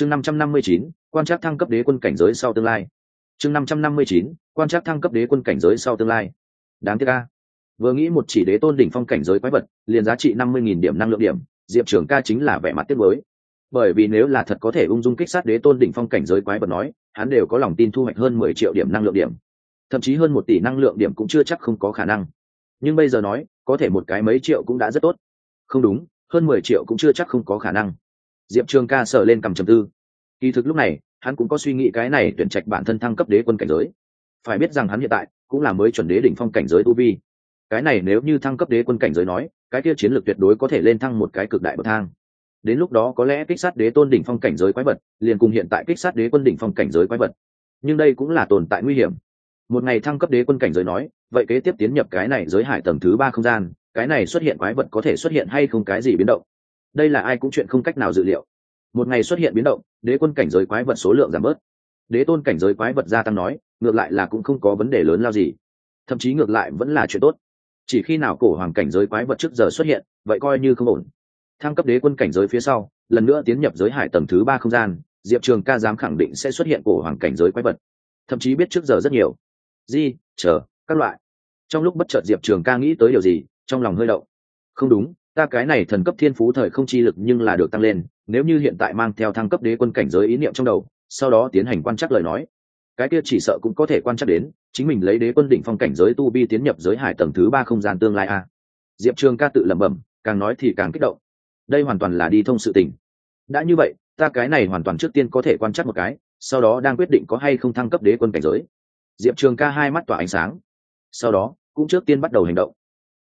chương năm trăm năm mươi chín, quan trắc thăng cấp đế quân cảnh giới sau tương lai. Chương năm trăm năm mươi chín, quan trắc thăng cấp đế quân cảnh giới sau tương lai. Đáng tiếc ca vừa nghĩ một chỉ đế tôn đỉnh phong cảnh giới quái vật, liền giá trị năm mươi nghìn điểm năng lượng điểm, diệp trường ca chính là vẻ mặt tiếc mới bởi vì nếu là thật có thể ung dung kích sát đế tôn đỉnh phong cảnh giới quái vật nói, hắn đều có lòng tin thu hoạch hơn mười triệu điểm năng lượng điểm. Thậm chí hơn một tỷ năng lượng điểm cũng chưa chắc không có khả năng. Nhưng bây giờ nói, có thể một cái mấy triệu cũng đã rất tốt. Không đúng, hơn mười triệu cũng chưa chắc không có khả năng diệp trường ca sợ lên cầm trầm tư. Kỳ thực lúc này, hắn cũng có suy nghĩ cái này tuyển trạch bản thân thăng cấp đế quân cảnh giới. Phải biết rằng hắn hiện tại cũng là mới chuẩn đế đỉnh phong cảnh giới tu vi. Cái này nếu như thăng cấp đế quân cảnh giới nói, cái kia chiến lược tuyệt đối có thể lên thăng một cái cực đại bậc thang. Đến lúc đó có lẽ kích sát đế tôn đỉnh phong cảnh giới quái vật, liền cùng hiện tại kích sát đế quân đỉnh phong cảnh giới quái vật. Nhưng đây cũng là tồn tại nguy hiểm. Một ngày thăng cấp đế quân cảnh giới nói, vậy kế tiếp tiến nhập cái này giới hải tầng thứ ba không gian, cái này xuất hiện quái vật có thể xuất hiện hay không cái gì biến động? Đây là ai cũng chuyện không cách nào dự liệu. Một ngày xuất hiện biến động, đế quân cảnh giới quái vật số lượng giảm bớt. Đế tôn cảnh giới quái vật gia tăng nói, ngược lại là cũng không có vấn đề lớn lao gì. Thậm chí ngược lại vẫn là chuyện tốt. Chỉ khi nào cổ hoàng cảnh giới quái vật trước giờ xuất hiện, vậy coi như không ổn. Thăng cấp đế quân cảnh giới phía sau, lần nữa tiến nhập giới hải tầng thứ ba không gian, diệp trường ca dám khẳng định sẽ xuất hiện cổ hoàng cảnh giới quái vật. Thậm chí biết trước giờ rất nhiều. Di, chờ, các loại. Trong lúc bất chợt diệp trường ca nghĩ tới điều gì, trong lòng hơi đậu không đúng ta cái này thần cấp thiên phú thời không chi lực nhưng là được tăng lên, nếu như hiện tại mang theo thăng cấp đế quân cảnh giới ý niệm trong đầu, sau đó tiến hành quan trắc lời nói. Cái kia chỉ sợ cũng có thể quan trắc đến, chính mình lấy đế quân đỉnh phong cảnh giới tu vi tiến nhập giới hải tầng thứ ba không gian tương lai a. Diệp trường ca tự lẩm bẩm, càng nói thì càng kích động. Đây hoàn toàn là đi thông sự tình. Đã như vậy, ta cái này hoàn toàn trước tiên có thể quan trắc một cái, sau đó đang quyết định có hay không thăng cấp đế quân cảnh giới. Diệp trường ca hai mắt tỏa ánh sáng. Sau đó, cũng trước tiên bắt đầu hành động.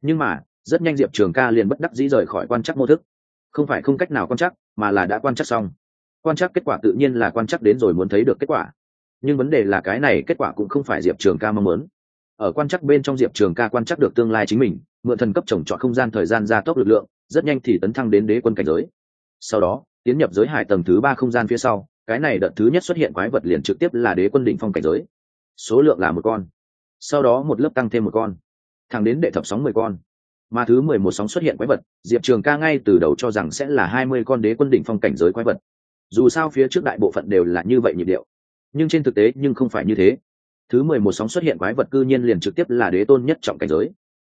Nhưng mà rất nhanh diệp trường ca liền bất đắc dĩ rời khỏi quan trắc mô thức. Không phải không cách nào quan trắc, mà là đã quan trắc xong. Quan trắc kết quả tự nhiên là quan trắc đến rồi muốn thấy được kết quả. Nhưng vấn đề là cái này kết quả cũng không phải diệp trường ca mong muốn. Ở quan trắc bên trong diệp trường ca quan trắc được tương lai chính mình, mượn thần cấp trồng trọt không gian thời gian gia tốc lực lượng, rất nhanh thì tấn thăng đến đế quân cảnh giới. Sau đó, tiến nhập giới hải tầng thứ ba không gian phía sau, cái này đợt thứ nhất xuất hiện quái vật liền trực tiếp là đế quân định phong cảnh giới. Số lượng là một con. Sau đó một lớp tăng thêm một con. Thẳng đến đệ thập sóng mười con mà thứ mười một sóng xuất hiện quái vật, diệp trường ca ngay từ đầu cho rằng sẽ là hai mươi con đế quân đỉnh phong cảnh giới quái vật. Dù sao phía trước đại bộ phận đều là như vậy nhịp điệu. Nhưng trên thực tế nhưng không phải như thế. Thứ mười một sóng xuất hiện quái vật cư nhiên liền trực tiếp là đế tôn nhất trọng cảnh giới.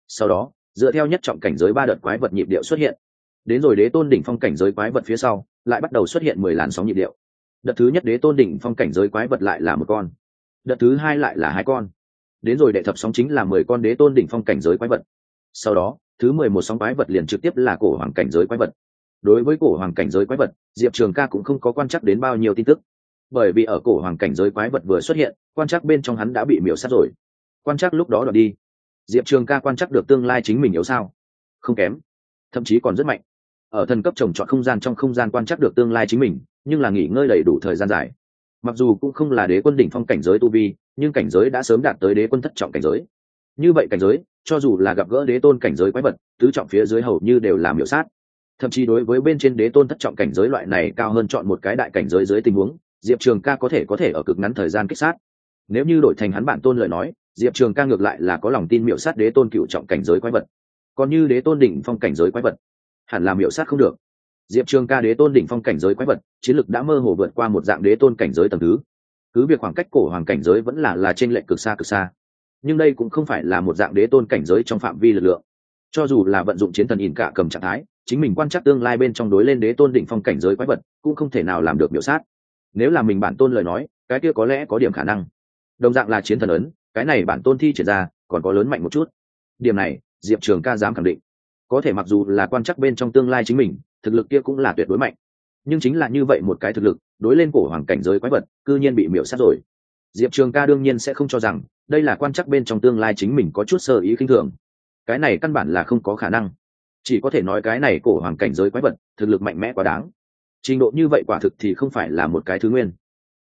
Sau đó, dựa theo nhất trọng cảnh giới ba đợt quái vật nhịp điệu xuất hiện. Đến rồi đế tôn đỉnh phong cảnh giới quái vật phía sau, lại bắt đầu xuất hiện mười làn sóng nhịp điệu. Đợt thứ nhất đế tôn đỉnh phong cảnh giới quái vật lại là một con. Đợt thứ hai lại là hai con. Đến rồi đệ thập sóng chính là mười con đế tôn đỉnh phong cảnh giới quái vật sau đó, thứ mười một sóng quái vật liền trực tiếp là cổ hoàng cảnh giới quái vật. Đối với cổ hoàng cảnh giới quái vật, diệp trường ca cũng không có quan chắc đến bao nhiêu tin tức. Bởi vì ở cổ hoàng cảnh giới quái vật vừa xuất hiện, quan chắc bên trong hắn đã bị miểu sát rồi. Quan chắc lúc đó đọc đi. Diệp trường ca quan chắc được tương lai chính mình yếu sao? Không kém. Thậm chí còn rất mạnh. Ở thần cấp trồng trọt không gian trong không gian quan chắc được tương lai chính mình, nhưng là nghỉ ngơi đầy đủ thời gian dài. Mặc dù cũng không là đế quân đỉnh phong cảnh giới tu vi, nhưng cảnh giới đã sớm đạt tới đế quân thất trọng cảnh giới như vậy cảnh giới, cho dù là gặp gỡ đế tôn cảnh giới quái vật, tứ trọng phía dưới hầu như đều làm hiệu sát. Thậm chí đối với bên trên đế tôn thất trọng cảnh giới loại này cao hơn chọn một cái đại cảnh giới dưới tình huống, diệp trường ca có thể có thể ở cực ngắn thời gian kích sát. Nếu như đổi thành hắn bản tôn lời nói, diệp trường ca ngược lại là có lòng tin miệu sát đế tôn cựu trọng cảnh giới quái vật. Còn như đế tôn đỉnh phong cảnh giới quái vật, hẳn là miệu sát không được. Diệp trường ca đế tôn đỉnh phong cảnh giới quái vật, chiến lực đã mơ hồ vượt qua một dạng đế tôn cảnh giới tầng thứ. Cứ việc khoảng cách cổ hoàng cảnh giới vẫn là là trên lệnh cực xa cực xa nhưng đây cũng không phải là một dạng đế tôn cảnh giới trong phạm vi lực lượng. Cho dù là vận dụng chiến thần ỉn cả cầm trạng thái, chính mình quan chắc tương lai bên trong đối lên đế tôn đỉnh phong cảnh giới quái vật, cũng không thể nào làm được biểu sát. Nếu là mình bản tôn lời nói, cái kia có lẽ có điểm khả năng. Đồng dạng là chiến thần ấn, cái này bản tôn thi triển ra, còn có lớn mạnh một chút. Điểm này, diệp trường ca dám khẳng định. Có thể mặc dù là quan chắc bên trong tương lai chính mình, thực lực kia cũng là tuyệt đối mạnh. Nhưng chính là như vậy một cái thực lực, đối lên cổ hoàng cảnh giới quái vật, cư nhiên bị miểu sát rồi diệp trường ca đương nhiên sẽ không cho rằng đây là quan chắc bên trong tương lai chính mình có chút sơ ý khinh thường. Cái này căn bản là không có khả năng. Chỉ có thể nói cái này cổ hoàng cảnh giới quái vật, thực lực mạnh mẽ quá đáng. Trình độ như vậy quả thực thì không phải là một cái thứ nguyên.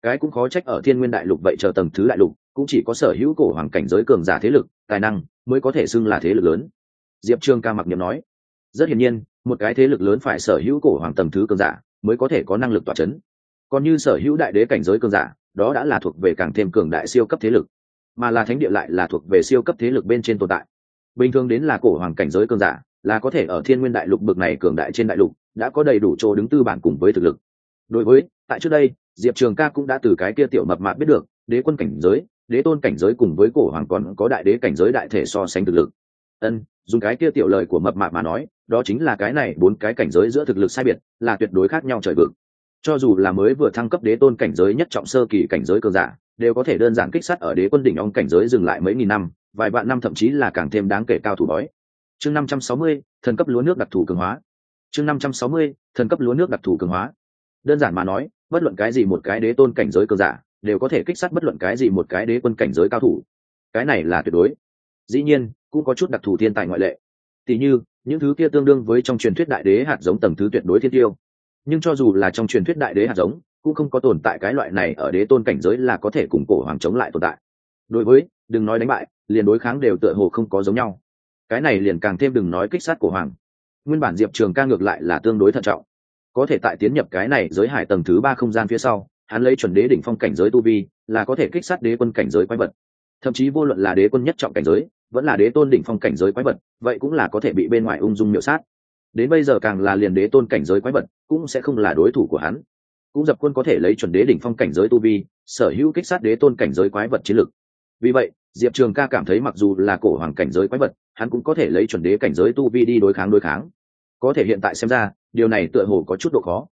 Cái cũng khó trách ở thiên nguyên đại lục vậy chờ tầng thứ đại lục, cũng chỉ có sở hữu cổ hoàng cảnh giới cường giả thế lực, tài năng mới có thể xưng là thế lực lớn. Diệp trương ca mặc n nói, rất hiển nhiên, một cái thế lực lớn phải sở hữu cổ hoàng tầng thứ cường giả mới có thể có năng lực tỏa c h ấ n còn như sở hữu đại đế cảnh giới cường giả, đó đã là thuộc về càng thêm cường đại siêu cấp thế lực. Mà là thánh địa lại là thuộc về siêu cấp thế lực bên trên tồn tại. Bình thường đến là cổ hoàng cảnh giới cường giả, là có thể ở thiên nguyên đại lục bực này cường đại trên đại lục, đã có đầy đủ chỗ đứng tư bản cùng với thực lực. Đối với, tại trước đây, diệp trường ca cũng đã từ cái kia tiểu mập mạp biết được, đế quân cảnh giới, đế tôn cảnh giới cùng với cổ hoàng còn có đại đế cảnh giới đại thể so sánh thực lực. Ân, dùng cái kia tiểu lời của mập mạp mà nói, đó chính là cái này bốn cái cảnh giới giữa thực lực sai biệt, là tuyệt đối khác nhau trời vực cho dù là mới vừa thăng cấp đế tôn cảnh giới nhất trọng sơ kỳ cảnh giới cơ giả, đều có thể đơn giản kích sát ở đế quân đỉnh ông cảnh giới dừng lại mấy nghìn năm, vài vạn năm thậm chí là càng thêm đáng kể cao thủ bói. Chương năm trăm sáu mươi, thần cấp lúa nước đặc thù cường hóa. Chương năm trăm sáu mươi, thần cấp lúa nước đặc thù cường hóa. Đơn giản mà nói, bất luận cái gì một cái đế tôn cảnh giới cơ giả, đều có thể kích sát bất luận cái gì một cái đế quân cảnh giới cao thủ. Cái này là tuyệt đối. Dĩ nhiên, cũng có chút đặc thù thiên tài ngoại lệ. Tỉ như, những thứ kia tương đương với trong truyền thuyết đại đế hạt giống tầng thứ tuyệt đối thiên tiêu nhưng cho dù là trong truyền thuyết đại đế hạt giống, cũng không có tồn tại cái loại này ở đế tôn cảnh giới là có thể cùng cổ hoàng chống lại tồn tại. Đối với, đừng nói đánh bại, liền đối kháng đều tựa hồ không có giống nhau. Cái này liền càng thêm đừng nói kích sát cổ hoàng. Nguyên bản diệp trường ca ngược lại là tương đối thận trọng. Có thể tại tiến nhập cái này giới hải tầng thứ ba không gian phía sau, hắn lấy chuẩn đế đỉnh phong cảnh giới tu vi, là có thể kích sát đế quân cảnh giới quái vật. Thậm chí vô luận là đế quân nhất trọng cảnh giới, vẫn là đế tôn đỉnh phong cảnh giới quái vật, vậy cũng là có thể bị bên ngoài ung dung miểu sát đến bây giờ càng là liền đế tôn cảnh giới quái vật, cũng sẽ không là đối thủ của hắn. Cũng dập quân có thể lấy chuẩn đế đỉnh phong cảnh giới tu vi, sở hữu kích sát đế tôn cảnh giới quái vật chiến lực. Vì vậy, diệp trường ca cảm thấy mặc dù là cổ hoàng cảnh giới quái vật, hắn cũng có thể lấy chuẩn đế cảnh giới tu vi đi đối kháng đối kháng. Có thể hiện tại xem ra, điều này tựa hồ có chút độ khó.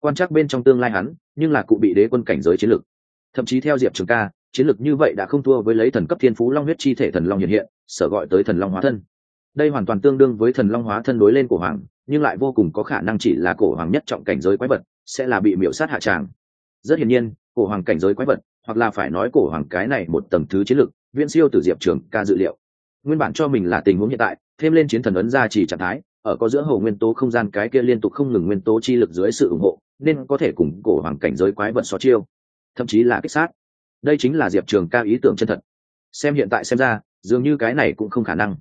Quan trắc bên trong tương lai hắn, nhưng là cụ bị đế quân cảnh giới chiến lực. Thậm chí theo diệp trường ca, chiến lực như vậy đã không thua với lấy thần cấp thiên phú long huyết chi thể thần long hiện hiện, sở gọi tới thần long hóa thân đây hoàn toàn tương đương với thần long hóa thân đối lên cổ hoàng, nhưng lại vô cùng có khả năng chỉ là cổ hoàng nhất trọng cảnh giới quái vật, sẽ là bị miễu sát hạ tràng. Rất hiển nhiên, cổ hoàng cảnh giới quái vật, hoặc là phải nói cổ hoàng cái này một tầng thứ chiến lược viễn siêu từ diệp trường ca dự liệu. Nguyên bản cho mình là tình huống hiện tại, thêm lên chiến thần ấn ra chỉ trạng thái, ở có giữa hồ nguyên tố không gian cái kia liên tục không ngừng nguyên tố chi lực dưới sự ủng hộ, nên có thể cùng cổ hoàng cảnh giới quái vật xó chiêu. Thậm chí là kích sát. Đây chính là diệp trường ca ý tưởng chân thật. Xem hiện tại xem ra, dường như cái này cũng không khả năng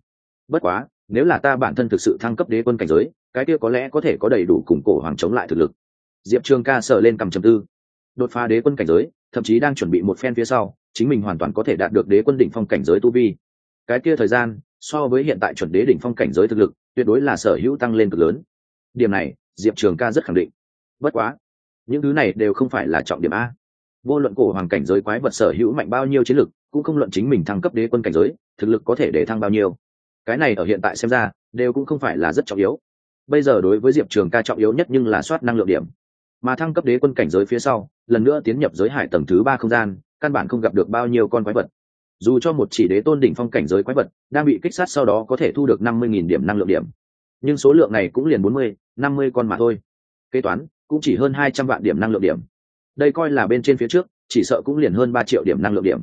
bất quá, nếu là ta bản thân thực sự thăng cấp đế quân cảnh giới, cái kia có lẽ có thể có đầy đủ củng cổ hoàng chống lại thực lực. Diệp trường ca sợ lên cầm trầm tư. Đột phá đế quân cảnh giới, thậm chí đang chuẩn bị một phen phía sau, chính mình hoàn toàn có thể đạt được đế quân đỉnh phong cảnh giới tu vi. Cái kia thời gian, so với hiện tại chuẩn đế đỉnh phong cảnh giới thực lực, tuyệt đối là sở hữu tăng lên cực lớn. Điểm này, diệp trường ca rất khẳng định. Bất quá, những thứ này đều không phải là trọng điểm a. Vô luận cổ hoàng cảnh giới quái vật sở hữu mạnh bao nhiêu chiến lực, cũng không luận chính mình thăng cấp đế quân cảnh giới, thực lực có thể để thăng bao nhiêu cái này ở hiện tại xem ra, đều cũng không phải là rất trọng yếu. Bây giờ đối với diệp trường ca trọng yếu nhất nhưng là soát năng lượng điểm. Mà thăng cấp đế quân cảnh giới phía sau, lần nữa tiến nhập giới hải tầng thứ ba không gian, căn bản không gặp được bao nhiêu con quái vật. Dù cho một chỉ đế tôn đỉnh phong cảnh giới quái vật, đang bị kích sát sau đó có thể thu được năm mươi nghìn điểm năng lượng điểm. Nhưng số lượng này cũng liền bốn mươi, năm mươi con mà thôi. Kế toán, cũng chỉ hơn hai trăm vạn điểm năng lượng điểm. Đây coi là bên trên phía trước, chỉ sợ cũng liền hơn ba triệu điểm năng lượng điểm.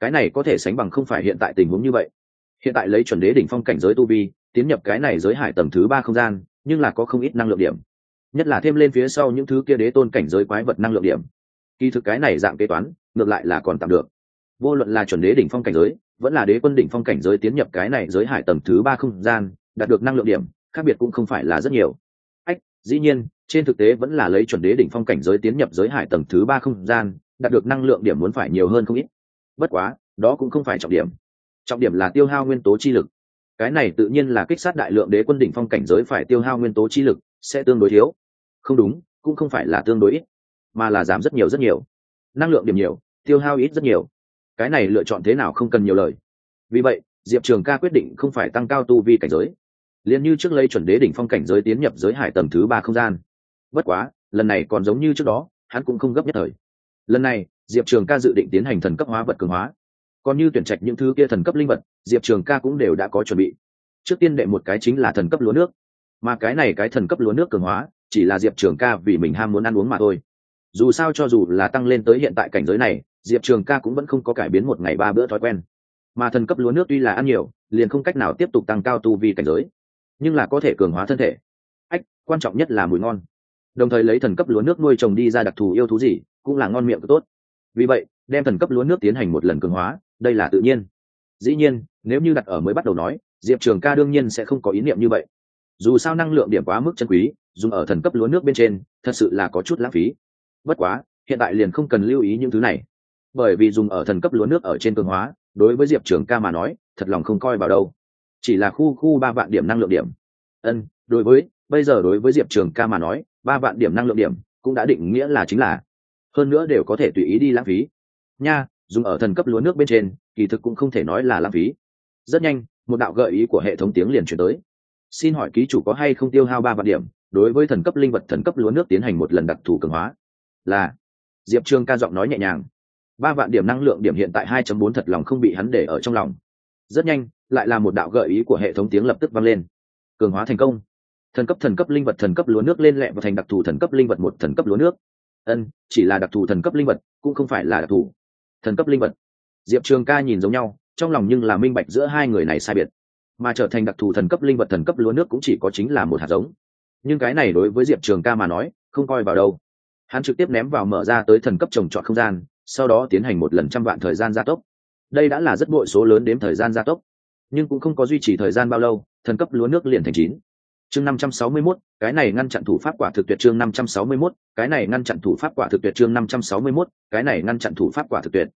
Cái này có thể sánh bằng không phải hiện tại tình huống như vậy hiện tại lấy chuẩn đế đỉnh phong cảnh giới tu vi, tiến nhập cái này giới hải tầng thứ ba không gian, nhưng là có không ít năng lượng điểm. Nhất là thêm lên phía sau những thứ kia đế tôn cảnh giới quái vật năng lượng điểm. Kỳ thực cái này dạng kế toán, ngược lại là còn tạm được. Vô luận là chuẩn đế đỉnh phong cảnh giới, vẫn là đế quân đỉnh phong cảnh giới tiến nhập cái này giới hải tầng thứ ba không gian, đạt được năng lượng điểm, khác biệt cũng không phải là rất nhiều. Ách, dĩ nhiên, trên thực tế vẫn là lấy chuẩn đế đỉnh phong cảnh giới tiến nhập giới hải tầng thứ ba không gian, đạt được năng lượng điểm muốn phải nhiều hơn không ít. Bất quá, đó cũng không phải trọng điểm trọng điểm là tiêu hao nguyên tố chi lực. Cái này tự nhiên là kích sát đại lượng đế quân đỉnh phong cảnh giới phải tiêu hao nguyên tố chi lực, sẽ tương đối thiếu. Không đúng, cũng không phải là tương đối ít, mà là giảm rất nhiều rất nhiều. Năng lượng điểm nhiều, tiêu hao ít rất nhiều. Cái này lựa chọn thế nào không cần nhiều lời. Vì vậy, diệp trường ca quyết định không phải tăng cao tu vi cảnh giới. Liền như trước lấy chuẩn đế đỉnh phong cảnh giới tiến nhập giới hải tầng thứ ba không gian. Bất quá, lần này còn giống như trước đó, hắn cũng không gấp nhất thời. Lần này, diệp trường ca dự định tiến hành thần cấp hóa vật cường hóa còn như tuyển trạch những thứ kia thần cấp linh vật, diệp trường ca cũng đều đã có chuẩn bị. Trước tiên đệ một cái chính là thần cấp lúa nước. Mà cái này cái thần cấp lúa nước cường hóa, chỉ là diệp trường ca vì mình ham muốn ăn uống mà thôi. Dù sao cho dù là tăng lên tới hiện tại cảnh giới này, diệp trường ca cũng vẫn không có cải biến một ngày ba bữa thói quen. Mà thần cấp lúa nước tuy là ăn nhiều, liền không cách nào tiếp tục tăng cao tu vi cảnh giới. Nhưng là có thể cường hóa thân thể. Ách, quan trọng nhất là mùi ngon. Đồng thời lấy thần cấp lúa nước nuôi trồng đi ra đặc thù yêu thú gì, cũng là ngon miệng tốt vì vậy, đem thần cấp lúa nước tiến hành một lần cường hóa, đây là tự nhiên. Dĩ nhiên, nếu như đặt ở mới bắt đầu nói, diệp trường ca đương nhiên sẽ không có ý niệm như vậy. Dù sao năng lượng điểm quá mức chân quý, dùng ở thần cấp lúa nước bên trên, thật sự là có chút lãng phí. Bất quá, hiện tại liền không cần lưu ý những thứ này. Bởi vì dùng ở thần cấp lúa nước ở trên cường hóa, đối với diệp trường ca mà nói, thật lòng không coi vào đâu. Chỉ là khu khu ba vạn điểm năng lượng điểm. Ân, đối với, bây giờ đối với diệp trường ca mà nói, ba vạn điểm năng lượng điểm cũng đã định nghĩa là chính là hơn nữa đều có thể tùy ý đi lãng phí. Nha, dùng ở thần cấp lúa nước bên trên, kỳ thực cũng không thể nói là lãng phí. Rất nhanh, một đạo gợi ý của hệ thống tiếng liền chuyển tới. Xin hỏi ký chủ có hay không tiêu hao ba vạn điểm, đối với thần cấp linh vật thần cấp lúa nước tiến hành một lần đặc thù cường hóa? Là. Diệp trương ca giọng nói nhẹ nhàng. Ba vạn điểm năng lượng điểm hiện tại 2 bốn thật lòng không bị hắn để ở trong lòng. Rất nhanh, lại là một đạo gợi ý của hệ thống tiếng lập tức vang lên. Cường hóa thành công. Thần cấp thần cấp linh vật thần cấp lúa nước lên lẹ và thành đặc thù thần cấp linh vật một thần cấp lúa nước ân, chỉ là đặc thù thần cấp linh vật, cũng không phải là đặc thù. Thần cấp linh vật. Diệp trường ca nhìn giống nhau, trong lòng nhưng là minh bạch giữa hai người này sai biệt. Mà trở thành đặc thù thần cấp linh vật thần cấp lúa nước cũng chỉ có chính là một hạt giống. Nhưng cái này đối với diệp trường ca mà nói, không coi vào đâu. Hắn trực tiếp ném vào mở ra tới thần cấp trồng trọt không gian, sau đó tiến hành một lần trăm vạn thời gian gia tốc. Đây đã là rất bội số lớn đếm thời gian gia tốc. Nhưng cũng không có duy trì thời gian bao lâu, thần cấp lúa nước liền thành chín chương năm trăm sáu mươi 561, cái này ngăn chặn thủ pháp quả thực tuyệt chương năm trăm sáu mươi 561, cái này ngăn chặn thủ pháp quả thực tuyệt chương năm trăm sáu mươi 561, cái này ngăn chặn thủ pháp quả thực tuyệt.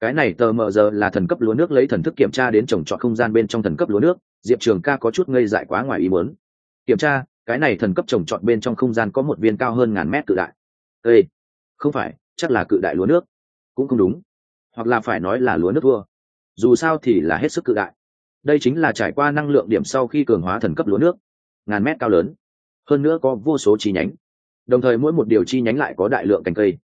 Cái này tờ mờ giờ là thần cấp lúa nước lấy thần thức kiểm tra đến trồng trọt không gian bên trong thần cấp lúa nước diệp trường ca có chút ngây dại quá ngoài ý muốn. Kiểm tra cái này thần cấp trồng trọt bên trong không gian có một viên cao hơn ngàn mét cự đại. Ê không phải chắc là cự đại lúa nước. Cũng không đúng. Hoặc là phải nói là lúa nước vua. dù sao thì là hết sức cự đại. Đây chính là trải qua năng lượng điểm sau khi cường hóa thần cấp lúa nước ngàn mét cao lớn. Hơn nữa có vô số chi nhánh. Đồng thời mỗi một điều chi nhánh lại có đại lượng cành cây.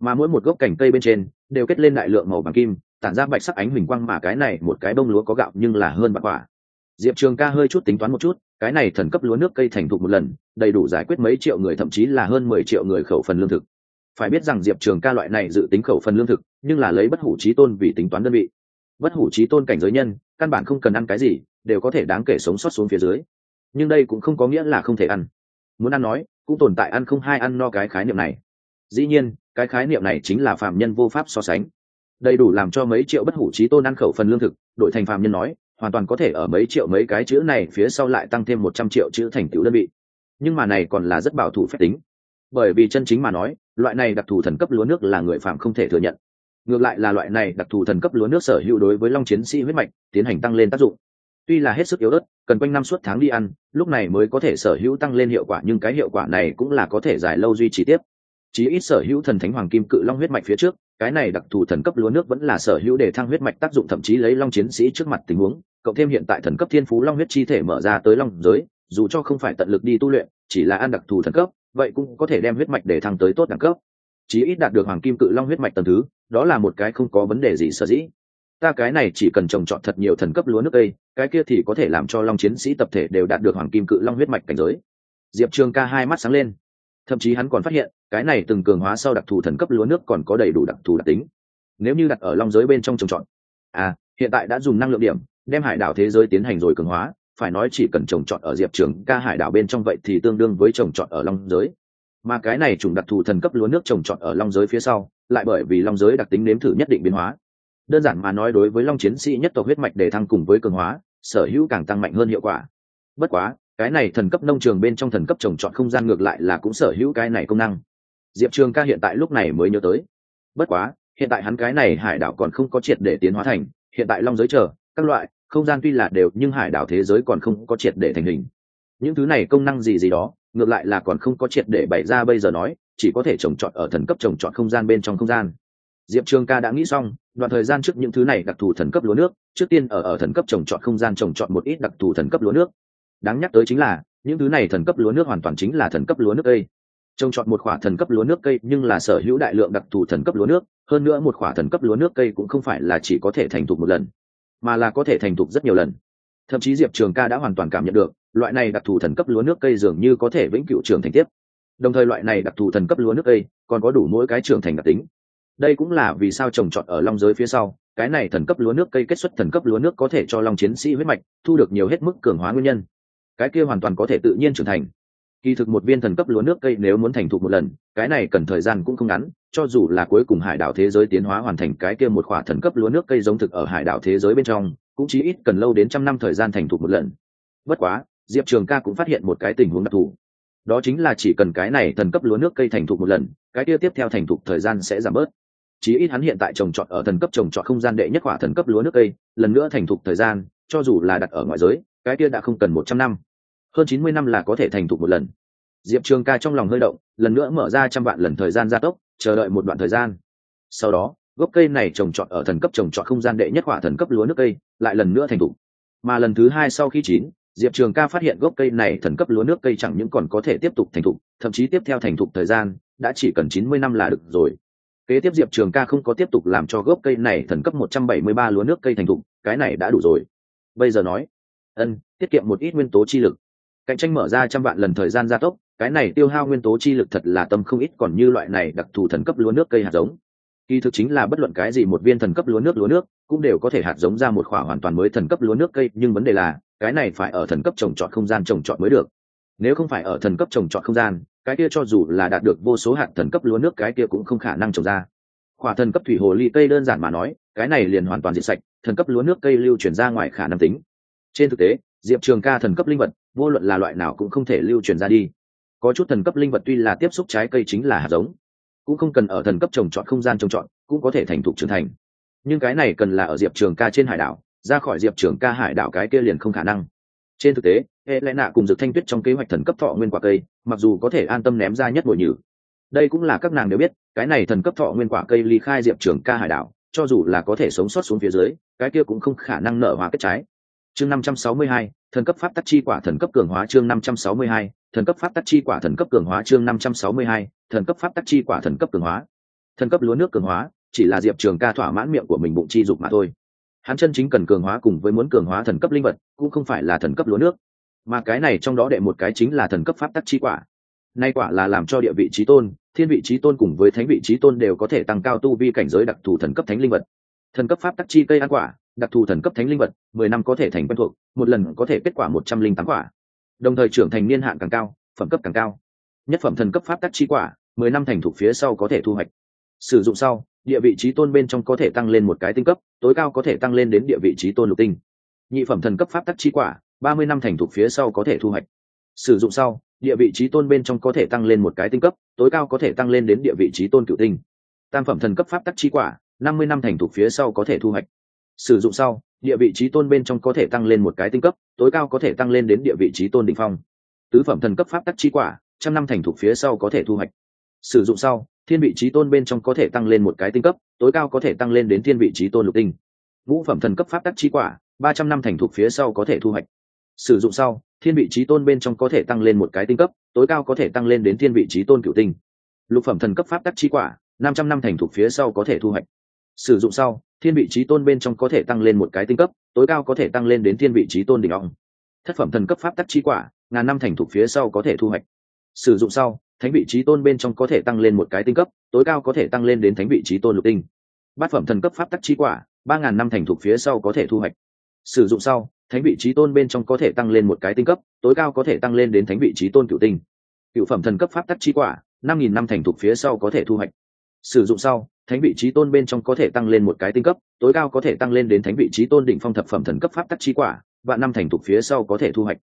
Mà mỗi một gốc cành cây bên trên đều kết lên đại lượng màu vàng kim, tản ra bạch sắc ánh huỳnh quang mà cái này một cái bông lúa có gạo nhưng là hơn bạc quả. Diệp trường ca hơi chút tính toán một chút, cái này thần cấp lúa nước cây thành thục một lần, đầy đủ giải quyết mấy triệu người thậm chí là hơn mười triệu người khẩu phần lương thực. Phải biết rằng diệp trường ca loại này dự tính khẩu phần lương thực, nhưng là lấy bất hủ trí tôn vì tính toán đơn vị. Bất hủ trí tôn cảnh giới nhân, căn bản không cần ăn cái gì, đều có thể đáng kể sống sót xuống phía dưới nhưng đây cũng không có nghĩa là không thể ăn. Muốn ăn nói, cũng tồn tại ăn không hai ăn no cái khái niệm này. Dĩ nhiên, cái khái niệm này chính là phạm nhân vô pháp so sánh. Đầy đủ làm cho mấy triệu bất hủ trí tôn ăn khẩu phần lương thực đội thành phạm nhân nói, hoàn toàn có thể ở mấy triệu mấy cái chữ này phía sau lại tăng thêm một trăm triệu chữ thành tựu đơn vị. Nhưng mà này còn là rất bảo thủ phép tính. Bởi vì chân chính mà nói, loại này đặc thù thần cấp lúa nước là người phạm không thể thừa nhận. Ngược lại là loại này đặc thù thần cấp lúa nước sở hữu đối với long chiến sĩ huyết mạch tiến hành tăng lên tác dụng. Tuy là hết sức yếu ớt cần quanh năm suốt tháng đi ăn, lúc này mới có thể sở hữu tăng lên hiệu quả, nhưng cái hiệu quả này cũng là có thể dài lâu duy trì tiếp. Chí ít sở hữu thần thánh hoàng kim cự long huyết mạch phía trước, cái này đặc thù thần cấp lúa nước vẫn là sở hữu để thăng huyết mạch tác dụng, thậm chí lấy long chiến sĩ trước mặt tình huống, cộng thêm hiện tại thần cấp thiên phú long huyết chi thể mở ra tới long giới, dù cho không phải tận lực đi tu luyện, chỉ là ăn đặc thù thần cấp, vậy cũng có thể đem huyết mạch để thăng tới tốt đẳng cấp. Chí ít đạt được hoàng kim cự long huyết mạch tầng thứ, đó là một cái không có vấn đề gì sở dĩ ta cái này chỉ cần trồng trọt thật nhiều thần cấp lúa nước cây cái kia thì có thể làm cho long chiến sĩ tập thể đều đạt được hoàng kim cự long huyết mạch cảnh giới. Diệp trường ca hai mắt sáng lên. Thậm chí hắn còn phát hiện, cái này từng cường hóa sau đặc thù thần cấp lúa nước còn có đầy đủ đặc thù đặc tính. Nếu như đặt ở long giới bên trong trồng trọt à hiện tại đã dùng năng lượng điểm, đem hải đảo thế giới tiến hành rồi cường hóa, phải nói chỉ cần trồng trọt ở diệp trường ca hải đảo bên trong vậy thì tương đương với trồng trọt ở long giới. Mà cái này chủng đặc thù thần cấp lúa nước trồng trọt ở long giới phía sau, lại bởi vì long giới đặc tính nếm thử nhất định biến hóa đơn giản mà nói đối với long chiến sĩ nhất tộc huyết mạch để thăng cùng với cường hóa, sở hữu càng tăng mạnh hơn hiệu quả. Bất quá, cái này thần cấp nông trường bên trong thần cấp trồng trọt không gian ngược lại là cũng sở hữu cái này công năng. Diệp trường ca hiện tại lúc này mới nhớ tới. Bất quá, hiện tại hắn cái này hải đảo còn không có triệt để tiến hóa thành, hiện tại long giới chờ, các loại, không gian tuy là đều, nhưng hải đảo thế giới còn không có triệt để thành hình. Những thứ này công năng gì gì đó, ngược lại là còn không có triệt để bày ra bây giờ nói, chỉ có thể trồng trọt ở thần cấp trồng trọt không gian bên trong không gian diệp trường ca đã nghĩ xong đoạn thời gian trước những thứ này đặc thù thần cấp lúa nước trước tiên ở ở thần cấp trồng trọt không gian trồng trọt một ít đặc thù thần cấp lúa nước đáng nhắc tới chính là những thứ này thần cấp lúa nước hoàn toàn chính là thần cấp lúa nước cây trồng trọt một khoả thần cấp lúa nước cây nhưng là sở hữu đại lượng đặc thù thần cấp lúa nước hơn nữa một khoả thần cấp lúa nước cây cũng không phải là chỉ có thể thành thục một lần mà là có thể thành thục rất nhiều lần thậm chí diệp trường ca đã hoàn toàn cảm nhận được loại này đặc thù thần cấp lúa nước cây dường như có thể vĩnh cựu trường thành tiếp đồng thời loại này đặc thù thần cấp lúa nước cây còn có đủ mỗi cái trường thành đặc tính đây cũng là vì sao trồng trọt ở long giới phía sau, cái này thần cấp lúa nước cây kết xuất thần cấp lúa nước có thể cho long chiến sĩ huyết mạch, thu được nhiều hết mức cường hóa nguyên nhân. Cái kia hoàn toàn có thể tự nhiên trưởng thành. Kỳ thực một viên thần cấp lúa nước cây nếu muốn thành thục một lần, cái này cần thời gian cũng không ngắn, cho dù là cuối cùng hải đảo thế giới tiến hóa hoàn thành cái kia một khỏa thần cấp lúa nước cây giống thực ở hải đảo thế giới bên trong, cũng chỉ ít cần lâu đến trăm năm thời gian thành thục một lần. Bất quá, diệp trường ca cũng phát hiện một cái tình huống đặc thù. Đó chính là chỉ cần cái này thần cấp lúa nước cây thành thục một lần, cái kia tiếp theo thành thục thời gian sẽ giảm bớt chí ít hắn hiện tại trồng trọt ở thần cấp trồng trọt không gian đệ nhất quả thần cấp lúa nước cây, lần nữa thành thục thời gian, cho dù là đặt ở ngoại giới, cái kia đã không cần một trăm năm. Hơn chín mươi năm là có thể thành thục một lần. Diệp trường ca trong lòng hơi động, lần nữa mở ra trăm vạn lần thời gian gia tốc, chờ đợi một đoạn thời gian. Sau đó, gốc cây này trồng trọt ở thần cấp trồng trọt không gian đệ nhất hỏa thần cấp lúa nước cây, lại lần nữa thành thục. Mà lần thứ hai sau khi chín, diệp trường ca phát hiện gốc cây này thần cấp lúa nước cây chẳng những còn có thể tiếp tục thành thục, thậm chí tiếp theo thành thục thời gian, đã chỉ cần chín mươi năm là được rồi kế tiếp diệp trường ca không có tiếp tục làm cho gốc cây này thần cấp một trăm bảy mươi ba lúa nước cây thành thục, cái này đã đủ rồi. Bây giờ nói, ân, tiết kiệm một ít nguyên tố chi lực. Cạnh tranh mở ra trăm vạn lần thời gian gia tốc, cái này tiêu hao nguyên tố chi lực thật là tâm không ít, còn như loại này đặc thù thần cấp lúa nước cây hạt giống. Kỳ thực chính là bất luận cái gì một viên thần cấp lúa nước lúa nước cũng đều có thể hạt giống ra một khoả hoàn toàn mới thần cấp lúa nước cây, nhưng vấn đề là, cái này phải ở thần cấp trồng trọt không gian trồng trọt mới được. Nếu không phải ở thần cấp trồng trọt không gian cái kia cho dù là đạt được vô số hạt thần cấp lúa nước, cái kia cũng không khả năng trồng ra. Khỏa thần cấp thủy hồ ly cây đơn giản mà nói, cái này liền hoàn toàn diệt sạch, thần cấp lúa nước cây lưu chuyển ra ngoài khả năng tính. Trên thực tế, diệp trường ca thần cấp linh vật, vô luận là loại nào cũng không thể lưu truyền ra đi. Có chút thần cấp linh vật tuy là tiếp xúc trái cây chính là hạt giống, cũng không cần ở thần cấp trồng trọt không gian trồng trọt, cũng có thể thành thục trưởng thành. Nhưng cái này cần là ở diệp trường ca trên hải đảo, ra khỏi diệp trường ca hải đảo cái kia liền không khả năng. Trên thực tế hệ lẽ nạ cùng dược thanh tuyết trong kế hoạch thần cấp thọ nguyên quả cây mặc dù có thể an tâm ném ra nhất bội nhử đây cũng là các nàng đều biết cái này thần cấp thọ nguyên quả cây ly khai diệp trường ca hải đảo cho dù là có thể sống sót xuống phía dưới cái kia cũng không khả năng nở hóa kết trái chương năm trăm sáu mươi hai thần cấp pháp tắc chi quả thần cấp cường hóa chương năm trăm sáu mươi hai thần cấp pháp tắc chi quả thần cấp cường hóa chương năm trăm sáu mươi hai thần cấp pháp tắc chi quả thần cấp cường hóa thần cấp lúa nước cường hóa chỉ là diệp trường ca thỏa mãn miệng của mình bụng chi dục mà thôi hắn chân chính cần cường hóa cùng với muốn cường hóa thần cấp linh vật cũng không phải là thần cấp lúa nước mà cái này trong đó đệ một cái chính là thần cấp pháp tắc chi quả. Nay quả là làm cho địa vị trí tôn, thiên vị trí tôn cùng với thánh vị trí tôn đều có thể tăng cao tu vi cảnh giới đặc thù thần cấp thánh linh vật. Thần cấp pháp tắc chi cây ăn quả, đặc thù thần cấp thánh linh vật, mười năm có thể thành quen thuộc, một lần có thể kết quả một trăm linh tám quả. Đồng thời trưởng thành niên hạn càng cao, phẩm cấp càng cao. Nhất phẩm thần cấp pháp tắc chi quả, mười năm thành thuộc phía sau có thể thu hoạch. Sử dụng sau, địa vị trí tôn bên trong có thể tăng lên một cái tinh cấp, tối cao có thể tăng lên đến địa vị trí tôn lục tinh. Nhị phẩm thần cấp pháp tắc chi quả ba mươi năm thành thuộc phía sau có thể thu hoạch sử dụng sau địa vị trí tôn bên trong có thể tăng lên một cái tinh cấp tối cao có thể tăng lên đến địa vị trí tôn cựu tinh tam phẩm thần cấp pháp tắc chi quả năm mươi năm thành thuộc phía sau có thể thu hoạch sử dụng sau địa vị trí tôn bên trong có thể tăng lên một cái tinh cấp tối cao có thể tăng lên đến địa vị trí tôn đ ỉ n h phong tứ phẩm thần cấp pháp tắc chi quả trăm năm thành thuộc phía sau có thể thu hoạch sử dụng sau thiên vị trí tôn bên trong có thể tăng lên một cái tinh cấp tối cao có thể tăng lên đến thiên vị trí tôn lục tinh ngũ phẩm thần cấp pháp tắc chi quả ba trăm năm thành thuộc phía sau có thể thu hoạch sử dụng sau, thiên vị trí tôn bên trong có thể tăng lên một cái tinh cấp, tối cao có thể tăng lên đến thiên vị trí tôn cựu tinh. Lục phẩm thần cấp pháp tắc chi quả, năm trăm năm thành thuộc phía sau có thể thu hoạch. Sử dụng sau, thiên vị trí tôn bên trong có thể tăng lên một cái tinh cấp, tối cao có thể tăng lên đến thiên vị trí tôn đỉnh ong. Thất phẩm thần cấp pháp tắc chi quả, ngàn năm thành thục phía sau có thể thu hoạch. Sử dụng sau, thánh vị trí tôn bên trong có thể tăng lên một cái tinh cấp, tối cao có thể tăng lên đến thánh vị trí tôn lục tinh. Bát phẩm thần cấp pháp tắc chi quả, ba ngàn năm thành thục phía sau có thể thu hoạch. Sử dụng sau thánh vị trí tôn bên trong có thể tăng lên một cái tinh cấp, tối cao có thể tăng lên đến thánh vị trí tôn cựu tinh. Cựu phẩm thần cấp pháp tắc chi quả, năm nghìn năm thành thục phía sau có thể thu hoạch. Sử dụng sau, thánh vị trí tôn bên trong có thể tăng lên một cái tinh cấp, tối cao có thể tăng lên đến thánh vị trí tôn đỉnh phong thập phẩm thần cấp pháp tắc chi quả và năm thành thục phía sau có thể thu hoạch.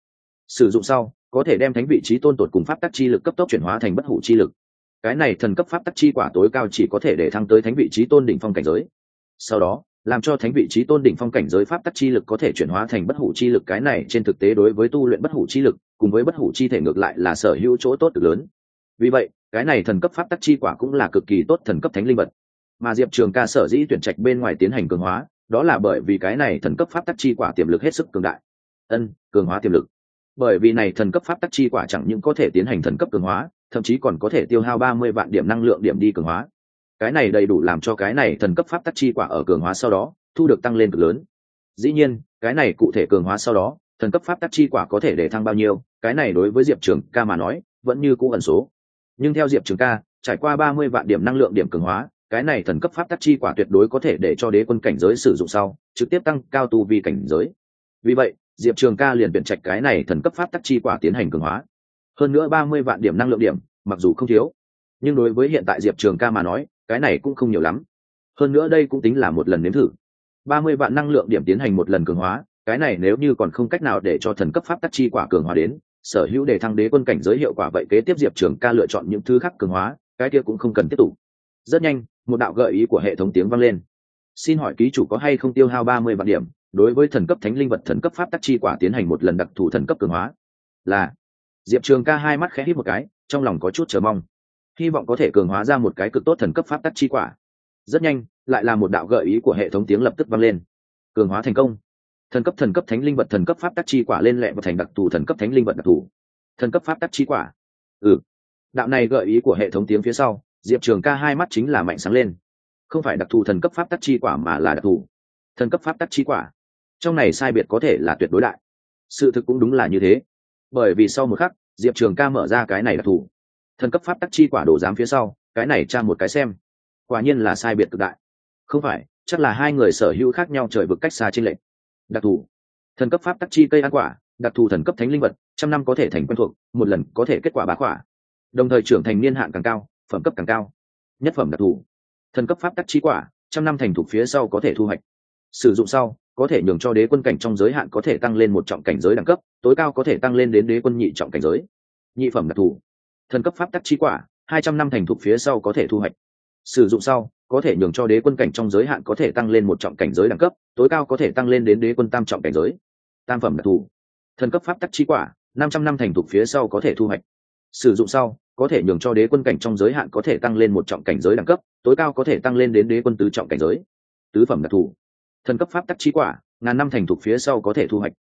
Sử dụng sau, có thể đem thánh vị trí tôn tột cùng pháp tắc chi lực cấp tốc chuyển hóa thành bất hủ chi lực. Cái này thần cấp pháp tắc chi quả tối cao chỉ có thể để thăng tới thánh vị trí tôn đỉnh phong cảnh giới. Sau đó làm cho thánh vị trí tôn đỉnh phong cảnh giới pháp tắc chi lực có thể chuyển hóa thành bất hủ chi lực. Cái này trên thực tế đối với tu luyện bất hủ chi lực, cùng với bất hủ chi thể ngược lại là sở hữu chỗ tốt cực lớn. Vì vậy, cái này thần cấp pháp tắc chi quả cũng là cực kỳ tốt thần cấp thánh linh vật. Mà diệp trường ca sở dĩ tuyển trạch bên ngoài tiến hành cường hóa, đó là bởi vì cái này thần cấp pháp tắc chi quả tiềm lực hết sức cường đại. Ân, cường hóa tiềm lực. Bởi vì này thần cấp pháp tắc chi quả chẳng những có thể tiến hành thần cấp cường hóa, thậm chí còn có thể tiêu hao ba mươi vạn điểm năng lượng điểm đi cường hóa cái này đầy đủ làm cho cái này thần cấp pháp tắc chi quả ở cường hóa sau đó, thu được tăng lên cực lớn. Dĩ nhiên, cái này cụ thể cường hóa sau đó, thần cấp pháp tắc chi quả có thể để thăng bao nhiêu, cái này đối với diệp trường ca mà nói, vẫn như cũ ẩn số. Nhưng theo diệp trường ca, trải qua ba mươi vạn điểm năng lượng điểm cường hóa, cái này thần cấp pháp tắc chi quả tuyệt đối có thể để cho đế quân cảnh giới sử dụng sau, trực tiếp tăng cao tu vi cảnh giới. Vì vậy, diệp trường ca liền biện trạch cái này thần cấp pháp tắc chi quả tiến hành cường hóa. Hơn nữa ba mươi vạn điểm năng lượng điểm, mặc dù không thiếu. Nhưng đối với hiện tại diệp trường ca mà nói cái này cũng không nhiều lắm. Hơn nữa đây cũng tính là một lần nếm thử. Ba mươi vạn năng lượng điểm tiến hành một lần cường hóa, cái này nếu như còn không cách nào để cho thần cấp pháp tắc chi quả cường hóa đến, sở hữu để thăng đế quân cảnh giới hiệu quả vậy kế tiếp diệp trường ca lựa chọn những thứ khác cường hóa, cái kia cũng không cần tiếp tục. Rất nhanh, một đạo gợi ý của hệ thống tiếng vang lên. Xin hỏi ký chủ có hay không tiêu hao ba mươi vạn điểm, đối với thần cấp thánh linh vật thần cấp pháp tắc chi quả tiến hành một lần đặc thù thần cấp cường hóa? Là. Diệp trường ca hai mắt khẽ hít một cái, trong lòng có chút chờ mong hy vọng có thể cường hóa ra một cái cực tốt thần cấp pháp tắc chi quả. Rất nhanh, lại là một đạo gợi ý của hệ thống tiếng lập tức vang lên. Cường hóa thành công. Thần cấp thần cấp thánh linh vật thần cấp pháp tắc chi quả lên lẹ và thành đặc thù thần cấp thánh linh vật đặc thù. Thần cấp pháp tắc chi quả. Ừ. Đạo này gợi ý của hệ thống tiếng phía sau, diệp trường ca hai mắt chính là mạnh sáng lên. Không phải đặc thù thần cấp pháp tắc chi quả mà là đặc thù. Thần cấp pháp tắc chi quả. Trong này sai biệt có thể là tuyệt đối đại. Sự thực cũng đúng là như thế. Bởi vì sau một khắc, diệp trường ca mở ra cái này đặc thù thần cấp pháp tắc chi quả đổ giám phía sau, cái này tra một cái xem. Quả nhiên là sai biệt cực đại. Không phải, chắc là hai người sở hữu khác nhau trời vực cách xa trên lệnh đặc thù. Thần cấp pháp tắc chi cây ăn quả, đặc thù thần cấp thánh linh vật, trăm năm có thể thành quen thuộc, một lần có thể kết quả bá quả. Đồng thời trưởng thành niên hạn càng cao, phẩm cấp càng cao. Nhất phẩm đặc thù. Thần cấp pháp tắc chi quả, trăm năm thành thục phía sau có thể thu hoạch. Sử dụng sau, có thể nhường cho đế quân cảnh trong giới hạn có thể tăng lên một trọng cảnh giới đẳng cấp, tối cao có thể tăng lên đến đế quân nhị trọng cảnh giới. Nhị phẩm đặc thù thần cấp pháp tắc chi quả, hai trăm năm thành thục phía sau có thể thu hoạch. Sử dụng sau, có thể nhường cho đế quân cảnh trong giới hạn có thể tăng lên một trọng cảnh giới đẳng cấp, tối cao có thể tăng lên đến đế quân tam trọng cảnh giới. Tam phẩm đặc thù. Thần cấp pháp tắc chi quả, năm trăm năm thành thục phía sau có thể thu hoạch. Sử dụng sau, có thể nhường cho đế quân cảnh trong giới hạn có thể tăng lên một trọng cảnh giới đẳng cấp, tối cao có thể tăng lên đến đế quân tứ trọng cảnh giới. Tứ phẩm đặc thù. Thần cấp pháp tắc chi quả, ngàn năm thành thục phía sau có thể thu hoạch.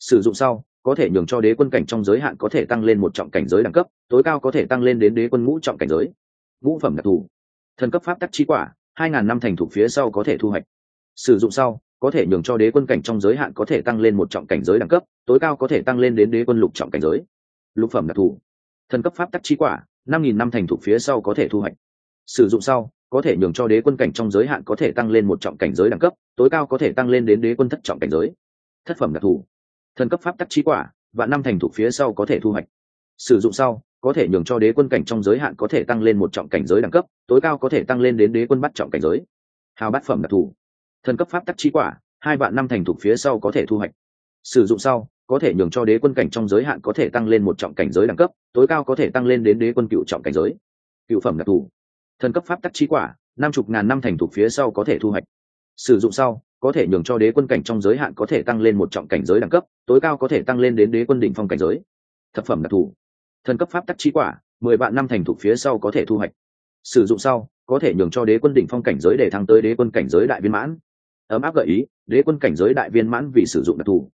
Sử dụng sau có thể nhường cho đế quân cảnh trong giới hạn có thể tăng lên một trọng cảnh giới đẳng cấp tối cao có thể tăng lên đến đế quân ngũ trọng cảnh giới ngũ phẩm đặc thù thần cấp pháp tắc chi quả hai ngàn năm thành thục phía sau có thể thu hoạch sử dụng sau có thể nhường cho đế quân cảnh trong giới hạn có thể tăng lên một trọng cảnh giới đẳng cấp tối cao có thể tăng lên đến đế quân lục trọng cảnh giới lục phẩm đặc thù thần cấp pháp tắc chi quả năm nghìn năm thành thục phía sau có thể thu hoạch sử dụng sau có thể nhường cho đế quân cảnh trong giới hạn có thể tăng lên một trọng cảnh giới đẳng cấp tối cao có thể tăng lên đến đế quân thất trọng cảnh giới thất phẩm đặc thù thần cấp pháp tắc chi quả, và năm thành thục phía sau có thể thu hoạch. Sử dụng sau, có thể nhường cho đế quân cảnh trong giới hạn có thể tăng lên một trọng cảnh giới đẳng cấp, tối cao có thể tăng lên đến đế quân bắt trọng cảnh giới. Hào bát phẩm đặc thù. Thần cấp pháp tắc chi quả, hai vạn năm thành thục phía sau có thể thu hoạch. Sử dụng sau, có thể nhường cho đế quân cảnh trong giới hạn có thể tăng lên một trọng cảnh giới đẳng cấp, tối cao có thể tăng lên đến đế quân cựu trọng cảnh giới. Cựu phẩm đặc thù. Thần cấp pháp tắc chi quả, năm chục ngàn năm thành thục phía sau có thể thu hoạch. Sử dụng sau có thể nhường cho đế quân cảnh trong giới hạn có thể tăng lên một trọng cảnh giới đẳng cấp, tối cao có thể tăng lên đến đế quân đỉnh phong cảnh giới. Thập phẩm đặc thù. Thần cấp pháp tắc chi quả, mười vạn năm thành thục phía sau có thể thu hoạch. Sử dụng sau, có thể nhường cho đế quân đỉnh phong cảnh giới để thăng tới đế quân cảnh giới đại viên mãn. Ấm áp gợi ý, đế quân cảnh giới đại viên mãn vì sử dụng đặc thù.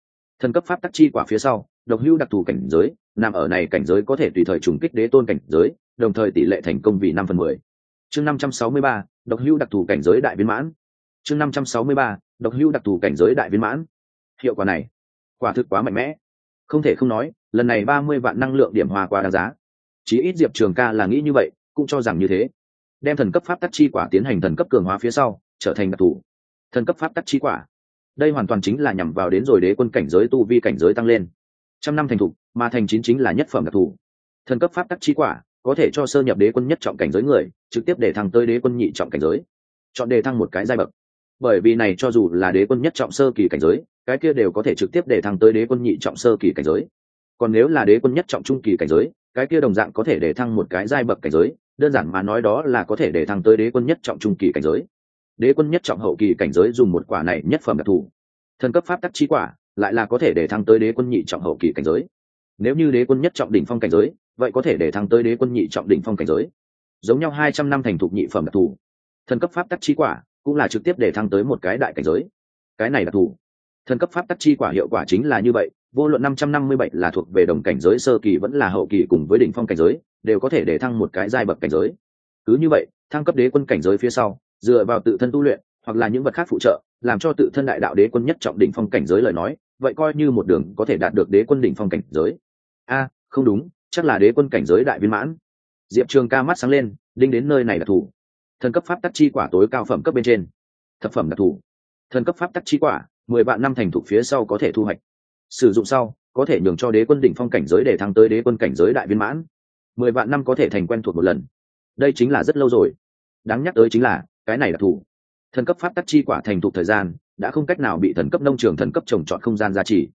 Thần cấp pháp tắc chi quả phía sau, độc hưu đặc thù cảnh giới, nằm ở này cảnh giới có thể tùy thời trùng kích đế tôn cảnh giới, đồng thời tỷ lệ thành công vì năm phần mười. Chương năm trăm sáu mươi ba, độc hưu đặc thù cảnh giới đại viên mãn. Chương năm trăm sáu mươi ba độc hữu đặc thù cảnh giới đại viên mãn. Hiệu quả này, quả thực quá mạnh mẽ. Không thể không nói, lần này ba mươi vạn năng lượng điểm hòa quá đáng giá. Chí ít diệp trường ca là nghĩ như vậy, cũng cho rằng như thế. Đem thần cấp pháp tắc chi quả tiến hành thần cấp cường hóa phía sau, trở thành đặc thù. Thần cấp pháp tắc chi quả. Đây hoàn toàn chính là nhằm vào đến rồi đế quân cảnh giới, tu vi cảnh giới tăng lên. Trăm năm thành thục, mà thành chín chính là nhất phẩm đặc thù. Thần cấp pháp tắc chi quả, có thể cho sơ nhập đế quân nhất trọng cảnh giới người, trực tiếp để thăng tới đế quân nhị trọng cảnh giới. Chọn đề thăng một cái giai bậc bởi vì này cho dù là đế quân nhất trọng sơ kỳ cảnh giới, cái kia đều có thể trực tiếp để thăng tới đế quân nhị trọng sơ kỳ cảnh giới. Còn nếu là đế quân nhất trọng trung kỳ cảnh giới, cái kia đồng dạng có thể để thăng một cái giai bậc cảnh giới, đơn giản mà nói đó là có thể để thăng tới đế quân nhất trọng trung kỳ cảnh giới. Đế quân nhất trọng hậu kỳ cảnh giới dùng một quả này nhất phẩm đặc thù. Thần cấp pháp tắc chi quả, lại là có thể để thăng tới đế quân nhị trọng hậu kỳ cảnh giới. Nếu như đế quân nhất trọng đỉnh phong cảnh giới, vậy có thể để thăng tới đế quân nhị trọng đỉnh phong cảnh giới. Giống nhau hai trăm năm thành thục nhị phẩm đặc thù. Thần cấp pháp tắc chi quả cũng là trực tiếp để thăng tới một cái đại cảnh giới. Cái này là thủ, thần cấp pháp tắc chi quả hiệu quả chính là như vậy vô luận năm trăm năm mươi bảy là thuộc về đồng cảnh giới sơ kỳ vẫn là hậu kỳ cùng với đỉnh phong cảnh giới đều có thể để thăng một cái giai bậc cảnh giới. Cứ như vậy thăng cấp đế quân cảnh giới phía sau dựa vào tự thân tu luyện hoặc là những vật khác phụ trợ làm cho tự thân đại đạo đế quân nhất trọng đỉnh phong cảnh giới lời nói vậy coi như một đường có thể đạt được đế quân đỉnh phong cảnh giới. A không đúng chắc là đế quân cảnh giới đại viên mãn. Diệp trường ca mắt sáng lên đinh đến nơi này là thủ thần cấp pháp tắc chi quả tối cao phẩm cấp bên trên. Thập phẩm đặc thù. Thần cấp pháp tắc chi quả, mười vạn năm thành thục phía sau có thể thu hoạch. Sử dụng sau, có thể nhường cho đế quân đỉnh phong cảnh giới để thăng tới đế quân cảnh giới đại viên mãn. Mười vạn năm có thể thành quen thuộc một lần. Đây chính là rất lâu rồi. Đáng nhắc tới chính là, cái này đặc thù. Thần cấp pháp tắc chi quả thành thục thời gian, đã không cách nào bị thần cấp nông trường thần cấp trồng trọt không gian gia trì.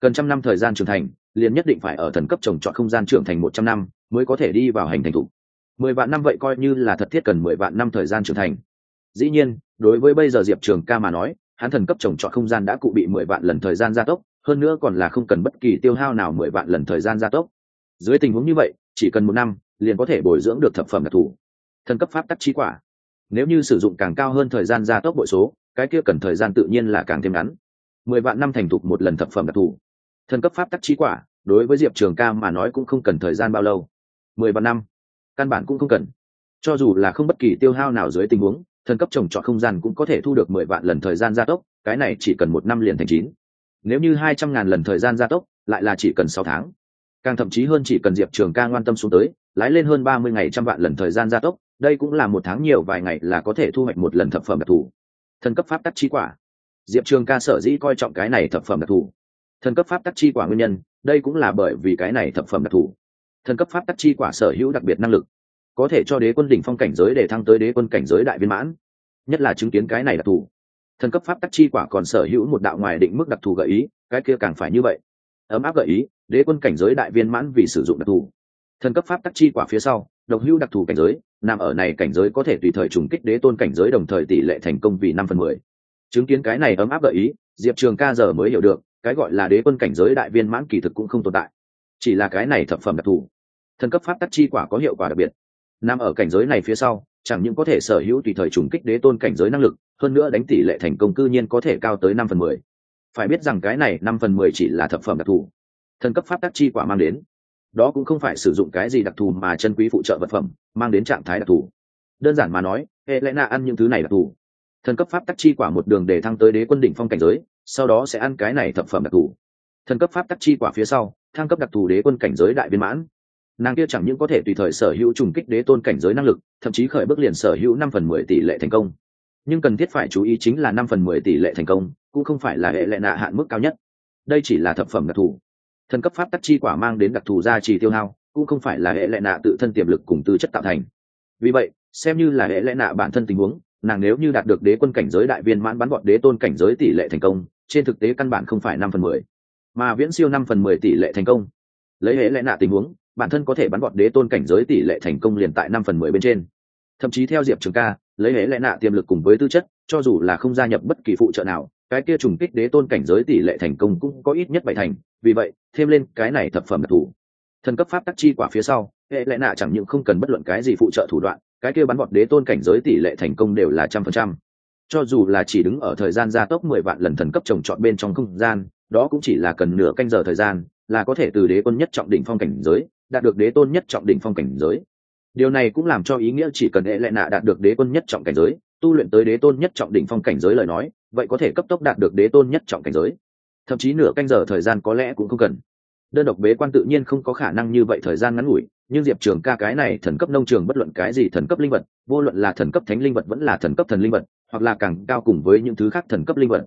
Cần trăm năm thời gian trưởng thành, liền nhất định phải ở thần cấp trồng trọt không gian trưởng thành một trăm năm, mới có thể đi vào hành thành thục mười vạn năm vậy coi như là thật thiết cần mười vạn năm thời gian trưởng thành. Dĩ nhiên, đối với bây giờ diệp trường ca mà nói, hắn thần cấp trồng trọt không gian đã cụ bị mười vạn lần thời gian gia tốc, hơn nữa còn là không cần bất kỳ tiêu hao nào mười vạn lần thời gian gia tốc. Dưới tình huống như vậy, chỉ cần một năm, liền có thể bồi dưỡng được thập phẩm đặc thù. Thần cấp pháp tắc chi quả. Nếu như sử dụng càng cao hơn thời gian gia tốc bội số, cái kia cần thời gian tự nhiên là càng thêm ngắn. Mười vạn năm thành thục một lần thập phẩm đặc thù. Thần cấp pháp tắc chi quả, đối với diệp trường ca mà nói cũng không cần thời gian bao lâu. Mười vạn năm căn bản cũng không cần. Cho dù là không bất kỳ tiêu hao nào dưới tình huống, thần cấp trồng trọt không gian cũng có thể thu được mười vạn lần thời gian gia tốc, cái này chỉ cần một năm liền thành chín. Nếu như hai trăm ngàn lần thời gian gia tốc, lại là chỉ cần sáu tháng. Càng thậm chí hơn chỉ cần diệp trường ca ngoan tâm xuống tới, lái lên hơn ba mươi ngày trăm vạn lần thời gian gia tốc, đây cũng là một tháng nhiều vài ngày là có thể thu hoạch một lần thập phẩm đặc thù. Thần cấp pháp tắc chi quả. Diệp trường ca sở dĩ coi trọng cái này thập phẩm đặc thù. Thần cấp pháp tắc chi quả nguyên nhân, đây cũng là bởi vì cái này thập phẩm đặc thù thần cấp pháp tắc chi quả sở hữu đặc biệt năng lực, có thể cho đế quân đỉnh phong cảnh giới để thăng tới đế quân cảnh giới đại viên mãn, nhất là chứng kiến cái này đặc thù. Thần cấp pháp tắc chi quả còn sở hữu một đạo ngoài định mức đặc thù gợi ý, cái kia càng phải như vậy. Ấm áp gợi ý, đế quân cảnh giới đại viên mãn vì sử dụng đặc thù. Thần cấp pháp tắc chi quả phía sau, độc hữu đặc thù cảnh giới, nằm ở này cảnh giới có thể tùy thời trùng kích đế tôn cảnh giới đồng thời tỷ lệ thành công vì năm phần mười. Chứng kiến cái này ấm áp gợi ý, diệp trường ca giờ mới hiểu được, cái gọi là đế quân cảnh giới đại viên mãn kỳ thực cũng không tồn tại. Chỉ là cái này thập phẩm đặc thù thần cấp pháp tắc chi quả có hiệu quả đặc biệt. Nằm ở cảnh giới này phía sau, chẳng những có thể sở hữu tùy thời trùng kích đế tôn cảnh giới năng lực, hơn nữa đánh tỷ lệ thành công cư nhiên có thể cao tới năm phần mười. Phải biết rằng cái này năm phần mười chỉ là thập phẩm đặc thù. Thần cấp pháp tắc chi quả mang đến. Đó cũng không phải sử dụng cái gì đặc thù mà chân quý phụ trợ vật phẩm, mang đến trạng thái đặc thù. Đơn giản mà nói hệ lẽ nạ ăn những thứ này đặc thù. Thần cấp pháp tắc chi quả một đường để thăng tới đế quân đỉnh phong cảnh giới, sau đó sẽ ăn cái này thập phẩm đặc thù. Thần cấp pháp tắc chi quả phía sau, thăng cấp đặc thù đế quân cảnh giới đại viên mãn nàng kia chẳng những có thể tùy thời sở hữu trùng kích đế tôn cảnh giới năng lực, thậm chí khởi bước liền sở hữu năm phần mười tỷ lệ thành công. Nhưng cần thiết phải chú ý chính là năm phần mười tỷ lệ thành công, cũng không phải là hệ lệ nạ hạn mức cao nhất. Đây chỉ là thập phẩm đặc thù. Thần cấp pháp tắc chi quả mang đến đặc thù gia trì tiêu hao, cũng không phải là hệ lệ nạ tự thân tiềm lực cùng tư chất tạo thành. Vì vậy, xem như là hệ lệ nạ bản thân tình huống, nàng nếu như đạt được đế quân cảnh giới đại viên mãn bắn bọn đế tôn cảnh giới tỷ lệ thành công, trên thực tế căn bản không phải năm phần mười, mà viễn siêu năm phần mười tỷ lệ thành công. Lấy hệ lệ nạ tình huống bản thân có thể bắn bọn đế tôn cảnh giới tỷ lệ thành công liền tại năm phần mười bên trên. Thậm chí theo diệp trường ca, lấy hệ lệ nạ tiềm lực cùng với tư chất, cho dù là không gia nhập bất kỳ phụ trợ nào, cái kia trùng kích đế tôn cảnh giới tỷ lệ thành công cũng có ít nhất bảy thành. Vì vậy, thêm lên cái này thập phẩm đặc thù. Thần cấp pháp tắc chi quả phía sau, hệ lệ nạ chẳng những không cần bất luận cái gì phụ trợ thủ đoạn, cái kia bắn bọt đế tôn cảnh giới tỷ lệ thành công đều là trăm phần trăm. Cho dù là chỉ đứng ở thời gian gia tốc mười vạn lần thần cấp trồng trọt bên trong không gian, đó cũng chỉ là cần nửa canh giờ thời gian, là có thể từ đế quân nhất trọng đỉnh phong cảnh giới đạt được đế tôn nhất trọng đỉnh phong cảnh giới. Điều này cũng làm cho ý nghĩa chỉ cần hệ lệ nạ đạt được đế quân nhất trọng cảnh giới, tu luyện tới đế tôn nhất trọng đỉnh phong cảnh giới lời nói, vậy có thể cấp tốc đạt được đế tôn nhất trọng cảnh giới. Thậm chí nửa canh giờ thời gian có lẽ cũng không cần. Đơn độc bế quan tự nhiên không có khả năng như vậy thời gian ngắn ngủi, nhưng diệp trường ca cái này thần cấp nông trường bất luận cái gì thần cấp linh vật, vô luận là thần cấp thánh linh vật vẫn là thần cấp thần linh vật, hoặc là càng cao cùng với những thứ khác thần cấp linh vật.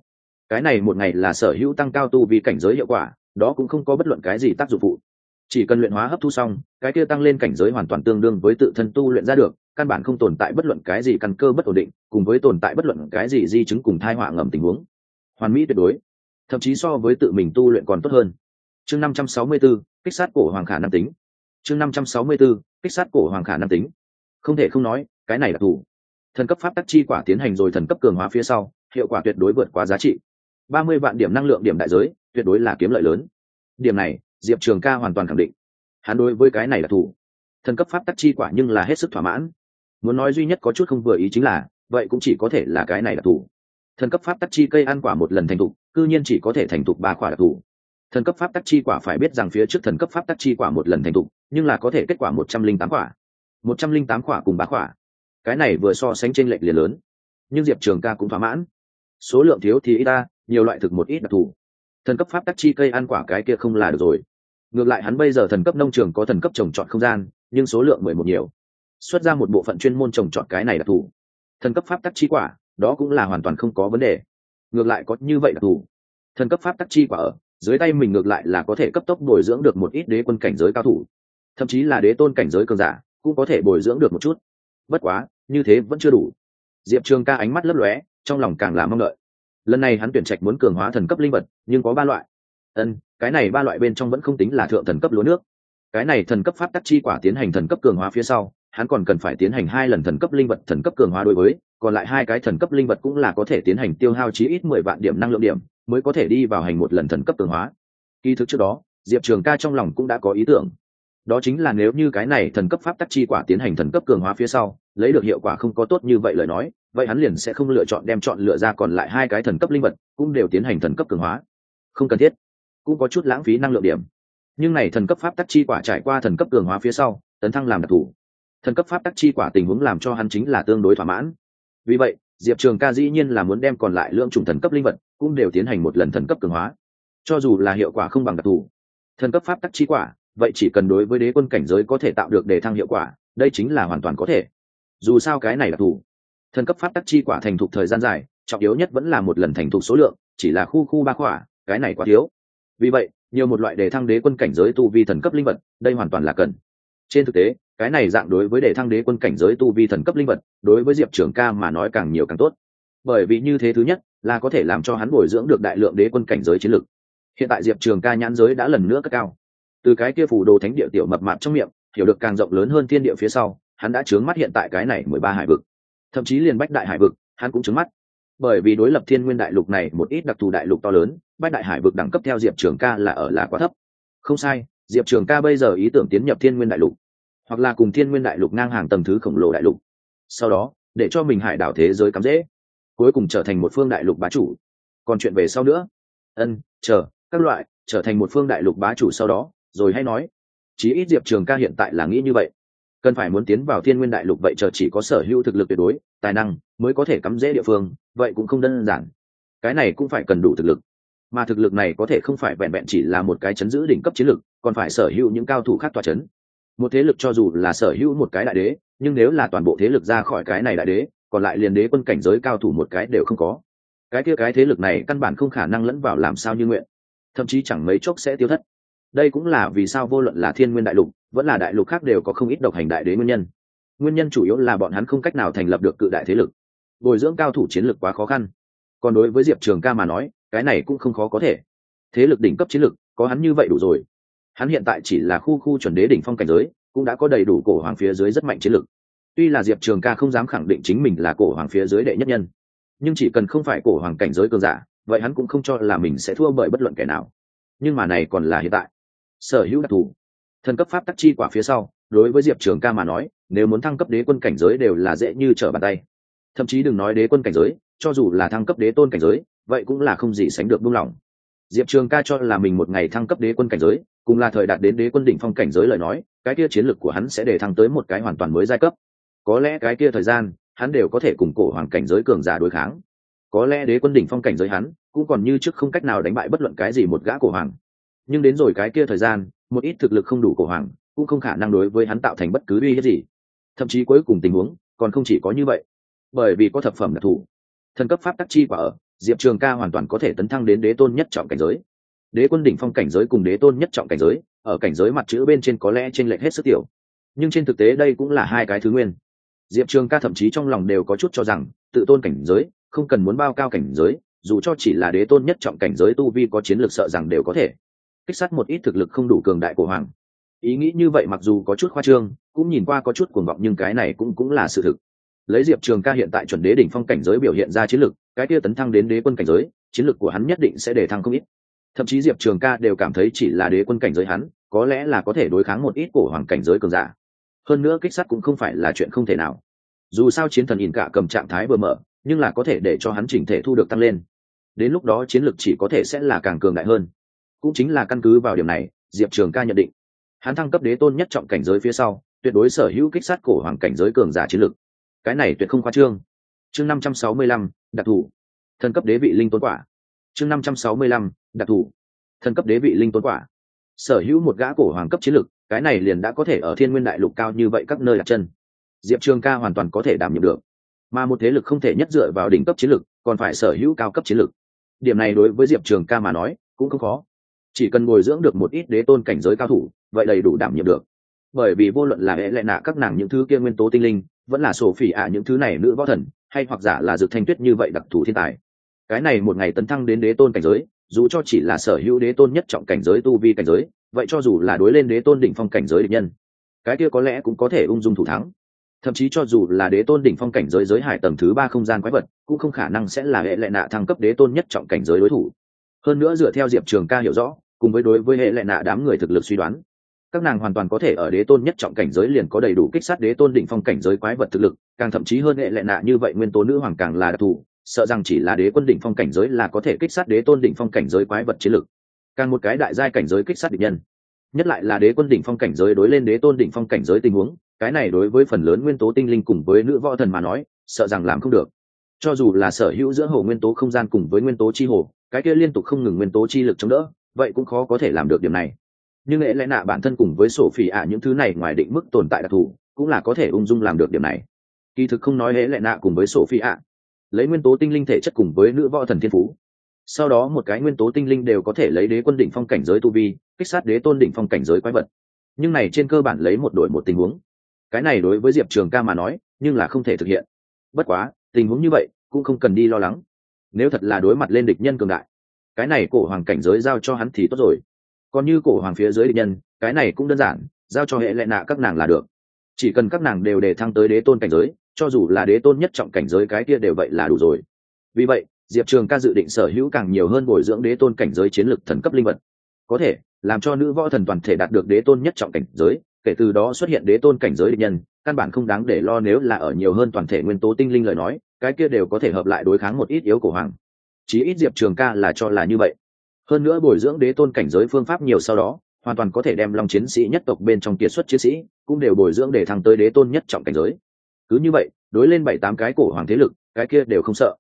Cái này một ngày là sở hữu tăng cao tu vì cảnh giới hiệu quả, đó cũng không có bất luận cái gì tác dụng phụ chỉ cần luyện hóa hấp thu xong cái kia tăng lên cảnh giới hoàn toàn tương đương với tự thân tu luyện ra được căn bản không tồn tại bất luận cái gì căn cơ bất ổn định cùng với tồn tại bất luận cái gì di chứng cùng thai họa ngầm tình huống. Hoàn mỹ tuyệt đối. Thậm chí so với tự mình tu luyện còn tốt hơn. Chương năm trăm sáu mươi 564, kích sát cổ hoàng khả năng tính. Chương năm trăm sáu mươi 564, kích sát cổ hoàng khả năng tính. Không thể không nói cái này là thủ. Thần cấp pháp tắc chi quả tiến hành rồi thần cấp cường hóa phía sau hiệu quả tuyệt đối vượt quá giá trị. Ba mươi vạn điểm năng lượng điểm đại giới tuyệt đối là kiếm lợi lớn. Điểm này diệp trường ca hoàn toàn khẳng định. Hắn đối với cái này là thủ. Thần cấp pháp tắc chi quả nhưng là hết sức thỏa mãn. Muốn nói duy nhất có chút không vừa ý chính là, vậy cũng chỉ có thể là cái này là thủ. Thần cấp pháp tắc chi cây ăn quả một lần thành thục, cư nhiên chỉ có thể thành thục ba quả đặc thủ. Thần cấp pháp tắc chi quả phải biết rằng phía trước thần cấp pháp tắc chi quả một lần thành thục, nhưng là có thể kết quả một trăm linh tám quả. Một trăm linh tám quả cùng ba quả. Cái này vừa so sánh tranh lệch liền lớn. Nhưng diệp trường ca cũng thỏa mãn. Số lượng thiếu thì ít ta, nhiều loại thực một ít đặc thù thần cấp pháp tắc chi cây ăn quả cái kia không là được rồi. Ngược lại hắn bây giờ thần cấp nông trường có thần cấp trồng trọt không gian, nhưng số lượng mười một nhiều. Xuất ra một bộ phận chuyên môn trồng trọt cái này đặc thù thần cấp pháp tắc chi quả, đó cũng là hoàn toàn không có vấn đề. Ngược lại có như vậy đặc thù thần cấp pháp tắc chi quả ở, dưới tay mình ngược lại là có thể cấp tốc bồi dưỡng được một ít đế quân cảnh giới cao thủ. Thậm chí là đế tôn cảnh giới cường giả, cũng có thể bồi dưỡng được một chút. Bất quá, như thế vẫn chưa đủ. Diệp trường ca ánh mắt lấp lóe, trong lòng càng là mong đợi lần này hắn tuyển trạch muốn cường hóa thần cấp linh vật nhưng có ba loại ân cái này ba loại bên trong vẫn không tính là thượng thần cấp lúa nước cái này thần cấp pháp tắc chi quả tiến hành thần cấp cường hóa phía sau hắn còn cần phải tiến hành hai lần thần cấp linh vật thần cấp cường hóa đối với còn lại hai cái thần cấp linh vật cũng là có thể tiến hành tiêu hao chí ít mười vạn điểm năng lượng điểm mới có thể đi vào hành một lần thần cấp cường hóa kỳ thực trước đó diệp trường ca trong lòng cũng đã có ý tưởng đó chính là nếu như cái này thần cấp pháp tắc chi quả tiến hành thần cấp cường hóa phía sau lấy được hiệu quả không có tốt như vậy lời nói vậy hắn liền sẽ không lựa chọn đem chọn lựa ra còn lại hai cái thần cấp linh vật, cũng đều tiến hành thần cấp cường hóa. Không cần thiết. Cũng có chút lãng phí năng lượng điểm. Nhưng này thần cấp pháp tắc chi quả trải qua thần cấp cường hóa phía sau, tấn thăng làm đặc thù. Thần cấp pháp tắc chi quả tình huống làm cho hắn chính là tương đối thỏa mãn. Vì vậy, diệp trường ca dĩ nhiên là muốn đem còn lại lượng chủng thần cấp linh vật cũng đều tiến hành một lần thần cấp cường hóa. Cho dù là hiệu quả không bằng đặc thù. Thần cấp pháp tắc chi quả, vậy chỉ cần đối với đế quân cảnh giới có thể tạo được đề thăng hiệu quả, đây chính là hoàn toàn có thể. Dù sao cái này đặc thù thần cấp pháp tắc chi quả thành thục thời gian dài trọng yếu nhất vẫn là một lần thành thục số lượng chỉ là khu khu ba quả, cái này quá thiếu. Vì vậy nhiều một loại đề thăng đế quân cảnh giới tu vi thần cấp linh vật đây hoàn toàn là cần. Trên thực tế cái này dạng đối với đề thăng đế quân cảnh giới tu vi thần cấp linh vật đối với diệp trường ca mà nói càng nhiều càng tốt. Bởi vì như thế thứ nhất là có thể làm cho hắn bồi dưỡng được đại lượng đế quân cảnh giới chiến lược hiện tại diệp trường ca nhãn giới đã lần nữa cất cao. Từ cái kia phủ đồ thánh địa tiểu mập mạp trong miệng hiểu được càng rộng lớn hơn thiên địa phía sau hắn đã trướng mắt hiện tại cái này mười ba hải vực thậm chí liền bách đại hải vực, hắn cũng trứng mắt. Bởi vì đối lập thiên nguyên đại lục này một ít đặc thù đại lục to lớn, bách đại hải vực đẳng cấp theo diệp trường ca là ở là quá thấp. Không sai, diệp trường ca bây giờ ý tưởng tiến nhập thiên nguyên đại lục, hoặc là cùng thiên nguyên đại lục ngang hàng tầm thứ khổng lồ đại lục. Sau đó, để cho mình hải đảo thế giới cắm dễ, cuối cùng trở thành một phương đại lục bá chủ. Còn chuyện về sau nữa. Ân, chờ, các loại, trở thành một phương đại lục bá chủ sau đó, rồi hay nói. Chí ít diệp trường ca hiện tại là nghĩ như vậy cần phải muốn tiến vào thiên nguyên đại lục vậy chờ chỉ có sở hữu thực lực tuyệt đối, tài năng mới có thể cắm dễ địa phương, vậy cũng không đơn giản. Cái này cũng phải cần đủ thực lực. Mà thực lực này có thể không phải vẹn vẹn chỉ là một cái chấn giữ đỉnh cấp chiến lực, còn phải sở hữu những cao thủ khác tòa chấn. Một thế lực cho dù là sở hữu một cái đại đế, nhưng nếu là toàn bộ thế lực ra khỏi cái này đại đế, còn lại liền đế quân cảnh giới cao thủ một cái đều không có. Cái kia cái thế lực này căn bản không khả năng lẫn vào làm sao như nguyện. Thậm chí chẳng mấy chốc sẽ tiêu thất đây cũng là vì sao vô luận là thiên nguyên đại lục, vẫn là đại lục khác đều có không ít độc hành đại đế nguyên nhân. Nguyên nhân chủ yếu là bọn hắn không cách nào thành lập được cự đại thế lực. Bồi dưỡng cao thủ chiến lược quá khó khăn. Còn đối với diệp trường ca mà nói, cái này cũng không khó có thể. Thế lực đỉnh cấp chiến lược, có hắn như vậy đủ rồi. Hắn hiện tại chỉ là khu khu chuẩn đế đỉnh phong cảnh giới, cũng đã có đầy đủ cổ hoàng phía dưới rất mạnh chiến lược. Tuy là diệp trường ca không dám khẳng định chính mình là cổ hoàng phía dưới đệ nhất nhân, nhưng chỉ cần không phải cổ hoàng cảnh giới cường giả, vậy hắn cũng không cho là mình sẽ thua bởi bất luận kẻ nào. Nhưng mà này còn là hiện tại sở hữu đặc thù. Thần cấp pháp tắc chi quả phía sau, đối với diệp trường ca mà nói, nếu muốn thăng cấp đế quân cảnh giới đều là dễ như trở bàn tay. Thậm chí đừng nói đế quân cảnh giới, cho dù là thăng cấp đế tôn cảnh giới, vậy cũng là không gì sánh được buông lỏng. Diệp trường ca cho là mình một ngày thăng cấp đế quân cảnh giới, cùng là thời đạt đến đế quân đỉnh phong cảnh giới lời nói, cái kia chiến lược của hắn sẽ để thăng tới một cái hoàn toàn mới giai cấp. Có lẽ cái kia thời gian, hắn đều có thể cùng cổ hoàng cảnh giới cường giả đối kháng. Có lẽ đế quân đỉnh phong cảnh giới hắn, cũng còn như trước không cách nào đánh bại bất luận cái gì một gã cổ hoàng nhưng đến rồi cái kia thời gian, một ít thực lực không đủ cổ hoàng, cũng không khả năng đối với hắn tạo thành bất cứ uy hiếp gì. Thậm chí cuối cùng tình huống, còn không chỉ có như vậy. Bởi vì có thập phẩm đặc thù, thần cấp pháp tắc chi quả ở, diệp trường ca hoàn toàn có thể tấn thăng đến đế tôn nhất trọng cảnh giới. Đế quân đỉnh phong cảnh giới cùng đế tôn nhất trọng cảnh giới, ở cảnh giới mặt chữ bên trên có lẽ t r ê n lệch hết sức tiểu. Nhưng trên thực tế đây cũng là hai cái thứ nguyên. Diệp trường ca thậm chí trong lòng đều có chút cho rằng, tự tôn cảnh giới, không cần muốn bao cao cảnh giới, dù cho chỉ là đế tôn nhất trọng cảnh giới tu vi có chiến lược sợ rằng đều có thể kích sát một ít thực lực không đủ cường đại của hoàng. Ý nghĩ như vậy mặc dù có chút khoa trương, cũng nhìn qua có chút cuồng vọng nhưng cái này cũng cũng là sự thực. Lấy diệp trường ca hiện tại chuẩn đế đỉnh phong cảnh giới biểu hiện ra chiến lược cái kia tấn thăng đến đế quân cảnh giới, chiến lược của hắn nhất định sẽ để thăng không ít. Thậm chí diệp trường ca đều cảm thấy chỉ là đế quân cảnh giới hắn, có lẽ là có thể đối kháng một ít cổ hoàng cảnh giới cường giả. Hơn nữa kích sát cũng không phải là chuyện không thể nào. Dù sao chiến thần nhìn cả cầm trạng thái vừa mở, nhưng là có thể để cho hắn chỉnh thể thu được tăng lên. Đến lúc đó chiến lược chỉ có thể sẽ là càng cường đại hơn cũng chính là căn cứ vào điểm này, diệp trường ca nhận định, hắn thăng cấp đế tôn nhất trọng cảnh giới phía sau, tuyệt đối sở hữu kích sát cổ hoàng cảnh giới cường giả chiến lược cái này tuyệt không khoa trương. Chương năm trăm sáu mươi lăm, đặc thù. Thần cấp đế vị linh tôn quả. Chương năm trăm sáu mươi lăm, đặc thù. Thần cấp đế vị linh tôn quả. Sở hữu một gã cổ hoàng cấp chiến lược cái này liền đã có thể ở thiên nguyên đại lục cao như vậy các nơi đặt chân. Diệp trường ca hoàn toàn có thể đảm nhiệm được. Mà một thế lực không thể nhất dựa vào đỉnh cấp chiến lược còn phải sở hữu cao cấp chiến lược điểm này đối với diệp trường ca mà nói, cũng không khó chỉ cần bồi dưỡng được một ít đế tôn cảnh giới cao thủ, vậy đầy đủ đảm nhiệm được. Bởi vì vô luận là hệ lệ nạ các nàng những thứ kia nguyên tố tinh linh, vẫn là sổ phỉ ạ những thứ này nữ võ thần, hay hoặc giả là dược thanh tuyết như vậy đặc thù thiên tài. Cái này một ngày tấn thăng đến đế tôn cảnh giới, dù cho chỉ là sở hữu đế tôn nhất trọng cảnh giới tu vi cảnh giới, vậy cho dù là đối lên đế tôn đỉnh phong cảnh giới địch nhân, cái kia có lẽ cũng có thể ung dung thủ thắng. Thậm chí cho dù là đế tôn đỉnh phong cảnh giới giới hải tầng thứ ba không gian quái vật, cũng không khả năng sẽ là hệ lệ nạ thăng cấp đế tôn nhất trọng cảnh giới đối thủ. Hơn nữa dựa theo diệp trường ca hiểu rõ cùng với đối với hệ lệ nạ đám người thực lực suy đoán. Các nàng hoàn toàn có thể ở đế tôn nhất trọng cảnh giới liền có đầy đủ kích sát đế tôn đỉnh phong cảnh giới quái vật thực lực, càng thậm chí hơn hệ lệ nạ như vậy nguyên tố nữ hoàng càng là đặc thù, sợ rằng chỉ là đế quân đỉnh phong cảnh giới là có thể kích sát đế tôn đỉnh phong cảnh giới quái vật chiến lực. Càng một cái đại giai cảnh giới kích sát địch nhân. Nhất lại là đế quân đỉnh phong cảnh giới đối lên đế tôn đỉnh phong cảnh giới tình huống, cái này đối với phần lớn nguyên tố tinh linh cùng với nữ võ thần mà nói, sợ rằng làm không được. Cho dù là sở hữu giữa hồ nguyên tố không gian cùng với nguyên tố chi hồ, cái kia liên tục không ngừng nguyên tố chi lực chống đỡ vậy cũng khó có thể làm được điểm này. Nhưng lẽ lẽ nạ bản thân cùng với sổ phỉ ạ những thứ này ngoài định mức tồn tại đặc thù, cũng là có thể ung dung làm được điểm này. Kỳ thực không nói hễ lẽ nạ cùng với sổ phi ạ lấy nguyên tố tinh linh thể chất cùng với nữ võ thần thiên phú. Sau đó một cái nguyên tố tinh linh đều có thể lấy đế quân đỉnh phong cảnh giới tu vi, kích sát đế tôn đỉnh phong cảnh giới quái vật. Nhưng này trên cơ bản lấy một đổi một tình huống. Cái này đối với diệp trường ca mà nói, nhưng là không thể thực hiện. Bất quá, tình huống như vậy, cũng không cần đi lo lắng. Nếu thật là đối mặt lên địch nhân cường đại cái này cổ hoàng cảnh giới giao cho hắn thì tốt rồi. Còn như cổ hoàng phía dưới địch nhân, cái này cũng đơn giản, giao cho hệ lệ nạ các nàng là được. Chỉ cần các nàng đều để thăng tới đế tôn cảnh giới, cho dù là đế tôn nhất trọng cảnh giới cái kia đều vậy là đủ rồi. Vì vậy, diệp trường ca dự định sở hữu càng nhiều hơn bồi dưỡng đế tôn cảnh giới chiến lược thần cấp linh vật. Có thể, làm cho nữ võ thần toàn thể đạt được đế tôn nhất trọng cảnh giới, kể từ đó xuất hiện đế tôn cảnh giới địch nhân, căn bản không đáng để lo nếu là ở nhiều hơn toàn thể nguyên tố tinh linh lời nói, cái kia đều có thể hợp lại đối kháng một ít yếu cổ hoàng chí ít diệp trường ca là cho là như vậy. Hơn nữa bồi dưỡng đế tôn cảnh giới phương pháp nhiều sau đó, hoàn toàn có thể đem long chiến sĩ nhất tộc bên trong kiệt xuất chiến sĩ cũng đều bồi dưỡng để thăng tới đế tôn nhất trọng cảnh giới. Cứ như vậy, đối lên bảy tám cái cổ hoàng thế lực, cái kia đều không sợ.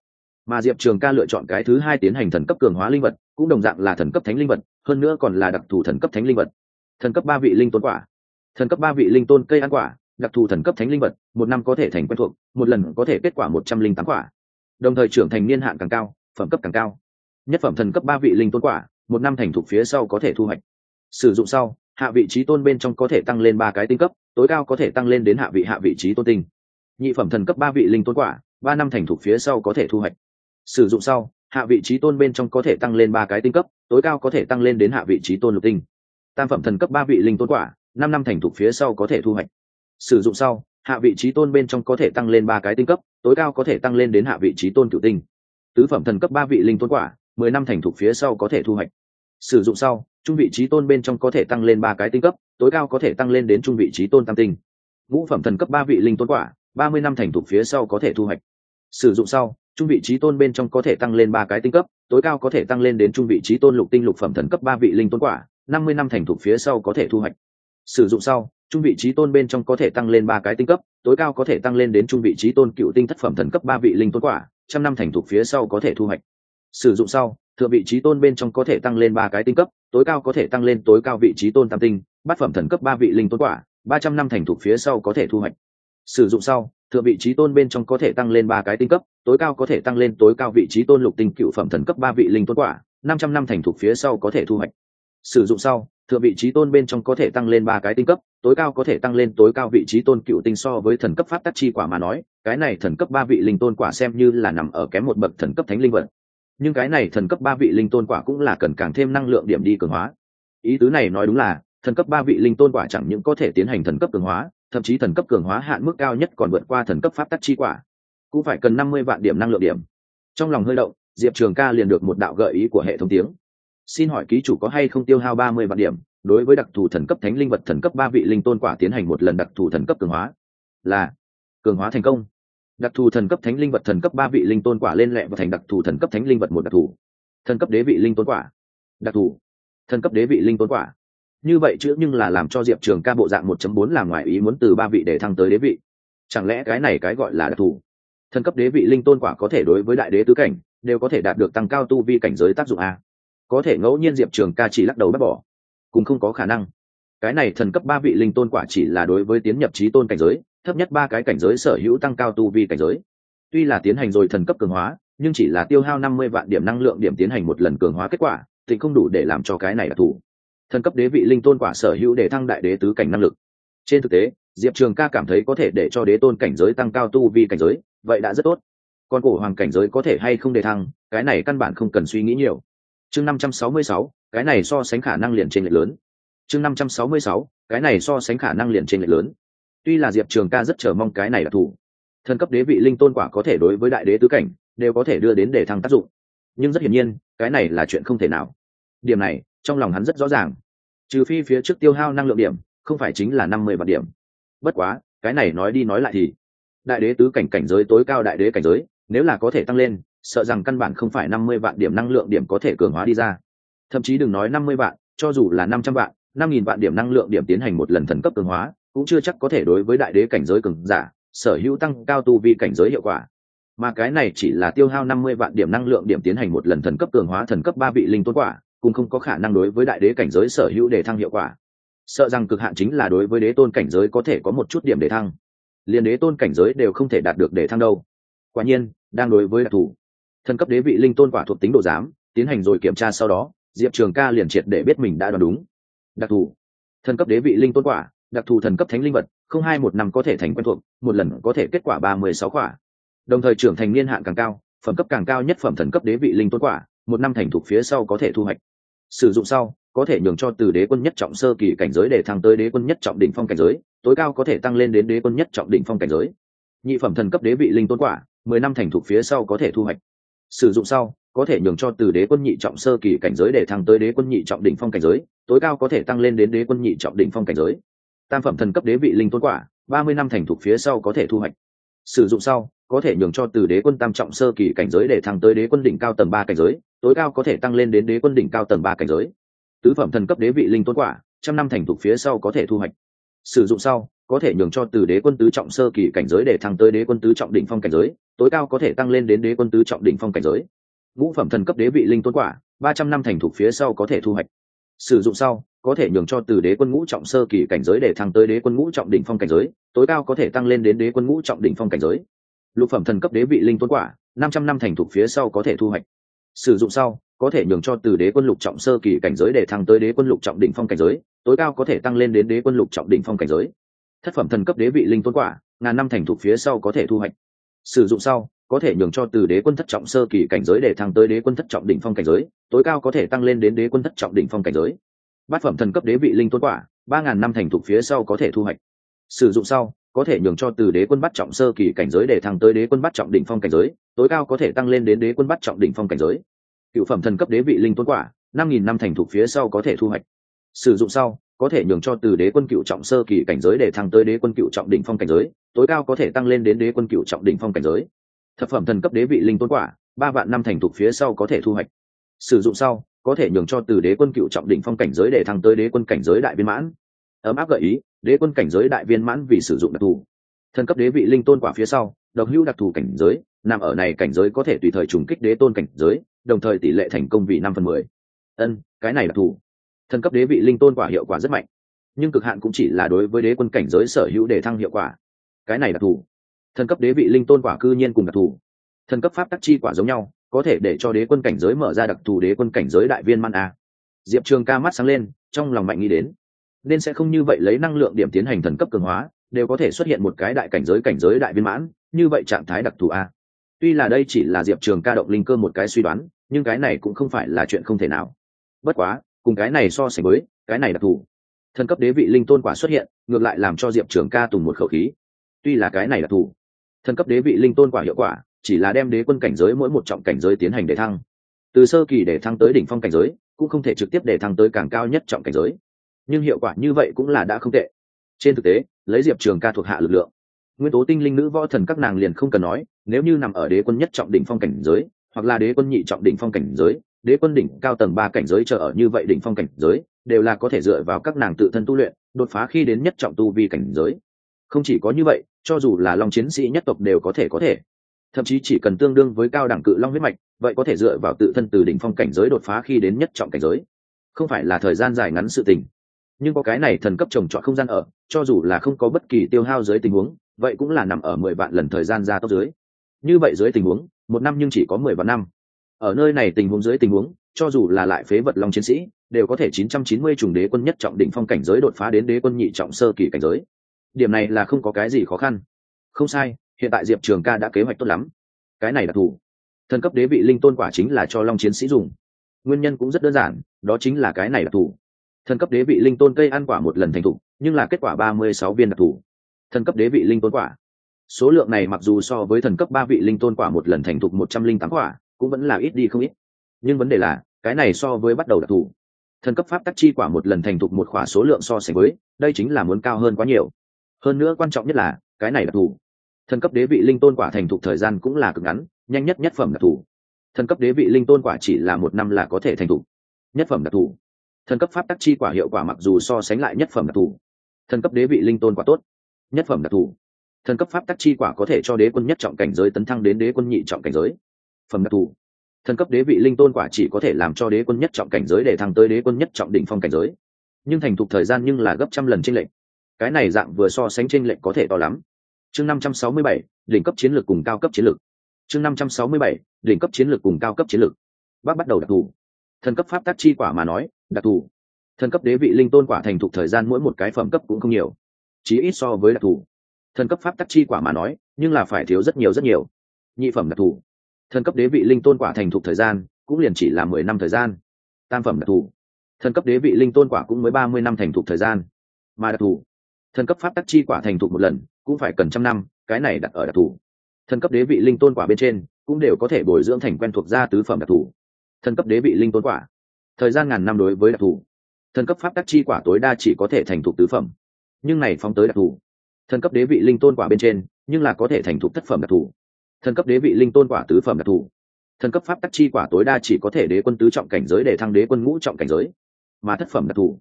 Mà diệp trường ca lựa chọn cái thứ hai tiến hành thần cấp cường hóa linh vật, cũng đồng dạng là thần cấp thánh linh vật, hơn nữa còn là đặc thù thần cấp thánh linh vật. Thần cấp ba vị linh tôn quả. Thần cấp ba vị linh tôn cây ăn quả, đặc thù thần cấp thánh linh vật, một năm có thể thành quen thuộc, một lần có thể kết quả một trăm linh tám quả. Đồng thời trưởng thành niên hạn càng cao phẩm cấp càng cao. Nhất phẩm thần cấp ba vị linh tôn quả, một năm thành thục phía sau có thể thu hoạch. Sử dụng sau, hạ vị trí tôn bên trong có thể tăng lên ba cái tinh cấp, tối cao có thể tăng lên đến hạ vị hạ vị trí tôn tinh. Nhị phẩm thần cấp ba vị linh tôn quả, ba năm thành thục phía sau có thể thu hoạch. Sử dụng sau, hạ vị trí tôn bên trong có thể tăng lên ba cái tinh cấp, tối cao có thể tăng lên đến hạ vị trí tôn lục tinh. Tam phẩm thần cấp ba vị linh tôn quả, năm năm thành thục phía sau có thể thu hoạch. Sử dụng sau, hạ vị trí tôn bên trong có thể tăng lên ba cái tinh cấp, tối cao có thể tăng lên đến hạ vị trí tôn cựu tinh tứ phẩm thần cấp ba vị linh tôn quả, mười năm thành thục phía sau có thể thu hoạch. Sử dụng sau, trung vị trí tôn bên trong có thể tăng lên ba cái tinh cấp, tối cao có thể tăng lên đến trung vị trí tôn tam tinh. Ngũ phẩm thần cấp ba vị linh tôn quả, ba mươi năm thành thục phía sau có thể thu hoạch. Sử dụng sau, trung vị trí tôn bên trong có thể tăng lên ba cái tinh cấp, tối cao có thể tăng lên đến trung vị trí tôn lục tinh lục phẩm thần cấp ba vị linh tôn quả, năm mươi năm thành thục phía sau có thể thu hoạch. Sử dụng sau, trung vị trí tôn bên trong có thể tăng lên ba cái tinh cấp, tối cao có thể tăng lên đến trung vị trí tôn cựu tinh thất phẩm thần cấp ba vị linh tôn quả trăm năm thành thục phía sau có thể thu hoạch. Sử dụng sau, thượng vị trí tôn bên trong có thể tăng lên ba cái tinh cấp, tối cao có thể tăng lên tối cao vị trí tôn tam tinh, bát phẩm thần cấp ba vị linh tôn quả, ba trăm năm thành thục phía sau có thể thu hoạch. Sử dụng sau, thượng vị trí tôn bên trong có thể tăng lên ba cái tinh cấp, tối cao có thể tăng lên tối cao vị trí tôn lục tinh cựu phẩm thần cấp ba vị linh tôn quả, năm trăm năm thành thục phía sau có thể thu hoạch. Sử dụng sau, thượng vị trí tôn bên trong có thể tăng lên ba cái tinh cấp tối cao có thể tăng lên tối cao vị trí tôn cựu tinh so với thần cấp pháp tắc chi quả mà nói, cái này thần cấp ba vị linh tôn quả xem như là nằm ở kém một bậc thần cấp thánh linh vật. Nhưng cái này thần cấp ba vị linh tôn quả cũng là cần càng thêm năng lượng điểm đi cường hóa. Ý tứ này nói đúng là, thần cấp ba vị linh tôn quả chẳng những có thể tiến hành thần cấp cường hóa, thậm chí thần cấp cường hóa hạn mức cao nhất còn vượt qua thần cấp pháp tắc chi quả. Cũng phải cần năm mươi vạn điểm năng lượng điểm. Trong lòng hơi động, diệp trường ca liền được một đạo gợi ý của hệ thống tiếng. Xin hỏi ký chủ có hay không tiêu hao ba mươi vạn điểm? Đối với đặc thù thần cấp thánh linh vật thần cấp ba vị linh tôn quả tiến hành một lần đặc thù thần cấp cường hóa, là cường hóa thành công. Đặc thù thần cấp thánh linh vật thần cấp ba vị linh tôn quả lên lẹ và thành đặc thù thần cấp thánh linh vật một đặc thù. Thần cấp đế vị linh tôn quả, đặc thù. Thần cấp đế vị linh tôn quả. Như vậy chữ nhưng là làm cho diệp trường ca bộ dạng một chấm bốn là ngoài ý muốn từ ba vị để thăng tới đế vị. Chẳng lẽ cái này cái gọi là đặc thù? Thần cấp đế vị linh tôn quả có thể đối với đại đế tứ cảnh, đều có thể đạt được tăng cao tu vi cảnh giới tác dụng a? Có thể ngẫu nhiên diệp trường ca chỉ lắc đầu bác bỏ cũng không có khả năng. Cái này thần cấp ba vị linh tôn quả chỉ là đối với tiến nhập trí tôn cảnh giới, thấp nhất ba cái cảnh giới sở hữu tăng cao tu vi cảnh giới. Tuy là tiến hành rồi thần cấp cường hóa, nhưng chỉ là tiêu hao năm mươi vạn điểm năng lượng điểm tiến hành một lần cường hóa kết quả, thì không đủ để làm cho cái này đặc thù thần cấp đế vị linh tôn quả sở hữu để thăng đại đế tứ cảnh năng lực. Trên thực tế, diệp trường ca cảm thấy có thể để cho đế tôn cảnh giới tăng cao tu vi cảnh giới, vậy đã rất tốt. Còn cổ hoàng cảnh giới có thể hay không đề thăng, cái này căn bản không cần suy nghĩ nhiều. Chương năm trăm sáu mươi sáu cái này so sánh khả năng liền trên lệch lớn. Chương năm trăm sáu mươi sáu, cái này so sánh khả năng liền trên lệch lớn. Tuy là diệp trường ca rất chờ mong cái này là thủ thân cấp đế vị linh tôn quả có thể đối với đại đế tứ cảnh, đều có thể đưa đến để thăng tác dụng. Nhưng rất hiển nhiên, cái này là chuyện không thể nào. Điểm này, trong lòng hắn rất rõ ràng. Trừ phi phía trước tiêu hao năng lượng điểm, không phải chính là năm mươi vạn điểm. Bất quá, cái này nói đi nói lại thì, đại đế tứ cảnh cảnh giới tối cao đại đế cảnh giới, nếu là có thể tăng lên, sợ rằng căn bản không phải năm mươi vạn điểm năng lượng điểm có thể cường hóa đi ra thậm chí đừng nói năm mươi vạn, cho dù là năm trăm vạn, năm nghìn vạn điểm năng lượng điểm tiến hành một lần thần cấp cường hóa, cũng chưa chắc có thể đối với đại đế cảnh giới cường giả, sở hữu tăng cao tu vi cảnh giới hiệu quả. Mà cái này chỉ là tiêu hao năm mươi vạn điểm năng lượng điểm tiến hành một lần thần cấp cường hóa thần cấp ba vị linh tôn quả, cũng không có khả năng đối với đại đế cảnh giới sở hữu để thăng hiệu quả. Sợ rằng cực hạn chính là đối với đế tôn cảnh giới có thể có một chút điểm để thăng. Liền đế tôn cảnh giới đều không thể đạt được để thăng đâu. Quả nhiên, đang đối với đặc thù, thần cấp đế vị linh tôn quả thuộc tính độ giám, tiến hành rồi kiểm tra sau đó diệp trường ca liền triệt để biết mình đã đoán đúng. Đặc thù. Thần cấp đế vị linh tôn quả, đặc thù thần cấp thánh linh vật, không hai một năm có thể thành quen thuộc, một lần có thể kết quả ba mươi sáu quả. Đồng thời trưởng thành niên hạn càng cao, phẩm cấp càng cao nhất phẩm thần cấp đế vị linh tôn quả, một năm thành thục phía sau có thể thu hoạch. Sử dụng sau, có thể nhường cho từ đế quân nhất trọng sơ kỳ cảnh giới để thăng tới đế quân nhất trọng đỉnh phong cảnh giới, tối cao có thể tăng lên đến đế quân nhất trọng đỉnh phong cảnh giới. Nhị phẩm thần cấp đế vị linh tôn quả, mười năm thành thục phía sau có thể thu hoạch. Sử dụng sau có thể nhường cho từ đế quân nhị trọng sơ kỳ cảnh giới để thăng tới đế quân nhị trọng đỉnh phong cảnh giới, tối cao có thể tăng lên đến đế quân nhị trọng đỉnh phong cảnh giới. Tam phẩm thần cấp đế vị linh tôn quả, ba mươi năm thành thục phía sau có thể thu hoạch. Sử dụng sau, có thể nhường cho từ đế quân tam trọng sơ kỳ cảnh giới để thăng tới đế quân đỉnh cao tầng ba cảnh giới, tối cao có thể tăng lên đến đế quân đỉnh cao tầng ba cảnh giới. Tứ phẩm thần cấp đế vị linh tôn quả, trăm năm thành thục phía sau có thể thu hoạch. Sử dụng sau, có thể nhường cho từ đế quân tứ trọng sơ kỳ cảnh giới để thăng tới đế quân tứ trọng đỉnh phong cảnh giới, tối cao có thể tăng lên đến đế quân tứ trọng đỉnh phong cảnh giới ngũ phẩm thần cấp đế vị linh tôn quả, ba trăm năm thành thục phía sau có thể thu hoạch. Sử dụng sau, có thể nhường cho từ đế quân ngũ trọng sơ kỳ cảnh giới để thăng tới đế quân ngũ trọng đỉnh phong cảnh giới, tối cao có thể tăng lên đến đế quân ngũ trọng đỉnh phong cảnh giới. Lục phẩm thần cấp đế vị linh tôn quả, năm trăm năm thành thục phía sau có thể thu hoạch. Sử dụng sau, có thể nhường cho từ đế quân lục trọng sơ kỳ cảnh giới để thăng tới đế quân lục trọng đỉnh phong cảnh giới, tối cao có thể tăng lên đến đế quân lục trọng đỉnh phong cảnh giới. Thất phẩm thần cấp đế vị linh tôn quả, ngàn năm thành thục phía sau có thể thu hoạch. Sử dụng sau có thể nhường cho từ đế quân thất trọng sơ kỳ cảnh giới để thăng tới đế quân thất trọng đỉnh phong cảnh giới, tối cao có thể tăng lên đến đế quân thất trọng đỉnh phong cảnh giới. Bát phẩm thần cấp đế vị linh tôn quả, ba ngàn năm thành thục phía sau có thể thu hoạch. Sử dụng sau, có thể nhường cho từ đế quân bắt trọng sơ kỳ cảnh giới để thăng tới đế quân bắt trọng đỉnh phong cảnh giới, tối cao có thể tăng lên đến đế quân bắt trọng đỉnh phong cảnh giới. Cựu phẩm thần cấp đế vị linh tôn quả, năm nghìn năm thành thục phía sau có thể thu hoạch. Sử dụng sau, có thể nhường cho từ đế quân cựu trọng sơ kỳ cảnh giới để thăng tới đế quân cựu trọng đỉnh phong cảnh giới, tối cao có thể tăng lên đến đế quân cựu trọng đỉnh phong cảnh giới thập phẩm thần cấp đế vị linh tôn quả, ba vạn năm thành thục phía sau có thể thu hoạch. Sử dụng sau, có thể nhường cho từ đế quân cựu trọng đỉnh phong cảnh giới để thăng tới đế quân cảnh giới đại viên mãn. Ấm áp gợi ý, đế quân cảnh giới đại viên mãn vì sử dụng đặc thù. Thần cấp đế vị linh tôn quả phía sau, độc hữu đặc thù cảnh giới, nằm ở này cảnh giới có thể tùy thời trùng kích đế tôn cảnh giới, đồng thời tỷ lệ thành công vì năm phần mười. Ân, cái này đặc thù. Thần cấp đế vị linh tôn quả hiệu quả rất mạnh, nhưng cực hạn cũng chỉ là đối với đế quân cảnh giới sở hữu để thăng hiệu quả. Cái này đặc thù thần cấp đế vị linh tôn quả cư nhiên cùng đặc thù. Thần cấp pháp tắc chi quả giống nhau, có thể để cho đế quân cảnh giới mở ra đặc thù đế quân cảnh giới đại viên man a. Diệp trường ca mắt sáng lên, trong lòng mạnh nghĩ đến, nên sẽ không như vậy lấy năng lượng điểm tiến hành thần cấp cường hóa, đều có thể xuất hiện một cái đại cảnh giới cảnh giới đại viên mãn, như vậy trạng thái đặc thù a. Tuy là đây chỉ là diệp trường ca động linh cơ một cái suy đoán, nhưng cái này cũng không phải là chuyện không thể nào. Bất quá, cùng cái này so sánh với, cái này đặc thù. Thần cấp đế vị linh tôn quả xuất hiện, ngược lại làm cho diệp trường ca tùng một khẩu khí. Tuy là cái này đặc thù thần cấp đế vị linh tôn quả hiệu quả, chỉ là đem đế quân cảnh giới mỗi một trọng cảnh giới tiến hành để thăng. Từ sơ kỳ để thăng tới đỉnh phong cảnh giới, cũng không thể trực tiếp để thăng tới càng cao nhất trọng cảnh giới. Nhưng hiệu quả như vậy cũng là đã không tệ. Trên thực tế, lấy diệp trường ca thuộc hạ lực lượng, nguyên tố tinh linh nữ võ thần các nàng liền không cần nói, nếu như nằm ở đế quân nhất trọng đỉnh phong cảnh giới, hoặc là đế quân nhị trọng đỉnh phong cảnh giới, đế quân đỉnh cao tầng ba cảnh giới chờ ở như vậy đỉnh phong cảnh giới, đều là có thể dựa vào các nàng tự thân tu luyện, đột phá khi đến nhất trọng tu vi cảnh giới không chỉ có như vậy, cho dù là long chiến sĩ nhất tộc đều có thể có thể. Thậm chí chỉ cần tương đương với cao đẳng cự long huyết mạch, vậy có thể dựa vào tự thân từ đỉnh phong cảnh giới đột phá khi đến nhất trọng cảnh giới. Không phải là thời gian dài ngắn sự tình. Nhưng có cái này thần cấp trồng trọt không gian ở, cho dù là không có bất kỳ tiêu hao dưới tình huống, vậy cũng là nằm ở mười vạn lần thời gian ra tốc dưới. Như vậy dưới tình huống, một năm nhưng chỉ có mười vạn năm. Ở nơi này tình huống dưới tình huống, cho dù là lại phế vật long chiến sĩ, đều có thể chín trăm chín mươi trùng đế quân nhất trọng đỉnh phong cảnh giới đột phá đến đế quân nhị trọng sơ kỳ cảnh giới điểm này là không có cái gì khó khăn. Không sai, hiện tại diệp trường ca đã kế hoạch tốt lắm. Cái này đặc thù thần cấp đế vị linh tôn quả chính là cho long chiến sĩ dùng. Nguyên nhân cũng rất đơn giản, đó chính là cái này đặc thù thần cấp đế vị linh tôn cây ăn quả một lần thành thục nhưng là kết quả ba mươi sáu viên đặc thù thần cấp đế vị linh tôn quả. Số lượng này mặc dù so với thần cấp ba vị linh tôn quả một lần thành thục một trăm linh tám quả, cũng vẫn là ít đi không ít. Nhưng vấn đề là, cái này so với bắt đầu đặc thù thần cấp pháp tắc chi quả một lần thành thục một quả số lượng so sánh với, đây chính là muốn cao hơn quá nhiều hơn nữa quan trọng nhất là, cái này đặc thù thần cấp đế vị linh tôn quả thành thục thời gian cũng là cực ngắn, nhanh nhất nhất phẩm đặc thù thần cấp đế vị linh tôn quả chỉ là một năm là có thể thành thục nhất phẩm đặc thù thần cấp pháp tắc chi quả hiệu quả mặc dù so sánh lại nhất phẩm đặc thù thần cấp đế vị linh tôn quả tốt, nhất phẩm đặc thù thần cấp pháp tắc chi quả có thể cho đế quân nhất trọng cảnh giới tấn thăng đến đế quân nhị trọng cảnh giới. Phẩm đặc thù thần cấp đế vị linh tôn quả chỉ có thể làm cho đế quân nhất trọng cảnh giới để thăng tới đế quân nhất trọng đỉnh phong cảnh giới. Nhưng thành thục thời gian nhưng là gấp trăm lần trên lệch cái này dạng vừa so sánh tranh lệch có thể to lắm. Chương năm trăm sáu mươi bảy, đỉnh cấp chiến lược cùng cao cấp chiến lược. Chương năm trăm sáu mươi bảy, đỉnh cấp chiến lược cùng cao cấp chiến lược. Bác bắt đầu đặc thù. Thần cấp pháp tác chi quả mà nói, đặc thù. Thần cấp đế vị linh tôn quả thành thục thời gian mỗi một cái phẩm cấp cũng không nhiều, chí ít so với đặc thù. Thần cấp pháp tác chi quả mà nói, nhưng là phải thiếu rất nhiều rất nhiều. Nhị phẩm đặc thù. Thần cấp đế vị linh tôn quả thành thục thời gian cũng liền chỉ là mười năm thời gian. Tam phẩm đặc thù. Thần cấp đế vị linh tôn quả cũng mới ba mươi năm thành thục thời gian. Mà đặc thù thần cấp pháp tắc chi quả thành thục một lần, cũng phải cần trăm năm, cái này đặt ở đặc thù. Thần cấp đế vị linh tôn quả bên trên, cũng đều có thể bồi dưỡng thành quen thuộc ra tứ phẩm đặc thù. Thần cấp đế vị linh tôn quả. Thời gian ngàn năm đối với đặc thù. Thần cấp pháp tắc chi quả tối đa chỉ có thể thành thục tứ phẩm, nhưng này phóng tới đặc thù. Thần cấp đế vị linh tôn quả bên trên, nhưng là có thể thành thục thất phẩm đặc thù. Thần cấp đế vị linh tôn quả tứ phẩm đặc thù. Thần cấp pháp tắc chi quả tối đa chỉ có thể đế quân tứ trọng cảnh giới để thăng đế quân ngũ trọng cảnh giới, mà thất phẩm đặc thù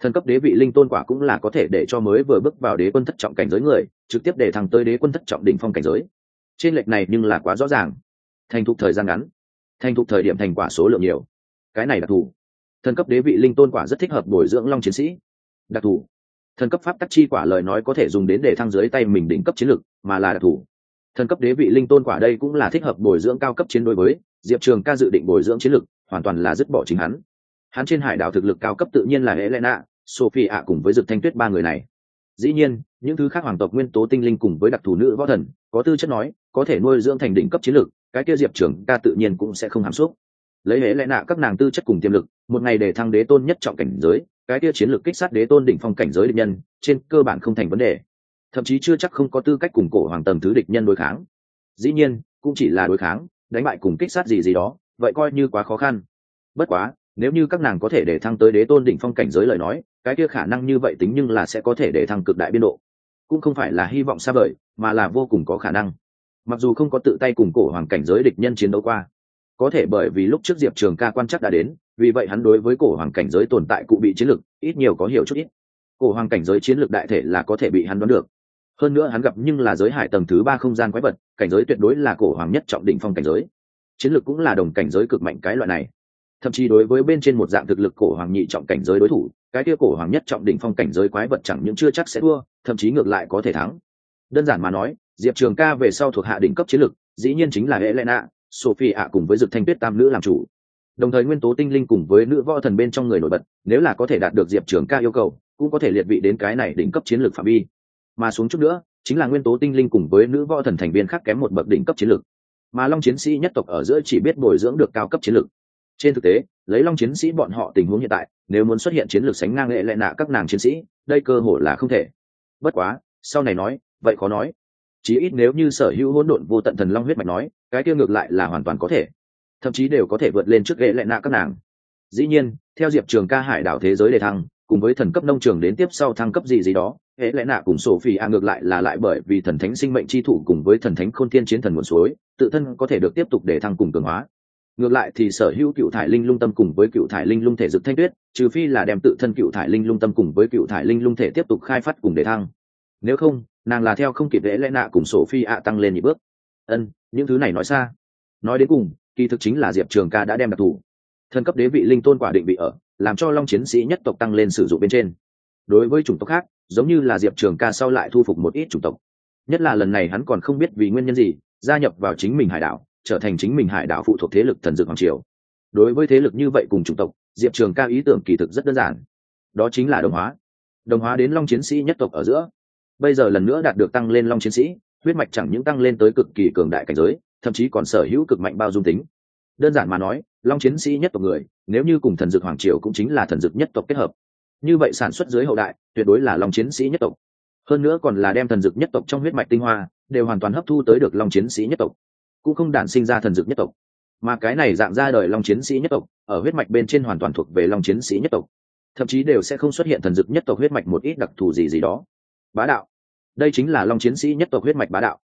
thần cấp đế vị linh tôn quả cũng là có thể để cho mới vừa bước vào đế quân thất trọng cảnh giới người, trực tiếp để thăng tới đế quân thất trọng đỉnh phong cảnh giới. Trên lệch này nhưng là quá rõ ràng. Thành thục thời gian ngắn. Thành thục thời điểm thành quả số lượng nhiều. Cái này đặc thù. Thần cấp đế vị linh tôn quả rất thích hợp bồi dưỡng long chiến sĩ. Đặc thù. Thần cấp pháp tắc chi quả lời nói có thể dùng đến để thăng dưới tay mình đỉnh cấp chiến lược mà là đặc thù. Thần cấp đế vị linh tôn quả đây cũng là thích hợp bồi dưỡng cao cấp chiến đối với, diệp trường ca dự định bồi dưỡng chiến lược hoàn toàn là dứt bỏ chính hắn hắn trên hải đảo thực lực cao cấp tự nhiên là helena sophie ạ cùng với dực thanh tuyết ba người này. Dĩ nhiên, những thứ khác hoàng tộc nguyên tố tinh linh cùng với đặc thù nữ võ thần, có tư chất nói, có thể nuôi dưỡng thành đỉnh cấp chiến lược cái kia diệp trưởng ca tự nhiên cũng sẽ không hàm xúc. Lấy hễ lẽ nạ các nàng tư chất cùng tiềm lực, một ngày để thăng đế tôn nhất trọng cảnh giới, cái kia chiến lược kích sát đế tôn đỉnh phong cảnh giới địch nhân, trên cơ bản không thành vấn đề. Thậm chí chưa chắc không có tư cách cùng cổ hoàng tầng thứ địch nhân đối kháng. Dĩ nhiên, cũng chỉ là đối kháng, đánh bại cùng kích sát gì gì đó, vậy coi như quá khó khăn. Bất quá nếu như các nàng có thể để thăng tới đế tôn đỉnh phong cảnh giới lời nói, cái kia khả năng như vậy tính nhưng là sẽ có thể để thăng cực đại biên độ. Cũng không phải là hy vọng xa vời, mà là vô cùng có khả năng. Mặc dù không có tự tay cùng cổ hoàng cảnh giới địch nhân chiến đấu qua, có thể bởi vì lúc trước diệp trường ca quan chắc đã đến, vì vậy hắn đối với cổ hoàng cảnh giới tồn tại cụ bị chiến lược, ít nhiều có hiểu chút ít. Cổ hoàng cảnh giới chiến lược đại thể là có thể bị hắn đoán được. Hơn nữa hắn gặp nhưng là giới hải tầng thứ ba không gian quái vật, cảnh giới tuyệt đối là cổ hoàng nhất trọng định phong cảnh giới. Chiến lược cũng là đồng cảnh giới cực mạnh cái loại này thậm chí đối với bên trên một dạng thực lực cổ hoàng nhị trọng cảnh giới đối thủ cái kia cổ hoàng nhất trọng đỉnh phong cảnh giới quái vật chẳng những chưa chắc sẽ thua thậm chí ngược lại có thể thắng. Đơn giản mà nói diệp trường ca về sau thuộc hạ đỉnh cấp chiến lực, dĩ nhiên chính là helena sophie ạ cùng với dực thanh tuyết tam nữ làm chủ. Đồng thời nguyên tố tinh linh cùng với nữ võ thần bên trong người nổi bật nếu là có thể đạt được diệp trường ca yêu cầu cũng có thể liệt vị đến cái này đỉnh cấp chiến lược phạm vi. Mà xuống chút nữa chính là nguyên tố tinh linh cùng với nữ võ thần thành viên khác kém một bậc đỉnh cấp chiến lược mà long chiến sĩ nhất tộc ở giữa chỉ biết bồi dưỡng được cao cấp chiến lược trên thực tế, lấy long chiến sĩ bọn họ tình huống hiện tại, nếu muốn xuất hiện chiến lược sánh ngang nghệ lệ nạ các nàng chiến sĩ, đây cơ hội là không thể. Bất quá, sau này nói, vậy khó nói. Chí ít nếu như sở hữu hỗn độn vô tận thần long huyết mạch nói, cái kia ngược lại là hoàn toàn có thể. Thậm chí đều có thể vượt lên trước ghệ lệ nạ các nàng. Dĩ nhiên, theo diệp trường ca hải đảo thế giới đề thăng, cùng với thần cấp nông trường đến tiếp sau thăng cấp gì gì đó, hệ lẽ nạ cùng sổ phi a ngược lại là lại bởi vì thần thánh sinh mệnh chi thủ cùng với thần thánh khôn thiên chiến thần nguồn suối, tự thân có thể được tiếp tục để thăng cùng cường hóa ngược lại thì sở hữu cựu thải linh lung tâm cùng với cựu thải linh lung thể dực thanh tuyết, trừ phi là đem tự thân cựu thải linh lung tâm cùng với cựu thải linh lung thể tiếp tục khai phát cùng để thăng. Nếu không, nàng là theo không kịp lễ lẽ nạ cùng sổ phi ạ tăng lên nhị bước. Ân, những thứ này nói xa. Nói đến cùng, kỳ thực chính là diệp trường ca đã đem đặc thù. Thân cấp đế vị linh tôn quả định vị ở, làm cho long chiến sĩ nhất tộc tăng lên sử dụng bên trên. Đối với chủng tộc khác, giống như là diệp trường ca sau lại thu phục một ít chủng tộc. Nhất là lần này hắn còn không biết vì nguyên nhân gì, gia nhập vào chính mình hải đảo trở thành chính mình hải đảo phụ thuộc thế lực thần dược hoàng triều. Đối với thế lực như vậy cùng chủng tộc, diệp trường ca ý tưởng kỳ thực rất đơn giản. Đó chính là đồng hóa. Đồng hóa đến long chiến sĩ nhất tộc ở giữa. Bây giờ lần nữa đạt được tăng lên long chiến sĩ, huyết mạch chẳng những tăng lên tới cực kỳ cường đại cảnh giới, thậm chí còn sở hữu cực mạnh bao dung tính. Đơn giản mà nói, long chiến sĩ nhất tộc người, nếu như cùng thần dược hoàng triều cũng chính là thần dược nhất tộc kết hợp. Như vậy sản xuất dưới hậu đại, tuyệt đối là long chiến sĩ nhất tộc. Hơn nữa còn là đem thần dược nhất tộc trong huyết mạch tinh hoa, đều hoàn toàn hấp thu tới được long chiến sĩ nhất tộc cũng không đản sinh ra thần dược nhất tộc. Mà cái này dạng ra đời long chiến sĩ nhất tộc, ở huyết mạch bên trên hoàn toàn thuộc về long chiến sĩ nhất tộc. Thậm chí đều sẽ không xuất hiện thần dực nhất tộc huyết mạch một ít đặc thù gì gì đó. Bá đạo. Đây chính là long chiến sĩ nhất tộc huyết mạch bá đạo.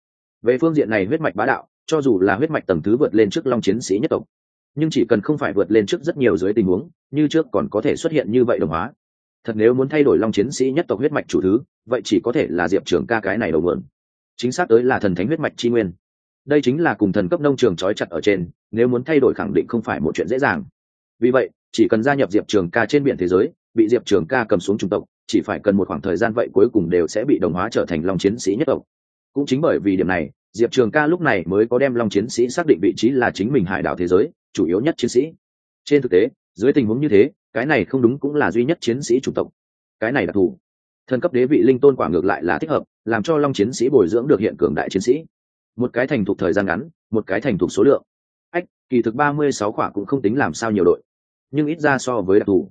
Về phương diện này huyết mạch bá đạo, cho dù là huyết mạch tầng thứ vượt lên trước long chiến sĩ nhất tộc, nhưng chỉ cần không phải vượt lên trước rất nhiều dưới tình huống, như trước còn có thể xuất hiện như vậy đồng hóa. Thật nếu muốn thay đổi long chiến sĩ nhất tộc huyết mạch chủ thứ, vậy chỉ có thể là diệp trường ca cái này đầu mượn. Chính xác tới là thần thánh huyết mạch tri nguyên đây chính là cùng thần cấp nông trường trói chặt ở trên, nếu muốn thay đổi khẳng định không phải một chuyện dễ dàng. Vì vậy, chỉ cần gia nhập diệp trường ca trên biển thế giới, bị diệp trường ca cầm xuống trung tộc, chỉ phải cần một khoảng thời gian vậy cuối cùng đều sẽ bị đồng hóa trở thành long chiến sĩ nhất tộc. Cũng chính bởi vì điểm này, diệp trường ca lúc này mới có đem long chiến sĩ xác định vị trí là chính mình hải đảo thế giới, chủ yếu nhất chiến sĩ. Trên thực tế, dưới tình huống như thế, cái này không đúng cũng là duy nhất chiến sĩ chủng tộc. Cái này đặc thù. Thần cấp đế vị linh tôn quả ngược lại là thích hợp, làm cho long chiến sĩ bồi dưỡng được hiện cường đại chiến sĩ một cái thành thục thời gian ngắn, một cái thành thục số lượng. Ách, kỳ thực ba mươi sáu quả cũng không tính làm sao nhiều đội. Nhưng ít ra so với đặc thù.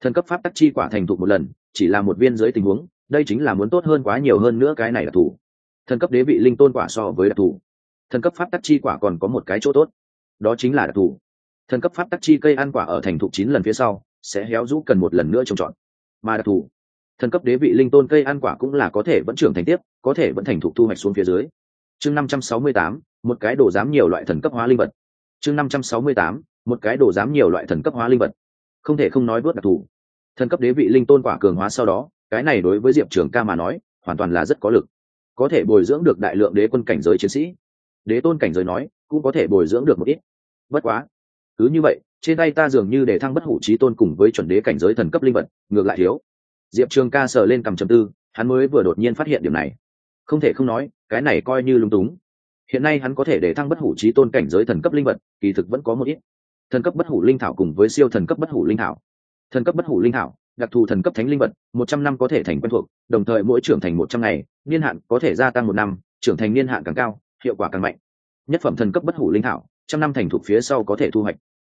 Thần cấp pháp tắc chi quả thành thục một lần, chỉ là một viên dưới tình huống, đây chính là muốn tốt hơn quá nhiều hơn nữa cái này đặc thù. Thần cấp đế vị linh tôn quả so với đặc thù. Thần cấp pháp tắc chi quả còn có một cái chỗ tốt. Đó chính là đặc thù. Thần cấp pháp tắc chi cây ăn quả ở thành thục chín lần phía sau, sẽ héo rũ cần một lần nữa trồng trọt. Mà đặc thù, thần cấp đế vị linh tôn cây ăn quả cũng là có thể vẫn trưởng thành tiếp, có thể vẫn thành thục thu hoạch xuống phía dưới chương năm trăm sáu mươi tám, một cái đồ dám nhiều loại thần cấp hóa linh vật. chương năm trăm sáu mươi tám, một cái đồ dám nhiều loại thần cấp hóa linh vật. không thể không nói vớt đặc thù. thần cấp đế vị linh tôn quả cường hóa sau đó, cái này đối với diệp trường ca mà nói, hoàn toàn là rất có lực. có thể bồi dưỡng được đại lượng đế quân cảnh giới chiến sĩ. đế tôn cảnh giới nói, cũng có thể bồi dưỡng được một ít. bất quá, cứ như vậy, trên tay ta dường như để thăng bất hủ trí tôn cùng với chuẩn đế cảnh giới thần cấp linh vật, ngược lại thiếu. diệp trường ca sờ lên cầm chầm tư, hắn mới vừa đột nhiên phát hiện điểm này không thể không nói, cái này coi như lung túng. Hiện nay hắn có thể để thăng bất hủ trí tôn cảnh giới thần cấp linh vật, kỳ thực vẫn có một ít. Thần cấp bất hủ linh thảo cùng với siêu thần cấp bất hủ linh thảo. Thần cấp bất hủ linh thảo, đặc thù thần cấp thánh linh vật, một trăm năm có thể thành quen thuộc, đồng thời mỗi trưởng thành một trăm ngày, niên hạn có thể gia tăng một năm, trưởng thành niên hạn càng cao, hiệu quả càng mạnh. Nhất phẩm thần cấp bất hủ linh thảo, trăm năm thành thuộc phía sau có thể thu hoạch.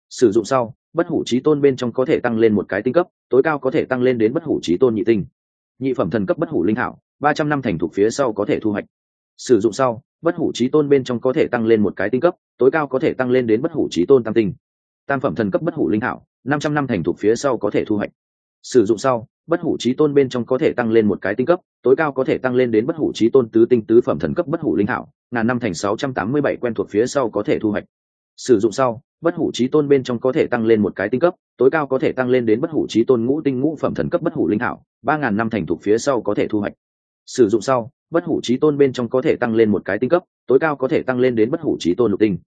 Sử dụng sau, bất hủ trí tôn bên trong có thể tăng lên một cái tinh cấp, tối cao có thể tăng lên đến bất hủ trí tôn nhị tinh nhị phẩm thần cấp bất hủ linh thảo, ba trăm năm thành thuộc phía sau có thể thu hoạch. Sử dụng sau, bất hủ trí tôn bên trong có thể tăng lên một cái tinh cấp, tối cao có thể tăng lên đến bất hủ trí tôn tam tinh. Tam phẩm thần cấp bất hủ linh thảo, năm trăm năm thành thuộc phía sau có thể thu hoạch. Sử dụng sau, bất hủ trí tôn bên trong có thể tăng lên một cái tinh cấp, tối cao có thể tăng lên đến bất hủ trí tôn tứ tinh tứ phẩm thần cấp bất hủ linh thảo, ngàn năm thành sáu trăm tám mươi bảy quen thuộc phía sau có thể thu hoạch. Sử dụng sau bất hủ trí tôn bên trong có thể tăng lên một cái tinh cấp, tối cao có thể tăng lên đến bất hủ trí tôn ngũ tinh ngũ phẩm thần cấp bất hủ linh thảo, ba ngàn năm thành thục phía sau có thể thu hoạch. Sử dụng sau, bất hủ trí tôn bên trong có thể tăng lên một cái tinh cấp, tối cao có thể tăng lên đến bất hủ trí tôn lục tinh.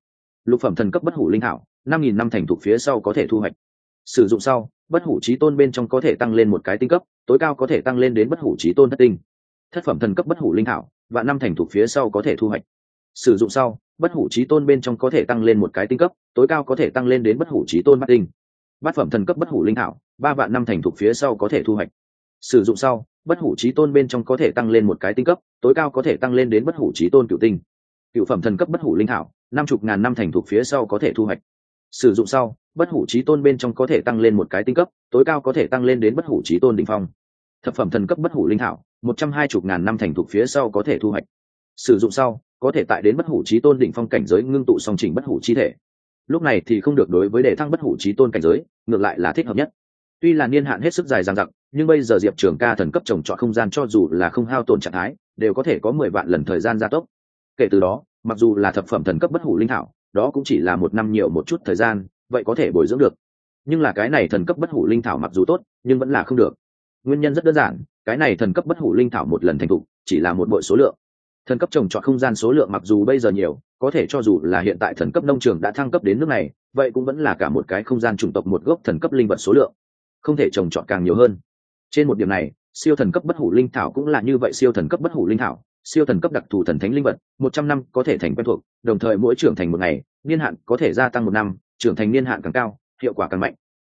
Lục phẩm thần cấp bất hủ linh thảo, năm nghìn năm thành thục phía sau có thể thu hoạch. Sử dụng sau, bất hủ trí tôn bên trong có thể tăng lên một cái tinh cấp, tối cao có thể tăng lên đến bất hủ trí tôn thất tinh. Thất phẩm thần cấp bất hủ linh thảo và năm thành thục phía sau có thể thu hoạch sử dụng sau, bất hủ trí tôn bên trong có thể tăng lên một cái tinh cấp, tối cao có thể tăng lên đến bất hủ trí tôn bát tinh. Bát phẩm thần cấp bất hủ linh thảo, ba vạn năm thành thuộc phía sau có thể thu hoạch. Sử dụng sau, bất hủ trí tôn bên trong có thể tăng lên một cái tinh cấp, tối cao có thể tăng lên đến bất hủ trí tôn cựu tinh. Cựu phẩm thần cấp bất hủ linh thảo, năm chục ngàn năm thành thuộc phía sau có thể thu hoạch. Sử dụng sau, bất hủ trí tôn bên trong có thể tăng lên một cái tinh cấp, tối cao có thể tăng lên đến bất hủ trí tôn đỉnh phong. Thập phẩm thần cấp bất hủ linh thảo, một trăm hai chục ngàn năm thành thuộc phía sau có thể thu hoạch. Sử dụng sau có thể tại đến bất hủ trí tôn đỉnh phong cảnh giới ngưng tụ song trình bất hủ chi thể. Lúc này thì không được đối với đề thăng bất hủ trí tôn cảnh giới, ngược lại là thích hợp nhất. Tuy là niên hạn hết sức dài dằng dặc, nhưng bây giờ diệp trường ca thần cấp trồng trọt không gian cho dù là không hao tổn trạng thái, đều có thể có mười vạn lần thời gian gia tốc. Kể từ đó, mặc dù là thập phẩm thần cấp bất hủ linh thảo, đó cũng chỉ là một năm nhiều một chút thời gian, vậy có thể bồi dưỡng được. Nhưng là cái này thần cấp bất hủ linh thảo mặc dù tốt, nhưng vẫn là không được. Nguyên nhân rất đơn giản, cái này thần cấp bất hủ linh thảo một lần thành thục, chỉ là một bội số lượng thần cấp trồng trọt không gian số lượng mặc dù bây giờ nhiều, có thể cho dù là hiện tại thần cấp nông trường đã thăng cấp đến nước này, vậy cũng vẫn là cả một cái không gian chủng tộc một gốc thần cấp linh vật số lượng. Không thể trồng trọt càng nhiều hơn. Trên một điểm này, siêu thần cấp bất hủ linh thảo cũng là như vậy siêu thần cấp bất hủ linh thảo, siêu thần cấp đặc thù thần thánh linh vật, một trăm năm có thể thành quen thuộc, đồng thời mỗi trưởng thành một ngày, niên hạn có thể gia tăng một năm, trưởng thành niên hạn càng cao, hiệu quả càng mạnh.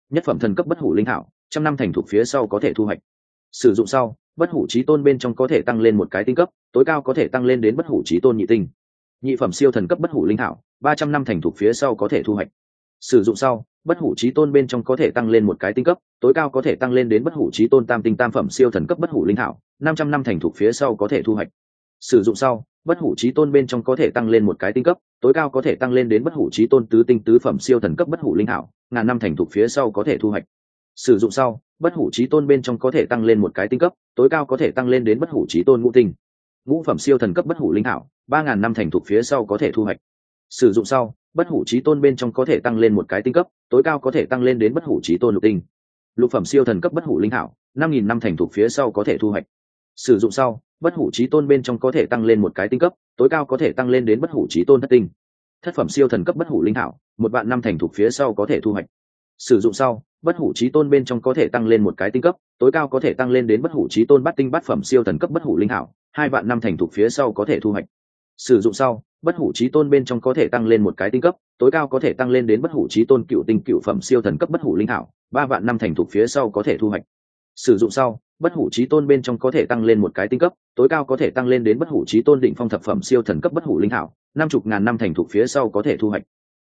Nhất phẩm thần cấp bất hủ linh thảo, trăm năm thành thuộc phía sau có thể thu hoạch. Sử dụng sau bất hủ trí tôn bên trong có thể tăng lên một cái tinh cấp, tối cao có thể tăng lên đến bất hủ trí tôn nhị tinh. Nhị phẩm siêu thần cấp bất hủ linh thảo, ba trăm năm thành thuộc phía sau có thể thu hoạch. Sử dụng sau, bất hủ trí tôn bên trong có thể tăng lên một cái tinh cấp, tối cao có thể tăng lên đến bất hủ trí tôn tam tinh tam phẩm siêu thần cấp bất hủ linh thảo, năm trăm năm thành thuộc phía sau có thể thu hoạch. Sử dụng sau, bất hủ trí tôn bên trong có thể tăng lên một cái tinh cấp, tối cao có thể tăng lên đến bất hủ trí tôn tứ tinh tứ phẩm siêu thần cấp bất hủ linh hảo ngàn năm thành thục phía sau có thể thu hoạch. Sử dụng sau bất hủ trí tôn bên trong có thể tăng lên một cái tinh cấp, tối cao có thể tăng lên đến bất hủ trí tôn ngũ tinh. Ngũ phẩm siêu thần cấp bất hủ linh hảo ba ngàn năm thành thục phía sau có thể thu hoạch. Sử dụng sau, bất hủ trí tôn bên trong có thể tăng lên một cái tinh cấp, tối cao có thể tăng lên đến bất hủ trí tôn lục tinh. Lục phẩm siêu thần cấp bất hủ linh hảo năm nghìn năm thành thục phía sau có thể thu hoạch. Sử dụng sau, bất hủ trí tôn bên trong có thể tăng lên một cái tinh cấp, tối cao có thể tăng lên đến bất hủ trí tôn thất tinh. Thất phẩm siêu thần cấp bất hủ linh hảo một vạn năm thành thục phía sau có thể thu hoạch sử dụng sau, bất hủ trí tôn bên trong có thể tăng lên một cái tinh cấp, tối cao có thể tăng lên đến bất hủ trí tôn bát tinh bát phẩm siêu thần cấp bất hủ linh hảo, hai vạn năm thành thục phía sau có thể thu hoạch. Sử dụng sau, bất hủ trí tôn bên trong có thể tăng lên một cái tinh cấp, tối cao có thể tăng lên đến bất hủ trí tôn cựu tinh cựu phẩm siêu thần cấp bất hủ linh hảo, ba vạn năm thành thục phía sau có thể thu hoạch. Sử dụng sau, bất hủ trí tôn bên trong có thể tăng lên một cái tinh cấp, tối cao có thể tăng lên đến bất hủ trí tôn định phong thập phẩm siêu thần cấp bất hủ linh hảo, năm chục ngàn năm thành thục phía sau có thể thu hoạch.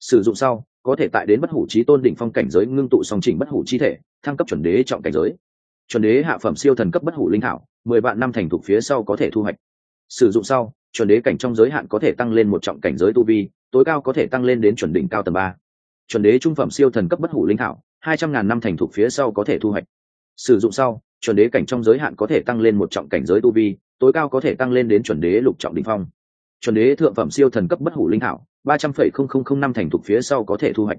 Sử dụng sau có thể tại đến bất hủ trí tôn đỉnh phong cảnh giới ngưng tụ song chỉnh bất hủ chi thể, thăng cấp chuẩn đế trọng cảnh giới. Chuẩn đế hạ phẩm siêu thần cấp bất hủ linh thảo, mười vạn năm thành thục phía sau có thể thu hoạch. Sử dụng sau, chuẩn đế cảnh trong giới hạn có thể tăng lên một trọng cảnh giới tu vi, tối cao có thể tăng lên đến chuẩn đỉnh cao tầng ba. Chuẩn đế trung phẩm siêu thần cấp bất hủ linh thảo, hai trăm ngàn năm thành thục phía sau có thể thu hoạch. Sử dụng sau, chuẩn đế cảnh trong giới hạn có thể tăng lên một trọng cảnh giới tu vi, tối cao có thể tăng lên đến chuẩn đế lục trọng đ ỉ n h phong. Chuẩn đế thượng phẩm siêu thần cấp bất hủ linh thảo ba trăm phẩy không không không năm thành thục phía sau có thể thu hoạch.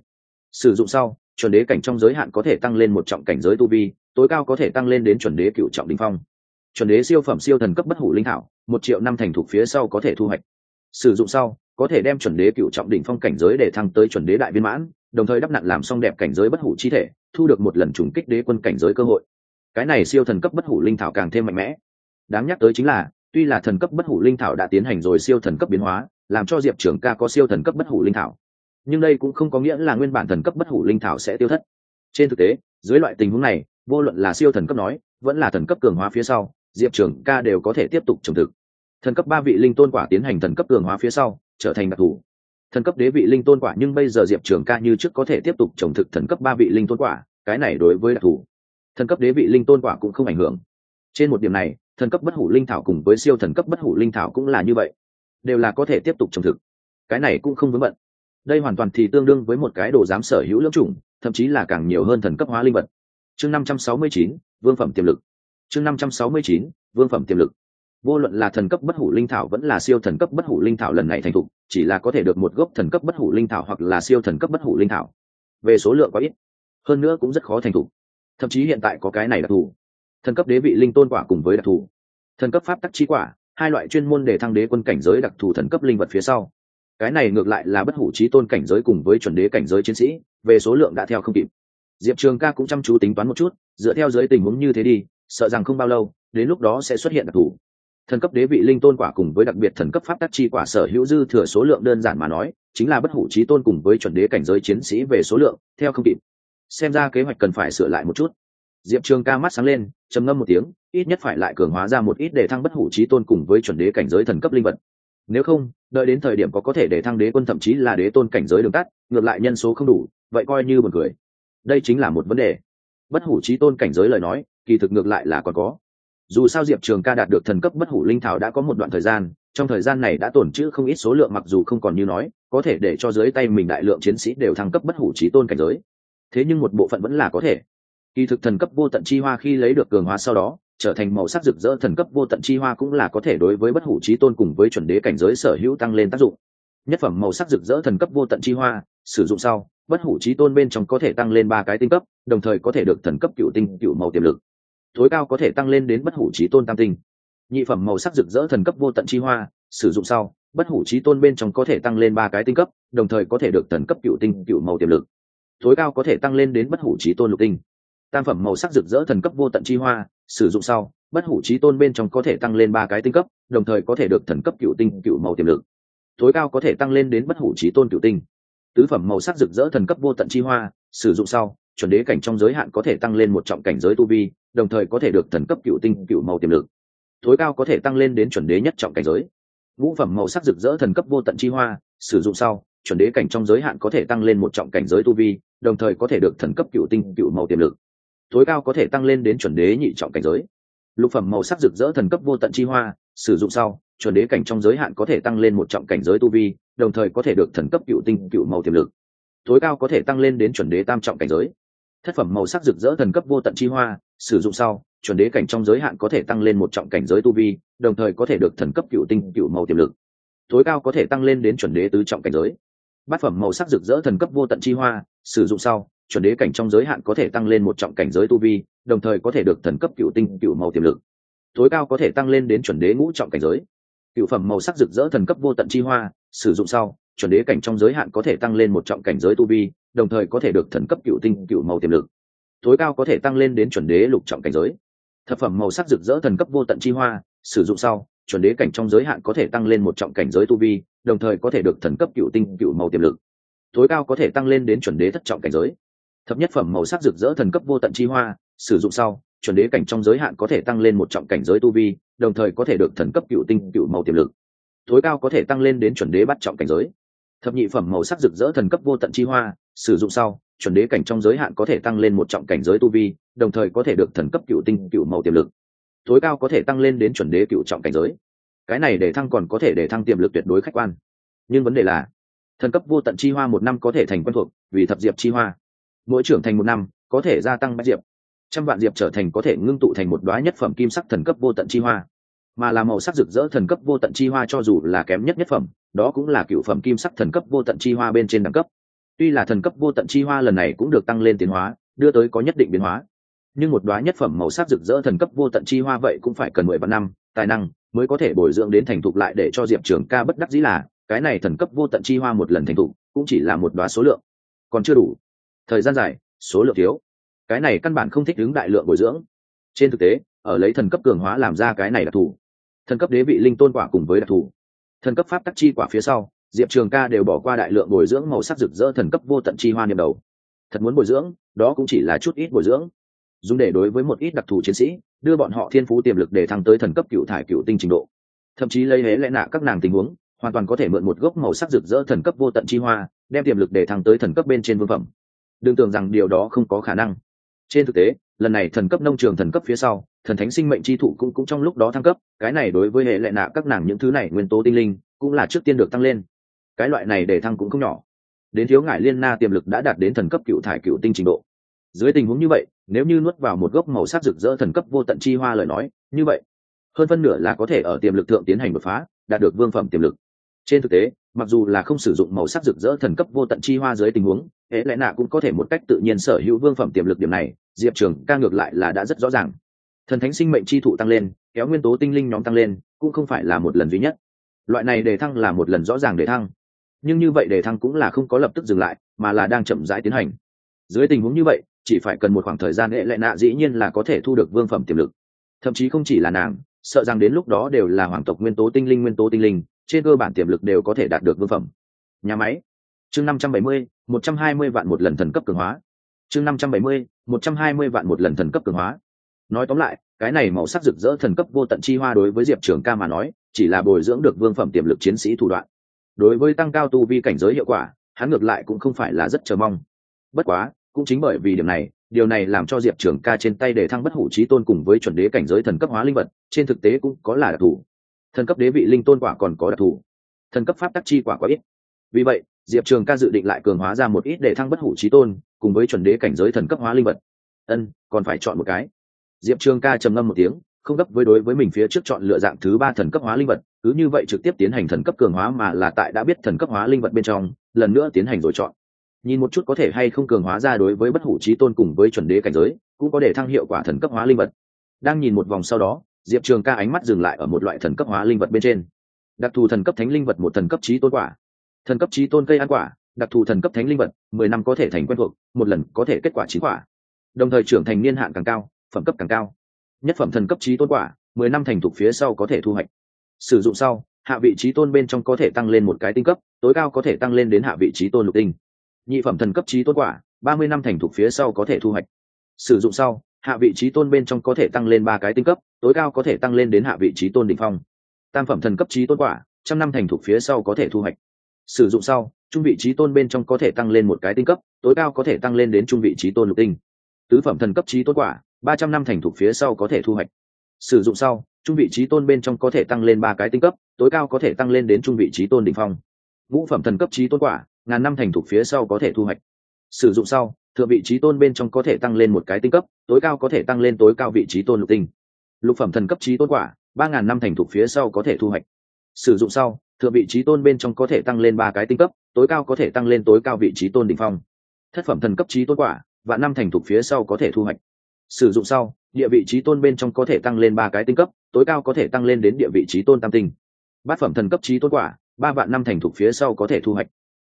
Sử dụng sau chuẩn đế cảnh trong giới hạn có thể tăng lên một trọng cảnh giới tu vi tối cao có thể tăng lên đến chuẩn đế cựu trọng đỉnh phong. Chuẩn đế siêu phẩm siêu thần cấp bất hủ linh thảo, một triệu năm thành thục phía sau có thể thu hoạch. Sử dụng sau có thể đem chuẩn đế cựu trọng đỉnh phong cảnh giới để thăng tới chuẩn đế đại viên mãn đồng thời đắp nặn làm xong đẹp cảnh giới bất hủ chi thể thu được một lần trùng kích đế quân cảnh giới cơ hội. Cái này siêu thần cấp bất hủ linh thảo càng thêm mạnh mẽ. Đáng nhắc tới chính là tuy là thần cấp bất hủ linh thảo đã tiến hành rồi siêu thần cấp biến hóa làm cho diệp trưởng ca có siêu thần cấp bất hủ linh thảo. Nhưng đây cũng không có nghĩa là nguyên bản thần cấp bất hủ linh thảo sẽ tiêu thất. Trên thực tế, dưới loại tình huống này, vô luận là siêu thần cấp nói, vẫn là thần cấp cường hóa phía sau, diệp trưởng ca đều có thể tiếp tục trồng thực. Thần cấp ba vị linh tôn quả tiến hành thần cấp cường hóa phía sau, trở thành đặc thù. Thần cấp đế vị linh tôn quả nhưng bây giờ diệp trường ca như trước có thể tiếp tục trồng thực thần cấp ba vị linh tôn quả, cái này đối với đặc thù. Thần cấp đế vị linh tôn quả cũng không ảnh hưởng. Trên một điểm này, thần cấp bất hủ linh thảo cùng với siêu thần cấp bất hủ linh thảo cũng là như vậy đều là có thể tiếp tục trồng thực. Cái này cũng không vướng bận. Đây hoàn toàn thì tương đương với một cái đồ giám sở hữu lưỡng chủng, thậm chí là càng nhiều hơn thần cấp hóa linh vật. Chương năm trăm sáu mươi chín, vương phẩm tiềm lực. Chương năm trăm sáu mươi chín, vương phẩm tiềm lực. Vô luận là thần cấp bất hủ linh thảo vẫn là siêu thần cấp bất hủ linh thảo lần này thành thục, chỉ là có thể được một gốc thần cấp bất hủ linh thảo hoặc là siêu thần cấp bất hủ linh thảo. Về số lượng có ít, hơn nữa cũng rất khó thành thục. Thậm chí hiện tại có cái này đặc thù. Thần cấp đế vị linh tôn quả cùng với đặc thù. Thần cấp pháp tắc chi quả hai loại chuyên môn để thăng đế quân cảnh giới đặc thù thần cấp linh vật phía sau. Cái này ngược lại là bất hủ trí tôn cảnh giới cùng với chuẩn đế cảnh giới chiến sĩ, về số lượng đã theo không kịp. Diệp trường ca cũng chăm chú tính toán một chút, dựa theo giới tình huống như thế đi, sợ rằng không bao lâu, đến lúc đó sẽ xuất hiện đặc thù. Thần cấp đế vị linh tôn quả cùng với đặc biệt thần cấp pháp tắc chi quả sở hữu dư thừa số lượng đơn giản mà nói, chính là bất hủ trí tôn cùng với chuẩn đế cảnh giới chiến sĩ về số lượng, theo không kịp. Xem ra kế hoạch cần phải sửa lại một chút diệp trường ca mắt sáng lên, trầm ngâm một tiếng, ít nhất phải lại cường hóa ra một ít để thăng bất hủ trí tôn cùng với chuẩn đế cảnh giới thần cấp linh vật. Nếu không, đợi đến thời điểm có có thể để thăng đế quân thậm chí là đế tôn cảnh giới đường tắt, ngược lại nhân số không đủ, vậy coi như buồn cười. Đây chính là một vấn đề. Bất hủ trí tôn cảnh giới lời nói, kỳ thực ngược lại là còn có. Dù sao diệp trường ca đạt được thần cấp bất hủ linh thảo đã có một đoạn thời gian, trong thời gian này đã tổn chữ không ít số lượng mặc dù không còn như nói, có thể để cho dưới tay mình đại lượng chiến sĩ đều thăng cấp bất hủ trí tôn cảnh giới. Thế nhưng một bộ phận vẫn là có thể kỳ thực thần cấp vô tận chi hoa khi lấy được cường hóa sau đó, trở thành màu sắc rực rỡ thần cấp vô tận chi hoa cũng là có thể đối với bất hủ trí tôn cùng với chuẩn đế cảnh giới sở hữu tăng lên tác dụng. Nhất phẩm màu sắc rực rỡ thần cấp vô tận chi hoa, sử dụng sau, bất hủ trí tôn bên trong có thể tăng lên ba cái tinh cấp, đồng thời có thể được thần cấp cựu tinh, cựu màu tiềm lực. Tối cao có thể tăng lên đến bất hủ trí tôn tam tinh. Nhị phẩm màu sắc rực rỡ thần cấp vô tận chi hoa, sử dụng sau, bất hủ trí tôn bên trong có thể tăng lên ba cái tinh cấp, đồng thời có thể được thần cấp cựu tinh, cựu màu tiềm lực. Tối cao có thể tăng lên đến bất hủ trí tôn lục tinh tam phẩm màu sắc rực rỡ thần cấp vô tận chi hoa, sử dụng sau, bất hủ trí tôn bên trong có thể tăng lên ba cái tinh cấp, đồng thời có thể được thần cấp cựu tinh, cựu màu tiềm lực. Tối cao có thể tăng lên đến bất hủ trí tôn cựu tinh. Tứ phẩm màu sắc rực rỡ thần cấp vô tận chi hoa, sử dụng sau, chuẩn đế cảnh trong giới hạn có thể tăng lên một trọng cảnh giới tu vi, đồng thời có thể được thần cấp cựu tinh, cựu màu tiềm lực. Tối cao có thể tăng lên đến chuẩn đế nhất trọng cảnh giới. Ngũ phẩm màu sắc rực rỡ thần cấp vô tận chi hoa, sử dụng sau, chuẩn đế cảnh trong giới hạn có thể tăng lên một trọng cảnh giới tu vi, đồng thời có thể được thần cấp cựu tinh, cựu màu tiềm lực tối cao có thể tăng lên đến chuẩn đế nhị trọng cảnh giới. Lục phẩm màu sắc rực rỡ thần cấp vô tận chi hoa, sử dụng sau, chuẩn đế cảnh trong giới hạn có thể tăng lên một trọng cảnh giới tu vi, đồng thời có thể được thần cấp cựu tinh, cựu màu tiềm lực. Tối cao có thể tăng lên đến chuẩn đế tam trọng cảnh giới. Thất phẩm màu sắc rực rỡ thần cấp vô tận chi hoa, sử dụng sau, chuẩn đế cảnh trong giới hạn có thể tăng lên một trọng cảnh giới tu vi, đồng thời có thể được thần cấp cựu tinh, cựu màu tiềm lực. Tối cao có thể tăng lên đến chuẩn đế tứ trọng cảnh giới. Bát phẩm màu sắc rực rỡ thần cấp vô tận chi hoa, sử dụng sau chuẩn đế cảnh trong giới hạn có thể tăng lên một trọng cảnh giới tu vi, đồng thời có thể được thần cấp cựu tinh, cựu màu tiềm lực. Tối cao có thể tăng lên đến chuẩn đế ngũ trọng cảnh giới. Cựu phẩm màu sắc rực rỡ thần cấp vô tận chi hoa, sử dụng sau, chuẩn đế cảnh trong giới hạn có thể tăng lên một trọng cảnh giới tu vi, đồng thời có thể được thần cấp cựu tinh, cựu màu tiềm lực. Tối cao có thể tăng lên đến chuẩn đế lục trọng cảnh giới. Thập phẩm màu sắc rực rỡ thần cấp vô tận chi hoa, sử dụng sau, chuẩn đế cảnh trong giới hạn có thể tăng lên một trọng cảnh giới tu vi, đồng thời có thể được thần cấp cựu tinh, cựu màu tiềm lực. Tối cao có thể tăng lên đến chuẩn đế thất trọng cảnh giới thập nhất phẩm màu sắc rực rỡ thần cấp vô tận chi hoa, sử dụng sau, chuẩn đế cảnh trong giới hạn có thể tăng lên một trọng cảnh giới tu vi, đồng thời có thể được thần cấp cựu tinh, cựu màu tiềm lực. Tối cao có thể tăng lên đến chuẩn đế bắt trọng cảnh giới. Thập nhị phẩm màu sắc rực rỡ thần cấp vô tận chi hoa, sử dụng sau, chuẩn đế cảnh trong giới hạn có thể tăng lên một trọng cảnh giới tu vi, đồng thời có thể được thần cấp cựu tinh, cựu màu tiềm lực. Tối cao có thể tăng lên đến chuẩn đế cựu trọng cảnh giới. Cái này để thăng còn có thể để thăng tiềm lực tuyệt đối khách quan. Nhưng vấn đề là, thần cấp vô tận chi hoa một năm có thể thành quen thuộc vì thập diệp chi hoa mỗi trưởng thành một năm, có thể gia tăng bách diệp. Trăm vạn diệp trở thành có thể ngưng tụ thành một đoá nhất phẩm kim sắc thần cấp vô tận chi hoa. Mà là màu sắc rực rỡ thần cấp vô tận chi hoa cho dù là kém nhất nhất phẩm, đó cũng là cựu phẩm kim sắc thần cấp vô tận chi hoa bên trên đẳng cấp. Tuy là thần cấp vô tận chi hoa lần này cũng được tăng lên tiến hóa, đưa tới có nhất định biến hóa. Nhưng một đoá nhất phẩm màu sắc rực rỡ thần cấp vô tận chi hoa vậy cũng phải cần mười vạn năm, tài năng mới có thể bồi dưỡng đến thành thục lại để cho diệp trường ca bất đắc dĩ là, cái này thần cấp vô tận chi hoa một lần thành thục cũng chỉ là một đoá số lượng. Còn chưa đủ thời gian dài, số lượng thiếu. Cái này căn bản không thích ứng đại lượng bồi dưỡng. Trên thực tế, ở lấy thần cấp cường hóa làm ra cái này đặc thù thần cấp đế vị linh tôn quả cùng với đặc thù thần cấp pháp tắc chi quả phía sau, diệp trường ca đều bỏ qua đại lượng bồi dưỡng màu sắc rực rỡ thần cấp vô tận chi hoa niệm đầu. Thật muốn bồi dưỡng, đó cũng chỉ là chút ít bồi dưỡng. Dùng để đối với một ít đặc thù chiến sĩ, đưa bọn họ thiên phú tiềm lực để thăng tới thần cấp cựu thải cựu tinh trình độ. Thậm chí lấy hế lẽ nạ các nàng tình huống, hoàn toàn có thể mượn một gốc màu sắc rực rỡ thần cấp vô tận chi hoa, đem tiềm lực để thăng tới thần cấp bên trên vương phẩm đừng tưởng rằng điều đó không có khả năng. Trên thực tế, lần này thần cấp nông trường thần cấp phía sau, thần thánh sinh mệnh chi thụ cũng cũng trong lúc đó thăng cấp, cái này đối với hệ lệ nạ các nàng những thứ này nguyên tố tinh linh, cũng là trước tiên được tăng lên. Cái loại này để thăng cũng không nhỏ. Đến thiếu ngải liên na tiềm lực đã đạt đến thần cấp cựu thải cựu tinh trình độ. Dưới tình huống như vậy, nếu như nuốt vào một gốc màu sắc rực rỡ thần cấp vô tận chi hoa lời nói, như vậy, hơn phân nửa là có thể ở tiềm lực thượng tiến hành đột phá, đạt được vương phẩm tiềm lực trên thực tế, mặc dù là không sử dụng màu sắc rực rỡ thần cấp vô tận chi hoa dưới tình huống hễ lẽ nạ cũng có thể một cách tự nhiên sở hữu vương phẩm tiềm lực điểm này, diệp trường ca ngược lại là đã rất rõ ràng. Thần thánh sinh mệnh chi thụ tăng lên, kéo nguyên tố tinh linh nhóm tăng lên, cũng không phải là một lần duy nhất. Loại này đề thăng là một lần rõ ràng đề thăng. Nhưng như vậy đề thăng cũng là không có lập tức dừng lại, mà là đang chậm rãi tiến hành. Dưới tình huống như vậy, chỉ phải cần một khoảng thời gian hệ lệ nạ dĩ nhiên là có thể thu được vương phẩm tiềm lực. Thậm chí không chỉ là nàng, sợ rằng đến lúc đó đều là hoàng tộc nguyên tố tinh linh, nguyên tố tinh linh trên cơ bản tiềm lực đều có thể đạt được vương phẩm. Nhà máy. Chương năm trăm bảy mươi, một trăm hai mươi vạn một lần thần cấp cường hóa. Chương năm trăm bảy mươi, một trăm hai mươi vạn một lần thần cấp cường hóa. Nói tóm lại, cái này màu sắc rực rỡ thần cấp vô tận chi hoa đối với diệp trường ca mà nói, chỉ là bồi dưỡng được vương phẩm tiềm lực chiến sĩ thủ đoạn. Đối với tăng cao tu vi cảnh giới hiệu quả, hắn ngược lại cũng không phải là rất chờ mong. Bất quá, cũng chính bởi vì điểm này, điều này làm cho diệp trường ca trên tay để thăng bất hủ trí tôn cùng với chuẩn đế cảnh giới thần cấp hóa linh vật, trên thực tế cũng có là đặc thù thần cấp đế vị linh tôn quả còn có đặc thù. Thần cấp pháp tắc chi quả quá ít. Vì vậy, diệp trường ca dự định lại cường hóa ra một ít để thăng bất hủ trí tôn, cùng với chuẩn đế cảnh giới thần cấp hóa linh vật. Ân, còn phải chọn một cái. Diệp trường ca trầm ngâm một tiếng, không gấp với đối với mình phía trước chọn lựa dạng thứ ba thần cấp hóa linh vật, cứ như vậy trực tiếp tiến hành thần cấp cường hóa mà là tại đã biết thần cấp hóa linh vật bên trong, lần nữa tiến hành rồi chọn. Nhìn một chút có thể hay không cường hóa ra đối với bất hủ trí tôn cùng với chuẩn đế cảnh giới, cũng có để thăng hiệu quả thần cấp hóa linh vật. Đang nhìn một vòng sau đó diệp trường ca ánh mắt dừng lại ở một loại thần cấp hóa linh vật bên trên. Đặc thù thần cấp thánh linh vật một thần cấp trí tôn quả. Thần cấp trí tôn cây ăn quả, đặc thù thần cấp thánh linh vật, mười năm có thể thành quen thuộc, một lần có thể kết quả chín quả. Đồng thời trưởng thành niên hạn càng cao, phẩm cấp càng cao. Nhất phẩm thần cấp trí tôn quả, mười năm thành thục phía sau có thể thu hoạch. Sử dụng sau, hạ vị trí tôn bên trong có thể tăng lên một cái tinh cấp, tối cao có thể tăng lên đến hạ vị trí tôn lục tinh. Nhị phẩm thần cấp trí tôn quả, ba mươi năm thành thục phía sau có thể thu hoạch. Sử dụng sau hạ vị trí tôn bên trong có thể tăng lên ba cái tinh cấp, tối cao có thể tăng lên đến hạ vị trí tôn đỉnh phong. Tam phẩm thần cấp trí tôn quả, trăm năm thành thục phía sau có thể thu hoạch. Sử dụng sau, trung vị trí tôn bên trong có thể tăng lên một cái tinh cấp, tối cao có thể tăng lên đến trung vị trí tôn lục tinh. Tứ phẩm thần cấp trí tôn quả, ba trăm năm thành thục phía sau có thể thu hoạch. Sử dụng sau, trung vị trí tôn bên trong có thể tăng lên ba cái tinh cấp, tối cao có thể tăng lên đến trung vị trí tôn đ ỉ n h phong. Ngũ phẩm thần cấp trí tôn quả, ngàn năm thành thục phía sau có thể thu hoạch. Sử dụng sau thượng vị trí tôn bên trong có thể tăng lên một cái tinh cấp, tối cao có thể tăng lên tối cao vị trí tôn lục tinh. Lục phẩm thần cấp trí tôn quả, ba ngàn năm thành thục phía sau có thể thu hoạch. Sử dụng sau, thượng vị trí tôn bên trong có thể tăng lên ba cái tinh cấp, tối cao có thể tăng lên tối cao vị trí tôn đ ỉ n h phong. Thất phẩm thần cấp trí tôn quả và năm thành thục phía sau có thể thu hoạch. Sử dụng sau, địa vị trí tôn bên trong có thể tăng lên ba cái tinh cấp, tối cao có thể tăng lên đến địa vị trí tôn tam tinh. Bát phẩm thần cấp trí tôn quả, ba vạn năm thành thục phía sau có thể thu hoạch.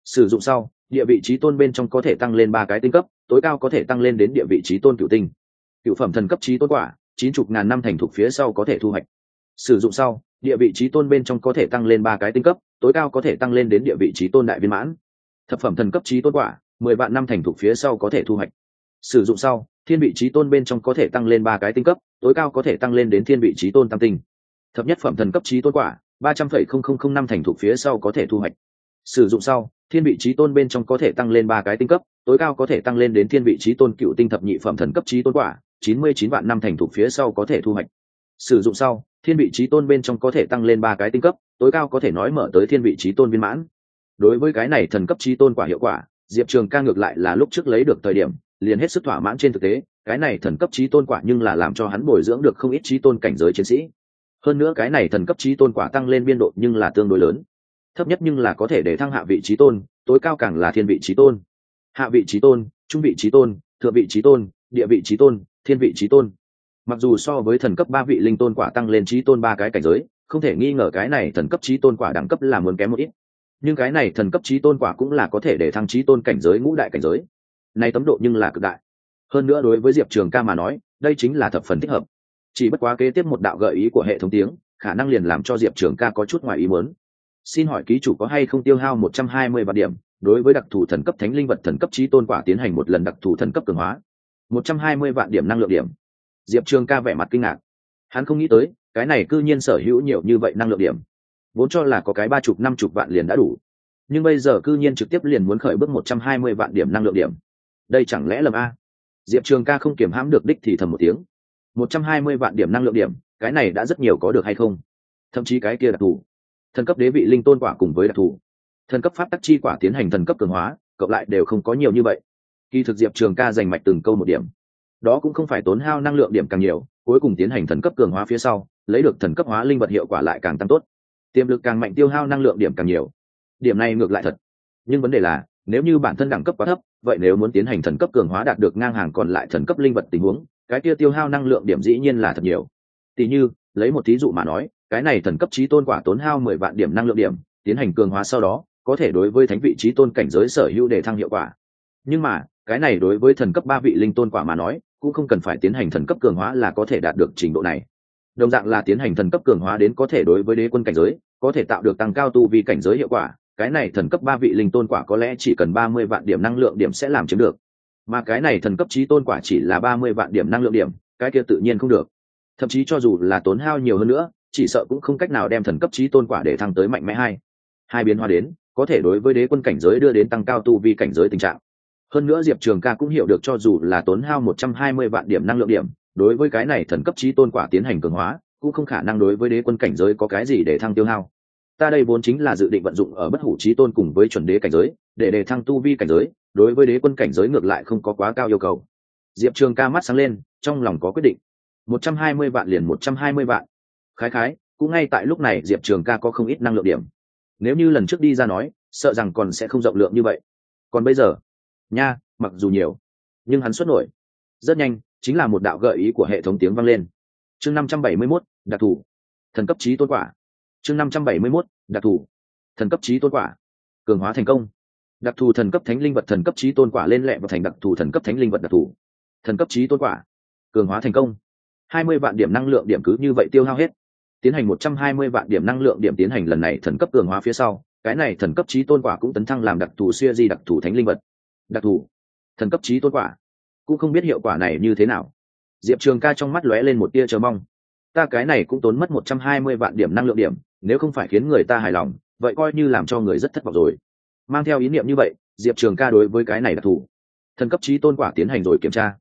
Sử dụng sau địa vị trí tôn bên trong có thể tăng lên ba cái tinh cấp, tối cao có thể tăng lên đến địa vị trí tôn cựu tinh. Cựu phẩm thần cấp trí tôn quả, chín chục ngàn năm thành thục phía sau có thể thu hoạch. Sử dụng sau, địa vị trí tôn bên trong có thể tăng lên ba cái tinh cấp, tối cao có thể tăng lên đến địa vị trí tôn đại viên mãn. Thập phẩm thần cấp trí tôn quả, mười vạn năm thành thục phía sau có thể thu hoạch. Sử dụng sau, thiên vị trí tôn bên trong có thể tăng lên ba cái tinh cấp, tối cao có thể tăng lên đến thiên vị trí tôn tam tinh. Thập nhất phẩm thần cấp trí tôn quả, ba trăm phẩy không không không năm thành thục phía sau có thể thu hoạch. Sử dụng sau thiên vị trí tôn bên trong có thể tăng lên ba cái tinh cấp, tối cao có thể tăng lên đến thiên vị trí tôn cựu tinh thập nhị phẩm thần cấp trí tôn quả, chín mươi chín vạn năm thành thục phía sau có thể thu hoạch. Sử dụng sau, thiên vị trí tôn bên trong có thể tăng lên ba cái tinh cấp, tối cao có thể nói mở tới thiên vị trí tôn viên mãn. Đối với cái này thần cấp trí tôn quả hiệu quả, diệp trường ca ngược lại là lúc trước lấy được thời điểm, liền hết sức thỏa mãn trên thực tế, cái này thần cấp trí tôn quả nhưng là làm cho hắn bồi dưỡng được không ít trí tôn cảnh giới chiến sĩ. Hơn nữa cái này thần cấp trí tôn quả tăng lên biên độ nhưng là tương đối lớn thấp nhất nhưng là có thể để thăng hạ vị trí tôn, tối cao càng là thiên vị trí tôn. Hạ vị trí tôn, trung vị trí tôn, thượng vị trí tôn, địa vị trí tôn, thiên vị trí tôn. Mặc dù so với thần cấp ba vị linh tôn quả tăng lên trí tôn ba cái cảnh giới, không thể nghi ngờ cái này thần cấp trí tôn quả đẳng cấp là muốn kém một ít. Nhưng cái này thần cấp trí tôn quả cũng là có thể để thăng trí tôn cảnh giới ngũ đại cảnh giới. Nay tấm độ nhưng là cực đại. Hơn nữa đối với diệp trường ca mà nói, đây chính là thập phần thích hợp. Chỉ bất quá kế tiếp một đạo gợi ý của hệ thống tiếng, khả năng liền làm cho diệp trường ca có chút ngoài ý muốn xin hỏi ký chủ có hay không tiêu hao một trăm hai mươi vạn điểm? Đối với đặc thù thần cấp thánh linh vật thần cấp trí tôn quả tiến hành một lần đặc thù thần cấp cường hóa. một trăm hai mươi vạn điểm năng lượng điểm. Diệp trường ca vẻ mặt kinh ngạc. Hắn không nghĩ tới, cái này c ư nhiên sở hữu nhiều như vậy năng lượng điểm. Vốn cho là có cái ba chục, năm chục vạn liền đã đủ. Nhưng bây giờ c ư nhiên trực tiếp liền muốn khởi bước một trăm hai mươi vạn điểm năng lượng điểm. Đây chẳng lẽ lầm a? Diệp trường ca không kiểm hãm được đích thì thầm một tiếng. một trăm hai mươi vạn điểm năng lượng điểm, cái này đã rất nhiều có được hay không? Thậm chí cái kia đặc thù thần cấp đế vị linh tôn quả cùng với đặc thù. Thần cấp pháp tắc chi quả tiến hành thần cấp cường hóa, cộng lại đều không có nhiều như vậy. Kỳ thực diệp trường ca giành mạch từng câu một điểm. Đó cũng không phải tốn hao năng lượng điểm càng nhiều, cuối cùng tiến hành thần cấp cường hóa phía sau, lấy được thần cấp hóa linh vật hiệu quả lại càng tăng tốt. Tiềm lực càng mạnh tiêu hao năng lượng điểm càng nhiều. Điểm này ngược lại thật. Nhưng vấn đề là, nếu như bản thân đẳng cấp quá thấp, vậy nếu muốn tiến hành thần cấp cường hóa đạt được ngang hàng còn lại thần cấp linh vật tình huống, cái kia tiêu hao năng lượng điểm dĩ nhiên là thật nhiều. Tỷ như, lấy một thí dụ mà nói cái này thần cấp trí tôn quả tốn hao mười vạn điểm năng lượng điểm, tiến hành cường hóa sau đó, có thể đối với thánh vị trí tôn cảnh giới sở hữu để thăng hiệu quả. Nhưng mà, cái này đối với thần cấp ba vị linh tôn quả mà nói, cũng không cần phải tiến hành thần cấp cường hóa là có thể đạt được trình độ này. Đồng dạng là tiến hành thần cấp cường hóa đến có thể đối với đế quân cảnh giới, có thể tạo được tăng cao tu vi cảnh giới hiệu quả, cái này thần cấp ba vị linh tôn quả có lẽ chỉ cần ba mươi vạn điểm năng lượng điểm sẽ làm chiếm được. Mà cái này thần cấp trí tôn quả chỉ là ba mươi vạn điểm năng lượng điểm, cái kia tự nhiên không được. Thậm chí cho dù là tốn hao nhiều hơn nữa chỉ sợ cũng không cách nào đem thần cấp trí tôn quả để thăng tới mạnh mẽ hai. Hai biến hóa đến, có thể đối với đế quân cảnh giới đưa đến tăng cao tu vi cảnh giới tình trạng. Hơn nữa diệp trường ca cũng hiểu được cho dù là tốn hao một trăm hai mươi vạn điểm năng lượng điểm, đối với cái này thần cấp trí tôn quả tiến hành cường hóa, cũng không khả năng đối với đế quân cảnh giới có cái gì để thăng tiêu hao. Ta đây vốn chính là dự định vận dụng ở bất hủ trí tôn cùng với chuẩn đế cảnh giới, để đề thăng tu vi cảnh giới, đối với đế quân cảnh giới ngược lại không có quá cao yêu cầu. Diệp trường ca mắt sáng lên, trong lòng có quyết định. một trăm hai mươi vạn liền một trăm hai mươi vạn khái khái, cũng ngay tại lúc này diệp trường ca có không ít năng lượng điểm. Nếu như lần trước đi ra nói, sợ rằng còn sẽ không rộng lượng như vậy. Còn bây giờ? Nha, mặc dù nhiều, nhưng hắn xuất nổi. Rất nhanh, chính là một đạo gợi ý của hệ thống tiếng vang lên. Chương năm trăm bảy mươi mốt, đặc thù. Thần cấp trí tôn quả. Chương năm trăm bảy mươi mốt, đặc thù. Thần cấp trí tôn quả. Cường hóa thành công. Đặc thù thần cấp thánh linh vật thần cấp trí tôn quả lên lẹ và thành đặc thù thần cấp thánh linh vật đặc thù. Thần cấp trí tôn quả. Cường hóa thành công. Hai mươi vạn điểm năng lượng điểm cứ như vậy tiêu hao hết tiến hành một trăm hai mươi vạn điểm năng lượng điểm tiến hành lần này thần cấp cường hóa phía sau, cái này thần cấp trí tôn quả cũng tấn thăng làm đặc thù xuya di đặc thù thánh linh vật. Đặc thù. Thần cấp trí tôn quả. Cũng không biết hiệu quả này như thế nào. Diệp trường ca trong mắt lóe lên một tia chờ mong. Ta cái này cũng tốn mất một trăm hai mươi vạn điểm năng lượng điểm, nếu không phải khiến người ta hài lòng, vậy coi như làm cho người rất thất vọng rồi. Mang theo ý niệm như vậy, diệp trường ca đối với cái này đặc thù. Thần cấp trí tôn quả tiến hành rồi kiểm tra.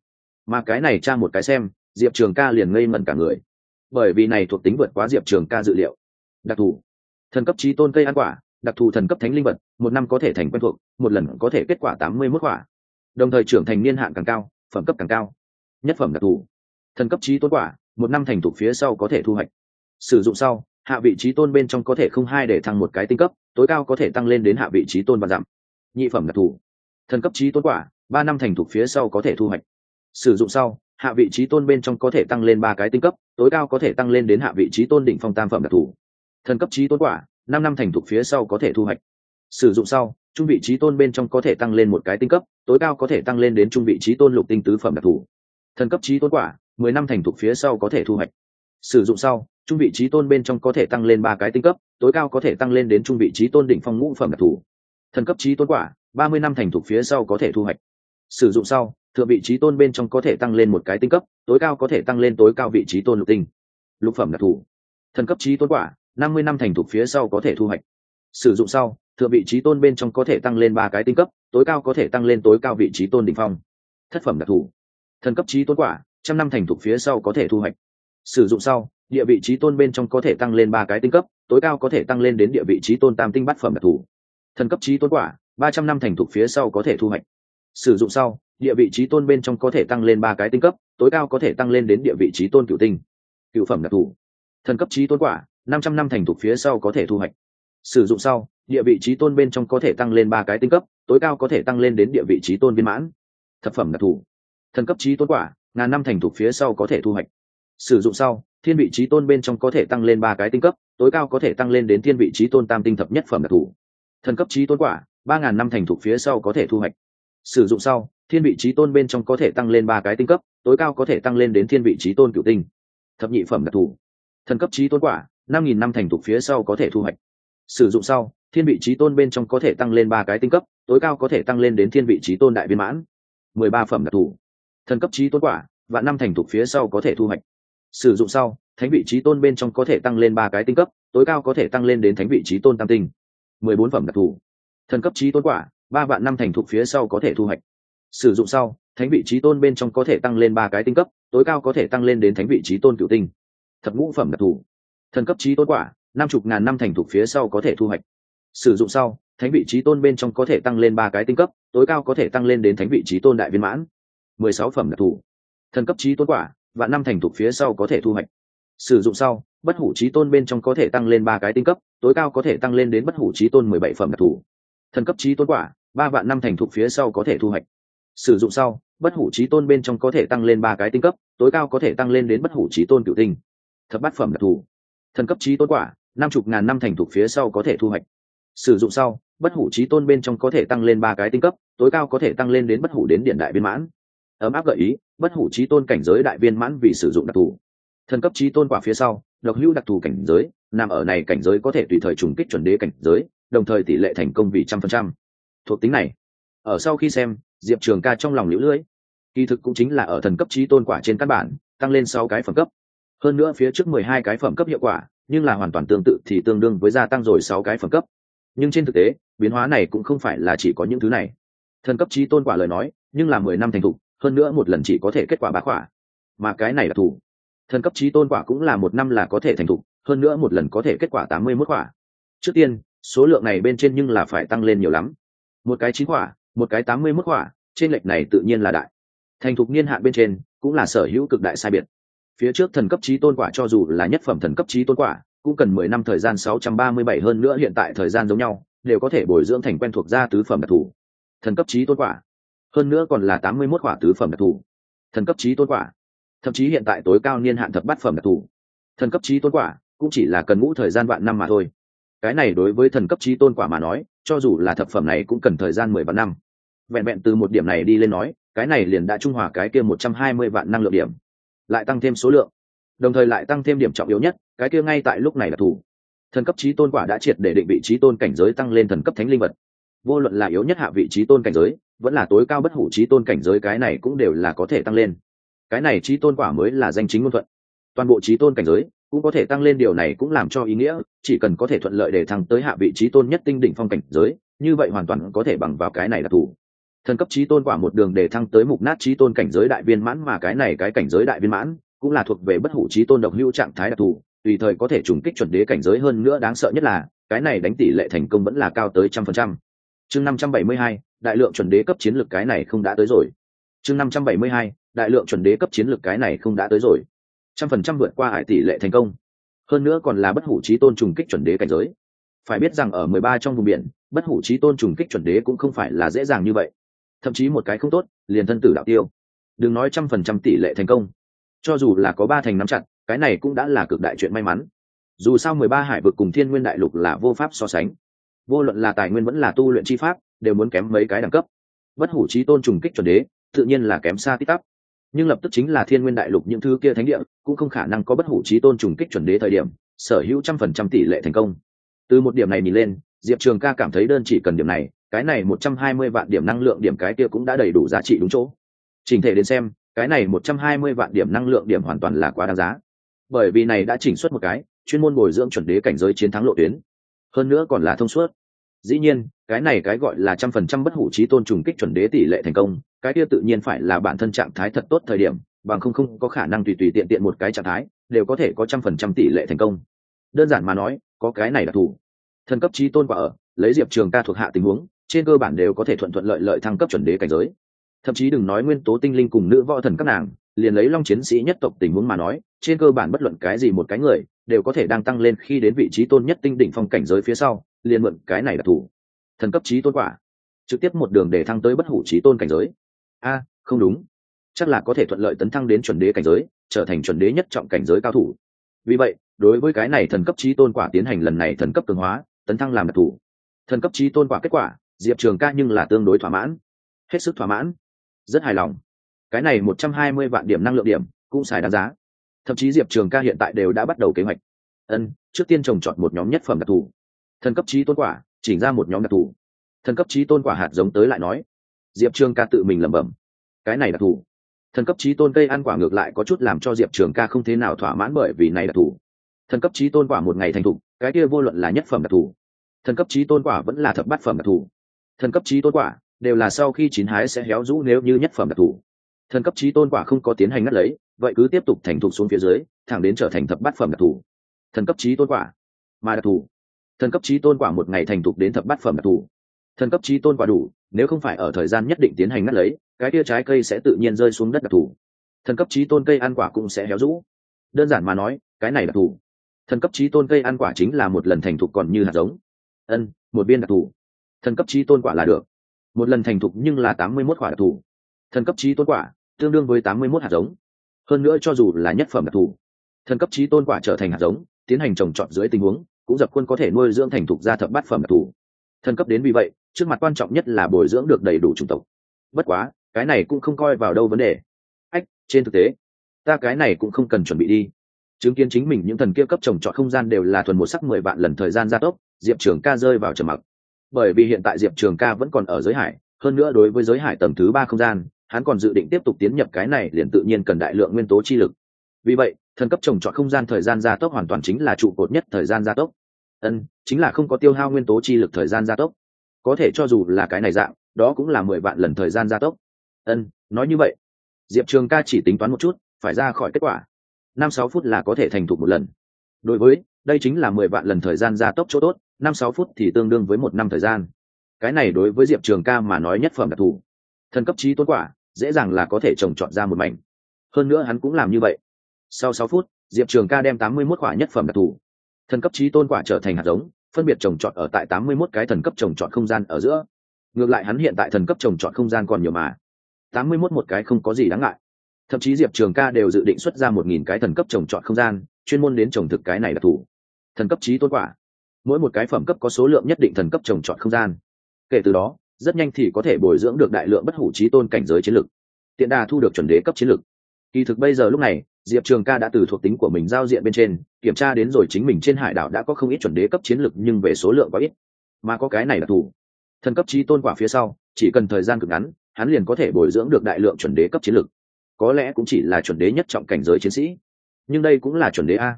Mà cái này tra một cái xem, diệp trường ca liền ngây mẩn cả người bởi vì này thuộc tính vượt quá diệp trường ca dự liệu. Đặc thù, thần cấp trí tôn cây ăn quả, đặc thù thần cấp thánh linh vật, một năm có thể thành quen thuộc, một lần có thể kết quả tám mươi mốt quả. Đồng thời trưởng thành niên hạn càng cao, phẩm cấp càng cao. Nhất phẩm đặc thù, thần cấp trí tôn quả, một năm thành thục phía sau có thể thu hoạch. Sử dụng sau, hạ vị trí tôn bên trong có thể không hai để thăng một cái tinh cấp, tối cao có thể tăng lên đến hạ vị trí tôn và giảm. Nhị phẩm đặc thù, thần cấp trí tôn quả, ba năm thành thục phía sau có thể thu hoạch. Sử dụng sau hạ vị trí tôn bên trong có thể tăng lên ba cái tinh cấp, tối cao có thể tăng lên đến hạ vị trí tôn đỉnh phong tam phẩm đặc thù. Thần cấp trí tôn quả, năm năm thành thục phía sau có thể thu hoạch. Sử dụng sau, trung vị trí tôn bên trong có thể tăng lên một cái tinh cấp, tối cao có thể tăng lên đến trung vị trí tôn lục tinh tứ phẩm đặc thù. Thần cấp trí tôn quả, mười năm thành thục phía sau có thể thu hoạch. Sử dụng sau, trung vị trí tôn bên trong có thể tăng lên ba cái tinh cấp, tối cao có thể tăng lên đến trung vị trí tôn đỉnh phong ngũ phẩm đặc thù. Thần cấp trí tôn quả, ba mươi năm thành thục phía sau có thể thu hoạch. Sử dụng sau thượng vị trí tôn bên trong có thể tăng lên một cái tinh cấp, tối cao có thể tăng lên tối cao vị trí tôn lục tinh. Lục phẩm đặc thù. Thần cấp trí tôn quả, năm mươi năm thành thục phía sau có thể thu hoạch. Sử dụng sau, thượng vị trí tôn bên trong có thể tăng lên ba cái tinh cấp, tối cao có thể tăng lên tối cao vị trí tôn đ ỉ n h phong. Thất phẩm đặc thù. Thần cấp trí tôn quả, trăm năm thành thục phía sau có thể thu hoạch. Sử dụng sau, địa vị trí tôn bên trong có thể tăng lên ba cái tinh cấp, tối cao có thể tăng lên đến địa vị trí tôn tam tinh bát phẩm đặc thù. Thần cấp trí tôn quả, ba trăm năm thành thục phía sau có thể thu hoạch. Sử dụng sau địa vị trí tôn bên trong có thể tăng lên ba cái tinh cấp, tối cao có thể tăng lên đến địa vị trí tôn cựu tinh. Cựu phẩm đặc thù. Thần cấp trí tôn quả, năm trăm năm thành thục phía sau có thể thu hoạch. Sử dụng sau, địa vị trí tôn bên trong có thể tăng lên ba cái tinh cấp, tối cao có thể tăng lên đến địa vị trí tôn viên mãn. Thập phẩm đặc thù. Thần cấp trí tôn quả, ngàn năm thành thục phía sau có thể thu hoạch. Sử dụng sau, thiên vị trí tôn bên trong có thể tăng lên ba cái tinh cấp, tối cao có thể tăng lên đến thiên vị trí tôn tam tinh thập nhất phẩm đặc thù. Thần cấp trí tôn quả, ba ngàn năm thành thục phía sau có thể thu hoạch. Sử dụng sau thiên vị trí tôn bên trong có thể tăng lên ba cái tinh cấp, tối cao có thể tăng lên đến thiên vị trí tôn cựu tinh. Thập nhị phẩm đặc thù. Thần cấp trí tôn quả, năm nghìn năm thành thục phía sau có thể thu hoạch. Sử dụng sau, thiên vị trí tôn bên trong có thể tăng lên ba cái tinh cấp, tối cao có thể tăng lên đến thiên vị trí tôn đại viên mãn. Mười ba phẩm đặc thù. Thần cấp trí tôn quả và năm thành thục phía sau có thể thu hoạch. Sử dụng sau, thánh vị trí tôn bên trong có thể tăng lên ba cái tinh cấp, tối cao có thể tăng lên đến thánh vị trí tôn tam tinh. Mười bốn phẩm đặc thù. Thần cấp trí tôn quả, ba vạn năm thành thục phía sau có thể thu hoạch sử dụng sau, thánh vị trí tôn bên trong có thể tăng lên ba cái tinh cấp, tối cao có thể tăng lên đến thánh vị trí tôn cựu tinh. Thập ngũ phẩm đặc thù. Thần cấp trí tôn quả, năm chục ngàn năm thành thục phía sau có thể thu hoạch. Sử dụng sau, thánh vị trí tôn bên trong có thể tăng lên ba cái tinh cấp, tối cao có thể tăng lên đến thánh vị trí tôn đại viên mãn. Mười sáu phẩm đặc thù. Thần cấp trí tôn quả và năm thành thục phía sau có thể thu hoạch. Sử dụng sau, bất hủ trí tôn bên trong có thể tăng lên ba cái tinh cấp, tối cao có thể tăng lên đến bất hủ trí tôn mười bảy phẩm đặc thù. Thần cấp trí tôn quả, ba vạn năm thành thục phía sau có thể thu hoạch sử dụng sau, bất hủ trí tôn bên trong có thể tăng lên ba cái tinh cấp, tối cao có thể tăng lên đến bất hủ trí tôn cựu tinh. Thập bát phẩm đặc thù thần cấp trí tôn quả, năm chục ngàn năm thành thục phía sau có thể thu hoạch. Sử dụng sau, bất hủ trí tôn bên trong có thể tăng lên ba cái tinh cấp, tối cao có thể tăng lên đến bất hủ đến điện đại viên mãn. Ấm áp gợi ý, bất hủ trí tôn cảnh giới đại viên mãn vì sử dụng đặc thù. Thần cấp trí tôn quả phía sau, độc hữu đặc thù cảnh giới, nằm ở này cảnh giới có thể tùy thời trùng kích chuẩn đế cảnh giới, đồng thời tỷ lệ thành công vì trăm phần trăm. Thuộc tính này, ở sau khi xem diệp trường ca trong lòng lũ lưỡi. Kỳ thực cũng chính là ở thần cấp trí tôn quả trên căn bản, tăng lên sáu cái phẩm cấp. Hơn nữa phía trước mười hai cái phẩm cấp hiệu quả, nhưng là hoàn toàn tương tự thì tương đương với gia tăng rồi sáu cái phẩm cấp. Nhưng trên thực tế, biến hóa này cũng không phải là chỉ có những thứ này. Thần cấp trí tôn quả lời nói, nhưng là mười năm thành thục, hơn nữa một lần chỉ có thể kết quả bá quả. Mà cái này là thủ. Thần cấp trí tôn quả cũng là một năm là có thể thành thục, hơn nữa một lần có thể kết quả tám mươi mốt quả. Trước tiên, số lượng này bên trên nhưng là phải tăng lên nhiều lắm. Một cái chín quả một cái tám mươi mức hỏa trên lệch này tự nhiên là đại. Thành thục niên hạn bên trên, cũng là sở hữu cực đại sai biệt. Phía trước thần cấp trí tôn quả cho dù là nhất phẩm thần cấp trí tôn quả, cũng cần mười năm thời gian sáu trăm ba mươi bảy hơn nữa hiện tại thời gian giống nhau, đều có thể bồi dưỡng thành quen thuộc ra tứ phẩm đặc thù. Thần cấp trí tôn quả. Hơn nữa còn là tám mươi mốt quả tứ phẩm đặc thù. Thần cấp trí tôn quả. Thậm chí hiện tại tối cao niên hạn thập bát phẩm đặc thù. Thần cấp trí tôn quả, cũng chỉ là cần ngũ thời gian vạn năm mà thôi cái này đối với thần cấp trí tôn quả mà nói, cho dù là thập phẩm này cũng cần thời gian mười vạn năm. Vẹn vẹn từ một điểm này đi lên nói, cái này liền đã trung hòa cái kia một trăm hai mươi vạn năng lượng điểm. Lại tăng thêm số lượng. Đồng thời lại tăng thêm điểm trọng yếu nhất, cái kia ngay tại lúc này là thủ. Thần cấp trí tôn quả đã triệt để định vị trí tôn cảnh giới tăng lên thần cấp thánh linh vật. Vô luận là yếu nhất hạ vị trí tôn cảnh giới, vẫn là tối cao bất hủ trí tôn cảnh giới cái này cũng đều là có thể tăng lên. Cái này trí tôn quả mới là danh chính ngôn thuận. Toàn bộ trí tôn cảnh giới cũng có thể tăng lên điều này cũng làm cho ý nghĩa, chỉ cần có thể thuận lợi để thăng tới hạ vị trí tôn nhất tinh đỉnh phong cảnh giới, như vậy hoàn toàn có thể bằng vào cái này là thủ. Thần cấp trí tôn quả một đường để thăng tới mục nát trí tôn cảnh giới đại viên mãn mà cái này cái cảnh giới đại viên mãn cũng là thuộc về bất hủ trí tôn độc hữu trạng thái đặc thù, tùy thời có thể trùng kích chuẩn đế cảnh giới hơn nữa đáng sợ nhất là, cái này đánh tỷ lệ thành công vẫn là cao tới trăm phần trăm. Chương năm trăm bảy mươi hai, đại lượng chuẩn đế cấp chiến lược cái này không đã tới rồi. Chương năm trăm bảy mươi hai, đại lượng chuẩn đế cấp chiến lược cái này không đã tới rồi trăm phần trăm vượt qua hải tỷ lệ thành công. Hơn nữa còn là bất hủ trí tôn trùng kích chuẩn đế cảnh giới. Phải biết rằng ở mười ba trong vùng biển, bất hủ trí tôn trùng kích chuẩn đế cũng không phải là dễ dàng như vậy. Thậm chí một cái không tốt, liền thân tử đạo tiêu. Đừng nói trăm phần trăm tỷ lệ thành công. Cho dù là có ba thành nắm chặt, cái này cũng đã là cực đại chuyện may mắn. Dù sao mười ba hải vực cùng thiên nguyên đại lục là vô pháp so sánh. Vô luận là tài nguyên vẫn là tu luyện chi pháp, đều muốn kém mấy cái đẳng cấp. Bất hủ trí tôn trùng kích chuẩn đế, tự nhiên là kém xa tít tắp nhưng lập tức chính là thiên nguyên đại lục những thứ kia thánh địa, cũng không khả năng có bất hủ trí tôn trùng kích chuẩn đế thời điểm, sở hữu trăm phần trăm tỷ lệ thành công. Từ một điểm này nhìn lên, diệp trường ca cảm thấy đơn chỉ cần điểm này, cái này một trăm hai mươi vạn điểm năng lượng điểm cái kia cũng đã đầy đủ giá trị đúng chỗ. Trình thể đến xem, cái này một trăm hai mươi vạn điểm năng lượng điểm hoàn toàn là quá đáng giá. Bởi vì này đã chỉnh xuất một cái, chuyên môn bồi dưỡng chuẩn đế cảnh giới chiến thắng lộ tuyến. Hơn nữa còn là thông suốt. Dĩ nhiên, cái này cái gọi là trăm phần trăm bất hủ trí tôn trùng kích chuẩn đế tỷ lệ thành công cái kia tự nhiên phải là bản thân trạng thái thật tốt thời điểm, bằng không không có khả năng tùy tùy tiện tiện một cái trạng thái, đều có thể có trăm phần trăm tỷ lệ thành công. Đơn giản mà nói, có cái này là thủ. Thần cấp trí tôn quả ở, lấy diệp trường ca thuộc hạ tình huống, trên cơ bản đều có thể thuận thuận lợi lợi thăng cấp chuẩn đế cảnh giới. Thậm chí đừng nói nguyên tố tinh linh cùng nữ võ thần các nàng, liền lấy long chiến sĩ nhất tộc tình huống mà nói, trên cơ bản bất luận cái gì một cái người, đều có thể đang tăng lên khi đến vị trí tôn nhất tinh đỉnh phong cảnh giới phía sau, liền mượn cái này là thủ. Thần cấp trí tôn quả. Trực tiếp một đường để thăng tới bất hủ trí tôn cảnh giới a, không đúng. Chắc là có thể thuận lợi tấn thăng đến chuẩn đế cảnh giới, trở thành chuẩn đế nhất trọng cảnh giới cao thủ. Vì vậy, đối với cái này thần cấp trí tôn quả tiến hành lần này thần cấp cường hóa, tấn thăng làm đặc thủ. Thần cấp trí tôn quả kết quả, diệp trường ca nhưng là tương đối thỏa mãn. Hết sức thỏa mãn. Rất hài lòng. Cái này một trăm hai mươi vạn điểm năng lượng điểm, cũng xài đáng giá. Thậm chí diệp trường ca hiện tại đều đã bắt đầu kế hoạch. Ân, trước tiên trồng chọn một nhóm nhất phẩm đặc thù thần cấp trí tôn quả, chỉnh ra một nhóm đặc thù thần cấp trí tôn quả hạt giống tới lại nói diệp trường ca tự mình lẩm bẩm. Cái này đặc thù. Thần cấp trí tôn cây ăn quả ngược lại có chút làm cho diệp trường ca không thế nào thỏa mãn bởi vì này đặc thù. Thần cấp trí tôn quả một ngày thành thục, cái kia vô luận là nhất phẩm đặc thù. Thần cấp trí tôn quả vẫn là thập bát phẩm đặc thù. Thần cấp trí tôn quả đều là sau khi chín hái sẽ héo rũ nếu như nhất phẩm đặc thù. Thần cấp trí tôn quả không có tiến hành ngắt lấy, vậy cứ tiếp tục thành thục xuống phía dưới, thẳng đến trở thành thập bát phẩm đặc thù. Thần cấp trí tôn quả, mà đặc thù. Thần cấp trí tôn quả một ngày thành thục đến thập bát phẩm đặc thù. Thần cấp trí tôn quả đủ nếu không phải ở thời gian nhất định tiến hành ngắt lấy, cái tia trái cây sẽ tự nhiên rơi xuống đất đặc thù. Thần cấp trí tôn cây ăn quả cũng sẽ héo rũ. Đơn giản mà nói, cái này đặc thù. Thần cấp trí tôn cây ăn quả chính là một lần thành thục còn như hạt giống. Ân, một viên đặc thù. Thần cấp trí tôn quả là được. Một lần thành thục nhưng là tám mươi mốt quả đặc thù. Thần cấp trí tôn quả, tương đương với tám mươi mốt hạt giống. Hơn nữa cho dù là nhất phẩm đặc thù, thần cấp trí tôn quả trở thành hạt giống, tiến hành trồng trọt dưới tình huống, cũng dập quân có thể nuôi dưỡng thành thục ra thập bát phẩm đặc thù thần cấp đến vì vậy, trước mặt quan trọng nhất là bồi dưỡng được đầy đủ chủng tộc. Bất quá, cái này cũng không coi vào đâu vấn đề. Ách, trên thực tế, ta cái này cũng không cần chuẩn bị đi. Chứng kiến chính mình những thần kia cấp trồng trọt không gian đều là thuần một sắc mười vạn lần thời gian gia tốc, diệp trường ca rơi vào trầm mặc. Bởi vì hiện tại diệp trường ca vẫn còn ở giới hải, hơn nữa đối với giới hải tầng thứ ba không gian, hắn còn dự định tiếp tục tiến nhập cái này liền tự nhiên cần đại lượng nguyên tố chi lực. Vì vậy, thần cấp trồng trọt không gian thời gian gia tốc hoàn toàn chính là trụ cột nhất thời gian gia tốc ân, chính là không có tiêu hao nguyên tố chi lực thời gian gia tốc. Có thể cho dù là cái này dạng, đó cũng là mười vạn lần thời gian gia tốc. Ân, nói như vậy, diệp trường ca chỉ tính toán một chút, phải ra khỏi kết quả. Năm sáu phút là có thể thành thục một lần. Đối với, đây chính là mười vạn lần thời gian gia tốc chỗ tốt, năm sáu phút thì tương đương với một năm thời gian. Cái này đối với diệp trường ca mà nói nhất phẩm đặc thù. Thần cấp trí tôn quả, dễ dàng là có thể trồng trọt ra một mảnh. Hơn nữa hắn cũng làm như vậy. Sau sáu phút, diệp trường ca đem tám mươi mốt quả nhất phẩm đặc thù thần cấp trí tôn quả trở thành hạt giống, phân biệt trồng trọt ở tại tám mươi mốt cái thần cấp trồng trọt không gian ở giữa. Ngược lại hắn hiện tại thần cấp trồng trọt không gian còn nhiều mà. tám mươi mốt một cái không có gì đáng ngại. Thậm chí diệp trường ca đều dự định xuất ra một nghìn cái thần cấp trồng trọt không gian, chuyên môn đến trồng thực cái này đặc thù thần cấp trí tôn quả. Mỗi một cái phẩm cấp có số lượng nhất định thần cấp trồng trọt không gian. Kể từ đó, rất nhanh thì có thể bồi dưỡng được đại lượng bất hủ trí tôn cảnh giới chiến lược tiện đà thu được chuẩn đế cấp chiến lược kỳ thực bây giờ lúc này diệp trường ca đã từ thuộc tính của mình giao diện bên trên, kiểm tra đến rồi chính mình trên hải đảo đã có không ít chuẩn đế cấp chiến lược nhưng về số lượng có ít. Mà có cái này là thủ. Thần cấp trí tôn quả phía sau, chỉ cần thời gian cực ngắn, hắn liền có thể bồi dưỡng được đại lượng chuẩn đế cấp chiến lược có lẽ cũng chỉ là chuẩn đế nhất trọng cảnh giới chiến sĩ. Nhưng đây cũng là chuẩn đế a.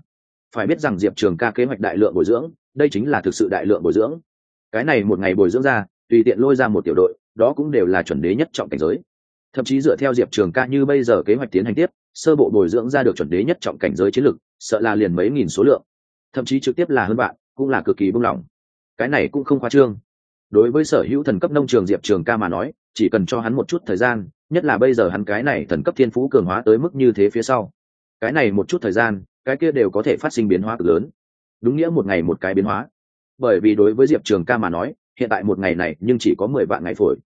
Phải biết rằng diệp trường ca kế hoạch đại lượng bồi dưỡng, đây chính là thực sự đại lượng bồi dưỡng. Cái này một ngày bồi dưỡng ra, tùy tiện lôi ra một tiểu đội, đó cũng đều là chuẩn đế nhất trọng cảnh giới. Thậm chí dựa theo diệp trường ca như bây giờ kế hoạch tiến hành tiếp sơ bộ bồi dưỡng ra được chuẩn đế nhất trọng cảnh giới chiến lực, sợ là liền mấy nghìn số lượng. Thậm chí trực tiếp là hơn bạn cũng là cực kỳ buông lỏng cái này cũng không khoa trương. Đối với sở hữu thần cấp nông trường diệp trường ca mà nói, chỉ cần cho hắn một chút thời gian, nhất là bây giờ hắn cái này thần cấp thiên phú cường hóa tới mức như thế phía sau. Cái này một chút thời gian, cái kia đều có thể phát sinh biến hóa cực lớn. Đúng nghĩa một ngày một cái biến hóa. Bởi vì đối với diệp trường ca mà nói, hiện tại một ngày này nhưng chỉ có mười vạn ngày phổi.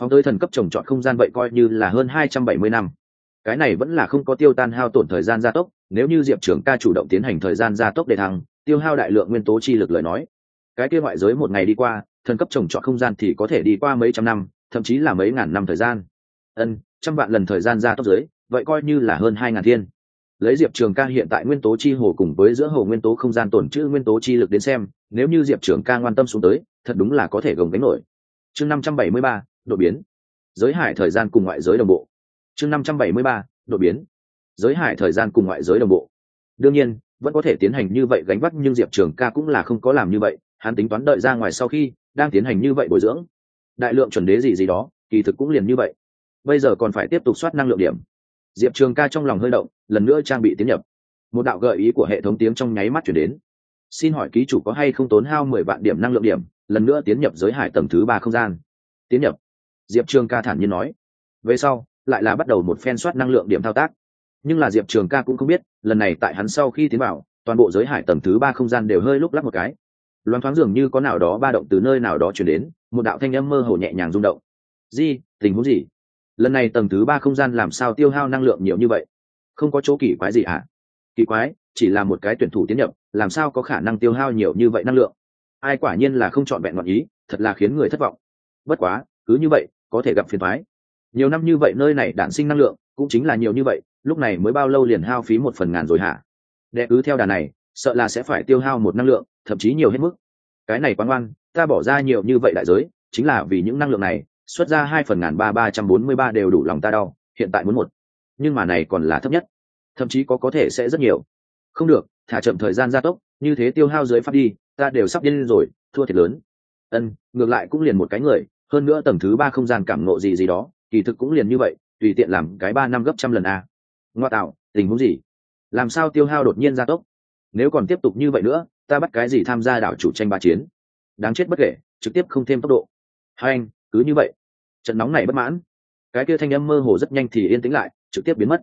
Phóng tới thần cấp trồng trọt không gian vậy coi như là hơn hai trăm bảy mươi năm cái này vẫn là không có tiêu tan hao tổn thời gian gia tốc, nếu như diệp trường ca chủ động tiến hành thời gian gia tốc để thăng, tiêu hao đại lượng nguyên tố chi lực lời nói. Cái kia ngoại giới một ngày đi qua, thần cấp trồng trọt không gian thì có thể đi qua mấy trăm năm, thậm chí là mấy ngàn năm thời gian. Ân, trăm vạn lần thời gian gia tốc giới vậy coi như là hơn hai ngàn thiên. Lấy diệp trường ca hiện tại nguyên tố chi hồ cùng với giữa hồ nguyên tố không gian tổn trữ nguyên tố chi lực đến xem, nếu như diệp trường ca ngoan tâm xuống tới, thật đúng là có thể gồng gánh nổi. Chương năm trăm bảy mươi ba, đột biến. Giới hải thời gian cùng ngoại giới đồng bộ chương năm trăm bảy mươi ba, đột biến. Giới hải thời gian cùng ngoại giới đồng bộ. Đương nhiên, vẫn có thể tiến hành như vậy gánh vác, nhưng diệp trường ca cũng là không có làm như vậy, hắn tính toán đợi ra ngoài sau khi đang tiến hành như vậy bồi dưỡng. Đại lượng chuẩn đế gì gì đó, kỳ thực cũng liền như vậy. Bây giờ còn phải tiếp tục soát năng lượng điểm. Diệp trường ca trong lòng hơi động, lần nữa trang bị tiến nhập. Một đạo gợi ý của hệ thống tiếng trong nháy mắt chuyển đến. Xin hỏi ký chủ có hay không tốn hao mười vạn điểm năng lượng điểm, lần nữa tiến nhập giới hải tầng thứ ba không gian. Tiến nhập. Diệp trường ca thản nhiên nói. Về sau lại là bắt đầu một phen soát năng lượng điểm thao tác. Nhưng là diệp trường ca cũng không biết, lần này tại hắn sau khi tiến vào, toàn bộ giới hải tầng thứ ba không gian đều hơi lúc lắc một cái. Loan thoáng dường như có nào đó ba động từ nơi nào đó chuyển đến, một đạo thanh âm mơ hồ nhẹ nhàng rung động. Di, tình huống gì? Lần này tầng thứ ba không gian làm sao tiêu hao năng lượng nhiều như vậy? Không có chỗ kỳ quái gì hả? Kỳ quái, chỉ là một cái tuyển thủ tiến nhập, làm sao có khả năng tiêu hao nhiều như vậy năng lượng? Ai quả nhiên là không chọn vẹn ngọn ý, thật là khiến người thất vọng. Bất quá, cứ như vậy, có thể gặp phiền thoái nhiều năm như vậy nơi này đản sinh năng lượng cũng chính là nhiều như vậy, lúc này mới bao lâu liền hao phí một phần ngàn rồi hả? Đệ cứ theo đà này, sợ là sẽ phải tiêu hao một năng lượng, thậm chí nhiều hết mức. Cái này quán ngoan ta bỏ ra nhiều như vậy đại giới, chính là vì những năng lượng này, xuất ra hai phần ngàn ba ba trăm bốn mươi ba đều đủ lòng ta đau, hiện tại muốn một. Nhưng mà này còn là thấp nhất, thậm chí có có thể sẽ rất nhiều. Không được, thả chậm thời gian gia tốc, như thế tiêu hao dưới pháp đi, ta đều sắp điên rồi, thua thiệt lớn. Ân, ngược lại cũng liền một cái người, hơn nữa tầng thứ ba không gian cảm nộ gì gì đó kỳ thực cũng liền như vậy, tùy tiện làm cái ba năm gấp trăm lần a. Ngoa tạo, tình huống gì? Làm sao tiêu hao đột nhiên gia tốc? Nếu còn tiếp tục như vậy nữa, ta bắt cái gì tham gia đảo chủ tranh ba chiến? Đáng chết bất kể, trực tiếp không thêm tốc độ. Hai anh, cứ như vậy. Trận nóng này bất mãn. Cái kia thanh âm mơ hồ rất nhanh thì yên tĩnh lại, trực tiếp biến mất.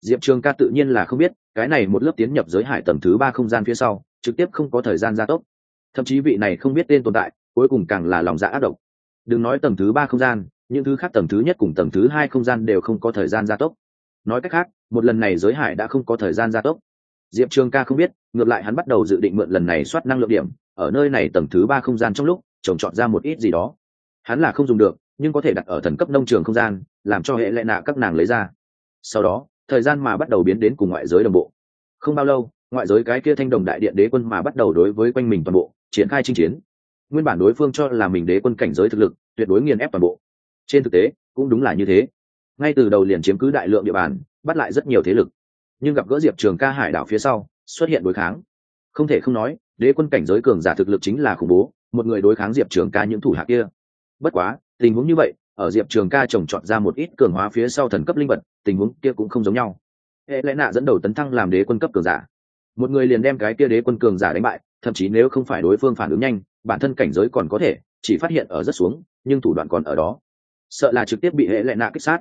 Diệp trường ca tự nhiên là không biết, cái này một lớp tiến nhập giới hải tầng thứ ba không gian phía sau, trực tiếp không có thời gian gia tốc. Thậm chí vị này không biết tên tồn tại, cuối cùng càng là lòng dạ ác độc. Đừng nói tầng thứ ba không gian những thứ khác tầng thứ nhất cùng tầng thứ hai không gian đều không có thời gian gia tốc. Nói cách khác, một lần này giới hải đã không có thời gian gia tốc. Diệp trường ca không biết, ngược lại hắn bắt đầu dự định mượn lần này soát năng lượng điểm, ở nơi này tầng thứ ba không gian trong lúc, trồng trọt ra một ít gì đó. Hắn là không dùng được, nhưng có thể đặt ở thần cấp nông trường không gian, làm cho hệ lệ nạ các nàng lấy ra. Sau đó, thời gian mà bắt đầu biến đến cùng ngoại giới đồng bộ. Không bao lâu, ngoại giới cái kia thanh đồng đại điện đế quân mà bắt đầu đối với quanh mình toàn bộ, triển khai chinh chiến. Nguyên bản đối phương cho là mình đế quân cảnh giới thực lực, tuyệt đối nghiền ép toàn bộ trên thực tế, cũng đúng là như thế. Ngay từ đầu liền chiếm cứ đại lượng địa bàn, bắt lại rất nhiều thế lực. Nhưng gặp gỡ diệp trường ca hải đảo phía sau, xuất hiện đối kháng. Không thể không nói, đế quân cảnh giới cường giả thực lực chính là khủng bố, một người đối kháng diệp trường ca những thủ hạ kia. Bất quá, tình huống như vậy, ở diệp trường ca trồng trọt ra một ít cường hóa phía sau thần cấp linh vật, tình huống kia cũng không giống nhau. Hệ lẽ nạ dẫn đầu tấn thăng làm đế quân cấp cường giả. Một người liền đem cái kia đế quân cường giả đánh bại, thậm chí nếu không phải đối phương phản ứng nhanh, bản thân cảnh giới còn có thể, chỉ phát hiện ở rất xuống, nhưng thủ đoạn còn ở đó sợ là trực tiếp bị hệ lệ nạ kích sát.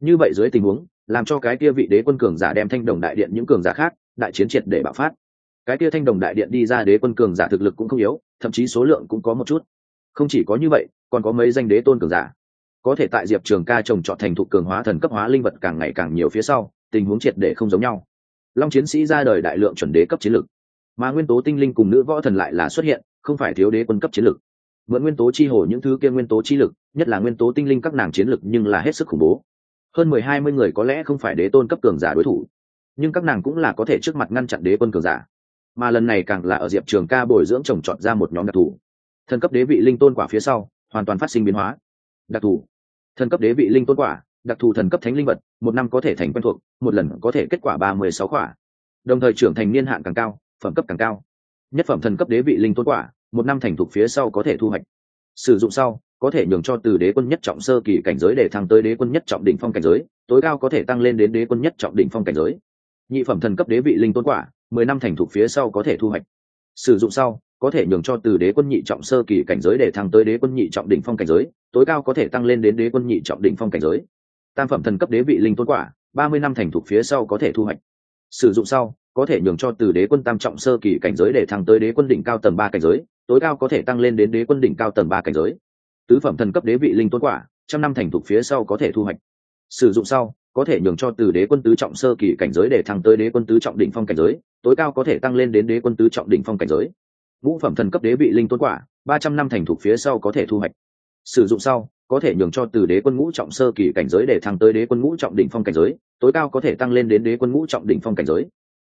Như vậy dưới tình huống, làm cho cái kia vị đế quân cường giả đem thanh đồng đại điện những cường giả khác, đại chiến triệt để bạo phát. Cái kia thanh đồng đại điện đi ra đế quân cường giả thực lực cũng không yếu, thậm chí số lượng cũng có một chút. Không chỉ có như vậy, còn có mấy danh đế tôn cường giả. Có thể tại diệp trường ca trồng trọt thành thục cường hóa thần cấp hóa linh vật càng ngày càng nhiều phía sau, tình huống triệt để không giống nhau. Long chiến sĩ ra đời đại lượng chuẩn đế cấp chiến lực, mà nguyên tố tinh linh cùng nữ võ thần lại là xuất hiện, không phải thiếu đế quân cấp chiến lực mượn nguyên tố chi hồ những thứ kia nguyên tố chi lực, nhất là nguyên tố tinh linh các nàng chiến lực nhưng là hết sức khủng bố. Hơn mười hai mươi người có lẽ không phải đế tôn cấp cường giả đối thủ, nhưng các nàng cũng là có thể trước mặt ngăn chặn đế quân cường giả. Mà lần này càng là ở diệp trường ca bồi dưỡng trồng trọt ra một nhóm đặc thù. Thần cấp đế vị linh tôn quả phía sau, hoàn toàn phát sinh biến hóa. Đặc thù. Thần cấp đế vị linh tôn quả, đặc thù thần cấp thánh linh vật, một năm có thể thành quen thuộc, một lần có thể kết quả ba mươi sáu quả. Đồng thời trưởng thành niên hạn càng cao, phẩm cấp càng cao. Nhất phẩm thần cấp đế vị linh tôn quả một năm thành thục phía sau có thể thu hoạch. Sử dụng sau, có thể nhường cho từ đế quân nhất trọng sơ kỳ cảnh giới để thăng tới đế quân nhất trọng đỉnh phong cảnh giới, tối cao có thể tăng lên đến đế quân nhất trọng đỉnh phong cảnh giới. Nhị phẩm thần cấp đế vị linh tôn quả, mười năm thành thục phía sau có thể thu hoạch. Sử dụng sau, có thể nhường cho từ đế quân nhị trọng sơ kỳ cảnh giới để thăng tới đế quân nhị trọng đỉnh phong cảnh giới, tối cao có thể tăng lên đến đế quân nhị trọng đỉnh phong cảnh giới. Tam phẩm thần cấp đế vị linh tôn quả, ba mươi năm thành thục phía sau có thể thu hoạch. Sử dụng sau có thể nhường cho từ đế quân tam trọng sơ kỳ cảnh giới để thăng tới đế quân đỉnh cao tầng ba cảnh giới, tối cao có thể tăng lên đến đế quân đỉnh cao tầng ba cảnh giới. Tứ phẩm thần cấp đế vị linh tôn quả, trăm năm thành thục phía sau có thể thu hoạch. Sử dụng sau, có thể nhường cho từ đế quân tứ trọng sơ kỳ cảnh giới để thăng tới đế quân tứ trọng đỉnh phong cảnh giới, tối cao có thể tăng lên đến đế quân tứ trọng đỉnh phong cảnh giới. Ngũ phẩm thần cấp đế vị linh tôn quả, ba trăm năm thành thục phía sau có thể thu hoạch. Sử dụng sau, có thể nhường cho từ đế quân ngũ trọng sơ kỳ cảnh giới để thăng tới đế quân ngũ trọng đỉnh phong cảnh giới, tối cao có thể tăng lên đến đế quân ngũ trọng đỉnh phong cảnh giới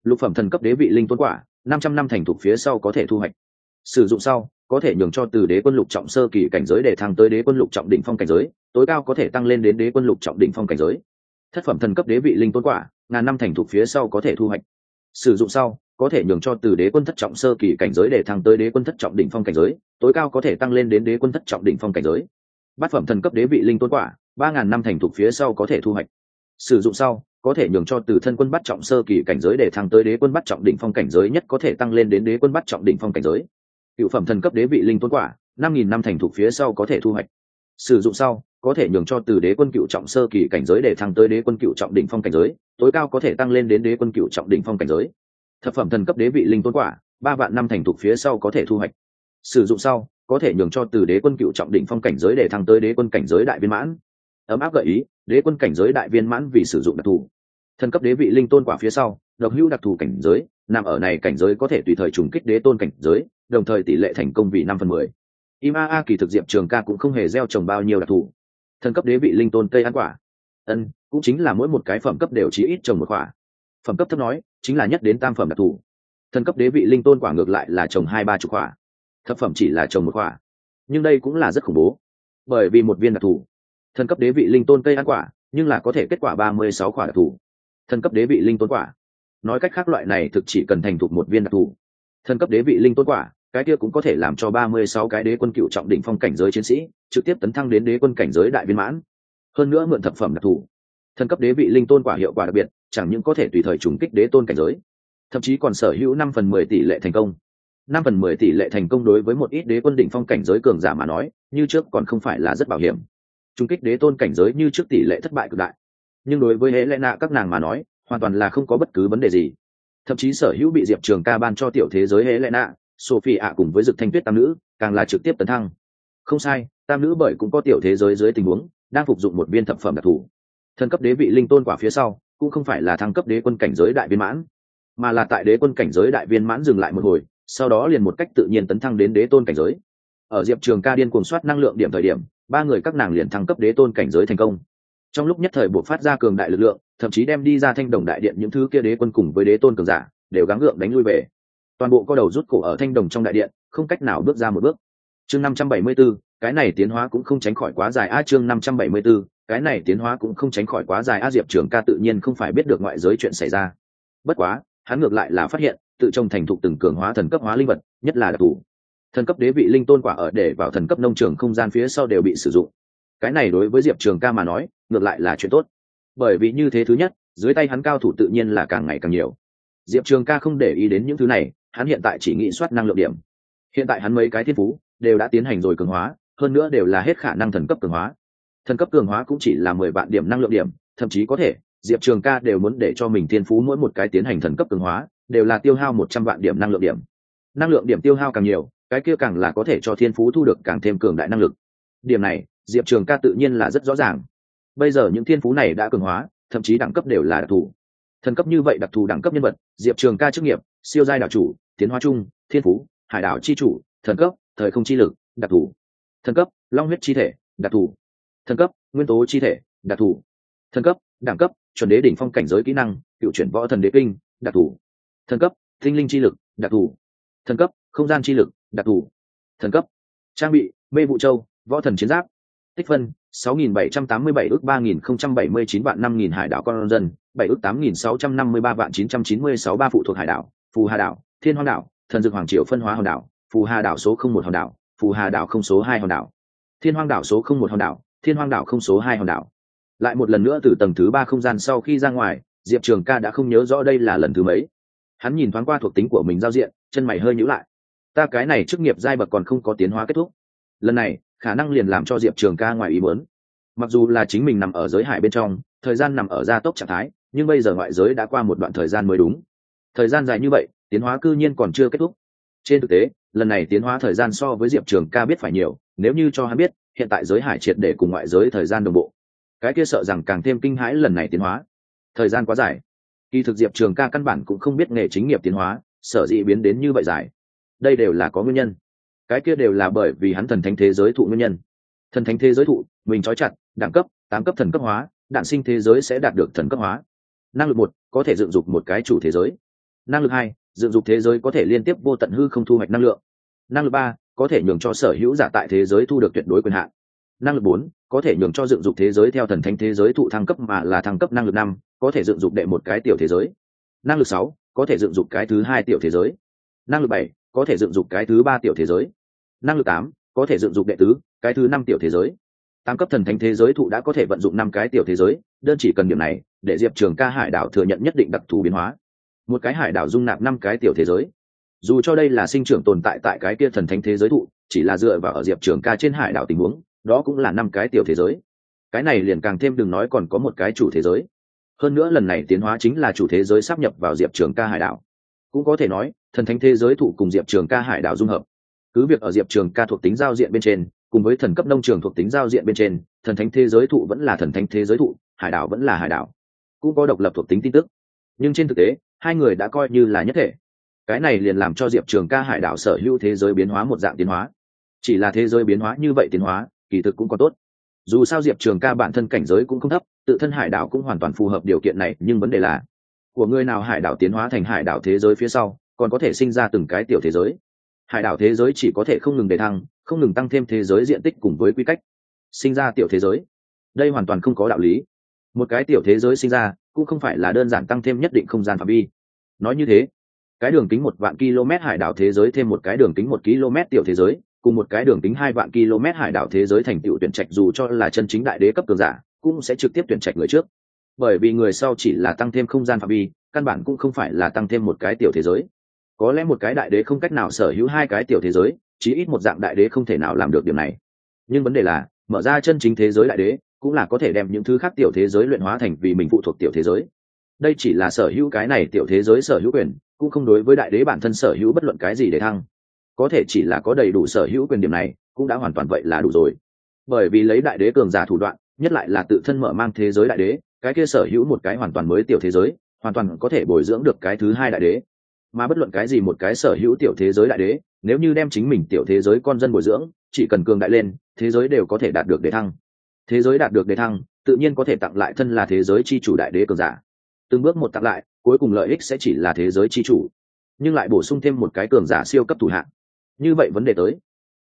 lục phẩm thần cấp đế vị linh tôn quả, năm trăm năm thành thục phía sau có thể thu hoạch. Sử dụng sau, có thể nhường cho từ đế quân lục trọng sơ kỳ cảnh giới để thăng tới đế quân lục trọng đỉnh phong cảnh giới, tối cao có thể tăng lên đến đế quân lục trọng đỉnh phong cảnh giới. Thất phẩm thần cấp đế vị linh tôn quả, ngàn năm thành thục phía sau có thể thu hoạch. Sử dụng sau, có thể nhường cho từ đế quân thất trọng sơ kỳ cảnh giới để thăng tới đế quân thất trọng đỉnh phong cảnh giới, tối cao có thể tăng lên đến đế quân thất trọng đỉnh phong cảnh giới. Bát phẩm thần cấp đế vị linh tôn quả, ba ngàn năm thành thục phía sau có thể thu hoạch. Sử dụng sau có thể nhường cho từ thân quân bắt trọng sơ kỳ cảnh giới để thăng tới đế quân bắt trọng đỉnh phong cảnh giới nhất có thể tăng lên đến đế quân bắt trọng đỉnh phong cảnh giới. Cựu phẩm thần cấp đế vị linh tôn quả, năm nghìn năm thành thục phía sau có thể thu hoạch. Sử dụng sau, có thể nhường cho từ đế quân cựu trọng sơ kỳ cảnh giới để thăng tới đế quân cựu trọng đỉnh phong cảnh giới, tối cao có thể tăng lên đến đế quân cựu trọng đỉnh phong cảnh giới. Thập phẩm thần cấp đế vị linh tôn quả, ba vạn năm thành thục phía sau có thể thu hoạch. Sử dụng sau, có thể nhường cho từ đế quân cựu trọng đỉnh phong cảnh giới để thăng tới đế quân cảnh giới đại viên mãn. Ấm áp gợi ý, đế quân cảnh giới đại viên mãn vì sử dụng đặc thù thần cấp đế vị linh tôn quả phía sau, độc hữu đặc thù cảnh giới, nằm ở này cảnh giới có thể tùy thời trùng kích đế tôn cảnh giới, đồng thời tỷ lệ thành công vì năm phần mười. Ima a kỳ thực diệp trường ca cũng không hề gieo trồng bao nhiêu đặc thù. Thần cấp đế vị linh tôn cây ăn quả. Ân, cũng chính là mỗi một cái phẩm cấp đều chỉ ít trồng một quả. Phẩm cấp thấp nói, chính là nhất đến tam phẩm đặc thù. Thần cấp đế vị linh tôn quả ngược lại là trồng hai ba chục quả. Thập phẩm chỉ là trồng một quả. Nhưng đây cũng là rất khủng bố. Bởi vì một viên đặc thù. Thần cấp đế vị linh tôn cây ăn quả, nhưng là có thể kết quả ba mươi sáu quả đặc thù thần cấp đế vị linh tôn quả. Nói cách khác loại này thực chỉ cần thành thục một viên đặc thù. Thần cấp đế vị linh tôn quả, cái kia cũng có thể làm cho ba mươi sáu cái đế quân cựu trọng đỉnh phong cảnh giới chiến sĩ, trực tiếp tấn thăng đến đế quân cảnh giới đại viên mãn. Hơn nữa mượn thập phẩm đặc thù. Thần cấp đế vị linh tôn quả hiệu quả đặc biệt, chẳng những có thể tùy thời trùng kích đế tôn cảnh giới, thậm chí còn sở hữu năm phần mười tỷ lệ thành công. Năm phần mười tỷ lệ thành công đối với một ít đế quân đỉnh phong cảnh giới cường giả mà nói, như trước còn không phải là rất bảo hiểm. Trung kích đế tôn cảnh giới như trước tỷ lệ thất bại cực đại nhưng đối với hễ lẽ nạ các nàng mà nói, hoàn toàn là không có bất cứ vấn đề gì. Thậm chí sở hữu bị diệp trường ca ban cho tiểu thế giới hễ lẽ nạ sophie ạ cùng với dực thanh tuyết tam nữ, càng là trực tiếp tấn thăng. Không sai, tam nữ bởi cũng có tiểu thế giới dưới tình huống, đang phục dụng một viên thập phẩm đặc thù. Thân cấp đế vị linh tôn quả phía sau, cũng không phải là thăng cấp đế quân cảnh giới đại viên mãn, mà là tại đế quân cảnh giới đại viên mãn dừng lại một hồi, sau đó liền một cách tự nhiên tấn thăng đến đế tôn cảnh giới. Ở diệp trường ca điên cuồng soát năng lượng điểm thời điểm, ba người các nàng liền thăng cấp đế tôn cảnh giới thành công trong lúc nhất thời buộc phát ra cường đại lực lượng thậm chí đem đi ra thanh đồng đại điện những thứ kia đế quân cùng với đế tôn cường giả đều gắng gượng đánh lui về. Toàn bộ co đầu rút cổ ở thanh đồng trong đại điện không cách nào bước ra một bước. Chương năm trăm bảy mươi 574, cái này tiến hóa cũng không tránh khỏi quá dài. A chương năm trăm bảy mươi 574, cái này tiến hóa cũng không tránh khỏi quá dài. A diệp trường ca tự nhiên không phải biết được ngoại giới chuyện xảy ra. Bất quá hắn ngược lại là phát hiện tự trông thành thục từng cường hóa thần cấp hóa linh vật nhất là đặc thù. Thần cấp đế vị linh tôn quả ở để vào thần cấp nông trường không gian phía sau đều bị sử dụng. Cái này đối với diệp trường ca mà nói ngược lại là chuyện tốt. Bởi vì như thế thứ nhất, dưới tay hắn cao thủ tự nhiên là càng ngày càng nhiều. Diệp trường ca không để ý đến những thứ này, hắn hiện tại chỉ nghĩ soát năng lượng điểm. Hiện tại hắn mấy cái thiên phú đều đã tiến hành rồi cường hóa, hơn nữa đều là hết khả năng thần cấp cường hóa. Thần cấp cường hóa cũng chỉ là mười vạn điểm năng lượng điểm, thậm chí có thể, diệp trường ca đều muốn để cho mình thiên phú mỗi một cái tiến hành thần cấp cường hóa, đều là tiêu hao một trăm vạn điểm năng lượng điểm. Năng lượng điểm tiêu hao càng nhiều, cái kia càng là có thể cho thiên phú thu được càng thêm cường đại năng lực. Điểm này, diệp trường ca tự nhiên là rất rõ ràng bây giờ những thiên phú này đã cường hóa thậm chí đẳng cấp đều là đặc thù. Thần cấp như vậy đặc thù đẳng cấp nhân vật diệp trường ca chức nghiệp siêu giai đạo chủ tiến hóa trung, thiên phú hải đảo chi chủ thần cấp thời không chi lực đặc thù. Thần cấp long huyết chi thể đặc thù. Thần cấp nguyên tố chi thể đặc thù. Thần cấp đẳng cấp chuẩn đế đỉnh phong cảnh giới kỹ năng cựu chuyển võ thần đế kinh đặc thù. Thần cấp tinh linh chi lực đặc thù. Thần cấp không gian chi lực đặc thù. Thần cấp trang bị mê vụ châu võ thần chiến giáp tích phân 6.787 ước 3.079 vạn 5.000 hải đảo con dân 7 ước 8.653 vạn 996 ba phụ thuộc hải đảo, phù hà đảo, thiên hoang đảo, thần dược hoàng triều phân hóa hòn đảo, phù hà đảo số không một hòn đảo, phù hà đảo không số hai hòn đảo. Thiên hoang đảo số không một hòn đảo, thiên hoang đảo không số hai hòn đảo. Lại một lần nữa từ tầng thứ ba không gian sau khi ra ngoài, diệp trường ca đã không nhớ rõ đây là lần thứ mấy. Hắn nhìn thoáng qua thuộc tính của mình giao diện, chân mày hơi nhíu lại. Ta cái này chức nghiệp giai bậc còn không có tiến hóa kết thúc. Lần này khả năng liền làm cho diệp trường ca ngoài ý muốn. Mặc dù là chính mình nằm ở giới hải bên trong, thời gian nằm ở gia tốc trạng thái, nhưng bây giờ ngoại giới đã qua một đoạn thời gian mới đúng. Thời gian dài như vậy, tiến hóa cư nhiên còn chưa kết thúc. Trên thực tế, lần này tiến hóa thời gian so với diệp trường ca biết phải nhiều, nếu như cho hắn biết, hiện tại giới hải triệt để cùng ngoại giới thời gian đồng bộ. Cái kia sợ rằng càng thêm kinh hãi lần này tiến hóa. Thời gian quá dài. Kỳ thực diệp trường ca căn bản cũng không biết nghề chính nghiệp tiến hóa, sở dĩ biến đến như vậy dài. Đây đều là có nguyên nhân cái kia đều là bởi vì hắn thần thánh thế giới thụ nguyên nhân. Thần thánh thế giới thụ, mình trói chặt, đẳng cấp, tám cấp thần cấp hóa đạn sinh thế giới sẽ đạt được thần cấp hóa. Năng lực một, có thể dựng dục một cái chủ thế giới. Năng lực hai, dựng dục thế giới có thể liên tiếp vô tận hư không thu hoạch năng lượng. Năng lực ba, có thể nhường cho sở hữu giả tại thế giới thu được tuyệt đối quyền hạn. Năng lực bốn, có thể nhường cho dựng dục thế giới theo thần thánh thế giới thụ thăng cấp mà là thăng cấp năng lực năm, có thể dựng dục đệ một cái tiểu thế giới. Năng lực sáu, có thể dựng dục cái thứ hai tiểu thế giới. Năng lực bảy, có thể dựng dục cái thứ ba tiểu thế giới năng lực tám, có thể dựng dục đệ tứ, cái thứ năm tiểu thế giới. Tám cấp thần thánh thế giới thụ đã có thể vận dụng năm cái tiểu thế giới, đơn chỉ cần điểm này, để diệp trường ca hải đảo thừa nhận nhất định đặc thù biến hóa. Một cái hải đảo dung nạp năm cái tiểu thế giới. Dù cho đây là sinh trưởng tồn tại tại cái kia thần thánh thế giới thụ, chỉ là dựa vào ở diệp trường ca trên hải đảo tình huống, đó cũng là năm cái tiểu thế giới. Cái này liền càng thêm đừng nói còn có một cái chủ thế giới. Hơn nữa lần này tiến hóa chính là chủ thế giới sắp nhập vào diệp trường ca hải đảo. Cũng có thể nói, thần thánh thế giới thụ cùng diệp trường ca hải đảo dung hợp cứ việc ở diệp trường ca thuộc tính giao diện bên trên, cùng với thần cấp nông trường thuộc tính giao diện bên trên, thần thánh thế giới thụ vẫn là thần thánh thế giới thụ, hải đảo vẫn là hải đảo. Cũng có độc lập thuộc tính tin tức. Nhưng trên thực tế, hai người đã coi như là nhất thể. Cái này liền làm cho diệp trường ca hải đảo sở hữu thế giới biến hóa một dạng tiến hóa. Chỉ là thế giới biến hóa như vậy tiến hóa, kỳ thực cũng có tốt. Dù sao diệp trường ca bản thân cảnh giới cũng không thấp, tự thân hải đảo cũng hoàn toàn phù hợp điều kiện này, nhưng vấn đề là, của người nào hải đảo tiến hóa thành hải đảo thế giới phía sau, còn có thể sinh ra từng cái tiểu thế giới hải đảo thế giới chỉ có thể không ngừng đề thăng, không ngừng tăng thêm thế giới diện tích cùng với quy cách, sinh ra tiểu thế giới. Đây hoàn toàn không có đạo lý. Một cái tiểu thế giới sinh ra, cũng không phải là đơn giản tăng thêm nhất định không gian phạm vi. Nói như thế, cái đường kính một vạn km hải đảo thế giới thêm một cái đường kính một km tiểu thế giới, cùng một cái đường kính hai vạn km hải đảo thế giới thành tựu tuyển trạch dù cho là chân chính đại đế cấp cường giả, cũng sẽ trực tiếp tuyển trạch người trước. Bởi vì người sau chỉ là tăng thêm không gian phạm vi, căn bản cũng không phải là tăng thêm một cái tiểu thế giới có lẽ một cái đại đế không cách nào sở hữu hai cái tiểu thế giới, chí ít một dạng đại đế không thể nào làm được điểm này. Nhưng vấn đề là, mở ra chân chính thế giới đại đế, cũng là có thể đem những thứ khác tiểu thế giới luyện hóa thành vì mình phụ thuộc tiểu thế giới. Đây chỉ là sở hữu cái này tiểu thế giới sở hữu quyền, cũng không đối với đại đế bản thân sở hữu bất luận cái gì để thăng. Có thể chỉ là có đầy đủ sở hữu quyền điểm này, cũng đã hoàn toàn vậy là đủ rồi. Bởi vì lấy đại đế cường giả thủ đoạn, nhất lại là tự thân mở mang thế giới đại đế, cái kia sở hữu một cái hoàn toàn mới tiểu thế giới, hoàn toàn có thể bồi dưỡng được cái thứ hai đại đế mà bất luận cái gì một cái sở hữu tiểu thế giới đại đế, nếu như đem chính mình tiểu thế giới con dân bồi dưỡng, chỉ cần cường đại lên, thế giới đều có thể đạt được đề thăng. Thế giới đạt được đề thăng, tự nhiên có thể tặng lại thân là thế giới chi chủ đại đế cường giả. Từng bước một tặng lại, cuối cùng lợi ích sẽ chỉ là thế giới chi chủ. Nhưng lại bổ sung thêm một cái cường giả siêu cấp thủ hạng. Như vậy vấn đề tới.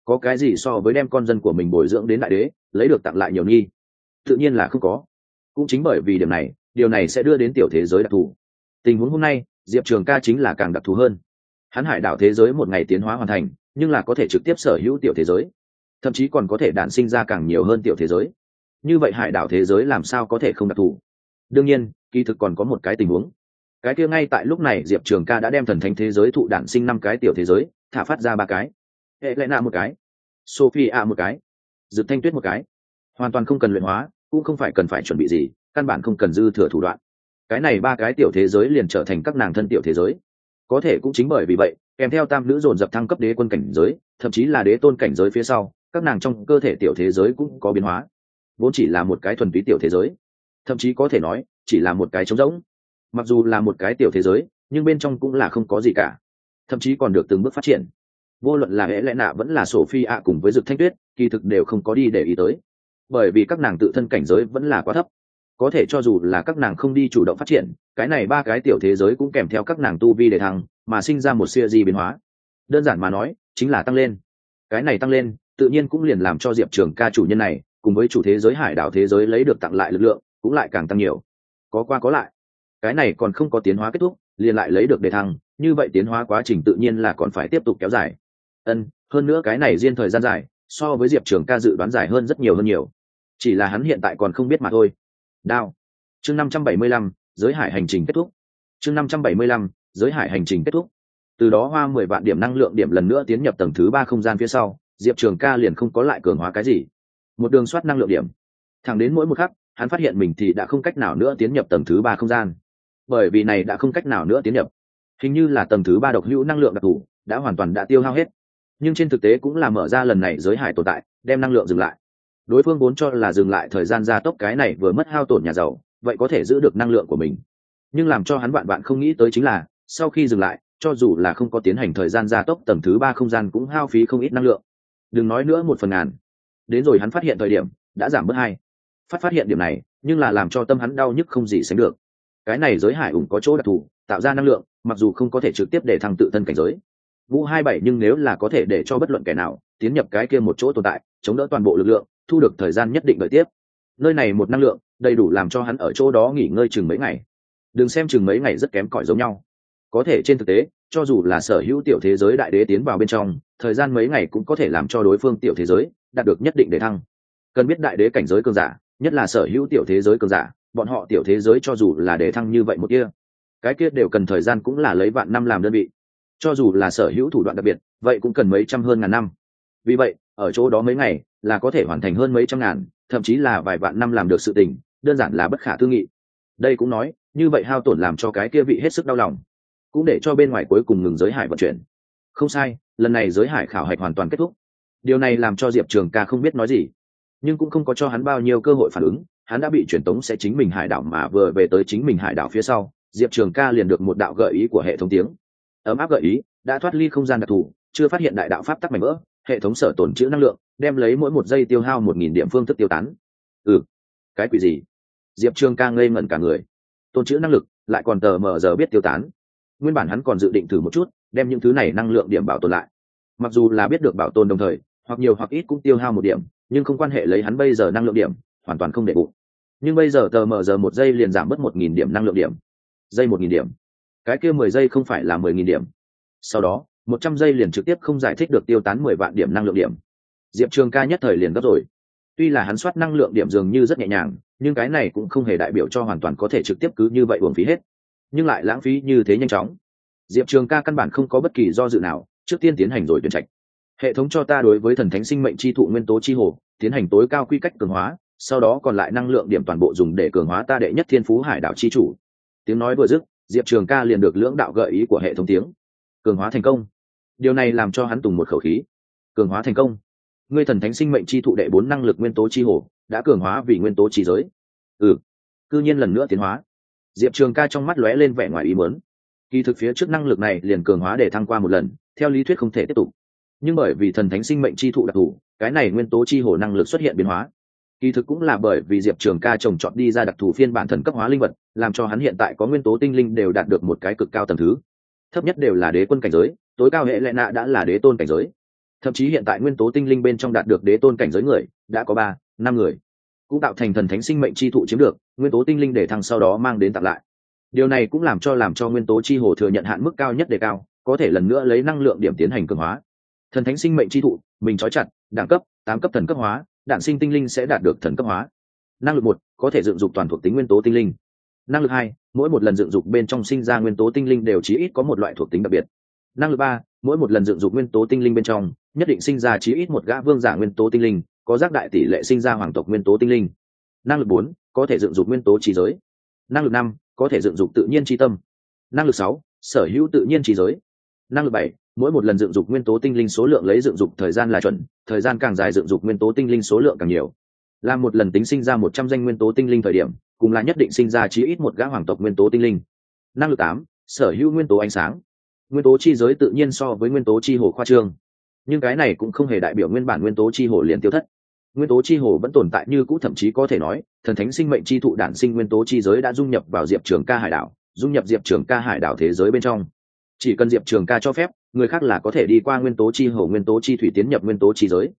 Có cái gì so với đem con dân của mình bồi dưỡng đến đại đế, lấy được tặng lại nhiều nghi? Tự nhiên là không có. Cũng chính bởi vì điểm này, điều này sẽ đưa đến tiểu thế giới đặc thù. Tình huống hôm nay diệp trường ca chính là càng đặc thù hơn. Hắn hải đảo thế giới một ngày tiến hóa hoàn thành, nhưng là có thể trực tiếp sở hữu tiểu thế giới. Thậm chí còn có thể đản sinh ra càng nhiều hơn tiểu thế giới. Như vậy hải đảo thế giới làm sao có thể không đặc thù? Đương nhiên, kỳ thực còn có một cái tình huống. Cái kia ngay tại lúc này diệp trường ca đã đem thần thánh thế giới thụ đản sinh năm cái tiểu thế giới, thả phát ra ba cái. Hệ lệ nạ một cái. Sophie a một cái. Dực thanh tuyết một cái. Hoàn toàn không cần luyện hóa, cũng không phải cần phải chuẩn bị gì, căn bản không cần dư thừa thủ đoạn cái này ba cái tiểu thế giới liền trở thành các nàng thân tiểu thế giới. Có thể cũng chính bởi vì vậy, kèm theo tam nữ dồn dập thăng cấp đế quân cảnh giới, thậm chí là đế tôn cảnh giới phía sau, các nàng trong cơ thể tiểu thế giới cũng có biến hóa. Vốn chỉ là một cái thuần túy tiểu thế giới. Thậm chí có thể nói, chỉ là một cái trống rỗng. Mặc dù là một cái tiểu thế giới, nhưng bên trong cũng là không có gì cả. Thậm chí còn được từng bước phát triển. Vô luận là hễ lẽ nạ vẫn là sổ phi ạ cùng với dực thanh tuyết, kỳ thực đều không có đi để ý tới. Bởi vì các nàng tự thân cảnh giới vẫn là quá thấp có thể cho dù là các nàng không đi chủ động phát triển, cái này ba cái tiểu thế giới cũng kèm theo các nàng tu vi để thăng, mà sinh ra một siêu di biến hóa. Đơn giản mà nói, chính là tăng lên. Cái này tăng lên, tự nhiên cũng liền làm cho diệp trường ca chủ nhân này, cùng với chủ thế giới hải đảo thế giới lấy được tặng lại lực lượng, cũng lại càng tăng nhiều. Có qua có lại. Cái này còn không có tiến hóa kết thúc, liền lại lấy được đề thăng, như vậy tiến hóa quá trình tự nhiên là còn phải tiếp tục kéo dài. Ân, hơn nữa cái này riêng thời gian dài, so với diệp trường ca dự đoán dài hơn rất nhiều hơn nhiều. Chỉ là hắn hiện tại còn không biết mà thôi đao. Chương năm trăm bảy mươi lăm, giới hải hành trình kết thúc. Chương năm trăm bảy mươi lăm, giới hải hành trình kết thúc. Từ đó hoa mười vạn điểm năng lượng điểm lần nữa tiến nhập tầng thứ ba không gian phía sau, diệp trường ca liền không có lại cường hóa cái gì. Một đường soát năng lượng điểm. Thẳng đến mỗi một khắc, hắn phát hiện mình thì đã không cách nào nữa tiến nhập tầng thứ ba không gian. Bởi vì này đã không cách nào nữa tiến nhập. Hình như là tầng thứ ba độc hữu năng lượng đặc thù, đã hoàn toàn đã tiêu hao hết. Nhưng trên thực tế cũng là mở ra lần này giới hải tồn tại, đem năng lượng dừng lại đối phương vốn cho là dừng lại thời gian gia tốc cái này vừa mất hao tổn nhà giàu, vậy có thể giữ được năng lượng của mình. Nhưng làm cho hắn bạn bạn không nghĩ tới chính là, sau khi dừng lại, cho dù là không có tiến hành thời gian gia tốc tầng thứ ba không gian cũng hao phí không ít năng lượng. Đừng nói nữa một phần ngàn. Đến rồi hắn phát hiện thời điểm, đã giảm bớt hai. Phát phát hiện điểm này, nhưng là làm cho tâm hắn đau nhức không gì sánh được. Cái này giới hải ủng có chỗ đặc thù, tạo ra năng lượng, mặc dù không có thể trực tiếp để thăng tự thân cảnh giới. Vũ hai bảy nhưng nếu là có thể để cho bất luận kẻ nào tiến nhập cái kia một chỗ tồn tại, chống đỡ toàn bộ lực lượng thu được thời gian nhất định đợi tiếp. Nơi này một năng lượng, đầy đủ làm cho hắn ở chỗ đó nghỉ ngơi chừng mấy ngày. Đừng xem chừng mấy ngày rất kém cỏi giống nhau. Có thể trên thực tế, cho dù là sở hữu tiểu thế giới đại đế tiến vào bên trong, thời gian mấy ngày cũng có thể làm cho đối phương tiểu thế giới đạt được nhất định để thăng. Cần biết đại đế cảnh giới cường giả, nhất là sở hữu tiểu thế giới cường giả, bọn họ tiểu thế giới cho dù là để thăng như vậy một kia, cái kia đều cần thời gian cũng là lấy vạn năm làm đơn vị. Cho dù là sở hữu thủ đoạn đặc biệt, vậy cũng cần mấy trăm hơn ngàn năm. Vì vậy, ở chỗ đó mấy ngày là có thể hoàn thành hơn mấy trăm ngàn, thậm chí là vài vạn năm làm được sự tình, đơn giản là bất khả tư nghị. Đây cũng nói, như vậy hao tổn làm cho cái kia vị hết sức đau lòng, cũng để cho bên ngoài cuối cùng ngừng giới hải vận chuyển. Không sai, lần này giới hải khảo hạch hoàn toàn kết thúc. Điều này làm cho diệp trường ca không biết nói gì, nhưng cũng không có cho hắn bao nhiêu cơ hội phản ứng, hắn đã bị truyền tống sẽ chính mình hải đảo mà vừa về tới chính mình hải đảo phía sau, diệp trường ca liền được một đạo gợi ý của hệ thống tiếng. Ấm áp gợi ý, đã thoát ly không gian đặc thù, chưa phát hiện đại đạo pháp tắc mảnh vỡ hệ thống sở tồn chữ năng lượng, đem lấy mỗi một giây tiêu hao một nghìn điểm phương thức tiêu tán. Ừ cái quỷ gì? Diệp Trương ca ngây ngẩn cả người. Tồn chữ năng lực lại còn tờ mờ giờ biết tiêu tán. Nguyên bản hắn còn dự định thử một chút, đem những thứ này năng lượng điểm bảo tồn lại. Mặc dù là biết được bảo tồn đồng thời, hoặc nhiều hoặc ít cũng tiêu hao một điểm, nhưng không quan hệ lấy hắn bây giờ năng lượng điểm, hoàn toàn không để bụng. Nhưng bây giờ tờ mờ giờ một giây liền giảm mất một nghìn điểm năng lượng điểm. Giây một nghìn điểm. Cái kia mười giây không phải là mười nghìn điểm. Sau đó một trăm giây liền trực tiếp không giải thích được tiêu tán mười vạn điểm năng lượng điểm. Diệp trường ca nhất thời liền gấp rồi. Tuy là hắn soát năng lượng điểm dường như rất nhẹ nhàng, nhưng cái này cũng không hề đại biểu cho hoàn toàn có thể trực tiếp cứ như vậy uổng phí hết. Nhưng lại lãng phí như thế nhanh chóng. Diệp trường ca căn bản không có bất kỳ do dự nào, trước tiên tiến hành rồi tuyển trạch. Hệ thống cho ta đối với thần thánh sinh mệnh chi thụ nguyên tố chi hồ, tiến hành tối cao quy cách cường hóa, sau đó còn lại năng lượng điểm toàn bộ dùng để cường hóa ta đệ nhất thiên phú hải đảo chi chủ. Tiếng nói vừa dứt, diệp trường ca liền được lưỡng đạo gợi ý của hệ thống tiếng. Cường hóa thành công điều này làm cho hắn tùng một khẩu khí. Cường hóa thành công. Ngươi thần thánh sinh mệnh chi thụ đệ bốn năng lực nguyên tố chi hồ đã cường hóa vì nguyên tố chi giới. Ừ. Cư nhiên lần nữa tiến hóa. Diệp trường ca trong mắt lóe lên vẻ ngoài ý mớn kỳ thực phía trước năng lực này liền cường hóa để thăng qua một lần, theo lý thuyết không thể tiếp tục. Nhưng bởi vì thần thánh sinh mệnh chi thụ đặc thù, cái này nguyên tố chi hồ năng lực xuất hiện biến hóa. Kỳ thực cũng là bởi vì diệp trường ca trồng trọt đi ra đặc thù phiên bản thần cấp hóa linh vật, làm cho hắn hiện tại có nguyên tố tinh linh đều đạt được một cái cực cao tầm thứ thấp nhất đều là đế quân cảnh giới, tối cao hệ lệ nạ đã là đế tôn cảnh giới. Thậm chí hiện tại nguyên tố tinh linh bên trong đạt được đế tôn cảnh giới người, đã có ba, năm người. Cũng tạo thành thần thánh sinh mệnh chi thụ chiếm được, nguyên tố tinh linh để thăng sau đó mang đến tặng lại. Điều này cũng làm cho làm cho nguyên tố chi hồ thừa nhận hạn mức cao nhất đề cao, có thể lần nữa lấy năng lượng điểm tiến hành cường hóa. Thần thánh sinh mệnh chi thụ, mình trói chặt, đẳng cấp, tám cấp thần cấp hóa đạn sinh tinh linh sẽ đạt được thần cấp hóa. Năng lực một, có thể dựng dục toàn thuộc tính nguyên tố tinh linh năng lực hai, mỗi một lần dựng dục bên trong sinh ra nguyên tố tinh linh đều chí ít có một loại thuộc tính đặc biệt. Năng lực ba, mỗi một lần dựng dục nguyên tố tinh linh bên trong, nhất định sinh ra chí ít một gã vương giả nguyên tố tinh linh, có giác đại tỷ lệ sinh ra hoàng tộc nguyên tố tinh linh. Năng lực bốn, có thể dựng dục nguyên tố trí giới. Năng lực năm, có thể dựng dục tự nhiên tri tâm. Năng lực sáu, sở hữu tự nhiên trí giới. Năng lực bảy, mỗi một lần dựng dục nguyên tố tinh linh số lượng lấy dựng dục thời gian là chuẩn, thời gian càng dài dựng dục nguyên tố tinh linh số lượng càng nhiều là một lần tính sinh ra một trăm danh nguyên tố tinh linh thời điểm cùng là nhất định sinh ra chí ít một gã hoàng tộc nguyên tố tinh linh năng lực tám sở hữu nguyên tố ánh sáng nguyên tố chi giới tự nhiên so với nguyên tố chi hồ khoa trương nhưng cái này cũng không hề đại biểu nguyên bản nguyên tố chi hồ liền tiêu thất nguyên tố chi hồ vẫn tồn tại như cũ thậm chí có thể nói thần thánh sinh mệnh chi thụ đản sinh nguyên tố chi giới đã dung nhập vào diệp trường ca hải đảo dung nhập diệp trường ca hải đảo thế giới bên trong chỉ cần diệp trường ca cho phép người khác là có thể đi qua nguyên tố chi hồ nguyên tố chi thủy tiến nhập nguyên tố chi giới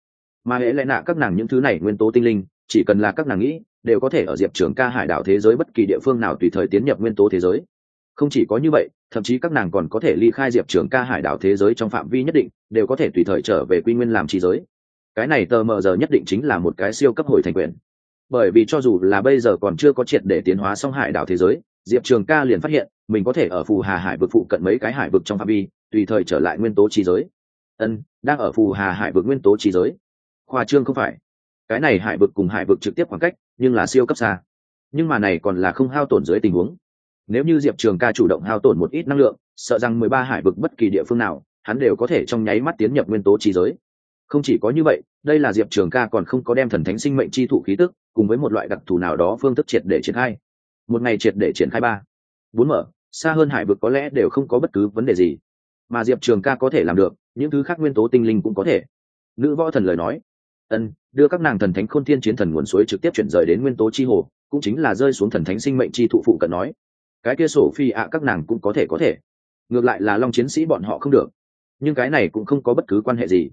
mà hễ lẽ nạ các nàng những thứ này nguyên tố tinh linh chỉ cần là các nàng nghĩ, đều có thể ở diệp trường ca hải đảo thế giới bất kỳ địa phương nào tùy thời tiến nhập nguyên tố thế giới. Không chỉ có như vậy, thậm chí các nàng còn có thể ly khai diệp trường ca hải đảo thế giới trong phạm vi nhất định, đều có thể tùy thời trở về quy nguyên làm chi giới. Cái này tờ mờ giờ nhất định chính là một cái siêu cấp hồi thành quyền. Bởi vì cho dù là bây giờ còn chưa có triệt để tiến hóa song hải đảo thế giới, diệp trường ca liền phát hiện, mình có thể ở phù hà hải vực phụ cận mấy cái hải vực trong phạm vi, tùy thời trở lại nguyên tố trí giới. Ân, đang ở phù hà hải vực nguyên tố trí giới. Khoa trương không phải cái này hải vực cùng hải vực trực tiếp khoảng cách, nhưng là siêu cấp xa. Nhưng mà này còn là không hao tổn dưới tình huống. Nếu như diệp trường ca chủ động hao tổn một ít năng lượng, sợ rằng mười ba hải vực bất kỳ địa phương nào, hắn đều có thể trong nháy mắt tiến nhập nguyên tố trí giới. Không chỉ có như vậy, đây là diệp trường ca còn không có đem thần thánh sinh mệnh chi thụ khí tức, cùng với một loại đặc thù nào đó phương thức triệt để triển khai. Một ngày triệt để triển khai ba. Bốn mở, xa hơn hải vực có lẽ đều không có bất cứ vấn đề gì. Mà diệp trường ca có thể làm được, những thứ khác nguyên tố tinh linh cũng có thể. Nữ võ thần lời nói ân, đưa các nàng thần thánh khôn thiên chiến thần nguồn suối trực tiếp chuyển rời đến nguyên tố chi hồ, cũng chính là rơi xuống thần thánh sinh mệnh chi thụ phụ cận nói. Cái kia sổ phi ạ, các nàng cũng có thể có thể. Ngược lại là long chiến sĩ bọn họ không được. Nhưng cái này cũng không có bất cứ quan hệ gì.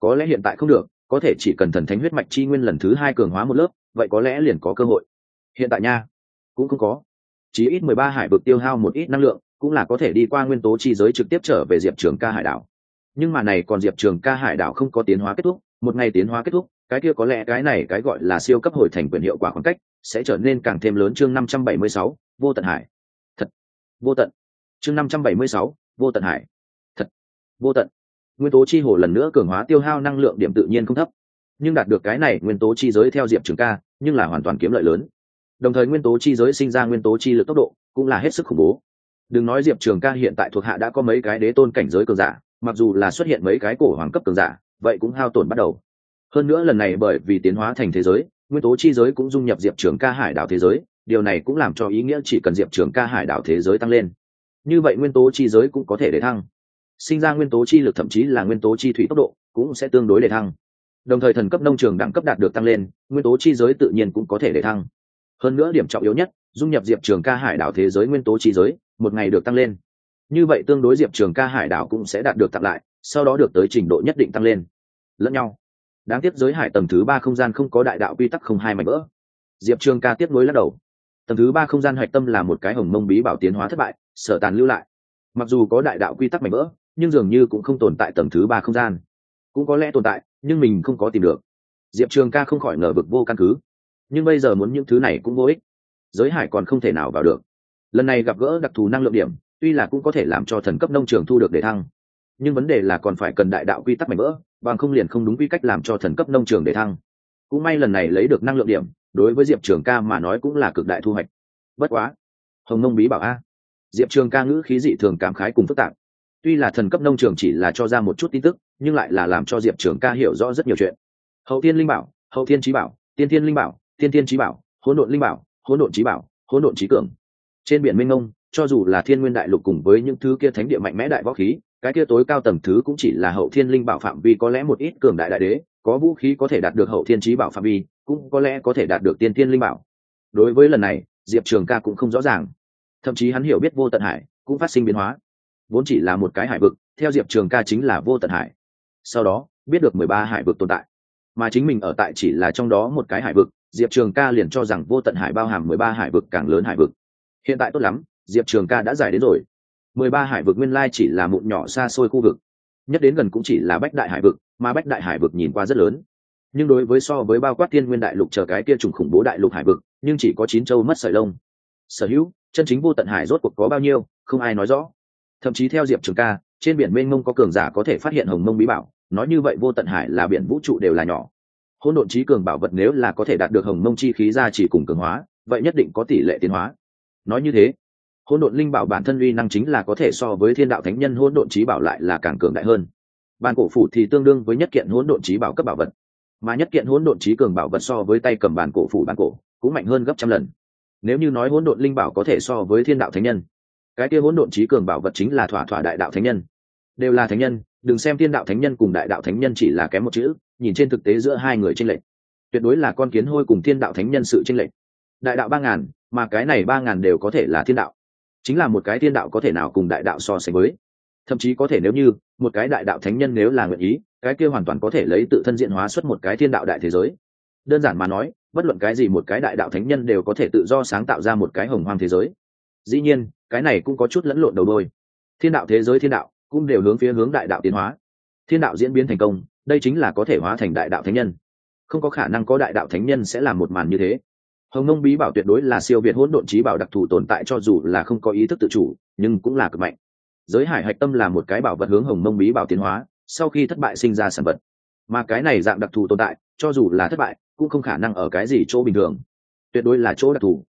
Có lẽ hiện tại không được, có thể chỉ cần thần thánh huyết mạch chi nguyên lần thứ hai cường hóa một lớp, vậy có lẽ liền có cơ hội. Hiện tại nha, cũng không có. Chỉ ít mười ba hải vực tiêu hao một ít năng lượng, cũng là có thể đi qua nguyên tố chi giới trực tiếp trở về diệp trường ca hải đảo. Nhưng mà này còn diệp trường ca hải đảo không có tiến hóa kết thúc một ngày tiến hóa kết thúc, cái kia có lẽ cái này cái gọi là siêu cấp hồi thành quyền hiệu quả khoảng cách sẽ trở nên càng thêm lớn. Chương năm trăm bảy mươi sáu, vô tận hải. Thật. Vô tận. Chương năm trăm bảy mươi sáu, vô tận hải. Thật. Vô tận. Nguyên tố chi hồ lần nữa cường hóa tiêu hao năng lượng điểm tự nhiên không thấp. Nhưng đạt được cái này, nguyên tố chi giới theo diệp trường ca, nhưng là hoàn toàn kiếm lợi lớn. Đồng thời nguyên tố chi giới sinh ra nguyên tố chi lực tốc độ cũng là hết sức khủng bố. Đừng nói diệp trường ca hiện tại thuộc hạ đã có mấy cái đế tôn cảnh giới cường giả, mặc dù là xuất hiện mấy cái cổ hoàng cấp cường giả vậy cũng hao tổn bắt đầu. Hơn nữa lần này bởi vì tiến hóa thành thế giới, nguyên tố chi giới cũng dung nhập diệp trường ca hải đảo thế giới, điều này cũng làm cho ý nghĩa chỉ cần diệp trường ca hải đảo thế giới tăng lên. Như vậy nguyên tố chi giới cũng có thể để thăng. Sinh ra nguyên tố chi lực thậm chí là nguyên tố chi thủy tốc độ cũng sẽ tương đối để thăng. Đồng thời thần cấp nông trường đẳng cấp đạt được tăng lên, nguyên tố chi giới tự nhiên cũng có thể để thăng. Hơn nữa điểm trọng yếu nhất, dung nhập diệp trường ca hải đảo thế giới nguyên tố chi giới, một ngày được tăng lên. Như vậy tương đối diệp trường ca hải đảo cũng sẽ đạt được tặng lại sau đó được tới trình độ nhất định tăng lên. Lẫn nhau. Đáng tiếc giới hải tầng thứ ba không gian không có đại đạo quy tắc không hai mảnh vỡ. Diệp trường ca tiếp nối lắc đầu. Tầng thứ ba không gian hạch tâm là một cái hồng mông bí bảo tiến hóa thất bại, sở tàn lưu lại. Mặc dù có đại đạo quy tắc mảnh vỡ, nhưng dường như cũng không tồn tại tầng thứ ba không gian. Cũng có lẽ tồn tại, nhưng mình không có tìm được. Diệp trường ca không khỏi ngờ vực vô căn cứ. Nhưng bây giờ muốn những thứ này cũng vô ích. Giới hải còn không thể nào vào được. Lần này gặp gỡ đặc thù năng lượng điểm, tuy là cũng có thể làm cho thần cấp nông trường thu được để thăng nhưng vấn đề là còn phải cần đại đạo quy tắc mạnh vỡ, bằng không liền không đúng quy cách làm cho thần cấp nông trường để thăng. Cũng may lần này lấy được năng lượng điểm, đối với diệp trường ca mà nói cũng là cực đại thu hoạch. Bất quá, hồng nông bí bảo a. Diệp trường ca ngữ khí dị thường cảm khái cùng phức tạp. Tuy là thần cấp nông trường chỉ là cho ra một chút tin tức, nhưng lại là làm cho diệp trường ca hiểu rõ rất nhiều chuyện. Hậu tiên linh bảo, hậu thiên trí bảo, tiên thiên linh bảo, tiên thiên trí bảo, hỗn độn linh bảo, hỗn độn trí bảo, hỗn độn trí cường. Trên biển minh ông cho dù là thiên nguyên đại lục cùng với những thứ kia thánh địa mạnh mẽ đại võ khí cái kia tối cao tầng thứ cũng chỉ là hậu thiên linh bảo phạm vi, có lẽ một ít cường đại đại đế, có vũ khí có thể đạt được hậu thiên trí bảo phạm vi, cũng có lẽ có thể đạt được tiên thiên linh bảo. Đối với lần này, diệp trường ca cũng không rõ ràng. Thậm chí hắn hiểu biết vô tận hải, cũng phát sinh biến hóa. Vốn chỉ là một cái hải vực, theo diệp trường ca chính là vô tận hải. Sau đó, biết được mười ba hải vực tồn tại. Mà chính mình ở tại chỉ là trong đó một cái hải vực, diệp trường ca liền cho rằng vô tận hải bao hàm mười ba hải vực càng lớn hải vực. Hiện tại tốt lắm, diệp trường ca đã giải đến rồi mười ba hải vực nguyên lai chỉ là mụn nhỏ xa xôi khu vực. Nhất đến gần cũng chỉ là bách đại hải vực, mà bách đại hải vực nhìn qua rất lớn. Nhưng đối với so với bao quát thiên nguyên đại lục chờ cái kia trùng khủng bố đại lục hải vực, nhưng chỉ có chín châu mất sợi lông. Sở hữu, chân chính vô tận hải rốt cuộc có bao nhiêu, không ai nói rõ. Thậm chí theo diệp trường ca, trên biển mênh mông có cường giả có thể phát hiện hồng mông bí bảo, nói như vậy vô tận hải là biển vũ trụ đều là nhỏ. Hỗn độn trí cường bảo vật nếu là có thể đạt được hồng mông chi khí ra chỉ cùng cường hóa, vậy nhất định có tỷ lệ tiến hóa. Nói như thế hỗn độn linh bảo bản thân uy năng chính là có thể so với thiên đạo thánh nhân, hỗn độn trí bảo lại là càng cường đại hơn. Bản cổ phủ thì tương đương với nhất kiện hỗn độn trí bảo cấp bảo vật, mà nhất kiện hỗn độn trí cường bảo vật so với tay cầm bản cổ phủ bản cổ cũng mạnh hơn gấp trăm lần. Nếu như nói hỗn độn linh bảo có thể so với thiên đạo thánh nhân, cái kia hỗn độn trí cường bảo vật chính là thỏa thỏa đại đạo thánh nhân. Đều là thánh nhân, đừng xem thiên đạo thánh nhân cùng đại đạo thánh nhân chỉ là kém một chữ, nhìn trên thực tế giữa hai người tranh lệch. Tuyệt đối là con kiến hôi cùng thiên đạo thánh nhân sự tranh lệch. Đại đạo ba ngàn, mà cái này ba ngàn đều có thể là thiên đạo chính là một cái thiên đạo có thể nào cùng đại đạo so sánh với. Thậm chí có thể nếu như, một cái đại đạo thánh nhân nếu là nguyện ý, cái kia hoàn toàn có thể lấy tự thân diện hóa xuất một cái thiên đạo đại thế giới. Đơn giản mà nói, bất luận cái gì một cái đại đạo thánh nhân đều có thể tự do sáng tạo ra một cái hồng hoang thế giới. Dĩ nhiên, cái này cũng có chút lẫn lộn đầu đôi. Thiên đạo thế giới thiên đạo cũng đều hướng phía hướng đại đạo tiến hóa. Thiên đạo diễn biến thành công, đây chính là có thể hóa thành đại đạo thánh nhân. Không có khả năng có đại đạo thánh nhân sẽ làm một màn như thế hồng mông bí bảo tuyệt đối là siêu việt hỗn độn trí bảo đặc thù tồn tại cho dù là không có ý thức tự chủ, nhưng cũng là cực mạnh. Giới hải hạch tâm là một cái bảo vật hướng hồng mông bí bảo tiến hóa, sau khi thất bại sinh ra sản vật. Mà cái này dạng đặc thù tồn tại, cho dù là thất bại, cũng không khả năng ở cái gì chỗ bình thường. Tuyệt đối là chỗ đặc thù.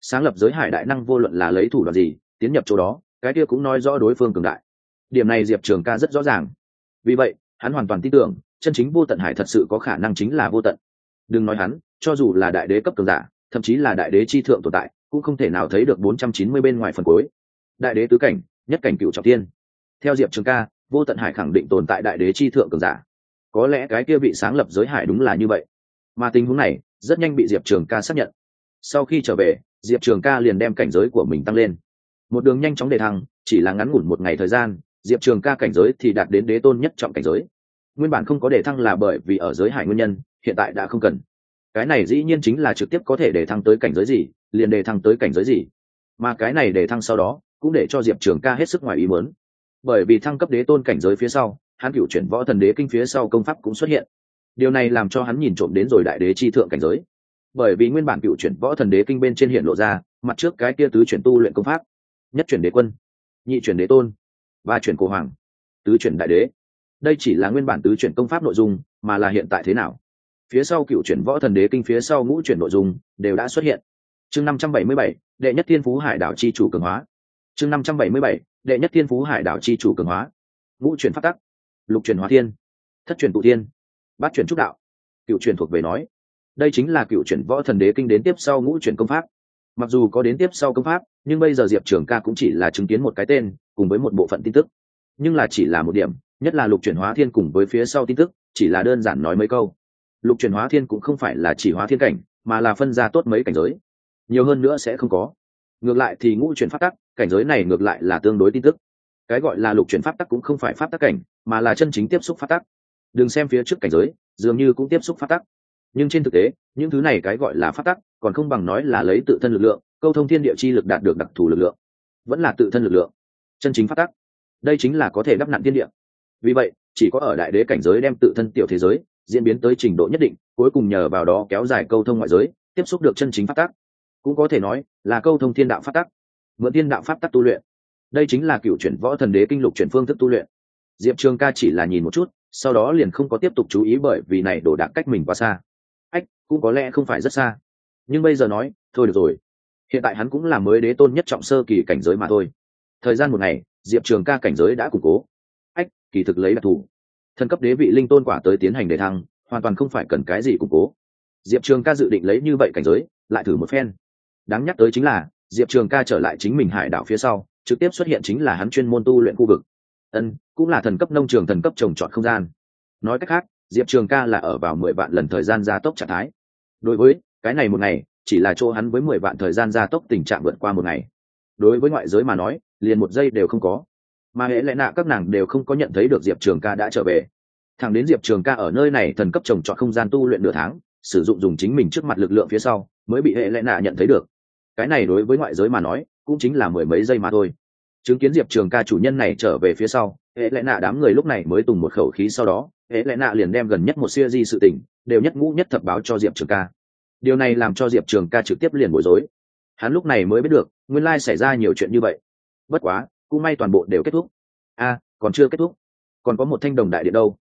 Sáng lập giới hải đại năng vô luận là lấy thủ đoạn gì, tiến nhập chỗ đó, cái kia cũng nói rõ đối phương cường đại. Điểm này diệp trường ca rất rõ ràng. Vì vậy, hắn hoàn toàn tin tưởng, chân chính vô tận hải thật sự có khả năng chính là vô tận. Đừng nói hắn, cho dù là đại đế cấp cường giả thậm chí là đại đế chi thượng tồn tại, cũng không thể nào thấy được bốn trăm chín mươi bên ngoài phần cuối. Đại đế tứ cảnh, nhất cảnh cựu trọng tiên theo diệp trường ca, vô tận hải khẳng định tồn tại đại đế chi thượng cường giả. Có lẽ cái kia bị sáng lập giới hải đúng là như vậy. Mà tình huống này, rất nhanh bị diệp trường ca xác nhận. Sau khi trở về, diệp trường ca liền đem cảnh giới của mình tăng lên. Một đường nhanh chóng đề thăng, chỉ là ngắn ngủn một ngày thời gian, diệp trường ca cảnh giới thì đạt đến đế tôn nhất trọng cảnh giới. Nguyên bản không có đề thăng là bởi vì ở giới hải nguyên nhân, hiện tại đã không cần cái này dĩ nhiên chính là trực tiếp có thể để thăng tới cảnh giới gì, liền đề thăng tới cảnh giới gì. Mà cái này đề thăng sau đó, cũng để cho diệp trường ca hết sức ngoài ý muốn. Bởi vì thăng cấp đế tôn cảnh giới phía sau, hắn cựu chuyển võ thần đế kinh phía sau công pháp cũng xuất hiện. Điều này làm cho hắn nhìn trộm đến rồi đại đế chi thượng cảnh giới. Bởi vì nguyên bản cựu chuyển võ thần đế kinh bên trên hiện lộ ra, mặt trước cái kia tứ chuyển tu luyện công pháp. Nhất chuyển đế quân, nhị chuyển đế tôn, ba chuyển cổ hoàng, tứ chuyển đại đế. Đây chỉ là nguyên bản tứ chuyển công pháp nội dung, mà là hiện tại thế nào? Phía sau cựu chuyển võ thần đế kinh phía sau ngũ chuyển nội dung đều đã xuất hiện. Chương năm trăm bảy mươi bảy, đệ nhất thiên phú hải đảo chi chủ cường hóa. Chương năm trăm bảy mươi bảy, đệ nhất thiên phú hải đảo chi chủ cường hóa. Ngũ chuyển phát tắc, lục chuyển hóa thiên, thất chuyển tụ thiên, bát chuyển trúc đạo. Cựu chuyển thuộc về nói, đây chính là cựu chuyển võ thần đế kinh đến tiếp sau ngũ chuyển công pháp. Mặc dù có đến tiếp sau công pháp, nhưng bây giờ diệp trường ca cũng chỉ là chứng kiến một cái tên cùng với một bộ phận tin tức. Nhưng là chỉ là một điểm, nhất là lục chuyển hóa thiên cùng với phía sau tin tức, chỉ là đơn giản nói mấy câu lục chuyển hóa thiên cũng không phải là chỉ hóa thiên cảnh, mà là phân ra tốt mấy cảnh giới. Nhiều hơn nữa sẽ không có. Ngược lại thì ngũ chuyển pháp tắc, cảnh giới này ngược lại là tương đối tin tức. Cái gọi là lục chuyển pháp tắc cũng không phải pháp tắc cảnh, mà là chân chính tiếp xúc pháp tắc. Đừng xem phía trước cảnh giới, dường như cũng tiếp xúc pháp tắc. Nhưng trên thực tế, những thứ này cái gọi là pháp tắc, còn không bằng nói là lấy tự thân lực lượng, câu thông thiên địa chi lực đạt được đặc thù lực lượng. Vẫn là tự thân lực lượng. Chân chính pháp tắc. Đây chính là có thể đắp nặn thiên địa. Vì vậy, chỉ có ở đại đế cảnh giới đem tự thân tiểu thế giới diễn biến tới trình độ nhất định, cuối cùng nhờ vào đó kéo dài câu thông ngoại giới, tiếp xúc được chân chính phát tắc. Cũng có thể nói là câu thông thiên đạo phát tắc, mượn thiên đạo pháp tắc tu luyện. Đây chính là cựu chuyển võ thần đế kinh lục chuyển phương thức tu luyện. Diệp trường ca chỉ là nhìn một chút, sau đó liền không có tiếp tục chú ý bởi vì này đổ đạc cách mình quá xa. Ách, cũng có lẽ không phải rất xa. Nhưng bây giờ nói, thôi được rồi. Hiện tại hắn cũng là mới đế tôn nhất trọng sơ kỳ cảnh giới mà thôi. Thời gian một ngày, diệp trường ca cảnh giới đã củng cố. Ách, kỳ thực lấy đặc thù thần cấp đế vị linh tôn quả tới tiến hành đề thăng, hoàn toàn không phải cần cái gì củng cố. Diệp trường ca dự định lấy như vậy cảnh giới, lại thử một phen. Đáng nhắc tới chính là, diệp trường ca trở lại chính mình hải đảo phía sau, trực tiếp xuất hiện chính là hắn chuyên môn tu luyện khu vực. Ân, cũng là thần cấp nông trường thần cấp trồng trọt không gian. Nói cách khác, diệp trường ca là ở vào mười vạn lần thời gian gia tốc trạng thái. Đối với, cái này một ngày, chỉ là chỗ hắn với mười vạn thời gian gia tốc tình trạng vượt qua một ngày. Đối với ngoại giới mà nói, liền một giây đều không có mà hễ lẽ nạ các nàng đều không có nhận thấy được diệp trường ca đã trở về. Thẳng đến diệp trường ca ở nơi này thần cấp trồng trọt không gian tu luyện nửa tháng, sử dụng dùng chính mình trước mặt lực lượng phía sau, mới bị hệ lẽ nạ nhận thấy được. Cái này đối với ngoại giới mà nói, cũng chính là mười mấy giây mà thôi. Chứng kiến diệp trường ca chủ nhân này trở về phía sau, hệ lẽ nạ đám người lúc này mới tùng một khẩu khí sau đó, hệ lẽ nạ liền đem gần nhất một siêu di sự tình, đều nhất ngũ nhất thập báo cho diệp trường ca. Điều này làm cho diệp trường ca trực tiếp liền bối rối. Hắn lúc này mới biết được, nguyên lai xảy ra nhiều chuyện như vậy. Bất quá cũng may toàn bộ đều kết thúc. A, còn chưa kết thúc. Còn có một thanh đồng đại điện đâu?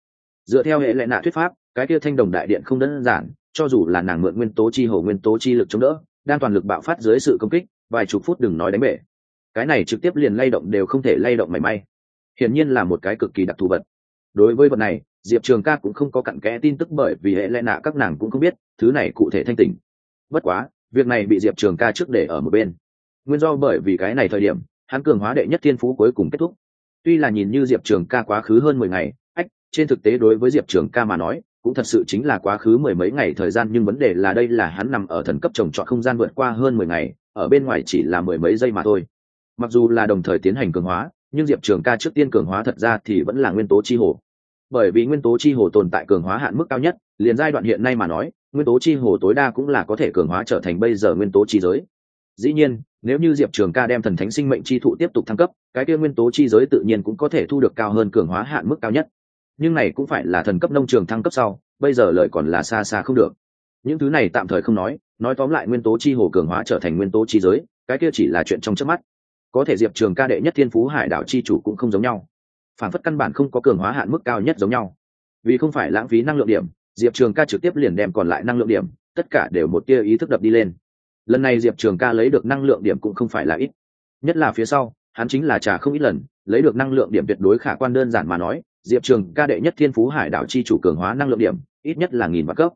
Dựa theo hệ lệ nạ thuyết pháp, cái kia thanh đồng đại điện không đơn giản, cho dù là nàng mượn nguyên tố chi hồ nguyên tố chi lực chống đỡ, đang toàn lực bạo phát dưới sự công kích, vài chục phút đừng nói đánh bể. Cái này trực tiếp liền lay động đều không thể lay động mảy may. Hiển nhiên là một cái cực kỳ đặc thù vật. Đối với vật này, diệp trường ca cũng không có cặn kẽ tin tức bởi vì hệ lẽ nạ các nàng cũng không biết, thứ này cụ thể thanh tình. Bất quá, việc này bị diệp trường ca trước để ở một bên. Nguyên do bởi vì cái này thời điểm hắn cường hóa đệ nhất thiên phú cuối cùng kết thúc. Tuy là nhìn như diệp trường ca quá khứ hơn mười ngày, ách, trên thực tế đối với diệp trường ca mà nói, cũng thật sự chính là quá khứ mười mấy ngày thời gian, nhưng vấn đề là đây là hắn nằm ở thần cấp trồng trọt không gian vượt qua hơn mười ngày, ở bên ngoài chỉ là mười mấy giây mà thôi. Mặc dù là đồng thời tiến hành cường hóa, nhưng diệp trường ca trước tiên cường hóa thật ra thì vẫn là nguyên tố chi hồ. Bởi vì nguyên tố chi hồ tồn tại cường hóa hạn mức cao nhất, liền giai đoạn hiện nay mà nói, nguyên tố chi hồ tối đa cũng là có thể cường hóa trở thành bây giờ nguyên tố chi giới dĩ nhiên, nếu như diệp trường ca đem thần thánh sinh mệnh chi thụ tiếp tục thăng cấp, cái kia nguyên tố chi giới tự nhiên cũng có thể thu được cao hơn cường hóa hạn mức cao nhất. Nhưng này cũng phải là thần cấp nông trường thăng cấp sau, bây giờ lời còn là xa xa không được. Những thứ này tạm thời không nói nói tóm lại nguyên tố chi hồ cường hóa trở thành nguyên tố chi giới, cái kia chỉ là chuyện trong trước mắt. Có thể diệp trường ca đệ nhất thiên phú hải đảo chi chủ cũng không giống nhau. Phản phất căn bản không có cường hóa hạn mức cao nhất giống nhau. Vì không phải lãng phí năng lượng điểm, diệp trường ca trực tiếp liền đem còn lại năng lượng điểm, tất cả đều một tia ý thức đập đi lên lần này diệp trường ca lấy được năng lượng điểm cũng không phải là ít. Nhất là phía sau, hắn chính là trả không ít lần, lấy được năng lượng điểm tuyệt đối khả quan đơn giản mà nói, diệp trường ca đệ nhất thiên phú hải đảo chi chủ cường hóa năng lượng điểm, ít nhất là nghìn vạn cấp.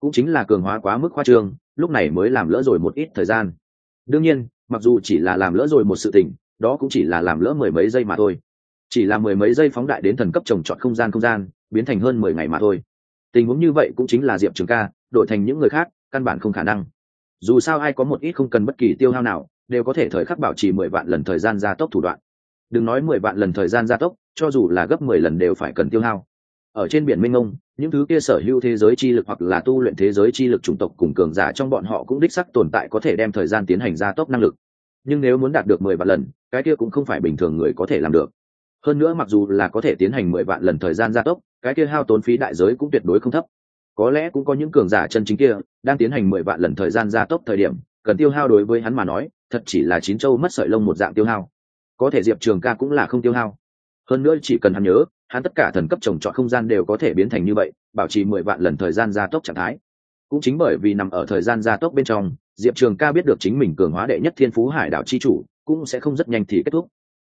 Cũng chính là cường hóa quá mức khoa trương, lúc này mới làm lỡ rồi một ít thời gian. Đương nhiên, mặc dù chỉ là làm lỡ rồi một sự tình, đó cũng chỉ là làm lỡ mười mấy giây mà thôi. Chỉ là mười mấy giây phóng đại đến thần cấp trồng trọt không gian không gian, biến thành hơn mười ngày mà thôi. Tình huống như vậy cũng chính là diệp trường ca, đổi thành những người khác, căn bản không khả năng dù sao ai có một ít không cần bất kỳ tiêu hao nào, đều có thể thời khắc bảo trì mười vạn lần thời gian gia tốc thủ đoạn. Đừng nói mười vạn lần thời gian gia tốc, cho dù là gấp mười lần đều phải cần tiêu hao. Ở trên biển minh ông, những thứ kia sở hữu thế giới chi lực hoặc là tu luyện thế giới chi lực chủng tộc cùng cường giả trong bọn họ cũng đích sắc tồn tại có thể đem thời gian tiến hành gia tốc năng lực. Nhưng nếu muốn đạt được mười vạn lần, cái kia cũng không phải bình thường người có thể làm được. Hơn nữa mặc dù là có thể tiến hành mười vạn lần thời gian gia tốc, cái kia hao tốn phí đại giới cũng tuyệt đối không thấp có lẽ cũng có những cường giả chân chính kia, đang tiến hành mười vạn lần thời gian gia tốc thời điểm, cần tiêu hao đối với hắn mà nói, thật chỉ là chín châu mất sợi lông một dạng tiêu hao. Có thể diệp trường ca cũng là không tiêu hao. Hơn nữa chỉ cần hắn nhớ, hắn tất cả thần cấp trồng trọt không gian đều có thể biến thành như vậy, bảo trì mười vạn lần thời gian gia tốc trạng thái. Cũng chính bởi vì nằm ở thời gian gia tốc bên trong, diệp trường ca biết được chính mình cường hóa đệ nhất thiên phú hải đảo chi chủ, cũng sẽ không rất nhanh thì kết thúc.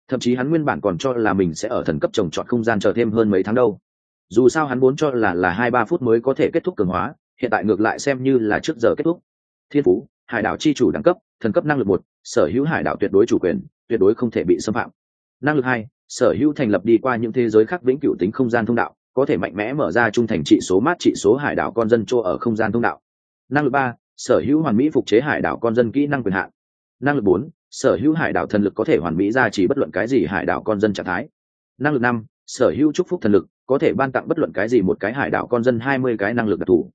Thậm chí hắn nguyên bản còn cho là mình sẽ ở thần cấp trồng trọt không gian chờ thêm hơn mấy tháng đâu dù sao hắn muốn cho là là hai ba phút mới có thể kết thúc cường hóa, hiện tại ngược lại xem như là trước giờ kết thúc. Thiên phú, hải đảo chi chủ đẳng cấp, thần cấp năng lực một, sở hữu hải đảo tuyệt đối chủ quyền, tuyệt đối không thể bị xâm phạm. Năng lực hai, sở hữu thành lập đi qua những thế giới khác vĩnh cửu tính không gian thông đạo, có thể mạnh mẽ mở ra trung thành trị số mát trị số hải đảo con dân chỗ ở không gian thông đạo. Năng lực ba, sở hữu hoàn mỹ phục chế hải đảo con dân kỹ năng quyền hạn. Năng lực bốn, sở hữu hải đảo thần lực có thể hoàn mỹ ra chỉ bất luận cái gì hải đảo con dân trạng thái. Năng lực năm, sở hữu chúc phúc thần lực có thể ban tặng bất luận cái gì một cái hải đảo con dân hai mươi cái năng lực đặc thù.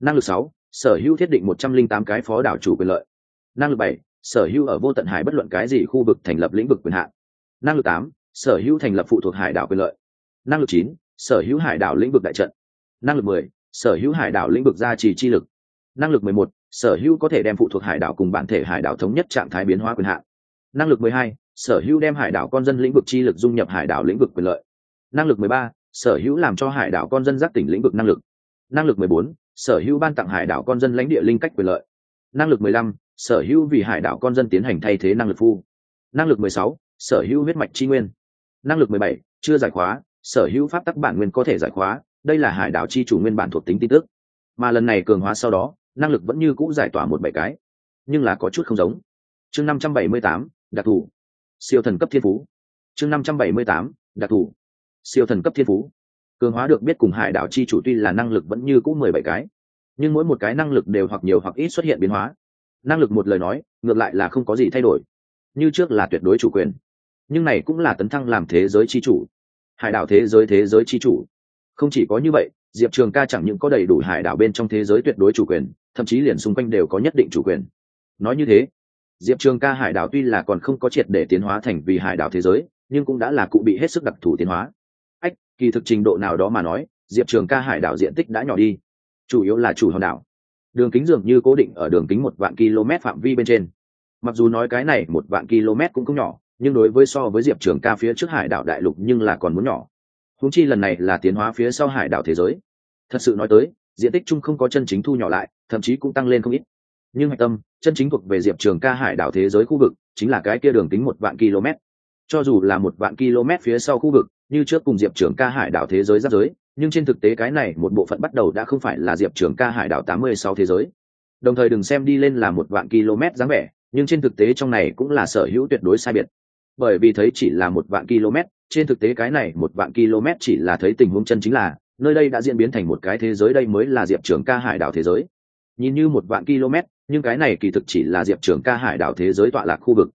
Năng lực sáu, sở hữu thiết định một trăm linh tám cái phó đảo chủ quyền lợi. Năng lực bảy, sở hữu ở vô tận hải bất luận cái gì khu vực thành lập lĩnh vực quyền hạn. Năng lực tám, sở hữu thành lập phụ thuộc hải đảo quyền lợi. Năng lực chín, sở hữu hải đảo lĩnh vực đại trận. Năng lực mười, sở hữu hải đảo lĩnh vực gia trì chi lực. Năng lực mười một, sở hữu có thể đem phụ thuộc hải đảo cùng bản thể hải đảo thống nhất trạng thái biến hóa quyền hạn. Năng lực mười hai, sở hữu đem hải đảo con dân lĩnh vực chi lực dung nhập hải đảo lĩnh vực quyền lợi. Năng lực mười ba sở hữu làm cho hải đảo con dân giác tỉnh lĩnh vực năng lực. Năng lực mười bốn, sở hữu ban tặng hải đảo con dân lãnh địa linh cách quyền lợi. Năng lực mười lăm, sở hữu vì hải đảo con dân tiến hành thay thế năng lực phu. Năng lực mười sáu, sở hữu huyết mạch chi nguyên. Năng lực mười bảy, chưa giải khóa, sở hữu pháp tắc bản nguyên có thể giải khóa, đây là hải đảo chi chủ nguyên bản thuộc tính tin tức. Mà lần này cường hóa sau đó, năng lực vẫn như cũ giải tỏa một bảy cái. Nhưng là có chút không giống. Chương năm trăm bảy mươi tám, đặc thù. Siêu thần cấp thiên phú. Chương năm trăm bảy mươi tám, đặc thù siêu thần cấp thiên phú. Cường hóa được biết cùng hải đảo chi chủ tuy là năng lực vẫn như cũ mười bảy cái, nhưng mỗi một cái năng lực đều hoặc nhiều hoặc ít xuất hiện biến hóa. Năng lực một lời nói, ngược lại là không có gì thay đổi. Như trước là tuyệt đối chủ quyền, nhưng này cũng là tấn thăng làm thế giới chi chủ. Hải đảo thế giới thế giới chi chủ. Không chỉ có như vậy, diệp trường ca chẳng những có đầy đủ hải đảo bên trong thế giới tuyệt đối chủ quyền, thậm chí liền xung quanh đều có nhất định chủ quyền. Nói như thế, diệp trường ca hải đảo tuy là còn không có triệt để tiến hóa thành vì hải đảo thế giới, nhưng cũng đã là cụ bị hết sức đặc thù tiến hóa kỳ thực trình độ nào đó mà nói, diệp trường ca hải đảo diện tích đã nhỏ đi. Chủ yếu là chủ hòn đảo. Đường kính dường như cố định ở đường kính một vạn km phạm vi bên trên. Mặc dù nói cái này một vạn km cũng không nhỏ, nhưng đối với so với diệp trường ca phía trước hải đảo đại lục nhưng là còn muốn nhỏ. Húng chi lần này là tiến hóa phía sau hải đảo thế giới. Thật sự nói tới, diện tích chung không có chân chính thu nhỏ lại, thậm chí cũng tăng lên không ít. Nhưng hạch tâm, chân chính thuộc về diệp trường ca hải đảo thế giới khu vực, chính là cái kia đường kính một vạn km. Cho dù là một vạn km phía sau khu vực như trước cùng diệp trường ca hải đảo thế giới giáp giới, nhưng trên thực tế cái này một bộ phận bắt đầu đã không phải là diệp trường ca hải đảo tám mươi sáu thế giới. Đồng thời đừng xem đi lên là một vạn km dáng vẻ, nhưng trên thực tế trong này cũng là sở hữu tuyệt đối sai biệt. Bởi vì thấy chỉ là một vạn km, trên thực tế cái này một vạn km chỉ là thấy tình huống chân chính là, nơi đây đã diễn biến thành một cái thế giới đây mới là diệp trường ca hải đảo thế giới. Nhìn như một vạn km, nhưng cái này kỳ thực chỉ là diệp trường ca hải đảo thế giới tọa lạc khu vực.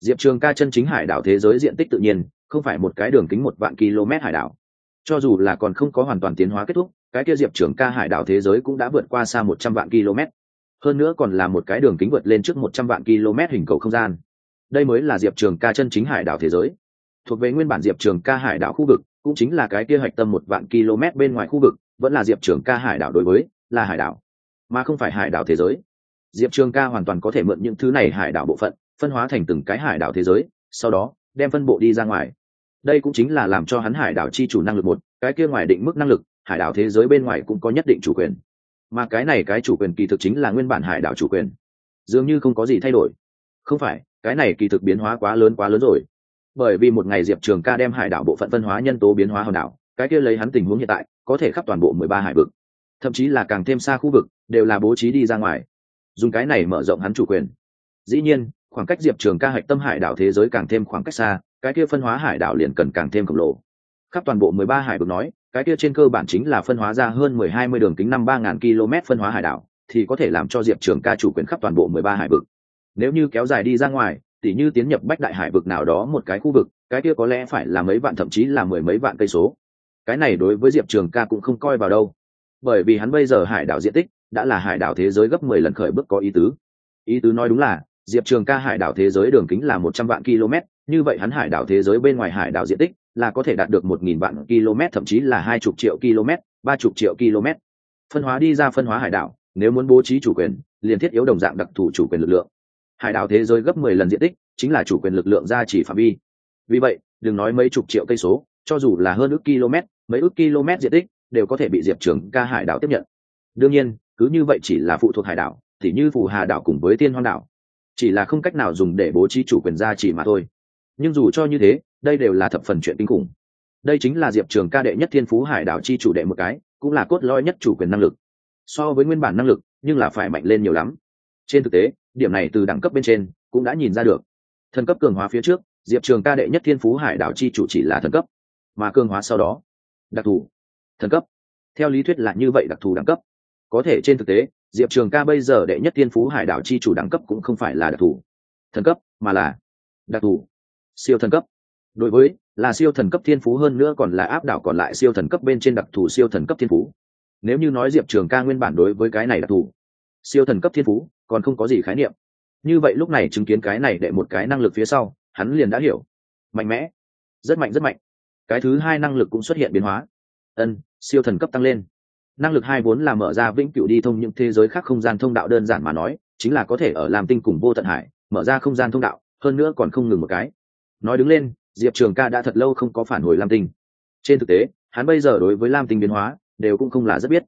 Diệp trường ca chân chính hải đảo thế giới diện tích tự nhiên không phải một cái đường kính một vạn km hải đảo. Cho dù là còn không có hoàn toàn tiến hóa kết thúc, cái kia diệp trường ca hải đảo thế giới cũng đã vượt qua xa một trăm vạn km. Hơn nữa còn là một cái đường kính vượt lên trước một trăm vạn km hình cầu không gian. Đây mới là diệp trường ca chân chính hải đảo thế giới. Thuộc về nguyên bản diệp trường ca hải đảo khu vực, cũng chính là cái kia hạch tâm một vạn km bên ngoài khu vực, vẫn là diệp trường ca hải đảo đối với, là hải đảo, mà không phải hải đảo thế giới. Diệp trường ca hoàn toàn có thể mượn những thứ này hải đảo bộ phận, phân hóa thành từng cái hải đảo thế giới, sau đó, đem phân bộ đi ra ngoài đây cũng chính là làm cho hắn hải đảo chi chủ năng lực một, cái kia ngoài định mức năng lực, hải đảo thế giới bên ngoài cũng có nhất định chủ quyền. Mà cái này cái chủ quyền kỳ thực chính là nguyên bản hải đảo chủ quyền. Dường như không có gì thay đổi. Không phải, cái này kỳ thực biến hóa quá lớn quá lớn rồi. Bởi vì một ngày diệp trường ca đem hải đảo bộ phận phân hóa nhân tố biến hóa hòn đảo, cái kia lấy hắn tình huống hiện tại, có thể khắp toàn bộ mười ba hải vực. Thậm chí là càng thêm xa khu vực, đều là bố trí đi ra ngoài. Dùng cái này mở rộng hắn chủ quyền. Dĩ nhiên, khoảng cách diệp trường ca hạch tâm hải đảo thế giới càng thêm khoảng cách xa cái kia phân hóa hải đảo liền cần càng thêm khổng lồ. Khắp toàn bộ mười ba hải vực nói, cái kia trên cơ bản chính là phân hóa ra hơn mười hai mươi đường kính năm ba ngàn km phân hóa hải đảo, thì có thể làm cho diệp trường ca chủ quyền khắp toàn bộ mười ba hải vực. Nếu như kéo dài đi ra ngoài, tỉ như tiến nhập bách đại hải vực nào đó một cái khu vực, cái kia có lẽ phải là mấy vạn thậm chí là mười mấy vạn cây số. Cái này đối với diệp trường ca cũng không coi vào đâu. Bởi vì hắn bây giờ hải đảo diện tích đã là hải đảo thế giới gấp mười lần khởi bước có ý tứ. Ý tứ nói đúng là, diệp trường ca hải đảo thế giới đường kính là một trăm vạn km như vậy hắn hải đảo thế giới bên ngoài hải đảo diện tích là có thể đạt được một nghìn vạn km, thậm chí là hai chục triệu km, ba chục triệu km. Phân hóa đi ra phân hóa hải đảo, nếu muốn bố trí chủ quyền, liền thiết yếu đồng dạng đặc thù chủ quyền lực lượng. Hải đảo thế giới gấp mười lần diện tích, chính là chủ quyền lực lượng ra chỉ phạm vi. Vì vậy, đừng nói mấy chục triệu cây số, cho dù là hơn ước km, mấy ước km diện tích đều có thể bị diệp trưởng ca hải đảo tiếp nhận. Đương nhiên, cứ như vậy chỉ là phụ thuộc hải đảo thì như phù hà đảo cùng với tiên hoang đảo. Chỉ là không cách nào dùng để bố trí chủ quyền ra chỉ mà thôi nhưng dù cho như thế, đây đều là thập phần chuyện kinh khủng. Đây chính là diệp trường ca đệ nhất thiên phú hải đảo chi chủ đệ một cái, cũng là cốt lõi nhất chủ quyền năng lực. So với nguyên bản năng lực, nhưng là phải mạnh lên nhiều lắm. Trên thực tế, điểm này từ đẳng cấp bên trên, cũng đã nhìn ra được. Thần cấp cường hóa phía trước, diệp trường ca đệ nhất thiên phú hải đảo chi chủ chỉ là thần cấp. Mà cường hóa sau đó, đặc thù, thần cấp. Theo lý thuyết là như vậy đặc thù đẳng cấp. Có thể trên thực tế, diệp trường ca bây giờ đệ nhất thiên phú hải đảo chi chủ đẳng cấp cũng không phải là đặc thù. Thần cấp, mà là đặc thù siêu thần cấp. Đối với là siêu thần cấp thiên phú hơn nữa còn là áp đảo còn lại siêu thần cấp bên trên đặc thù siêu thần cấp thiên phú. Nếu như nói diệp trường ca nguyên bản đối với cái này đặc thù, siêu thần cấp thiên phú còn không có gì khái niệm. Như vậy lúc này chứng kiến cái này để một cái năng lực phía sau, hắn liền đã hiểu. Mạnh mẽ. Rất mạnh rất mạnh. Cái thứ hai năng lực cũng xuất hiện biến hóa. Ân, siêu thần cấp tăng lên. Năng lực hai vốn là mở ra vĩnh cửu đi thông những thế giới khác không gian thông đạo đơn giản mà nói, chính là có thể ở làm tinh cùng vô tận hải, mở ra không gian thông đạo, hơn nữa còn không ngừng một cái nói đứng lên, diệp trường ca đã thật lâu không có phản hồi lam tinh. Trên thực tế, hắn bây giờ đối với lam tinh biến hóa, đều cũng không là rất biết.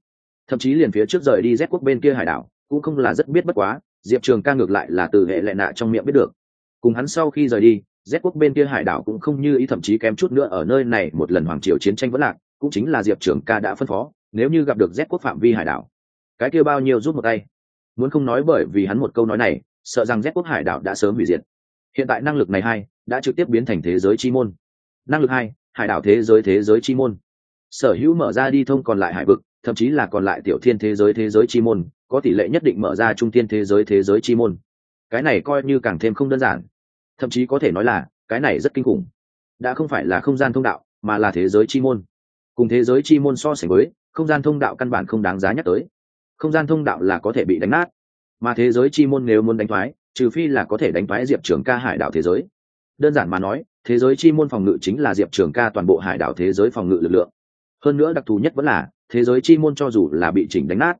Thậm chí liền phía trước rời đi z quốc bên kia hải đảo, cũng không là rất biết bất quá, diệp trường ca ngược lại là từ hệ lệ nạ trong miệng biết được. Cùng hắn sau khi rời đi, z quốc bên kia hải đảo cũng không như ý thậm chí kém chút nữa ở nơi này một lần hoàng triều chiến tranh vẫn lạc, cũng chính là diệp trường ca đã phân phó, nếu như gặp được z quốc phạm vi hải đảo, cái kia bao nhiêu rút một tay. Muốn không nói bởi vì hắn một câu nói này, sợ rằng z quốc hải đảo đã sớm hủy diệt. Hiện tại năng lực này hay? Đã trực tiếp biến thành thế giới chi môn năng lực hai hải đảo thế giới thế giới chi môn sở hữu mở ra đi thông còn lại hải vực thậm chí là còn lại tiểu thiên thế giới thế giới chi môn có tỷ lệ nhất định mở ra trung thiên thế giới thế giới chi môn cái này coi như càng thêm không đơn giản thậm chí có thể nói là cái này rất kinh khủng đã không phải là không gian thông đạo mà là thế giới chi môn cùng thế giới chi môn so sánh với không gian thông đạo căn bản không đáng giá nhắc tới không gian thông đạo là có thể bị đánh nát mà thế giới chi môn nếu muốn đánh thoái trừ phi là có thể đánh thoái diệp trường ca hải đảo thế giới đơn giản mà nói, thế giới chi môn phòng ngự chính là diệp trường ca toàn bộ hải đảo thế giới phòng ngự lực lượng. Hơn nữa đặc thù nhất vẫn là, thế giới chi môn cho dù là bị chỉnh đánh nát,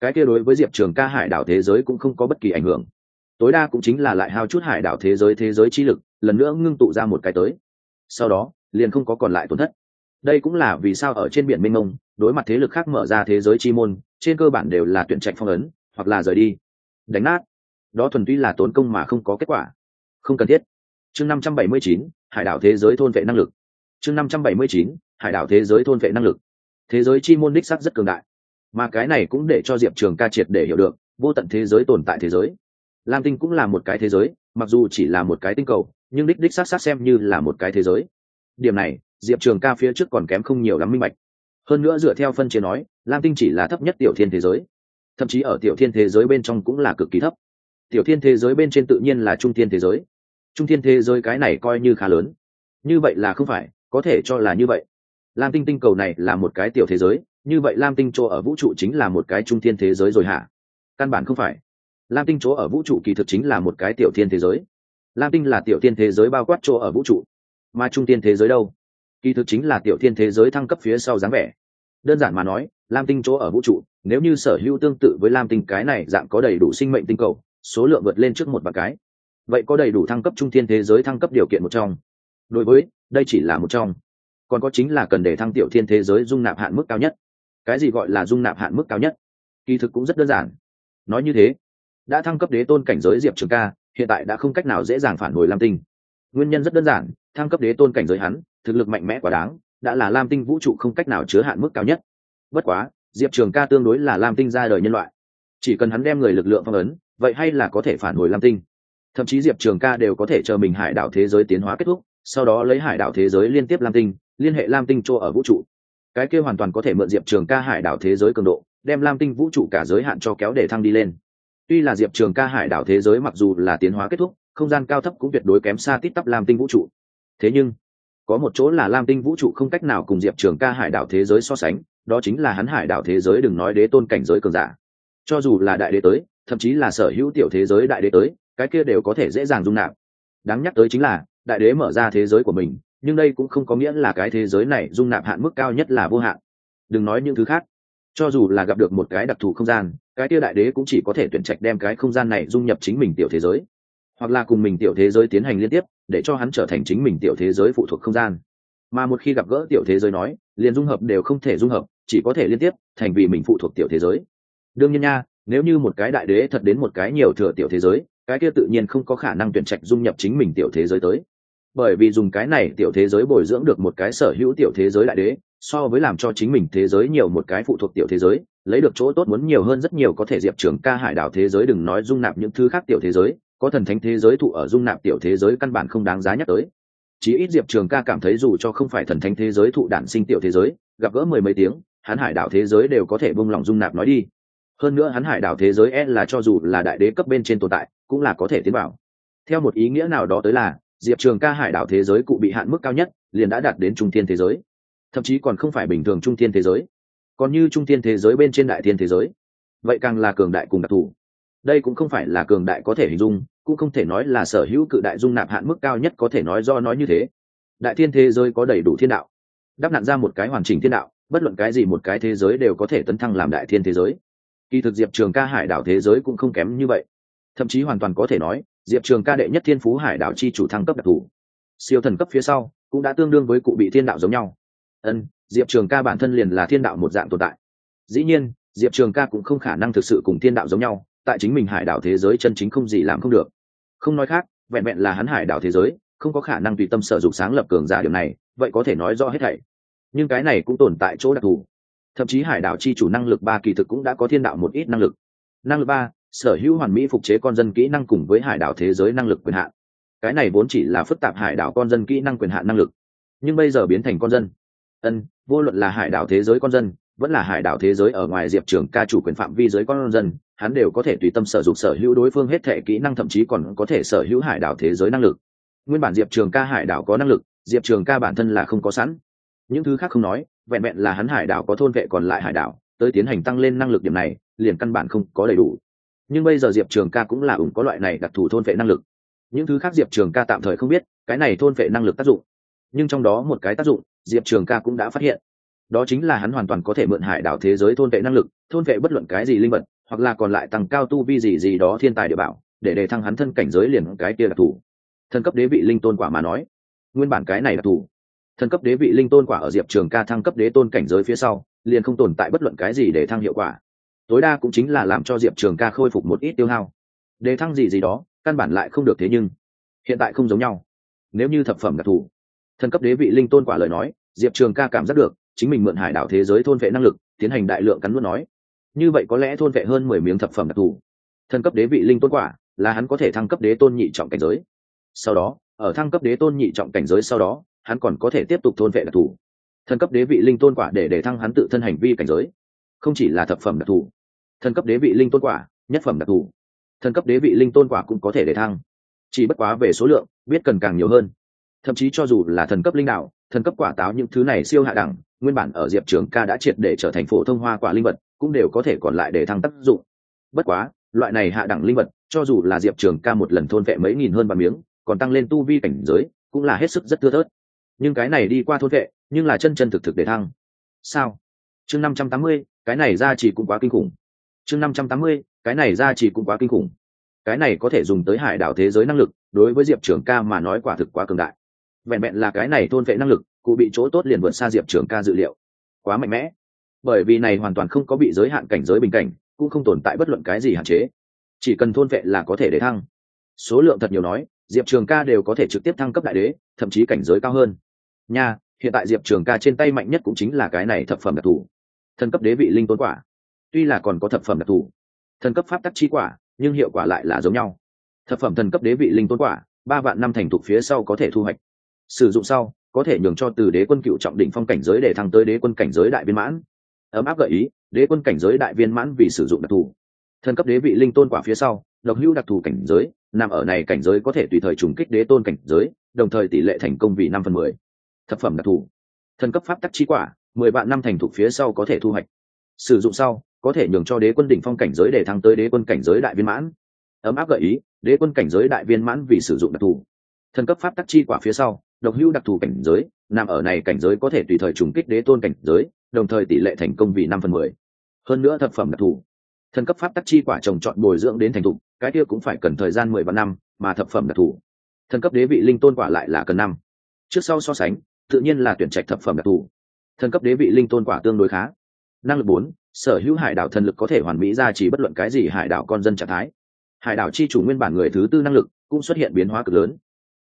cái kia đối với diệp trường ca hải đảo thế giới cũng không có bất kỳ ảnh hưởng. Tối đa cũng chính là lại hao chút hải đảo thế giới thế giới chi lực, lần nữa ngưng tụ ra một cái tới. Sau đó, liền không có còn lại tổn thất. Đây cũng là vì sao ở trên biển mênh mông, đối mặt thế lực khác mở ra thế giới chi môn, trên cơ bản đều là tuyển trạch phong ấn, hoặc là rời đi. Đánh nát. Đó thuần túy là tốn công mà không có kết quả. Không cần thiết chương năm trăm bảy mươi chín, hải đảo thế giới thôn vệ năng lực. Chương năm trăm bảy mươi chín, hải đảo thế giới thôn vệ năng lực. Thế giới chi môn đích sắc rất cường đại. Mà cái này cũng để cho diệp trường ca triệt để hiểu được, vô tận thế giới tồn tại thế giới. Lam tinh cũng là một cái thế giới, mặc dù chỉ là một cái tinh cầu, nhưng đích đích s á t s á t xem như là một cái thế giới. Điểm này, diệp trường ca phía trước còn kém không nhiều lắm minh bạch. Hơn nữa dựa theo phân chia nói, lam tinh chỉ là thấp nhất tiểu thiên thế giới. Thậm chí ở tiểu thiên thế giới bên trong cũng là cực kỳ thấp. Tiểu thiên thế giới bên trên tự nhiên là trung thiên thế giới trung thiên thế giới cái này coi như khá lớn. Như vậy là không phải, có thể cho là như vậy. Lam tinh tinh cầu này là một cái tiểu thế giới, như vậy lam tinh chỗ ở vũ trụ chính là một cái trung thiên thế giới rồi hả? Căn bản không phải. Lam tinh chỗ ở vũ trụ kỳ thực chính là một cái tiểu thiên thế giới. Lam tinh là tiểu thiên thế giới bao quát chỗ ở vũ trụ. Mà trung thiên thế giới đâu? Kỳ thực chính là tiểu thiên thế giới thăng cấp phía sau dáng vẻ. Đơn giản mà nói, lam tinh chỗ ở vũ trụ, nếu như sở hữu tương tự với lam tinh cái này dạng có đầy đủ sinh mệnh tinh cầu, số lượng vượt lên trước một bậc cái vậy có đầy đủ thăng cấp trung thiên thế giới thăng cấp điều kiện một trong. Đối với, đây chỉ là một trong. Còn có chính là cần để thăng tiểu thiên thế giới dung nạp hạn mức cao nhất. Cái gì gọi là dung nạp hạn mức cao nhất? Kỳ thực cũng rất đơn giản. Nói như thế, đã thăng cấp đế tôn cảnh giới diệp trường ca, hiện tại đã không cách nào dễ dàng phản hồi lam tinh. Nguyên nhân rất đơn giản, thăng cấp đế tôn cảnh giới hắn, thực lực mạnh mẽ quá đáng, đã là lam tinh vũ trụ không cách nào chứa hạn mức cao nhất. Bất quá, diệp trường ca tương đối là lam tinh ra đời nhân loại. Chỉ cần hắn đem người lực lượng phong ấn, vậy hay là có thể phản hồi lam tinh thậm chí diệp trường ca đều có thể chờ mình hải đảo thế giới tiến hóa kết thúc, sau đó lấy hải đảo thế giới liên tiếp lam tinh, liên hệ lam tinh chỗ ở vũ trụ. Cái kia hoàn toàn có thể mượn diệp trường ca hải đảo thế giới cường độ, đem lam tinh vũ trụ cả giới hạn cho kéo để thăng đi lên. Tuy là diệp trường ca hải đảo thế giới mặc dù là tiến hóa kết thúc, không gian cao thấp cũng tuyệt đối kém xa tít tắp lam tinh vũ trụ. Thế nhưng, có một chỗ là lam tinh vũ trụ không cách nào cùng diệp trường ca hải đảo thế giới so sánh, đó chính là hắn hải đảo thế giới đừng nói đế tôn cảnh giới cường giả. Cho dù là đại đế tới, thậm chí là sở hữu tiểu thế giới đại đế tới cái kia đều có thể dễ dàng dung nạp. Đáng nhắc tới chính là, đại đế mở ra thế giới của mình, nhưng đây cũng không có nghĩa là cái thế giới này dung nạp hạn mức cao nhất là vô hạn. Đừng nói những thứ khác. Cho dù là gặp được một cái đặc thù không gian, cái kia đại đế cũng chỉ có thể tuyển trạch đem cái không gian này dung nhập chính mình tiểu thế giới. Hoặc là cùng mình tiểu thế giới tiến hành liên tiếp, để cho hắn trở thành chính mình tiểu thế giới phụ thuộc không gian. Mà một khi gặp gỡ tiểu thế giới nói, liền dung hợp đều không thể dung hợp, chỉ có thể liên tiếp, thành vì mình phụ thuộc tiểu thế giới. Đương nhiên nha, nếu như một cái đại đế thật đến một cái nhiều thừa tiểu thế giới cái kia tự nhiên không có khả năng tuyển trạch dung nhập chính mình tiểu thế giới tới bởi vì dùng cái này tiểu thế giới bồi dưỡng được một cái sở hữu tiểu thế giới đại đế so với làm cho chính mình thế giới nhiều một cái phụ thuộc tiểu thế giới lấy được chỗ tốt muốn nhiều hơn rất nhiều có thể diệp trường ca hải đảo thế giới đừng nói dung nạp những thứ khác tiểu thế giới có thần thánh thế giới thụ ở dung nạp tiểu thế giới căn bản không đáng giá nhắc tới chí ít diệp trường ca cảm thấy dù cho không phải thần thánh thế giới thụ đản sinh tiểu thế giới gặp gỡ mười mấy tiếng hắn hải đảo thế giới đều có thể bông lòng dung nạp nói đi hơn nữa hắn hải đảo thế giới e là cho dù là đại đế cấp bên trên tồn tại cũng là có thể tiến vào. Theo một ý nghĩa nào đó tới là, diệp trường ca hải đảo thế giới cụ bị hạn mức cao nhất, liền đã đạt đến trung thiên thế giới. Thậm chí còn không phải bình thường trung thiên thế giới, còn như trung thiên thế giới bên trên đại thiên thế giới. Vậy càng là cường đại cùng đặc thù. Đây cũng không phải là cường đại có thể hình dung, cũng không thể nói là sở hữu cự đại dung nạp hạn mức cao nhất có thể nói do nói như thế. Đại thiên thế giới có đầy đủ thiên đạo, đắp nặn ra một cái hoàn chỉnh thiên đạo, bất luận cái gì một cái thế giới đều có thể tấn thăng làm đại thiên thế giới. Kỳ thực diệp trường ca hải đảo thế giới cũng không kém như vậy thậm chí hoàn toàn có thể nói, diệp trường ca đệ nhất thiên phú hải đảo chi chủ thăng cấp đặc thù. Siêu thần cấp phía sau, cũng đã tương đương với cụ bị thiên đạo giống nhau. Ân, diệp trường ca bản thân liền là thiên đạo một dạng tồn tại. Dĩ nhiên, diệp trường ca cũng không khả năng thực sự cùng thiên đạo giống nhau, tại chính mình hải đảo thế giới chân chính không gì làm không được. Không nói khác, vẹn vẹn là hắn hải đảo thế giới, không có khả năng tùy tâm sở dụng sáng lập cường giả điều này, vậy có thể nói rõ hết thảy. Nhưng cái này cũng tồn tại chỗ đặc thù. Thậm chí hải đảo chi chủ năng lực ba kỳ thực cũng đã có thiên đạo một ít năng lực. Năng lực ba sở hữu hoàn mỹ phục chế con dân kỹ năng cùng với hải đảo thế giới năng lực quyền hạn. Cái này vốn chỉ là phức tạp hải đảo con dân kỹ năng quyền hạn năng lực. Nhưng bây giờ biến thành con dân. Ân, vô luận là hải đảo thế giới con dân, vẫn là hải đảo thế giới ở ngoài diệp trường ca chủ quyền phạm vi giới con dân, hắn đều có thể tùy tâm sở dụng sở hữu đối phương hết thệ kỹ năng, thậm chí còn có thể sở hữu hải đảo thế giới năng lực. Nguyên bản diệp trường ca hải đảo có năng lực, diệp trường ca bản thân là không có sẵn. Những thứ khác không nói, vẹn vẹn là hắn hải đảo có thôn vệ còn lại hải đảo, tới tiến hành tăng lên năng lực điểm này, liền căn bản không có đầy đủ nhưng bây giờ diệp trường ca cũng là ủng có loại này đặc thù thôn vệ năng lực. Những thứ khác diệp trường ca tạm thời không biết, cái này thôn vệ năng lực tác dụng. Nhưng trong đó một cái tác dụng, diệp trường ca cũng đã phát hiện. Đó chính là hắn hoàn toàn có thể mượn hải đảo thế giới thôn vệ năng lực, thôn vệ bất luận cái gì linh vật, hoặc là còn lại tăng cao tu vi gì gì đó thiên tài địa bảo, để đề thăng hắn thân cảnh giới liền cái kia đặc thù. Thân cấp đế vị linh tôn quả mà nói, nguyên bản cái này đặc thù. Thân cấp đế vị linh tôn quả ở diệp trường ca thăng cấp đế tôn cảnh giới phía sau, liền không tồn tại bất luận cái gì để thăng hiệu quả tối đa cũng chính là làm cho diệp trường ca khôi phục một ít tiêu hao. Đề thăng gì gì đó, căn bản lại không được thế nhưng, hiện tại không giống nhau. Nếu như thập phẩm đặc thù thân cấp đế vị linh tôn quả lời nói, diệp trường ca cảm giác được, chính mình mượn hải đảo thế giới thôn vệ năng lực, tiến hành đại lượng cắn nuốt nói. Như vậy có lẽ thôn vệ hơn mười miếng thập phẩm đặc thù. Thân cấp đế vị linh tôn quả, là hắn có thể thăng cấp đế tôn nhị trọng cảnh giới. Sau đó, ở thăng cấp đế tôn nhị trọng cảnh giới sau đó, hắn còn có thể tiếp tục thôn vệ đặc thù. Thân cấp đế vị linh tôn quả để để thăng hắn tự thân hành vi cảnh giới. Không chỉ là thập phẩm đặc thù Thần cấp đế vị linh tôn quả, nhất phẩm đặc thù. Thần cấp đế vị linh tôn quả cũng có thể để thăng. Chỉ bất quá về số lượng, biết cần càng nhiều hơn. Thậm chí cho dù là thần cấp linh đạo, thần cấp quả táo những thứ này siêu hạ đẳng, nguyên bản ở diệp trường ca đã triệt để trở thành phổ thông hoa quả linh vật, cũng đều có thể còn lại để thăng tác dụng. Bất quá, loại này hạ đẳng linh vật, cho dù là diệp trường ca một lần thôn vệ mấy nghìn hơn ba miếng, còn tăng lên tu vi cảnh giới, cũng là hết sức rất thưa thớt. Nhưng cái này đi qua thôn vệ, nhưng là chân chân thực thực để thăng. Sao? Chương năm trăm tám mươi, cái này ra chỉ cũng quá kinh khủng chương năm trăm tám mươi, cái này ra chỉ cũng quá kinh khủng. Cái này có thể dùng tới hải đảo thế giới năng lực, đối với diệp trường ca mà nói quả thực quá cường đại. Vẹn vẹn là cái này thôn vệ năng lực, cụ bị chỗ tốt liền vượt xa diệp trường ca dự liệu. Quá mạnh mẽ. Bởi vì này hoàn toàn không có bị giới hạn cảnh giới bình cảnh, cũng không tồn tại bất luận cái gì hạn chế. Chỉ cần thôn vệ là có thể để thăng. Số lượng thật nhiều nói, diệp trường ca đều có thể trực tiếp thăng cấp đại đế, thậm chí cảnh giới cao hơn. Nha, hiện tại diệp trường ca trên tay mạnh nhất cũng chính là cái này thập phẩm đặc thù thần cấp đế vị linh tôn quả tuy là còn có thập phẩm đặc thù, thần cấp pháp tắc chi quả, nhưng hiệu quả lại là giống nhau. Thập phẩm thần cấp đế vị linh tôn quả, ba vạn năm thành thục phía sau có thể thu hoạch. Sử dụng sau, có thể nhường cho từ đế quân cựu trọng đỉnh phong cảnh giới để thăng tới đế quân cảnh giới đại viên mãn. Ấm áp gợi ý, đế quân cảnh giới đại viên mãn vì sử dụng đặc thù. Thần cấp đế vị linh tôn quả phía sau, độc hữu đặc thù cảnh giới, nằm ở này cảnh giới có thể tùy thời trùng kích đế tôn cảnh giới, đồng thời tỷ lệ thành công vì năm phần mười. Thập phẩm đặc thù. Thần cấp pháp tắc chi quả, mười vạn năm thành thục phía sau có thể thu hoạch. Sử dụng sau có thể nhường cho đế quân đỉnh phong cảnh giới để thăng tới đế quân cảnh giới đại viên mãn. Ấm áp gợi ý, đế quân cảnh giới đại viên mãn vì sử dụng đặc thù. Thần cấp pháp tắc chi quả phía sau, độc hữu đặc thù cảnh giới, nằm ở này cảnh giới có thể tùy thời trùng kích đế tôn cảnh giới, đồng thời tỷ lệ thành công vì năm phần mười. Hơn nữa thập phẩm đặc thù. Thần cấp pháp tắc chi quả trồng chọn bồi dưỡng đến thành thục, cái kia cũng phải cần thời gian mười vạn năm mà thập phẩm đặc thù. Thần cấp đế vị linh tôn quả lại là cần năm. Trước sau so sánh, tự nhiên là tuyển trạch thập phẩm đặc thù. Thần cấp đế vị linh tôn quả tương đối khá năng lực bốn, sở hữu hải đảo thần lực có thể hoàn mỹ ra chỉ bất luận cái gì hải đảo con dân trạng thái. Hải đảo chi chủ nguyên bản người thứ tư năng lực cũng xuất hiện biến hóa cực lớn.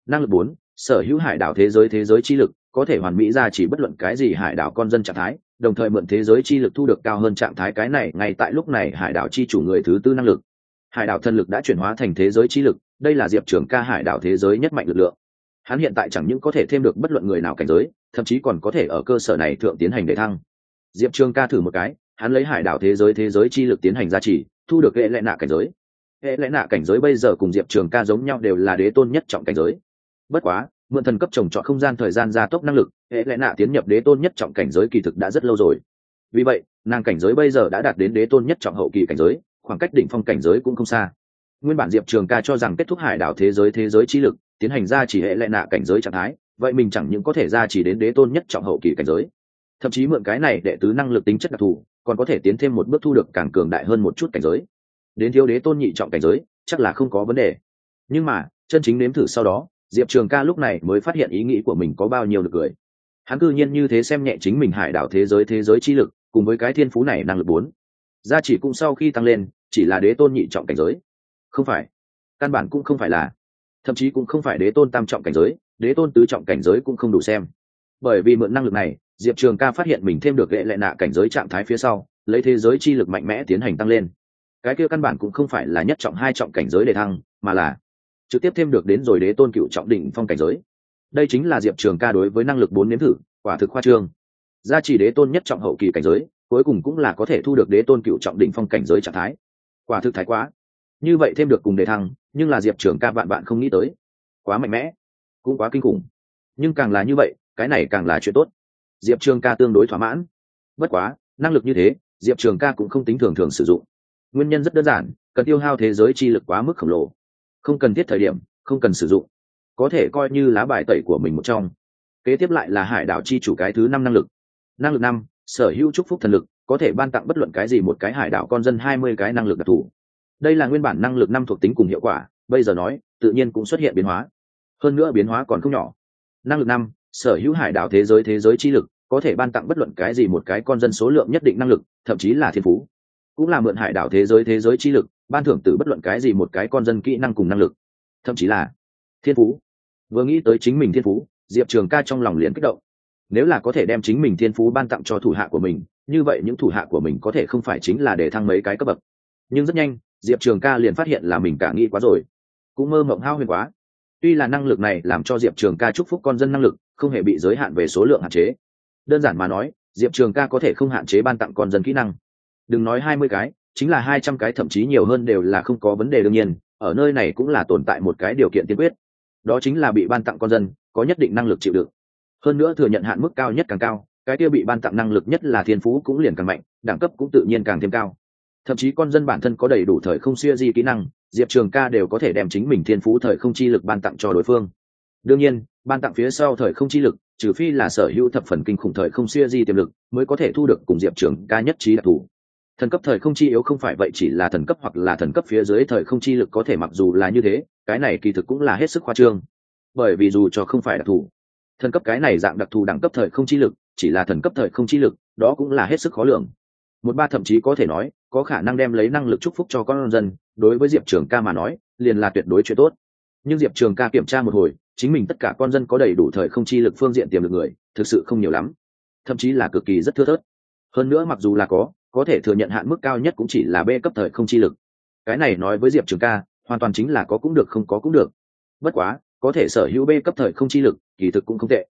Năng lực bốn, sở hữu hải đảo thế giới thế giới chi lực có thể hoàn mỹ ra chỉ bất luận cái gì hải đảo con dân trạng thái, đồng thời mượn thế giới chi lực thu được cao hơn trạng thái cái này, ngay tại lúc này hải đảo chi chủ người thứ tư năng lực. Hải đảo thần lực đã chuyển hóa thành thế giới chi lực, đây là diệp trưởng ca hải đảo thế giới nhất mạnh lực lượng. Hắn hiện tại chẳng những có thể thêm được bất luận người nào cảnh giới, thậm chí còn có thể ở cơ sở này thượng tiến hành để thăng diệp trường ca thử một cái, hắn lấy hải đảo thế giới thế giới chi lực tiến hành gia trì, thu được hệ lệ nạ cảnh giới. Hệ lệ nạ cảnh giới bây giờ cùng diệp trường ca giống nhau đều là đế tôn nhất trọng cảnh giới. Bất quá, mượn thần cấp trồng trọt không gian thời gian gia tốc năng lực, hệ lệ nạ tiến nhập đế tôn nhất trọng cảnh giới kỳ thực đã rất lâu rồi. Vì vậy, nàng cảnh giới bây giờ đã đạt đến đế tôn nhất trọng hậu kỳ cảnh giới, khoảng cách đỉnh phong cảnh giới cũng không xa. Nguyên bản diệp trường ca cho rằng kết thúc hải đảo thế giới thế giới chi lực, tiến hành ra chỉ hệ lệ nạ cảnh giới trạng thái, vậy mình chẳng những có thể ra chỉ đến đế tôn nhất trọng hậu kỳ cảnh giới thậm chí mượn cái này đệ tứ năng lực tính chất đặc thù, còn có thể tiến thêm một bước thu được càng cường đại hơn một chút cảnh giới. Đến thiếu đế tôn nhị trọng cảnh giới, chắc là không có vấn đề. Nhưng mà, chân chính nếm thử sau đó, diệp trường ca lúc này mới phát hiện ý nghĩ của mình có bao nhiêu được cười. Hắn cư nhiên như thế xem nhẹ chính mình hải đảo thế giới thế giới chi lực, cùng với cái thiên phú này năng lực bốn. Gia chỉ cũng sau khi tăng lên, chỉ là đế tôn nhị trọng cảnh giới. Không phải. Căn bản cũng không phải là. Thậm chí cũng không phải đế tôn tam trọng cảnh giới, đế tôn tứ trọng cảnh giới cũng không đủ xem. Bởi vì mượn năng lực này diệp trường ca phát hiện mình thêm được lệ lệ nạ cảnh giới trạng thái phía sau, lấy thế giới chi lực mạnh mẽ tiến hành tăng lên. Cái kia căn bản cũng không phải là nhất trọng hai trọng cảnh giới để thăng, mà là trực tiếp thêm được đến rồi đế tôn cựu trọng đỉnh phong cảnh giới. Đây chính là diệp trường ca đối với năng lực bốn nếm thử, quả thực khoa trương. Gia trì đế tôn nhất trọng hậu kỳ cảnh giới, cuối cùng cũng là có thể thu được đế tôn cựu trọng đỉnh phong cảnh giới trạng thái. Quả thực thái quá. Như vậy thêm được cùng đề thăng, nhưng là diệp trường ca bạn bạn không nghĩ tới. Quá mạnh mẽ. Cũng quá kinh khủng. Nhưng càng là như vậy, cái này càng là chuyện tốt diệp trường ca tương đối thỏa mãn. Bất quá, năng lực như thế, diệp trường ca cũng không tính thường thường sử dụng. Nguyên nhân rất đơn giản, cần tiêu hao thế giới chi lực quá mức khổng lồ. Không cần thiết thời điểm, không cần sử dụng. Có thể coi như lá bài tẩy của mình một trong. Kế tiếp lại là hải đảo chi chủ cái thứ năm năng lực. Năng lực năm, sở hữu chúc phúc thần lực, có thể ban tặng bất luận cái gì một cái hải đảo con dân hai mươi cái năng lực đặc thù. Đây là nguyên bản năng lực năm thuộc tính cùng hiệu quả, bây giờ nói, tự nhiên cũng xuất hiện biến hóa. Hơn nữa biến hóa còn không nhỏ. Năng lực năm, sở hữu hải đảo thế giới thế giới chi lực có thể ban tặng bất luận cái gì một cái con dân số lượng nhất định năng lực, thậm chí là thiên phú. Cũng là mượn hải đảo thế giới thế giới chi lực, ban thưởng từ bất luận cái gì một cái con dân kỹ năng cùng năng lực. Thậm chí là thiên phú. Vừa nghĩ tới chính mình thiên phú, diệp trường ca trong lòng liền kích động. Nếu là có thể đem chính mình thiên phú ban tặng cho thủ hạ của mình, như vậy những thủ hạ của mình có thể không phải chính là để thăng mấy cái cấp bậc. Nhưng rất nhanh, diệp trường ca liền phát hiện là mình cả nghĩ quá rồi. Cũng mơ mộng hao huyền quá. Tuy là năng lực này làm cho diệp trường ca chúc phúc con dân năng lực, không hề bị giới hạn về số lượng hạn chế đơn giản mà nói, diệp trường ca có thể không hạn chế ban tặng con dân kỹ năng. Đừng nói hai mươi cái, chính là hai trăm cái thậm chí nhiều hơn đều là không có vấn đề đương nhiên, ở nơi này cũng là tồn tại một cái điều kiện tiên quyết. Đó chính là bị ban tặng con dân, có nhất định năng lực chịu đựng. Hơn nữa thừa nhận hạn mức cao nhất càng cao, cái kia bị ban tặng năng lực nhất là thiên phú cũng liền càng mạnh, đẳng cấp cũng tự nhiên càng thêm cao. Thậm chí con dân bản thân có đầy đủ thời không xuya di kỹ năng, diệp trường ca đều có thể đem chính mình thiên phú thời không chi lực ban tặng cho đối phương. Đương nhiên, ban tặng phía sau thời không chi lực trừ phi là sở hữu thập phần kinh khủng thời không xia di tiềm lực mới có thể thu được cùng diệp trường ca nhất trí đặc thù. Thần cấp thời không chi yếu không phải vậy chỉ là thần cấp hoặc là thần cấp phía dưới thời không chi lực có thể mặc dù là như thế, cái này kỳ thực cũng là hết sức khoa trương. Bởi vì dù cho không phải đặc thù, thần cấp cái này dạng đặc thù đẳng cấp thời không chi lực, chỉ là thần cấp thời không chi lực, đó cũng là hết sức khó lường. Một ba thậm chí có thể nói, có khả năng đem lấy năng lực chúc phúc cho con dân, đối với diệp trường ca mà nói, liền là tuyệt đối chuyện tốt nhưng diệp trường ca kiểm tra một hồi, chính mình tất cả con dân có đầy đủ thời không chi lực phương diện tiềm lực người, thực sự không nhiều lắm. Thậm chí là cực kỳ rất thưa thớt. Hơn nữa mặc dù là có có thể thừa nhận hạn mức cao nhất cũng chỉ là b cấp thời không chi lực. Cái này nói với diệp trường ca, hoàn toàn chính là có cũng được không có cũng được. Bất quá, có thể sở hữu b cấp thời không chi lực, kỳ thực cũng không tệ.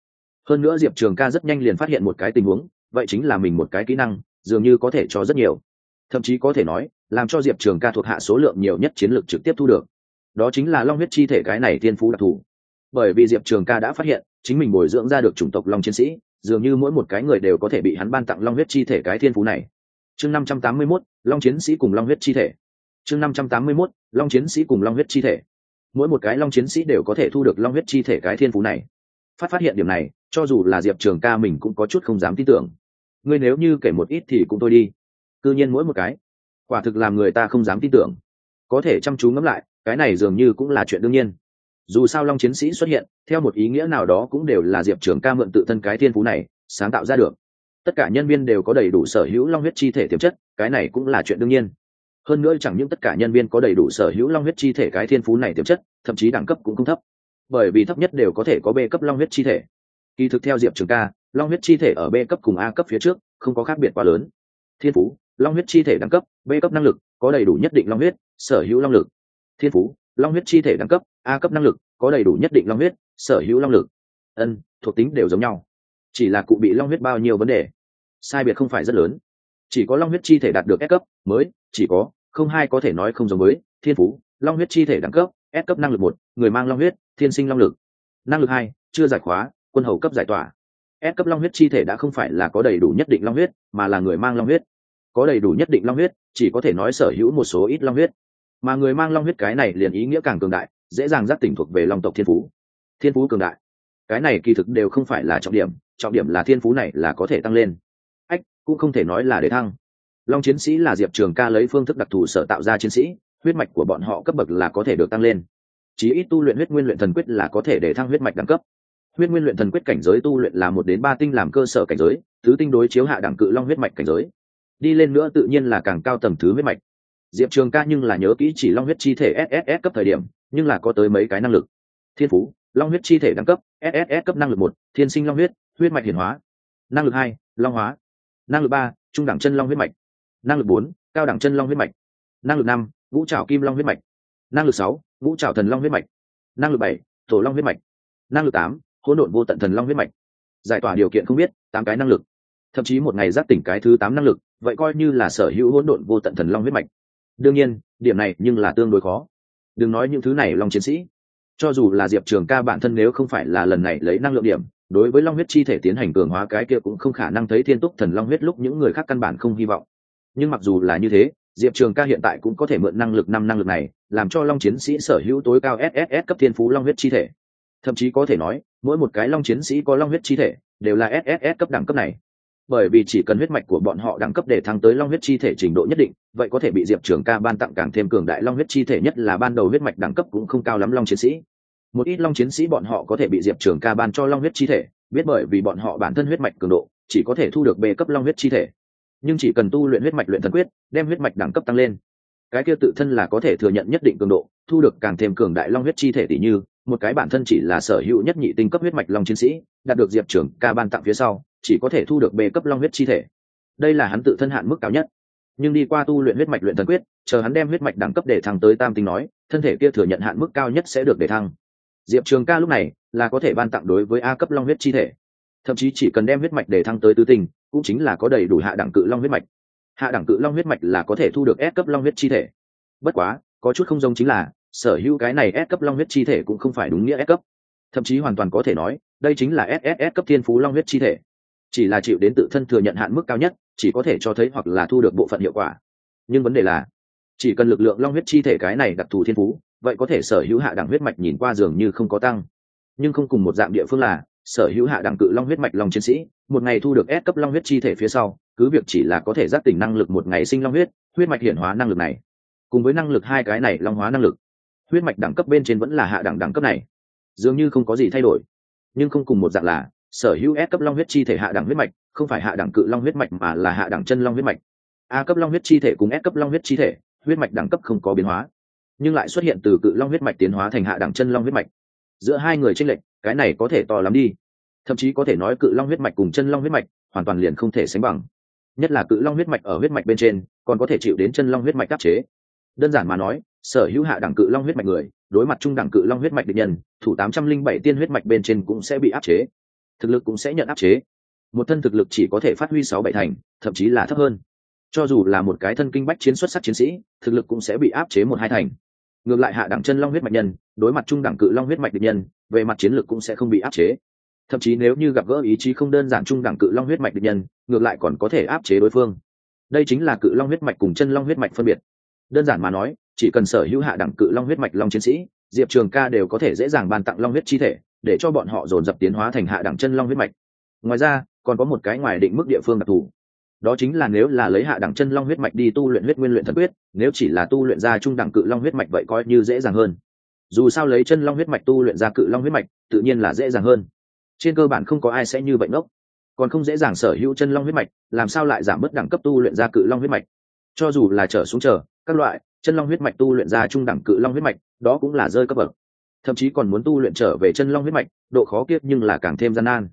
Hơn nữa diệp trường ca rất nhanh liền phát hiện một cái tình huống, vậy chính là mình một cái kỹ năng, dường như có thể cho rất nhiều. Thậm chí có thể nói, làm cho diệp trường ca thuộc hạ số lượng nhiều nhất chiến lược trực tiếp thu được đó chính là long huyết chi thể cái này thiên phú đặc thù. Bởi vì diệp trường ca đã phát hiện, chính mình bồi dưỡng ra được chủng tộc long chiến sĩ, dường như mỗi một cái người đều có thể bị hắn ban tặng long huyết chi thể cái thiên phú này. Chương năm trăm tám mươi mốt, long chiến sĩ cùng long huyết chi thể. Chương năm trăm tám mươi mốt, long chiến sĩ cùng long huyết chi thể. Mỗi một cái long chiến sĩ đều có thể thu được long huyết chi thể cái thiên phú này. Phát phát hiện điểm này, cho dù là diệp trường ca mình cũng có chút không dám tin tưởng. Ngươi nếu như kể một ít thì cũng thôi đi. Cứ nhiên mỗi một cái. Quả thực làm người ta không dám tin tưởng. Có thể chăm chú ngẫm lại cái này dường như cũng là chuyện đương nhiên. Dù sao long chiến sĩ xuất hiện, theo một ý nghĩa nào đó cũng đều là diệp trường ca mượn tự thân cái thiên phú này, sáng tạo ra được. Tất cả nhân viên đều có đầy đủ sở hữu long huyết chi thể tiềm chất, cái này cũng là chuyện đương nhiên. Hơn nữa chẳng những tất cả nhân viên có đầy đủ sở hữu long huyết chi thể cái thiên phú này tiềm chất, thậm chí đẳng cấp cũng không thấp. Bởi vì thấp nhất đều có thể có b cấp long huyết chi thể. Kỳ thực theo diệp trường ca, long huyết chi thể ở b cấp cùng a cấp phía trước, không có khác biệt quá lớn. Thiên phú, long huyết chi thể đẳng cấp, b cấp năng lực, có đầy đủ nhất định long huyết, sở hữu long lực thiên phú, long huyết chi thể đẳng cấp, a cấp năng lực, có đầy đủ nhất định long huyết, sở hữu long lực. Ân, thuộc tính đều giống nhau. Chỉ là cụ bị long huyết bao nhiêu vấn đề? Sai biệt không phải rất lớn. Chỉ có long huyết chi thể đạt được S cấp mới, chỉ có, không hai có thể nói không giống với, thiên phú, long huyết chi thể đẳng cấp, S cấp năng lực một, người mang long huyết, thiên sinh long lực. Năng lực hai, chưa giải khóa, quân hầu cấp giải tỏa. S cấp long huyết chi thể đã không phải là có đầy đủ nhất định long huyết, mà là người mang long huyết. Có đầy đủ nhất định long huyết, chỉ có thể nói sở hữu một số ít long huyết mà người mang long huyết cái này liền ý nghĩa càng cường đại, dễ dàng giác tỉnh thuộc về long tộc thiên phú. Thiên phú cường đại. Cái này kỳ thực đều không phải là trọng điểm trọng điểm là thiên phú này là có thể tăng lên. Ách, cũng không thể nói là để thăng. Long chiến sĩ là diệp trường ca lấy phương thức đặc thù sở tạo ra chiến sĩ, huyết mạch của bọn họ cấp bậc là có thể được tăng lên. Chí ít tu luyện huyết nguyên luyện thần quyết là có thể để thăng huyết mạch đẳng cấp. Huyết nguyên luyện thần quyết cảnh giới tu luyện là một đến ba tinh làm cơ sở cảnh giới, thứ tinh đối chiếu hạ đẳng cự long huyết mạch cảnh giới. Đi lên nữa tự nhiên là càng cao tầm thứ huyết mạch diệp trường ca nhưng là nhớ kỹ chỉ long huyết chi thể sss cấp thời điểm, nhưng là có tới mấy cái năng lực. Thiên phú, long huyết chi thể đẳng cấp sss cấp năng lực một, thiên sinh long huyết huyết mạch hiển hóa. Năng lực hai, long hóa. Năng lực ba, trung đẳng chân long huyết mạch. Năng lực bốn, cao đẳng chân long huyết mạch. Năng lực năm, vũ trào kim long huyết mạch. Năng lực sáu, vũ trào thần long huyết mạch. Năng lực bảy Thổ long huyết mạch. Năng lực tám, hỗn độn vô tận thần long huyết mạch. Giải tỏa điều kiện không biết, tám cái năng lực. Thậm chí một ngày giác tỉnh cái thứ tám năng lực, vậy coi như là sở hữu hỗn độn vô tận thần long huyết mạch đương nhiên, điểm này nhưng là tương đối khó. Đừng nói những thứ này long chiến sĩ. Cho dù là diệp trường ca bản thân nếu không phải là lần này lấy năng lượng điểm, đối với long huyết chi thể tiến hành cường hóa cái kia cũng không khả năng thấy thiên túc thần long huyết lúc những người khác căn bản không hy vọng. Nhưng mặc dù là như thế, diệp trường ca hiện tại cũng có thể mượn năng lực năm năng lực này, làm cho long chiến sĩ sở hữu tối cao sss cấp thiên phú long huyết chi thể. Thậm chí có thể nói, mỗi một cái long chiến sĩ có long huyết chi thể, đều là sss cấp đẳng cấp này bởi vì chỉ cần huyết mạch của bọn họ đẳng cấp để thăng tới long huyết chi thể trình độ nhất định, vậy có thể bị diệp trường ca ban tặng càng thêm cường đại long huyết chi thể nhất là ban đầu huyết mạch đẳng cấp cũng không cao lắm long chiến sĩ. Một ít long chiến sĩ bọn họ có thể bị diệp trường ca ban cho long huyết chi thể, biết bởi vì bọn họ bản thân huyết mạch cường độ, chỉ có thể thu được bê cấp long huyết chi thể. Nhưng chỉ cần tu luyện huyết mạch luyện thần quyết, đem huyết mạch đẳng cấp tăng lên. Cái kia tự thân là có thể thừa nhận nhất định cường độ, thu được càng thêm cường đại long huyết chi thể tỷ như, một cái bản thân chỉ là sở hữu nhất nhị tinh cấp huyết mạch long chiến sĩ, đạt được diệp trưởng ca ban tặng phía sau chỉ có thể thu được bề cấp long huyết chi thể. Đây là hắn tự thân hạn mức cao nhất. Nhưng đi qua tu luyện huyết mạch luyện thần quyết, chờ hắn đem huyết mạch đẳng cấp để thăng tới tam tinh nói, thân thể kia thừa nhận hạn mức cao nhất sẽ được để thăng. Diệp trường ca lúc này là có thể ban tặng đối với a cấp long huyết chi thể. Thậm chí chỉ cần đem huyết mạch để thăng tới tứ tinh, cũng chính là có đầy đủ hạ đẳng cự long huyết mạch. Hạ đẳng cự long huyết mạch là có thể thu được S cấp long huyết chi thể. Bất quá, có chút không giống chính là, sở hữu cái này S cấp long huyết chi thể cũng không phải đúng nghĩa S cấp. Thậm chí hoàn toàn có thể nói, đây chính là sss cấp thiên phú long huyết chi thể chỉ là chịu đến tự thân thừa nhận hạn mức cao nhất, chỉ có thể cho thấy hoặc là thu được bộ phận hiệu quả. Nhưng vấn đề là, chỉ cần lực lượng long huyết chi thể cái này đặc thù thiên phú, vậy có thể sở hữu hạ đẳng huyết mạch nhìn qua dường như không có tăng. Nhưng không cùng một dạng địa phương là, sở hữu hạ đẳng cự long huyết mạch long chiến sĩ, một ngày thu được S cấp long huyết chi thể phía sau, cứ việc chỉ là có thể giác tỉnh năng lực một ngày sinh long huyết huyết mạch hiển hóa năng lực này, cùng với năng lực hai cái này long hóa năng lực, huyết mạch đẳng cấp bên trên vẫn là hạ đẳng đẳng cấp này. Dường như không có gì thay đổi, nhưng không cùng một dạng là sở hữu S cấp long huyết chi thể hạ đẳng huyết mạch không phải hạ đẳng cự long huyết mạch mà là hạ đẳng chân long huyết mạch a cấp long huyết chi thể cùng S cấp long huyết chi thể huyết mạch đẳng cấp không có biến hóa nhưng lại xuất hiện từ cự long huyết mạch tiến hóa thành hạ đẳng chân long huyết mạch giữa hai người tranh lệch cái này có thể to lắm đi thậm chí có thể nói cự long huyết mạch cùng chân long huyết mạch hoàn toàn liền không thể sánh bằng nhất là cự long huyết mạch ở huyết mạch bên trên còn có thể chịu đến chân long huyết mạch áp chế đơn giản mà nói sở hữu hạ đẳng cự long huyết mạch người đối mặt trung đẳng cự long huyết mạch địch nhân thủ tám trăm linh bảy tiên huyết mạch bên trên cũng sẽ bị áp chế thực lực cũng sẽ nhận áp chế. Một thân thực lực chỉ có thể phát huy sáu bảy thành, thậm chí là thấp hơn. Cho dù là một cái thân kinh bách chiến xuất sắc chiến sĩ, thực lực cũng sẽ bị áp chế một hai thành. Ngược lại hạ đẳng chân long huyết mạch nhân, đối mặt trung đẳng cự long huyết mạch địch nhân, về mặt chiến lược cũng sẽ không bị áp chế. Thậm chí nếu như gặp gỡ ý chí không đơn giản trung đẳng cự long huyết mạch địch nhân, ngược lại còn có thể áp chế đối phương. Đây chính là cự long huyết mạch cùng chân long huyết mạch phân biệt. Đơn giản mà nói, chỉ cần sở hữu hạ đẳng cự long huyết mạch long chiến sĩ, diệp trường ca đều có thể dễ dàng ban tặng long huyết chi thể để cho bọn họ dồn dập tiến hóa thành hạ đẳng chân long huyết mạch. Ngoài ra, còn có một cái ngoài định mức địa phương đặc thù. Đó chính là nếu là lấy hạ đẳng chân long huyết mạch đi tu luyện huyết nguyên luyện thần quyết, nếu chỉ là tu luyện ra trung đẳng cự long huyết mạch vậy coi như dễ dàng hơn. Dù sao lấy chân long huyết mạch tu luyện ra cự long huyết mạch, tự nhiên là dễ dàng hơn. Trên cơ bản không có ai sẽ như vậy ngốc. Còn không dễ dàng sở hữu chân long huyết mạch, làm sao lại giảm bớt đẳng cấp tu luyện ra cự long huyết mạch? Cho dù là trở xuống chờ, các loại chân long huyết mạch tu luyện ra trung đẳng cự long huyết mạch, đó cũng là rơi cấp bậc thậm chí còn muốn tu luyện trở về chân long huyết mạch, độ khó kiếp nhưng là càng thêm gian nan.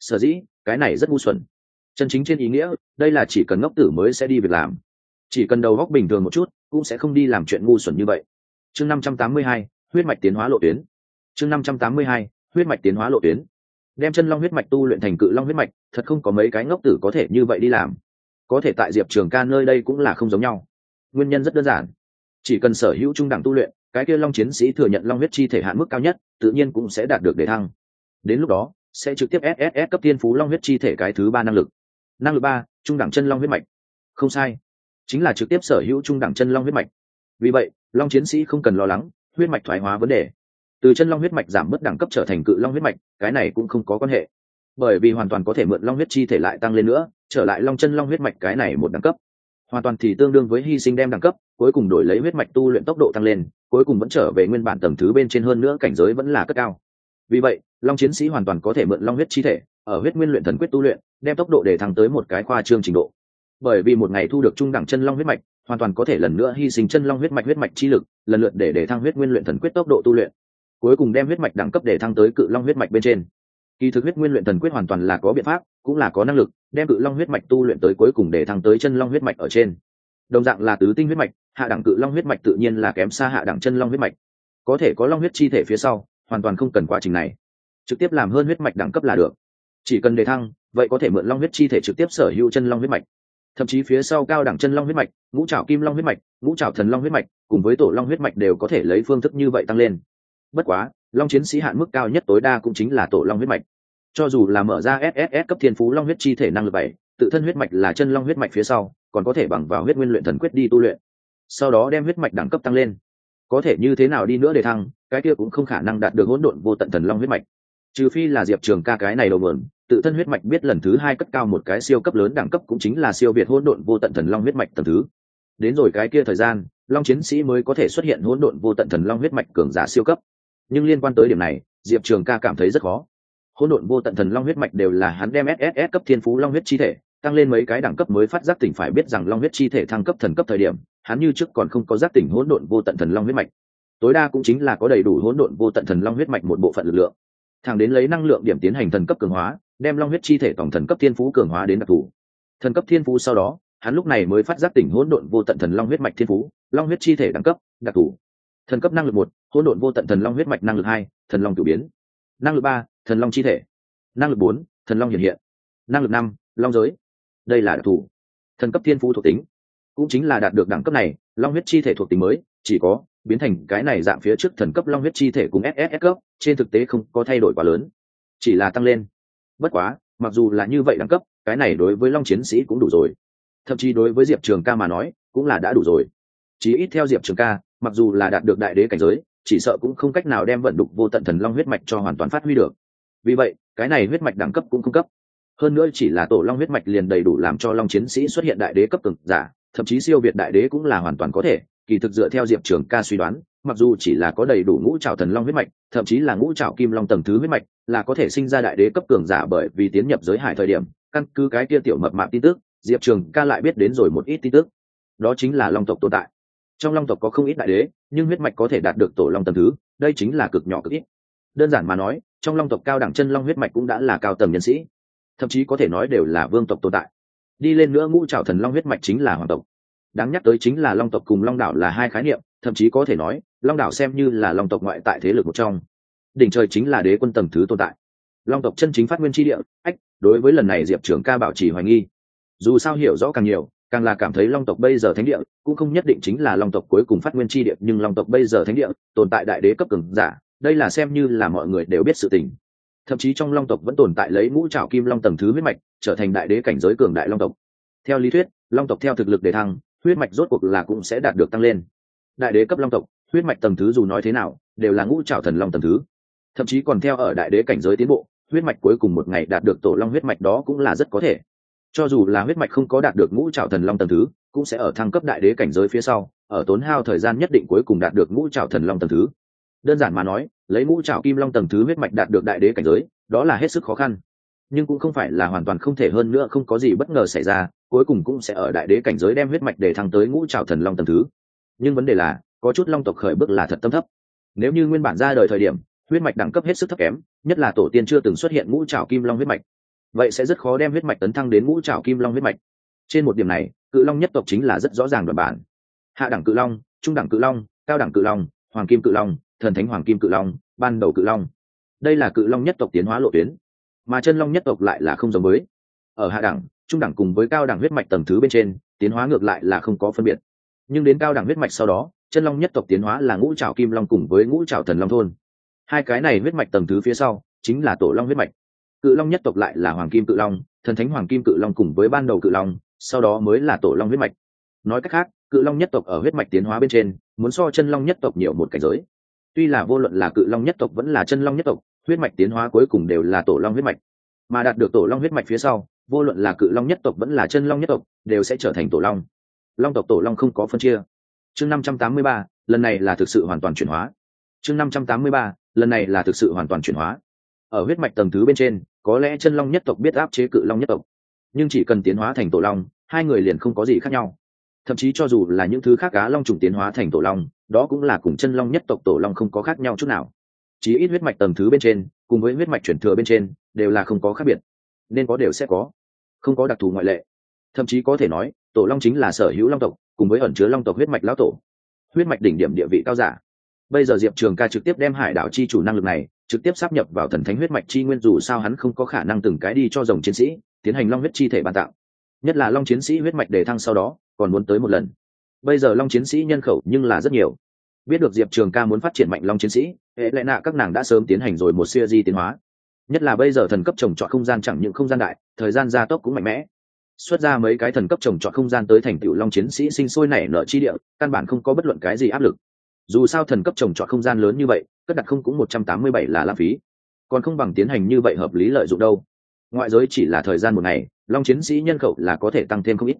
Sở dĩ, cái này rất ngu xuẩn. Chân chính trên ý nghĩa, đây là chỉ cần ngốc tử mới sẽ đi việc làm. Chỉ cần đầu góc bình thường một chút, cũng sẽ không đi làm chuyện ngu xuẩn như vậy. Chương năm trăm tám mươi hai, huyết mạch tiến hóa lộ tuyến. Chương năm trăm tám mươi hai, huyết mạch tiến hóa lộ tuyến. Đem chân long huyết mạch tu luyện thành cự long huyết mạch, thật không có mấy cái ngốc tử có thể như vậy đi làm. Có thể tại diệp trường ca nơi đây cũng là không giống nhau. Nguyên nhân rất đơn giản. Chỉ cần sở hữu trung đẳng tu luyện cái kia long chiến sĩ thừa nhận long huyết chi thể hạn mức cao nhất, tự nhiên cũng sẽ đạt được đề thăng. Đến lúc đó, sẽ trực tiếp sss cấp tiên phú long huyết chi thể cái thứ ba năng lực. Năng lực ba, trung đẳng chân long huyết mạch. Không sai. Chính là trực tiếp sở hữu trung đẳng chân long huyết mạch. Vì vậy, long chiến sĩ không cần lo lắng, huyết mạch thoái hóa vấn đề. Từ chân long huyết mạch giảm mất đẳng cấp trở thành cự long huyết mạch, cái này cũng không có quan hệ. Bởi vì hoàn toàn có thể mượn long huyết chi thể lại tăng lên nữa, trở lại long chân long huyết mạch cái này một đẳng cấp. Hoàn toàn thì tương đương với hy sinh đem đẳng cấp cuối cùng đổi lấy huyết mạch tu luyện tốc độ tăng lên, cuối cùng vẫn trở về nguyên bản tầng thứ bên trên hơn nữa cảnh giới vẫn là cất cao. Vì vậy, long chiến sĩ hoàn toàn có thể mượn long huyết chi thể, ở huyết nguyên luyện thần quyết tu luyện, đem tốc độ để thăng tới một cái khoa trương trình độ. Bởi vì một ngày thu được trung đẳng chân long huyết mạch, hoàn toàn có thể lần nữa hy sinh chân long huyết mạch huyết mạch chi lực, lần lượt để để thăng huyết nguyên luyện thần quyết tốc độ tu luyện. Cuối cùng đem huyết mạch đẳng cấp để thăng tới cự long huyết mạch bên trên. Kỳ thực huyết nguyên luyện thần quyết hoàn toàn là có biện pháp, cũng là có năng lực, đem cự long huyết mạch tu luyện tới cuối cùng để thăng tới chân long huyết mạch ở trên đồng dạng là tứ tinh huyết mạch hạ đẳng cự long huyết mạch tự nhiên là kém xa hạ đẳng chân long huyết mạch có thể có long huyết chi thể phía sau hoàn toàn không cần quá trình này trực tiếp làm hơn huyết mạch đẳng cấp là được chỉ cần đề thăng vậy có thể mượn long huyết chi thể trực tiếp sở hữu chân long huyết mạch thậm chí phía sau cao đẳng chân long huyết mạch ngũ trào kim long huyết mạch ngũ trào thần long huyết mạch cùng với tổ long huyết mạch đều có thể lấy phương thức như vậy tăng lên bất quá long chiến sĩ hạn mức cao nhất tối đa cũng chính là tổ long huyết mạch cho dù là mở ra sss cấp thiên phú long huyết chi thể năng lực bảy tự thân huyết mạch là chân long huyết mạch phía sau còn có thể bằng vào huyết nguyên luyện thần quyết đi tu luyện. Sau đó đem huyết mạch đẳng cấp tăng lên. Có thể như thế nào đi nữa để thăng, cái kia cũng không khả năng đạt được hỗn độn vô tận thần long huyết mạch. Trừ phi là diệp trường ca cái này đầu mượn, tự thân huyết mạch biết lần thứ hai cất cao một cái siêu cấp lớn đẳng cấp cũng chính là siêu việt hỗn độn vô tận thần long huyết mạch tầm thứ. Đến rồi cái kia thời gian, long chiến sĩ mới có thể xuất hiện hỗn độn vô tận thần long huyết mạch cường giả siêu cấp. Nhưng liên quan tới điểm này, diệp trường ca cảm thấy rất khó. Hỗn độn vô tận thần long huyết mạch đều là hắn đem sss cấp thiên phú long huyết chi thể tăng lên mấy cái đẳng cấp mới phát giác tỉnh phải biết rằng long huyết chi thể thăng cấp thần cấp thời điểm, hắn như trước còn không có giác tỉnh hỗn độn vô tận thần long huyết mạch. Tối đa cũng chính là có đầy đủ hỗn độn vô tận thần long huyết mạch một bộ phận lực lượng. Thẳng đến lấy năng lượng điểm tiến hành thần cấp cường hóa, đem long huyết chi thể tổng thần cấp thiên phú cường hóa đến đặc thù. Thần cấp thiên phú sau đó, hắn lúc này mới phát giác tỉnh hỗn độn vô tận thần long huyết mạch thiên phú, long huyết chi thể đẳng cấp, đặc thù. Thần cấp năng lực một, hỗn độn vô tận thần long huyết mạch năng lực hai, thần long cử biến. Năng lực ba, thần long chi thể. Năng lực bốn, thần long hiện hiện. Năng lực năm, long giới đây là đặc thù. Thần cấp thiên phú thuộc tính, cũng chính là đạt được đẳng cấp này, long huyết chi thể thuộc tính mới, chỉ có biến thành cái này dạng phía trước thần cấp long huyết chi thể cùng ss cấp, trên thực tế không có thay đổi quá lớn, chỉ là tăng lên. Bất quá, mặc dù là như vậy đẳng cấp, cái này đối với long chiến sĩ cũng đủ rồi. Thậm chí đối với diệp trường ca mà nói, cũng là đã đủ rồi. Chí ít theo diệp trường ca, mặc dù là đạt được đại đế cảnh giới, chỉ sợ cũng không cách nào đem vận đục vô tận thần long huyết mạch cho hoàn toàn phát huy được. Vì vậy, cái này huyết mạch đẳng cấp cũng không cấp hơn nữa chỉ là tổ long huyết mạch liền đầy đủ làm cho long chiến sĩ xuất hiện đại đế cấp cực giả, thậm chí siêu việt đại đế cũng là hoàn toàn có thể. Kỳ thực dựa theo diệp trường ca suy đoán, mặc dù chỉ là có đầy đủ ngũ trào thần long huyết mạch, thậm chí là ngũ trào kim long tầng thứ huyết mạch, là có thể sinh ra đại đế cấp cường giả bởi vì tiến nhập giới hải thời điểm, căn cứ cái kia tiểu mập mạp tin tức, diệp trường ca lại biết đến rồi một ít tin tức. Đó chính là long tộc tồn tại. Trong long tộc có không ít đại đế, nhưng huyết mạch có thể đạt được tổ long tầng thứ, đây chính là cực nhỏ cực ít. Đơn giản mà nói, trong long tộc cao đẳng chân long huyết mạch cũng đã là cao tầng nhân sĩ thậm chí có thể nói đều là vương tộc tồn tại. Đi lên nữa ngũ trào thần long huyết mạch chính là hoàng tộc. Đáng nhắc tới chính là long tộc cùng long đảo là hai khái niệm, thậm chí có thể nói, long đảo xem như là long tộc ngoại tại thế lực một trong. Đỉnh trời chính là đế quân tầng thứ tồn tại. Long tộc chân chính phát nguyên tri địa, ách, đối với lần này diệp trưởng ca bảo trì hoài nghi. Dù sao hiểu rõ càng nhiều, càng là cảm thấy long tộc bây giờ thánh địa, cũng không nhất định chính là long tộc cuối cùng phát nguyên tri địa, nhưng long tộc bây giờ thánh địa, tồn tại đại đế cấp cường giả, đây là xem như là mọi người đều biết sự tình thậm chí trong long tộc vẫn tồn tại lấy ngũ trảo kim long tầng thứ huyết mạch, trở thành đại đế cảnh giới cường đại long tộc. Theo lý thuyết, long tộc theo thực lực để thăng, huyết mạch rốt cuộc là cũng sẽ đạt được tăng lên. Đại đế cấp long tộc, huyết mạch tầng thứ dù nói thế nào, đều là ngũ trảo thần long tầng thứ. Thậm chí còn theo ở đại đế cảnh giới tiến bộ, huyết mạch cuối cùng một ngày đạt được tổ long huyết mạch đó cũng là rất có thể. Cho dù là huyết mạch không có đạt được ngũ trảo thần long tầng thứ, cũng sẽ ở thăng cấp đại đế cảnh giới phía sau, ở tốn hao thời gian nhất định cuối cùng đạt được ngũ trảo thần long tầng thứ đơn giản mà nói, lấy mũ trảo kim long tầng thứ huyết mạch đạt được đại đế cảnh giới, đó là hết sức khó khăn. Nhưng cũng không phải là hoàn toàn không thể hơn nữa không có gì bất ngờ xảy ra, cuối cùng cũng sẽ ở đại đế cảnh giới đem huyết mạch để thăng tới ngũ trảo thần long tầng thứ. Nhưng vấn đề là, có chút long tộc khởi bước là thật tâm thấp. Nếu như nguyên bản ra đời thời điểm, huyết mạch đẳng cấp hết sức thấp kém, nhất là tổ tiên chưa từng xuất hiện ngũ trảo kim long huyết mạch. Vậy sẽ rất khó đem huyết mạch tấn thăng đến ngũ trảo kim long huyết mạch. Trên một điểm này, cự long nhất tộc chính là rất rõ ràng đoạn bản. Hạ đẳng cự long, trung đẳng cự long, cao đẳng cự long, hoàng kim cự long thần thánh hoàng kim cự long, ban đầu cự long. Đây là cự long nhất tộc tiến hóa lộ tuyến, mà chân long nhất tộc lại là không giống với. Ở hạ đẳng, trung đẳng cùng với cao đẳng huyết mạch tầng thứ bên trên, tiến hóa ngược lại là không có phân biệt. Nhưng đến cao đẳng huyết mạch sau đó, chân long nhất tộc tiến hóa là ngũ trào kim long cùng với ngũ trào thần long thôn. Hai cái này huyết mạch tầng thứ phía sau, chính là tổ long huyết mạch. Cự long nhất tộc lại là hoàng kim cự long, thần thánh hoàng kim cự long cùng với ban đầu cự long, sau đó mới là tổ long huyết mạch. Nói cách khác, cự long nhất tộc ở huyết mạch tiến hóa bên trên, muốn so chân long nhất tộc nhiều một cảnh giới tuy là vô luận là cự long nhất tộc vẫn là chân long nhất tộc, huyết mạch tiến hóa cuối cùng đều là tổ long huyết mạch. Mà đạt được tổ long huyết mạch phía sau, vô luận là cự long nhất tộc vẫn là chân long nhất tộc, đều sẽ trở thành tổ long. Long tộc tổ long không có phân chia. Chương năm trăm tám mươi ba, lần này là thực sự hoàn toàn chuyển hóa. Chương năm trăm tám mươi ba, lần này là thực sự hoàn toàn chuyển hóa. Ở huyết mạch tầng thứ bên trên, có lẽ chân long nhất tộc biết áp chế cự long nhất tộc, nhưng chỉ cần tiến hóa thành tổ long, hai người liền không có gì khác nhau thậm chí cho dù là những thứ khác cá long trùng tiến hóa thành tổ long, đó cũng là cùng chân long nhất tộc tổ long không có khác nhau chút nào. Chỉ ít huyết mạch tầng thứ bên trên, cùng với huyết mạch chuyển thừa bên trên, đều là không có khác biệt. Nên có đều sẽ có. Không có đặc thù ngoại lệ. Thậm chí có thể nói, tổ long chính là sở hữu long tộc, cùng với ẩn chứa long tộc huyết mạch lão tổ. Huyết mạch đỉnh điểm địa vị cao giả. Bây giờ diệp trường ca trực tiếp đem hải đảo chi chủ năng lực này, trực tiếp sắp nhập vào thần thánh huyết mạch chi nguyên dù sao hắn không có khả năng từng cái đi cho dòng chiến sĩ, tiến hành long huyết chi thể bàn tạo nhất là long chiến sĩ huyết mạch đề thăng sau đó, còn muốn tới một lần. Bây giờ long chiến sĩ nhân khẩu nhưng là rất nhiều. Biết được diệp trường ca muốn phát triển mạnh long chiến sĩ, hệ lệ nạ các nàng đã sớm tiến hành rồi một siêu di tiến hóa. Nhất là bây giờ thần cấp trồng trọt không gian chẳng những không gian đại, thời gian gia tốc cũng mạnh mẽ. Xuất ra mấy cái thần cấp trồng trọt không gian tới thành tựu long chiến sĩ sinh sôi nảy nở chi địa, căn bản không có bất luận cái gì áp lực. Dù sao thần cấp trồng trọt không gian lớn như vậy, cất đặt không cũng một trăm tám mươi bảy là lãng phí. Còn không bằng tiến hành như vậy hợp lý lợi dụng đâu ngoại giới chỉ là thời gian một ngày, long chiến sĩ nhân khẩu là có thể tăng thêm không ít.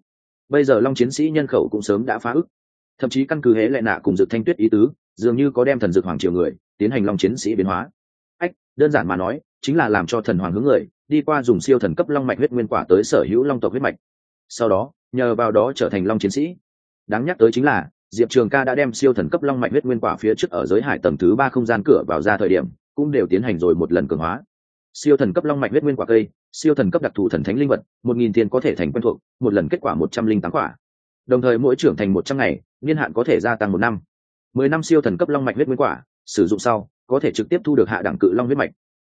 Bây giờ long chiến sĩ nhân khẩu cũng sớm đã phá ức. Thậm chí căn cứ hễ lệ nạ cùng dược thanh tuyết ý tứ, dường như có đem thần dược hoàng triều người, tiến hành long chiến sĩ biến hóa. Ách, đơn giản mà nói, chính là làm cho thần hoàng hướng người, đi qua dùng siêu thần cấp long mạch huyết nguyên quả tới sở hữu long tộc huyết mạch. Sau đó, nhờ vào đó trở thành long chiến sĩ. Đáng nhắc tới chính là, diệp trường ca đã đem siêu thần cấp long mạch huyết nguyên quả phía trước ở giới hải tầng thứ ba không gian cửa vào ra thời điểm, cũng đều tiến hành rồi một lần cường hóa. Siêu thần cấp long mạch huyết nguyên quả cây siêu thần cấp đặc thù thần thánh linh vật, một nghìn tiền có thể thành quen thuộc, một lần kết quả một trăm linh tám quả. Đồng thời mỗi trưởng thành một trăm ngày, niên hạn có thể gia tăng một năm. Mười năm siêu thần cấp long mạch huyết nguyên quả, sử dụng sau, có thể trực tiếp thu được hạ đẳng cự long huyết mạch.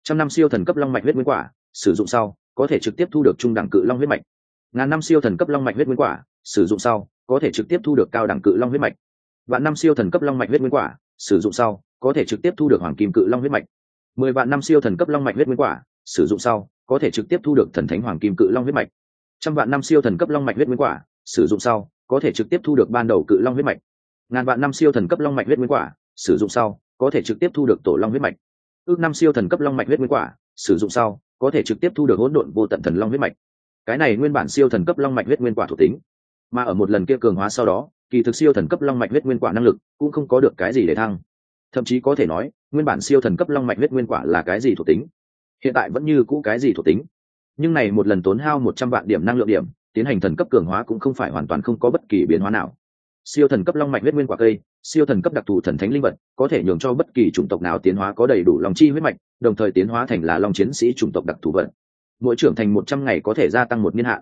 Trăm năm siêu thần cấp long mạch huyết nguyên quả, sử dụng sau, có thể trực tiếp thu được trung đẳng cự long huyết mạch. Ngàn năm siêu thần cấp long mạch huyết nguyên quả, sử dụng sau, có thể trực tiếp thu được cao đẳng cự long huyết mạch. Vạn năm siêu thần cấp long mạch huyết nguyên quả, sử dụng sau, có thể trực tiếp thu được hoàng kim cự long huyết mạch. Mười vạn năm siêu thần cấp long mạch huyết nguyên quả, sử dụng sau có thể trực tiếp thu được thần thánh hoàng kim cự long huyết mạch. Trăm vạn năm siêu thần cấp long mạch huyết nguyên quả, sử dụng sau, có thể trực tiếp thu được ban đầu cự long huyết mạch. Ngàn vạn năm siêu thần cấp long mạch huyết nguyên quả, sử dụng sau, có thể trực tiếp thu được tổ long huyết mạch. Ước năm siêu thần cấp long mạch huyết nguyên quả, sử dụng sau, có thể trực tiếp thu được hỗn độn vô tận thần long huyết mạch. Cái này nguyên bản siêu thần cấp long mạch huyết nguyên quả thuộc tính, mà ở một lần kia cường hóa sau đó, kỳ thực siêu thần cấp long mạch huyết nguyên quả năng lực cũng không có được cái gì để thăng. Thậm chí có thể nói, nguyên bản siêu thần cấp long mạch huyết nguyên quả là cái gì thuộc tính? Hiện tại vẫn như cũ cái gì thuộc tính. Nhưng này một lần tốn hao một trăm vạn điểm năng lượng điểm, tiến hành thần cấp cường hóa cũng không phải hoàn toàn không có bất kỳ biến hóa nào. Siêu thần cấp long mạch huyết nguyên quả cây, siêu thần cấp đặc thù thần thánh linh vật, có thể nhường cho bất kỳ chủng tộc nào tiến hóa có đầy đủ lòng chi huyết mạch, đồng thời tiến hóa thành là long chiến sĩ chủng tộc đặc thù vật. Mỗi trưởng thành một trăm ngày có thể gia tăng một niên hạn.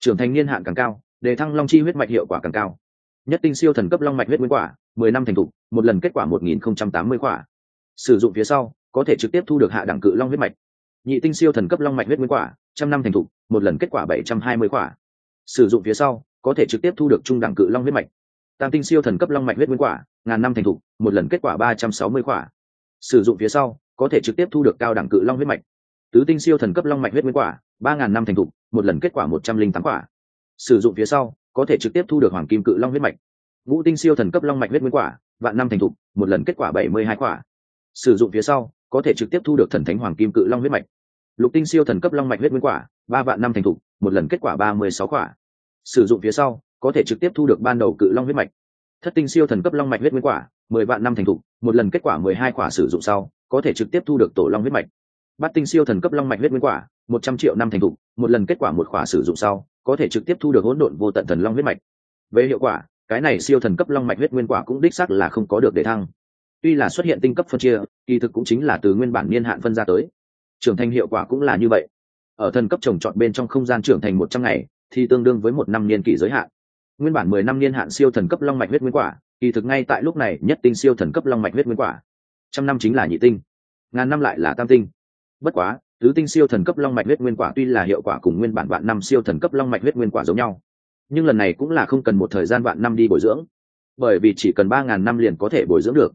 Trưởng thành niên hạn càng cao, đề thăng long chi huyết mạch hiệu quả càng cao. Nhất tinh siêu thần cấp long mạch huyết nguyên quả, mười năm thành thục, một lần kết quả một nghìn không trăm tám mươi quả sử dụng phía sau, có thể trực tiếp thu được hạ đẳng cự long huyết mạch nhị tinh siêu thần cấp long mạch huyết nguyên quả, trăm năm thành thục, một lần kết quả bảy trăm hai mươi quả. Sử dụng phía sau, có thể trực tiếp thu được trung đẳng cự long huyết mạch. Tam tinh siêu thần cấp long mạch huyết nguyên quả, ngàn năm thành thục, một lần kết quả ba trăm sáu mươi quả. Sử dụng phía sau, có thể trực tiếp thu được cao đẳng cự long huyết mạch. Tứ tinh siêu thần cấp long mạch huyết nguyên quả, ba ngàn năm thành thục, một lần kết quả một trăm linh tám quả. Sử dụng phía sau, có thể trực tiếp thu được hoàng kim cự long huyết mạch. Ngũ tinh siêu thần cấp long mạch huyết nguyên quả, vạn năm thành thục, một lần kết quả bảy mươi hai quả. Sử dụng phía sau, có thể trực tiếp thu được thần thánh hoàng kim cự long huyết mạch lục tinh siêu thần cấp long mạch huyết nguyên quả, ba vạn năm thành thục, một lần kết quả ba mươi sáu quả. Sử dụng phía sau, có thể trực tiếp thu được ban đầu cự long huyết mạch. Thất tinh siêu thần cấp long mạch huyết nguyên quả, mười vạn năm thành thục, một lần kết quả mười hai quả sử dụng sau, có thể trực tiếp thu được tổ long huyết mạch. Bát tinh siêu thần cấp long mạch huyết nguyên quả, một trăm triệu năm thành thục, một lần kết quả một quả sử dụng sau, có thể trực tiếp thu được hỗn độn vô tận thần long huyết mạch. Về hiệu quả, cái này siêu thần cấp long mạch huyết nguyên quả cũng đích xác là không có được để thăng. Tuy là xuất hiện tinh cấp phân chia, kỳ thực cũng chính là từ nguyên bản niên hạn phân ra tới trưởng thành hiệu quả cũng là như vậy. Ở thần cấp trồng trọt bên trong không gian trưởng thành một trăm ngày, thì tương đương với một năm niên kỷ giới hạn. Nguyên bản mười năm niên hạn siêu thần cấp long mạch huyết nguyên quả, kỳ thực ngay tại lúc này nhất tinh siêu thần cấp long mạch huyết nguyên quả. Trăm năm chính là nhị tinh, ngàn năm lại là tam tinh. Bất quá, tứ tinh siêu thần cấp long mạch huyết nguyên quả tuy là hiệu quả cùng nguyên bản vạn năm siêu thần cấp long mạch huyết nguyên quả giống nhau, nhưng lần này cũng là không cần một thời gian vạn năm đi bồi dưỡng, bởi vì chỉ cần ba ngàn năm liền có thể bồi dưỡng được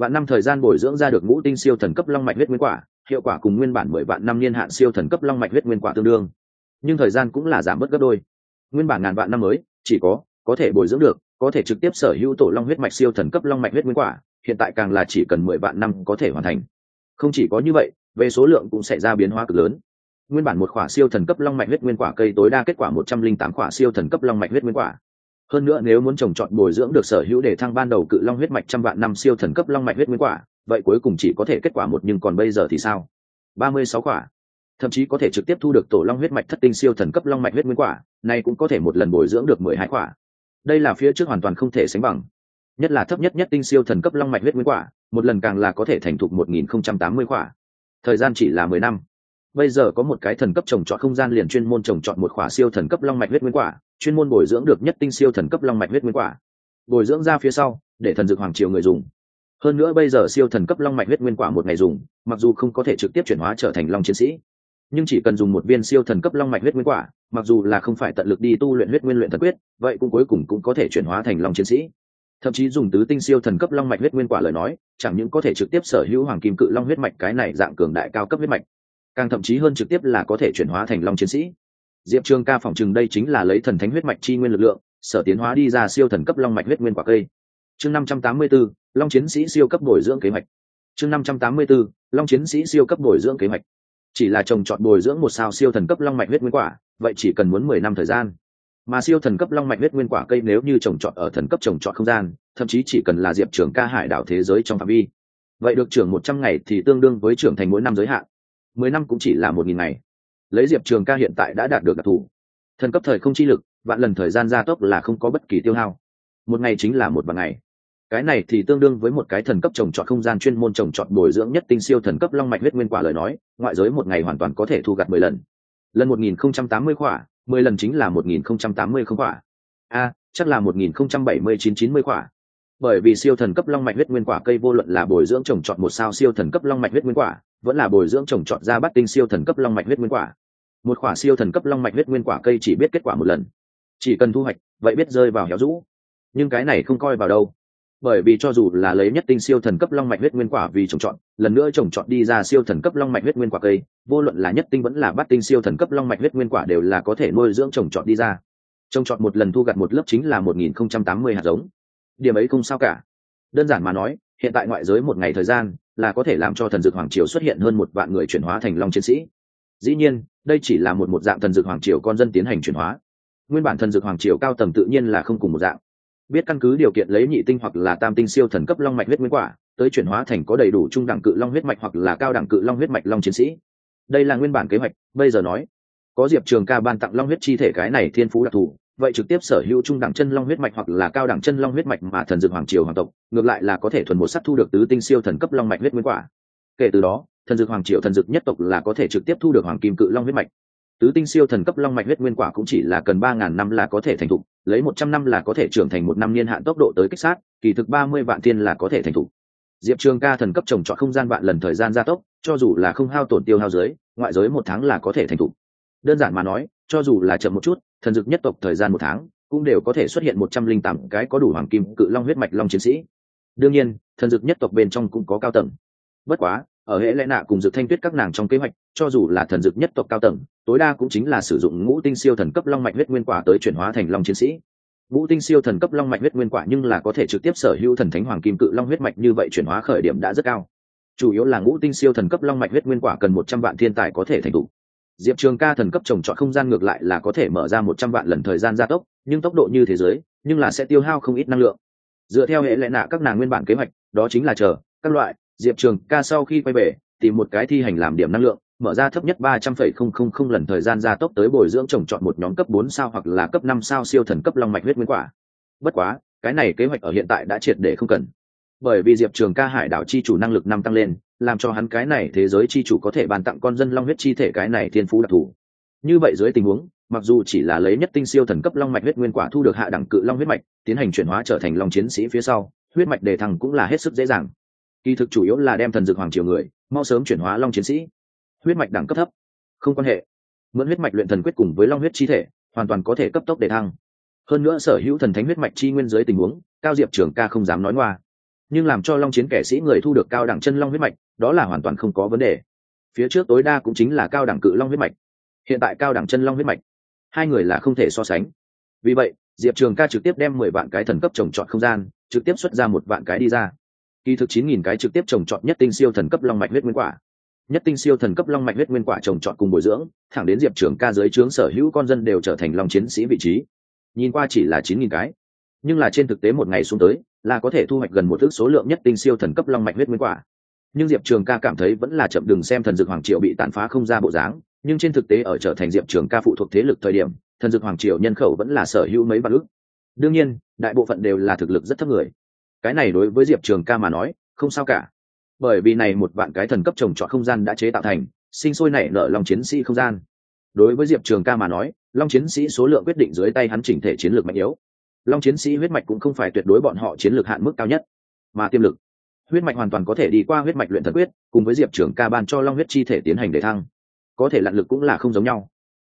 vạn năm thời gian bồi dưỡng ra được ngũ tinh siêu thần cấp long mạch huyết nguyên quả, hiệu quả cùng nguyên bản mười vạn năm niên hạn siêu thần cấp long mạch huyết nguyên quả tương đương. Nhưng thời gian cũng là giảm bớt gấp đôi. Nguyên bản ngàn vạn năm mới, chỉ có có thể bồi dưỡng được, có thể trực tiếp sở hữu tổ long huyết mạch siêu thần cấp long mạch huyết nguyên quả, hiện tại càng là chỉ cần mười vạn năm có thể hoàn thành. Không chỉ có như vậy, về số lượng cũng sẽ ra biến hóa cực lớn. Nguyên bản một khỏa siêu thần cấp long mạch huyết nguyên quả cây tối đa kết quả một trăm linh tám khỏa siêu thần cấp long mạch huyết nguyên quả hơn nữa nếu muốn trồng trọt bồi dưỡng được sở hữu để thăng ban đầu cự long huyết mạch trăm vạn năm siêu thần cấp long mạch huyết nguyên quả, vậy cuối cùng chỉ có thể kết quả một nhưng còn bây giờ thì sao? Ba mươi sáu quả. Thậm chí có thể trực tiếp thu được tổ long huyết mạch thất tinh siêu thần cấp long mạch huyết nguyên quả này cũng có thể một lần bồi dưỡng được mười hai quả. Đây là phía trước hoàn toàn không thể sánh bằng. Nhất là thấp nhất nhất tinh siêu thần cấp long mạch huyết nguyên quả, một lần càng là có thể thành thục một nghìn không trăm tám mươi quả. Thời gian chỉ là mười năm bây giờ có một cái thần cấp trồng trọt không gian liền chuyên môn trồng trọt một khỏa siêu thần cấp long mạch huyết nguyên quả, chuyên môn bồi dưỡng được nhất tinh siêu thần cấp long mạch huyết nguyên quả. Bồi dưỡng ra phía sau, để thần dược hoàng triều người dùng. Hơn nữa bây giờ siêu thần cấp long mạch huyết nguyên quả một ngày dùng, mặc dù không có thể trực tiếp chuyển hóa trở thành long chiến sĩ, nhưng chỉ cần dùng một viên siêu thần cấp long mạch huyết nguyên quả, mặc dù là không phải tận lực đi tu luyện huyết nguyên luyện thần quyết, vậy cũng cuối cùng cũng có thể chuyển hóa thành long chiến sĩ. Thậm chí dùng tứ tinh siêu thần cấp long mạch huyết nguyên quả lời nói, chẳng những có thể trực tiếp sở hữu hoàng kim cự long huyết mạch, cái này dạng cường đại cao cấp huyết mạch càng thậm chí hơn trực tiếp là có thể chuyển hóa thành long chiến sĩ. Diệp trường ca phỏng chừng đây chính là lấy thần thánh huyết mạch chi nguyên lực lượng, sở tiến hóa đi ra siêu thần cấp long mạch huyết nguyên quả cây. Chương năm trăm tám mươi b ố long chiến sĩ siêu cấp bồi dưỡng kế hoạch. Chương năm trăm tám mươi b ố long chiến sĩ siêu cấp bồi dưỡng kế hoạch. Chỉ là trồng trọt bồi dưỡng một sao siêu thần cấp long mạch huyết nguyên quả, vậy chỉ cần muốn mười năm thời gian. Mà siêu thần cấp long mạch huyết nguyên quả cây nếu như trồng trọt ở thần cấp trồng trọt không gian, thậm chí chỉ cần là diệp trưởng ca hải đảo thế giới trong phạm vi. Vậy được trưởng một trăm ngày thì tương đương với trưởng thành mỗi năm giới hạn mười năm cũng chỉ là một nghìn ngày. Lấy diệp trường ca hiện tại đã đạt được đặc thù. Thần cấp thời không chi lực vạn lần thời gian gia tốc là không có bất kỳ tiêu hao. Một ngày chính là một vạn ngày. Cái này thì tương đương với một cái thần cấp trồng trọt không gian chuyên môn trồng trọt bồi dưỡng nhất tinh siêu thần cấp long mạch huyết nguyên quả lời nói ngoại giới một ngày hoàn toàn có thể thu gặt mười lần. Lần một nghìn không trăm tám mươi quả, mười lần chính là một nghìn không trăm tám mươi không quả. a chắc là một nghìn không trăm bảy mươi chín chín mươi quả bởi vì siêu thần cấp long mạch huyết nguyên quả cây vô luận là bồi dưỡng trồng trọt một sao siêu thần cấp long mạch huyết nguyên quả, vẫn là bồi dưỡng trồng trọt ra bắt tinh siêu thần cấp long mạch huyết nguyên quả. Một quả siêu thần cấp long mạch huyết nguyên quả cây chỉ biết kết quả một lần. Chỉ cần thu hoạch, vậy biết rơi vào héo rũ. Nhưng cái này không coi vào đâu. Bởi vì cho dù là lấy nhất tinh siêu thần cấp long mạch huyết nguyên quả vì trồng trọt, lần nữa trồng trọt đi ra siêu thần cấp long mạch huyết nguyên quả cây, vô luận là nhất tinh vẫn là bắt tinh siêu thần cấp long mạch huyết nguyên quả đều là có thể nuôi dưỡng trồng trọt đi ra. Trồng trọt một lần thu gặt một lớp chính là một nghìn không trăm tám mươi hạt giống điểm ấy không sao cả. Đơn giản mà nói, hiện tại ngoại giới một ngày thời gian là có thể làm cho thần dược hoàng triều xuất hiện hơn một vạn người chuyển hóa thành long chiến sĩ. Dĩ nhiên, đây chỉ là một một dạng thần dược hoàng triều con dân tiến hành chuyển hóa. Nguyên bản thần dược hoàng triều cao tầng tự nhiên là không cùng một dạng. Biết căn cứ điều kiện lấy nhị tinh hoặc là tam tinh siêu thần cấp long mạch huyết nguyên quả, tới chuyển hóa thành có đầy đủ trung đẳng cự long huyết mạch hoặc là cao đẳng cự long huyết mạch long chiến sĩ. Đây là nguyên bản kế hoạch, bây giờ nói, có diệp trường ca ban tặng long huyết chi thể cái này thiên phú đặc thù vậy trực tiếp sở hữu trung đẳng chân long huyết mạch hoặc là cao đẳng chân long huyết mạch mà thần dược hoàng triều hoàng tộc, ngược lại là có thể thuần một sắc thu được tứ tinh siêu thần cấp long mạch huyết nguyên quả. Kể từ đó, thần dược hoàng triều thần dược nhất tộc là có thể trực tiếp thu được hoàng kim cự long huyết mạch. Tứ tinh siêu thần cấp long mạch huyết nguyên quả cũng chỉ là cần ba ngàn năm là có thể thành thục, lấy một trăm năm là có thể trưởng thành một năm niên hạn tốc độ tới kích sát, kỳ thực ba mươi vạn tiên là có thể thành thục. Diệp trường ca thần cấp trồng trọt không gian vạn lần thời gian gia tốc, cho dù là không hao tổn tiêu hao giới, ngoại giới một tháng là có thể thành thục đơn giản mà nói, cho dù là chậm một chút, thần dược nhất tộc thời gian một tháng, cũng đều có thể xuất hiện một trăm linh tám cái có đủ hoàng kim cự long huyết mạch long chiến sĩ. Đương nhiên, thần dược nhất tộc bên trong cũng có cao tầng. Bất quá, ở hệ lẽ nạ cùng dược thanh tuyết các nàng trong kế hoạch, cho dù là thần dược nhất tộc cao tầng, tối đa cũng chính là sử dụng ngũ tinh siêu thần cấp long mạch huyết nguyên quả tới chuyển hóa thành long chiến sĩ. Ngũ tinh siêu thần cấp long mạch huyết nguyên quả nhưng là có thể trực tiếp sở hữu thần thánh hoàng kim cự long huyết mạch như vậy chuyển hóa khởi điểm đã rất cao. Chủ yếu là ngũ tinh siêu thần cấp long mạch huyết nguyên quả cần một trăm vạn thiên tài có thể thành tụ diệp trường ca thần cấp trồng trọt không gian ngược lại là có thể mở ra một trăm vạn lần thời gian gia tốc, nhưng tốc độ như thế giới, nhưng là sẽ tiêu hao không ít năng lượng. Dựa theo hệ lệ nạ các nàng nguyên bản kế hoạch, đó chính là chờ, các loại, diệp trường ca sau khi quay về, tìm một cái thi hành làm điểm năng lượng, mở ra thấp nhất ba trăm phẩy không không không lần thời gian gia tốc tới bồi dưỡng trồng chọn một nhóm cấp bốn sao hoặc là cấp năm sao siêu thần cấp long mạch huyết nguyên quả. Bất quá, cái này kế hoạch ở hiện tại đã triệt để không cần. Bởi vì diệp trường ca hải đảo chi chủ năng lực năm tăng lên làm cho hắn cái này thế giới chi chủ có thể bàn tặng con dân long huyết chi thể cái này thiên phú đặc thù. Như vậy dưới tình huống, mặc dù chỉ là lấy nhất tinh siêu thần cấp long mạch huyết nguyên quả thu được hạ đẳng cự long huyết mạch, tiến hành chuyển hóa trở thành long chiến sĩ phía sau, huyết mạch đề thăng cũng là hết sức dễ dàng. Kỳ thực chủ yếu là đem thần dược hoàng triều người, mau sớm chuyển hóa long chiến sĩ. Huyết mạch đẳng cấp thấp, không quan hệ. Mượn huyết mạch luyện thần quyết cùng với long huyết chi thể, hoàn toàn có thể cấp tốc đề thăng. Hơn nữa sở hữu thần thánh huyết mạch chi nguyên dưới tình huống, cao diệp trường ca không dám nói ngoa. Nhưng làm cho long chiến kẻ sĩ người thu được cao đẳng chân long huyết mạch đó là hoàn toàn không có vấn đề. Phía trước tối đa cũng chính là cao đẳng cự long huyết mạch. Hiện tại cao đẳng chân long huyết mạch, hai người là không thể so sánh. Vì vậy, diệp trường ca trực tiếp đem mười vạn cái thần cấp trồng trọt không gian, trực tiếp xuất ra một vạn cái đi ra. Kỳ thực chín nghìn cái trực tiếp trồng trọt nhất tinh siêu thần cấp long mạch huyết nguyên quả. Nhất tinh siêu thần cấp long mạch huyết nguyên quả trồng trọt cùng bồi dưỡng, thẳng đến diệp trường ca dưới trướng sở hữu con dân đều trở thành long chiến sĩ vị trí. Nhìn qua chỉ là chín nghìn cái, nhưng là trên thực tế một ngày xuống tới, là có thể thu hoạch gần một thứ số lượng nhất tinh siêu thần cấp long mạch huyết nguyên quả nhưng diệp trường ca cảm thấy vẫn là chậm đừng xem thần dược hoàng triệu bị tàn phá không ra bộ dáng, nhưng trên thực tế ở trở thành diệp trường ca phụ thuộc thế lực thời điểm, thần dược hoàng triều nhân khẩu vẫn là sở hữu mấy vạn ước đương nhiên, đại bộ phận đều là thực lực rất thấp người. cái này đối với diệp trường ca mà nói, không sao cả. bởi vì này một vạn cái thần cấp trồng trọt không gian đã chế tạo thành, sinh sôi nảy nở long chiến sĩ không gian. đối với diệp trường ca mà nói, long chiến sĩ số lượng quyết định dưới tay hắn chỉnh thể chiến lược mạnh yếu. long chiến sĩ huyết mạch cũng không phải tuyệt đối bọn họ chiến lược hạn mức cao nhất, mà tiềm lực huyết mạch hoàn toàn có thể đi qua huyết mạch luyện thần quyết, cùng với diệp trưởng ca ban cho long huyết chi thể tiến hành để thăng. Có thể lặn lực cũng là không giống nhau.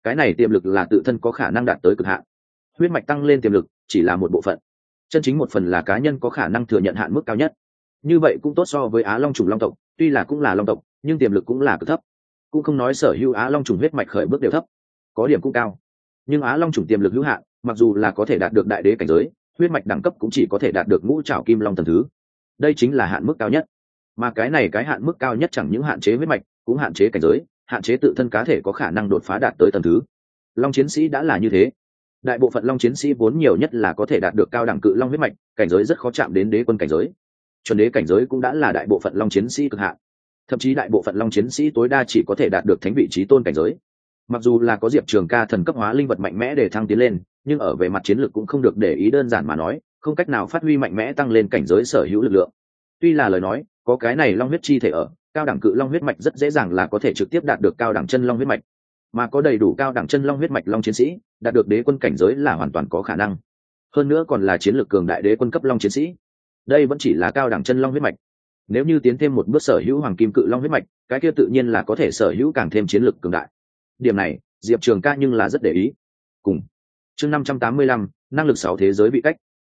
Cái này tiềm lực là tự thân có khả năng đạt tới cực hạn. Huyết mạch tăng lên tiềm lực chỉ là một bộ phận. Chân chính một phần là cá nhân có khả năng thừa nhận hạn mức cao nhất. Như vậy cũng tốt so với á long trùng long tộc, tuy là cũng là long tộc, nhưng tiềm lực cũng là cực thấp. Cũng không nói sở hữu á long trùng huyết mạch khởi bước đều thấp, có điểm cũng cao. Nhưng á long trùng tiềm lực hữu hạn, mặc dù là có thể đạt được đại đế cảnh giới, huyết mạch đẳng cấp cũng chỉ có thể đạt được ngũ trảo kim long thần thứ đây chính là hạn mức cao nhất. Mà cái này cái hạn mức cao nhất chẳng những hạn chế huyết mạch, cũng hạn chế cảnh giới, hạn chế tự thân cá thể có khả năng đột phá đạt tới tầng thứ. Long chiến sĩ đã là như thế. Đại bộ phận long chiến sĩ vốn nhiều nhất là có thể đạt được cao đẳng cự long huyết mạch, cảnh giới rất khó chạm đến đế quân cảnh giới. Chuẩn đế cảnh giới cũng đã là đại bộ phận long chiến sĩ cực hạn. Thậm chí đại bộ phận long chiến sĩ tối đa chỉ có thể đạt được thánh vị trí tôn cảnh giới. Mặc dù là có diệp trường ca thần cấp hóa linh vật mạnh mẽ để thăng tiến lên, nhưng ở về mặt chiến lược cũng không được để ý đơn giản mà nói không cách nào phát huy mạnh mẽ tăng lên cảnh giới sở hữu lực lượng. Tuy là lời nói, có cái này long huyết chi thể ở, cao đẳng cự long huyết mạch rất dễ dàng là có thể trực tiếp đạt được cao đẳng chân long huyết mạch. Mà có đầy đủ cao đẳng chân long huyết mạch long chiến sĩ, đạt được đế quân cảnh giới là hoàn toàn có khả năng. Hơn nữa còn là chiến lược cường đại đế quân cấp long chiến sĩ. Đây vẫn chỉ là cao đẳng chân long huyết mạch. Nếu như tiến thêm một bước sở hữu hoàng kim cự long huyết mạch, cái kia tự nhiên là có thể sở hữu càng thêm chiến lược cường đại. Điểm này, diệp trường ca nhưng là rất để ý. Cùng. Chương năm trăm tám mươi lăm, năng lực sáu thế giới bị cách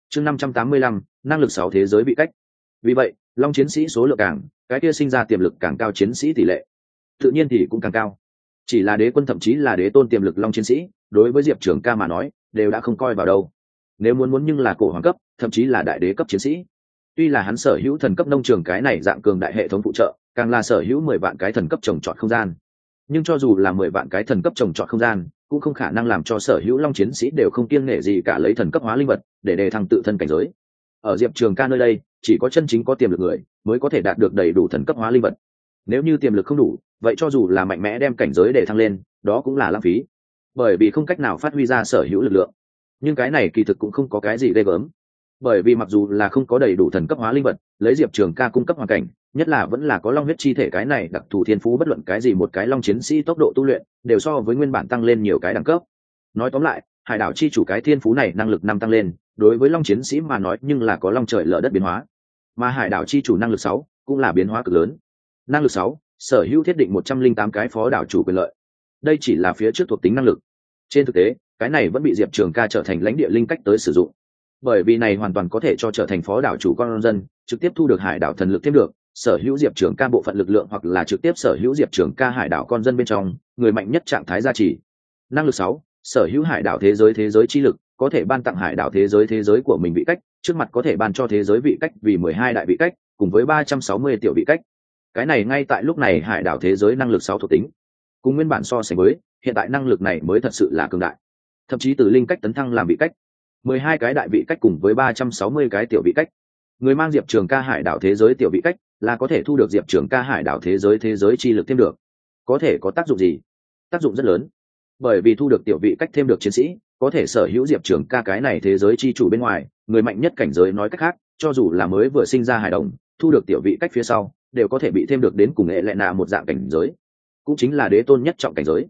chương năm trăm tám mươi lăm, năng lực sáu thế giới bị cách. Vì vậy, long chiến sĩ số lượng càng, cái kia sinh ra tiềm lực càng cao chiến sĩ tỷ lệ. Tự nhiên thì cũng càng cao. Chỉ là đế quân thậm chí là đế tôn tiềm lực long chiến sĩ, đối với diệp trường ca mà nói, đều đã không coi vào đâu. Nếu muốn muốn nhưng là cổ hoàng cấp, thậm chí là đại đế cấp chiến sĩ. Tuy là hắn sở hữu thần cấp nông trường cái này dạng cường đại hệ thống phụ trợ, càng là sở hữu mười vạn cái thần cấp trồng trọt không gian. Nhưng cho dù là mười vạn cái thần cấp trồng trọt không gian cũng không khả năng làm cho sở hữu long chiến sĩ đều không kiêng nể gì cả lấy thần cấp hóa linh vật để đề thăng tự thân cảnh giới. Ở diệp trường ca nơi đây, chỉ có chân chính có tiềm lực người mới có thể đạt được đầy đủ thần cấp hóa linh vật. Nếu như tiềm lực không đủ, vậy cho dù là mạnh mẽ đem cảnh giới để thăng lên, đó cũng là lãng phí. Bởi vì không cách nào phát huy ra sở hữu lực lượng. Nhưng cái này kỳ thực cũng không có cái gì ghê gớm. Bởi vì mặc dù là không có đầy đủ thần cấp hóa linh vật lấy diệp trường ca cung cấp hoàn cảnh, nhất là vẫn là có long huyết chi thể cái này, đặc thù thiên phú bất luận cái gì một cái long chiến sĩ tốc độ tu luyện, đều so với nguyên bản tăng lên nhiều cái đẳng cấp. Nói tóm lại, hải đảo chi chủ cái thiên phú này năng lực năm tăng lên, đối với long chiến sĩ mà nói nhưng là có long trời lở đất biến hóa. Mà hải đảo chi chủ năng lực sáu cũng là biến hóa cực lớn. Năng lực sáu, sở hữu thiết định một trăm linh tám cái phó đảo chủ quyền lợi. Đây chỉ là phía trước thuộc tính năng lực. Trên thực tế, cái này vẫn bị diệp trường ca trở thành lãnh địa linh cách tới sử dụng bởi vì này hoàn toàn có thể cho trở thành phó đảo chủ con dân, trực tiếp thu được hải đảo thần lực thêm được, sở hữu diệp trưởng ca bộ phận lực lượng hoặc là trực tiếp sở hữu diệp trưởng ca hải đảo con dân bên trong, người mạnh nhất trạng thái gia trì. Năng lực sáu, sở hữu hải đảo thế giới thế giới chi lực, có thể ban tặng hải đảo thế giới thế giới của mình vị cách, trước mặt có thể ban cho thế giới vị cách vì mười hai đại vị cách, cùng với ba trăm sáu mươi tiểu vị cách. Cái này ngay tại lúc này hải đảo thế giới năng lực sáu thuộc tính. Cùng nguyên bản so sánh với, hiện tại năng lực này mới thật sự là cường đại. Thậm chí từ linh cách tấn thăng làm vị cách mười hai cái đại vị cách cùng với ba trăm sáu mươi cái tiểu vị cách. Người mang diệp trường ca hải đảo thế giới tiểu vị cách là có thể thu được diệp trường ca hải đảo thế giới thế giới chi lực thêm được. Có thể có tác dụng gì? Tác dụng rất lớn. Bởi vì thu được tiểu vị cách thêm được chiến sĩ, có thể sở hữu diệp trường ca cái này thế giới chi chủ bên ngoài, người mạnh nhất cảnh giới nói cách khác, cho dù là mới vừa sinh ra hài đồng, thu được tiểu vị cách phía sau, đều có thể bị thêm được đến cùng nghệ lệ nạ một dạng cảnh giới. Cũng chính là đế tôn nhất trọng cảnh giới.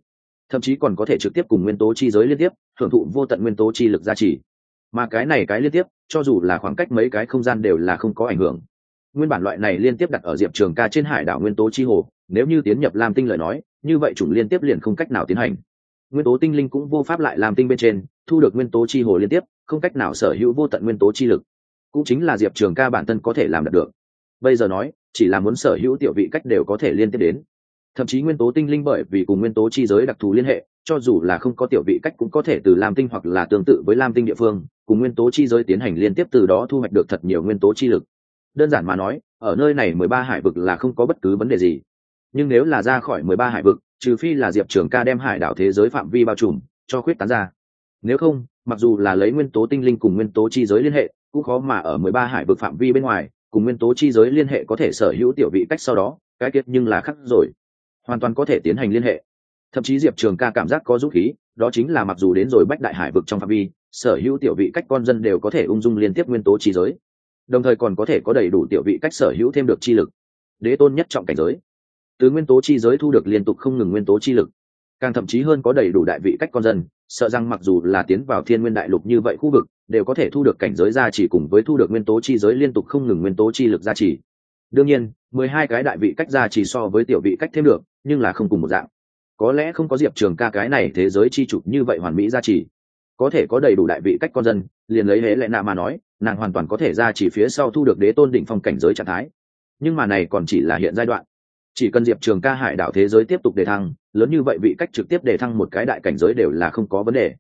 Thậm chí còn có thể trực tiếp cùng nguyên tố chi giới liên tiếp, hưởng thụ vô tận nguyên tố chi lực gia trì mà cái này cái liên tiếp, cho dù là khoảng cách mấy cái không gian đều là không có ảnh hưởng. Nguyên bản loại này liên tiếp đặt ở diệp trường ca trên hải đảo nguyên tố chi hồ, nếu như tiến nhập lam tinh lời nói, như vậy chủng liên tiếp liền không cách nào tiến hành. Nguyên tố tinh linh cũng vô pháp lại làm tinh bên trên, thu được nguyên tố chi hồ liên tiếp, không cách nào sở hữu vô tận nguyên tố chi lực. Cũng chính là diệp trường ca bản thân có thể làm được. Bây giờ nói, chỉ là muốn sở hữu tiểu vị cách đều có thể liên tiếp đến thậm chí nguyên tố tinh linh bởi vì cùng nguyên tố chi giới đặc thù liên hệ, cho dù là không có tiểu vị cách cũng có thể từ lam tinh hoặc là tương tự với lam tinh địa phương, cùng nguyên tố chi giới tiến hành liên tiếp từ đó thu hoạch được thật nhiều nguyên tố chi lực. Đơn giản mà nói, ở nơi này mười ba hải vực là không có bất cứ vấn đề gì. Nhưng nếu là ra khỏi mười ba hải vực, trừ phi là diệp trường ca đem hải đảo thế giới phạm vi bao trùm, cho khuyết tán ra. Nếu không, mặc dù là lấy nguyên tố tinh linh cùng nguyên tố chi giới liên hệ, cũng khó mà ở mười ba hải vực phạm vi bên ngoài, cùng nguyên tố chi giới liên hệ có thể sở hữu tiểu vị cách sau đó, cái kết nhưng là khắc rồi hoàn toàn có thể tiến hành liên hệ. Thậm chí diệp trường ca cảm giác có dũng khí, đó chính là mặc dù đến rồi bách đại hải vực trong phạm vi, sở hữu tiểu vị cách con dân đều có thể ung dung liên tiếp nguyên tố chi giới. Đồng thời còn có thể có đầy đủ tiểu vị cách sở hữu thêm được chi lực. Đế tôn nhất trọng cảnh giới. Từ nguyên tố chi giới thu được liên tục không ngừng nguyên tố chi lực. Càng thậm chí hơn có đầy đủ đại vị cách con dân, sợ rằng mặc dù là tiến vào thiên nguyên đại lục như vậy khu vực, đều có thể thu được cảnh giới gia trì cùng với thu được nguyên tố chi giới liên tục không ngừng nguyên tố chi lực gia trì. Đương nhiên, mười hai cái đại vị cách gia trì so với tiểu vị cách thêm được nhưng là không cùng một dạng. Có lẽ không có diệp trường ca cái này thế giới chi trục như vậy hoàn mỹ gia trì. Có thể có đầy đủ đại vị cách con dân, liền lấy hễ lệ nạ mà nói, nàng hoàn toàn có thể ra chỉ phía sau thu được đế tôn đỉnh phong cảnh giới trạng thái. Nhưng mà này còn chỉ là hiện giai đoạn. Chỉ cần diệp trường ca hải đảo thế giới tiếp tục đề thăng, lớn như vậy vị cách trực tiếp đề thăng một cái đại cảnh giới đều là không có vấn đề.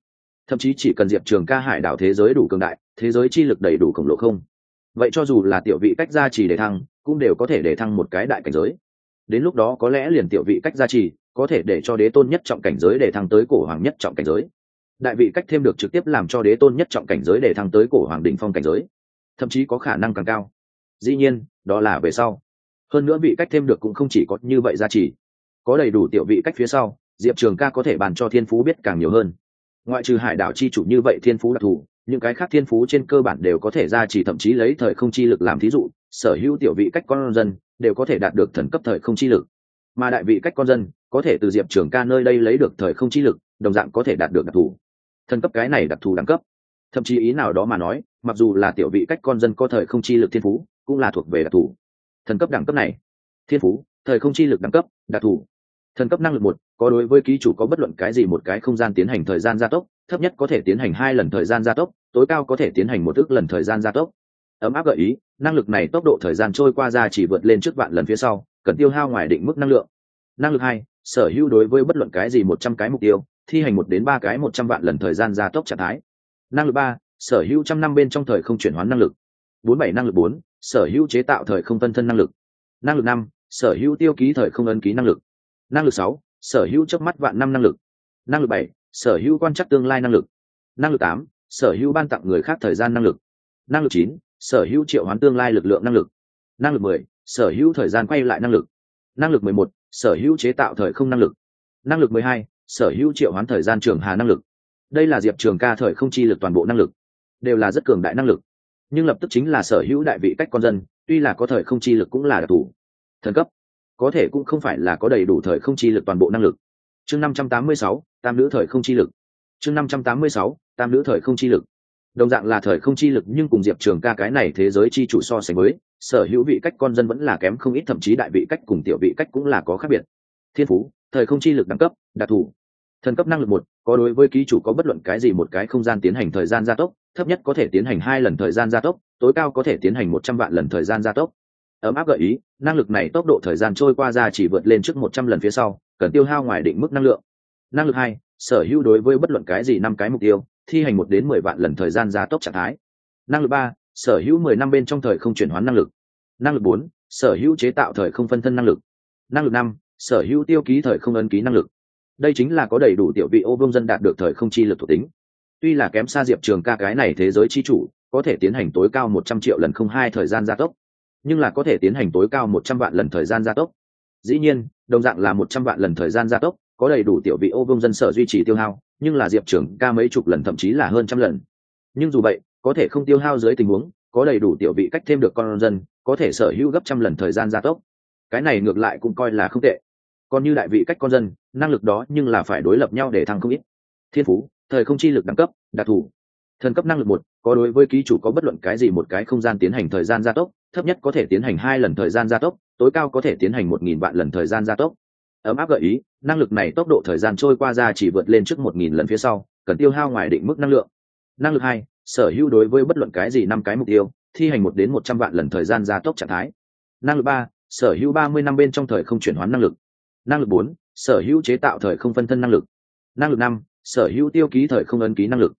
Thậm chí chỉ cần diệp trường ca hải đảo thế giới đủ cường đại, thế giới chi lực đầy đủ khổng lồ không? Vậy cho dù là tiểu vị cách gia trì đề thăng, cũng đều có thể đề thăng một cái đại cảnh giới đến lúc đó có lẽ liền tiểu vị cách gia trì, có thể để cho đế tôn nhất trọng cảnh giới để thăng tới cổ hoàng nhất trọng cảnh giới. Đại vị cách thêm được trực tiếp làm cho đế tôn nhất trọng cảnh giới để thăng tới cổ hoàng đỉnh phong cảnh giới, thậm chí có khả năng càng cao. Dĩ nhiên, đó là về sau. Hơn nữa vị cách thêm được cũng không chỉ có như vậy gia trì, có đầy đủ tiểu vị cách phía sau, diệp trường ca có thể bàn cho thiên phú biết càng nhiều hơn. Ngoại trừ hải đảo chi chủ như vậy thiên phú đặc thù, những cái khác thiên phú trên cơ bản đều có thể ra chỉ thậm chí lấy thời không chi lực làm thí dụ, sở hữu tiểu vị cách con dân đều có thể đạt được thần cấp thời không chi lực. Mà đại vị cách con dân, có thể từ diệp trường ca nơi đây lấy được thời không chi lực, đồng dạng có thể đạt được đặc thù. Thần cấp cái này đặc thù đẳng cấp. Thậm chí ý nào đó mà nói, mặc dù là tiểu vị cách con dân có thời không chi lực thiên phú, cũng là thuộc về đặc thù. Thần cấp đẳng cấp này, thiên phú, thời không chi lực đẳng cấp, đặc thù. Thần cấp năng lực một, có đối với ký chủ có bất luận cái gì một cái không gian tiến hành thời gian gia tốc, thấp nhất có thể tiến hành hai lần thời gian gia tốc, tối cao có thể tiến hành một ước lần thời gian gia tốc ấm áp gợi ý, năng lực này tốc độ thời gian trôi qua ra chỉ vượt lên trước vạn lần phía sau, cần tiêu hao ngoài định mức năng lượng. Năng lực hai, sở hữu đối với bất luận cái gì một trăm cái mục tiêu, thi hành một đến ba cái một trăm vạn lần thời gian gia tốc trạng thái. Năng lực ba, sở hữu trăm năm bên trong thời không chuyển hóa năng lực. Bốn bảy, năng lực bốn, sở hữu chế tạo thời không phân thân năng lực. Năng lực năm, sở hữu tiêu ký thời không ấn ký năng lực. Năng lực sáu, sở hữu chớp mắt vạn năm năng lực. Năng lực bảy, sở hữu quan trắc tương lai năng lực. Năng lực tám, sở hữu ban tặng người khác thời gian năng lực. Năng lực chín sở hữu triệu hoán tương lai lực lượng năng lực. Năng lực mười, sở hữu thời gian quay lại năng lực. Năng lực mười một, sở hữu chế tạo thời không năng lực. Năng lực mười hai, sở hữu triệu hoán thời gian trường hà năng lực. Đây là diệp trường ca thời không chi lực toàn bộ năng lực. Đều là rất cường đại năng lực. Nhưng lập tức chính là sở hữu đại vị cách con dân, tuy là có thời không chi lực cũng là đặc thù. Thần cấp, có thể cũng không phải là có đầy đủ thời không chi lực toàn bộ năng lực. Chương năm trăm tám mươi sáu, tam nữ thời không chi lực. Chương năm trăm tám mươi sáu, tam nữ thời không chi lực đồng dạng là thời không chi lực, nhưng cùng diệp trường ca cái này thế giới chi chủ so sánh với, sở hữu vị cách con dân vẫn là kém không ít, thậm chí đại vị cách cùng tiểu vị cách cũng là có khác biệt. Thiên phú, thời không chi lực đẳng cấp, đặc thù. Thần cấp năng lực một, có đối với ký chủ có bất luận cái gì một cái không gian tiến hành thời gian gia tốc, thấp nhất có thể tiến hành hai lần thời gian gia tốc, tối cao có thể tiến hành một trăm vạn lần thời gian gia tốc. Ấm áp gợi ý, năng lực này tốc độ thời gian trôi qua ra chỉ vượt lên trước một trăm lần phía sau, cần tiêu hao ngoài định mức năng lượng. Năng lực hai, sở hữu đối với bất luận cái gì năm cái mục tiêu thi hành một đến mười vạn lần thời gian gia tốc trạng thái. Năng lực ba, sở hữu mười năm bên trong thời không chuyển hóa năng lực. Năng lực bốn, sở hữu chế tạo thời không phân thân năng lực. Năng lực năm, sở hữu tiêu ký thời không ấn ký năng lực. Đây chính là có đầy đủ tiểu vị ô vương dân đạt được thời không chi lực thuộc tính. Tuy là kém xa diệp trường ca cái này thế giới chi chủ, có thể tiến hành tối cao một trăm triệu lần không hai thời gian gia tốc. Nhưng là có thể tiến hành tối cao một trăm vạn lần thời gian gia tốc. Dĩ nhiên, đồng dạng là một trăm vạn lần thời gian gia tốc có đầy đủ tiểu vị ô vương dân sở duy trì tiêu hao, nhưng là diệp trưởng ca mấy chục lần thậm chí là hơn trăm lần. Nhưng dù vậy, có thể không tiêu hao dưới tình huống, có đầy đủ tiểu vị cách thêm được con dân, có thể sở hữu gấp trăm lần thời gian gia tốc. Cái này ngược lại cũng coi là không tệ. Còn như đại vị cách con dân, năng lực đó nhưng là phải đối lập nhau để thăng không ít. Thiên phú, thời không chi lực đẳng cấp, đặc thù. Thần cấp năng lực một, có đối với ký chủ có bất luận cái gì một cái không gian tiến hành thời gian gia tốc, thấp nhất có thể tiến hành hai lần thời gian gia tốc, tối cao có thể tiến hành một nghìn vạn lần thời gian gia tốc ấm áp gợi ý, năng lực này tốc độ thời gian trôi qua ra chỉ vượt lên trước một nghìn lần phía sau, cần tiêu hao ngoài định mức năng lượng. Năng lực hai, sở hữu đối với bất luận cái gì năm cái mục tiêu, thi hành một đến một trăm vạn lần thời gian gia tốc trạng thái. Năng lực ba, sở hữu ba mươi năm bên trong thời không chuyển hóa năng lực. Năng lực bốn, sở hữu chế tạo thời không phân thân năng lực. Năng lực năm, sở hữu tiêu ký thời không ấn ký năng lực.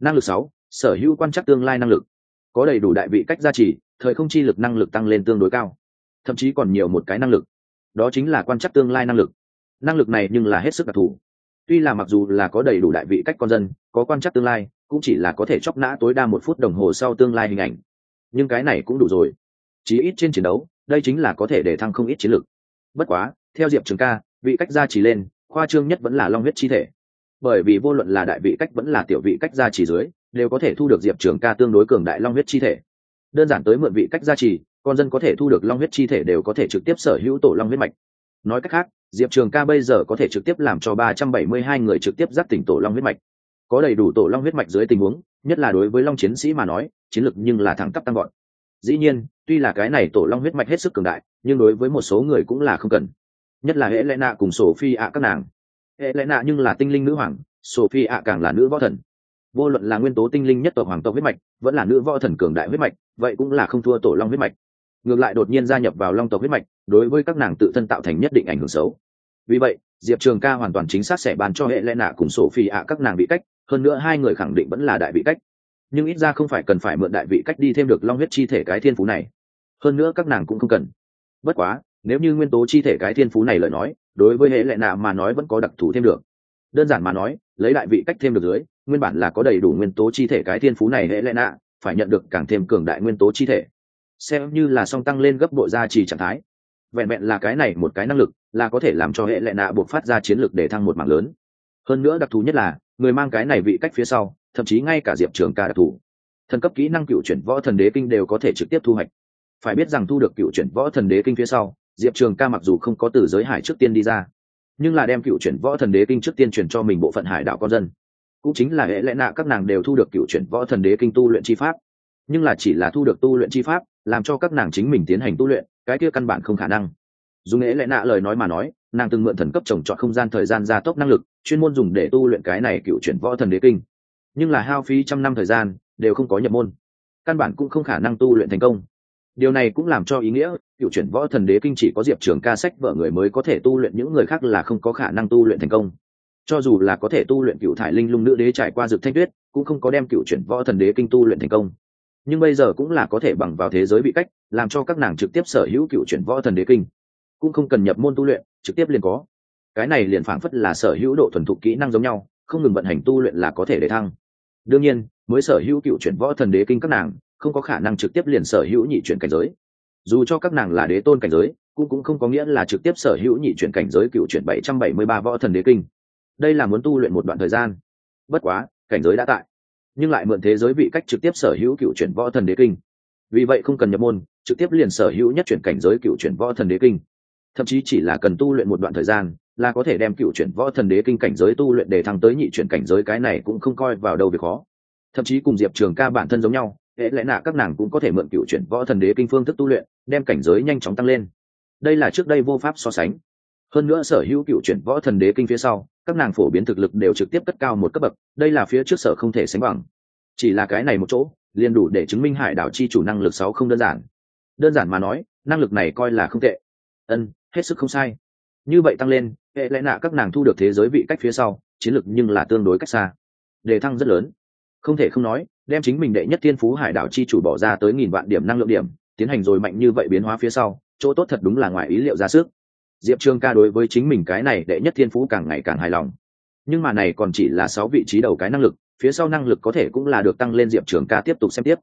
Năng lực sáu, sở hữu quan trắc tương lai năng lực. Có đầy đủ đại vị cách gia trì, thời không chi lực năng lực tăng lên tương đối cao. Thậm chí còn nhiều một cái năng lực đó chính là quan trắc tương lai năng lực. Năng lực này nhưng là hết sức đặc thù. Tuy là mặc dù là có đầy đủ đại vị cách con dân, có quan trắc tương lai, cũng chỉ là có thể chóc nã tối đa một phút đồng hồ sau tương lai hình ảnh. Nhưng cái này cũng đủ rồi. Chí ít trên chiến đấu, đây chính là có thể để thăng không ít chiến lược bất quá, theo diệp trường ca, vị cách gia trì lên, khoa trương nhất vẫn là long huyết chi thể. Bởi vì vô luận là đại vị cách vẫn là tiểu vị cách gia trì dưới, đều có thể thu được diệp trường ca tương đối cường đại long huyết chi thể. Đơn giản tới mượn vị cách gia trì con dân có thể thu được long huyết chi thể đều có thể trực tiếp sở hữu tổ long huyết mạch. Nói cách khác, diệp trường ca bây giờ có thể trực tiếp làm cho ba trăm bảy mươi hai người trực tiếp giáp tỉnh tổ long huyết mạch. Có đầy đủ tổ long huyết mạch dưới tình huống, nhất là đối với long chiến sĩ mà nói, chiến lực nhưng là thẳng tắp tăng gọn dĩ nhiên, tuy là cái này tổ long huyết mạch hết sức cường đại, nhưng đối với một số người cũng là không cần. Nhất là hệ lẽ nạ cùng sổ phi ạ các nàng. Hệ lẽ nạ nhưng là tinh linh nữ hoàng sổ phi ạ càng là nữ võ thần. Vô luận là nguyên tố tinh linh nhất tộc hoàng tộc huyết mạch, vẫn là nữ võ thần cường đại huyết mạch, vậy cũng là không thua tổ long huyết mạch ngược lại đột nhiên gia nhập vào long tộc huyết mạch, đối với các nàng tự thân tạo thành nhất định ảnh hưởng xấu. Vì vậy, diệp trường ca hoàn toàn chính xác sẽ bàn cho hệ lẽ nạ cùng sổ phi ạ các nàng bị cách, hơn nữa hai người khẳng định vẫn là đại vị cách. Nhưng ít ra không phải cần phải mượn đại vị cách đi thêm được long huyết chi thể cái thiên phú này. Hơn nữa các nàng cũng không cần. Bất quá, nếu như nguyên tố chi thể cái thiên phú này lời nói, đối với hệ lệ nạ mà nói vẫn có đặc thù thêm được. Đơn giản mà nói, lấy đại vị cách thêm được dưới, nguyên bản là có đầy đủ nguyên tố chi thể cái thiên phú này hệ lệ nạ, phải nhận được càng thêm cường đại nguyên tố chi thể xem như là song tăng lên gấp bội gia trì trạng thái. Vẹn vẹn là cái này một cái năng lực, là có thể làm cho hệ lệ nạ buộc phát ra chiến lược để thăng một mảng lớn. Hơn nữa đặc thù nhất là, người mang cái này vị cách phía sau, thậm chí ngay cả diệp trường ca đặc thù. Thần cấp kỹ năng cựu chuyển võ thần đế kinh đều có thể trực tiếp thu hoạch. Phải biết rằng thu được cựu chuyển võ thần đế kinh phía sau, diệp trường ca mặc dù không có từ giới hải trước tiên đi ra, nhưng là đem cựu chuyển võ thần đế kinh trước tiên chuyển cho mình bộ phận hải đạo con dân. Cũng chính là hệ lẽ nạ các nàng đều thu được cựu chuyển võ thần đế kinh tu luyện chi pháp nhưng là chỉ là thu được tu luyện chi pháp, làm cho các nàng chính mình tiến hành tu luyện, cái kia căn bản không khả năng. Dùng hệ lẽ nạ lời nói mà nói, nàng từng mượn thần cấp trồng trọt không gian thời gian gia tốc năng lực, chuyên môn dùng để tu luyện cái này cựu chuyển võ thần đế kinh. Nhưng là hao phí trăm năm thời gian, đều không có nhập môn. Căn bản cũng không khả năng tu luyện thành công. Điều này cũng làm cho ý nghĩa, cựu chuyển võ thần đế kinh chỉ có diệp trường ca sách vợ người mới có thể tu luyện, những người khác là không có khả năng tu luyện thành công. Cho dù là có thể tu luyện cựu thải linh lung nữ đế trải qua dược thanh tuyết, cũng không có đem cựu chuyển võ thần đế kinh tu luyện thành công nhưng bây giờ cũng là có thể bằng vào thế giới bị cách, làm cho các nàng trực tiếp sở hữu cựu chuyển võ thần đế kinh. Cũng không cần nhập môn tu luyện, trực tiếp liền có. Cái này liền phảng phất là sở hữu độ thuần thục kỹ năng giống nhau, không ngừng vận hành tu luyện là có thể để thăng. Đương nhiên, mới sở hữu cựu chuyển võ thần đế kinh các nàng, không có khả năng trực tiếp liền sở hữu nhị chuyển cảnh giới. Dù cho các nàng là đế tôn cảnh giới, cũng cũng không có nghĩa là trực tiếp sở hữu nhị chuyển cảnh giới cựu chuyển bảy trăm bảy mươi ba võ thần đế kinh. Đây là muốn tu luyện một đoạn thời gian. Bất quá, cảnh giới đã tại nhưng lại mượn thế giới vị cách trực tiếp sở hữu cựu chuyển võ thần đế kinh. Vì vậy không cần nhập môn, trực tiếp liền sở hữu nhất chuyển cảnh giới cựu chuyển võ thần đế kinh. Thậm chí chỉ là cần tu luyện một đoạn thời gian, là có thể đem cựu chuyển võ thần đế kinh cảnh giới tu luyện để thăng tới nhị chuyển cảnh giới cái này cũng không coi vào đâu việc khó. Thậm chí cùng diệp trường ca bản thân giống nhau hễ lẽ nạ các nàng cũng có thể mượn cựu chuyển võ thần đế kinh phương thức tu luyện, đem cảnh giới nhanh chóng tăng lên. Đây là trước đây vô pháp so sánh. Hơn nữa sở hữu cựu chuyển võ thần đế kinh phía sau các nàng phổ biến thực lực đều trực tiếp cất cao một cấp bậc, đây là phía trước sở không thể sánh bằng. Chỉ là cái này một chỗ, liền đủ để chứng minh hải đảo chi chủ năng lực sáu không đơn giản. Đơn giản mà nói, năng lực này coi là không tệ. Ân, hết sức không sai. Như vậy tăng lên, hệ lẽ nạ các nàng thu được thế giới vị cách phía sau, chiến lược nhưng là tương đối cách xa. Đề thăng rất lớn. Không thể không nói, đem chính mình đệ nhất thiên phú hải đảo chi chủ bỏ ra tới nghìn vạn điểm năng lượng điểm, tiến hành rồi mạnh như vậy biến hóa phía sau, chỗ tốt thật đúng là ngoài ý liệu ra sức diệp trương ca đối với chính mình cái này đệ nhất thiên phú càng ngày càng hài lòng. Nhưng mà này còn chỉ là sáu vị trí đầu cái năng lực, phía sau năng lực có thể cũng là được tăng lên diệp trường ca tiếp tục xem tiếp.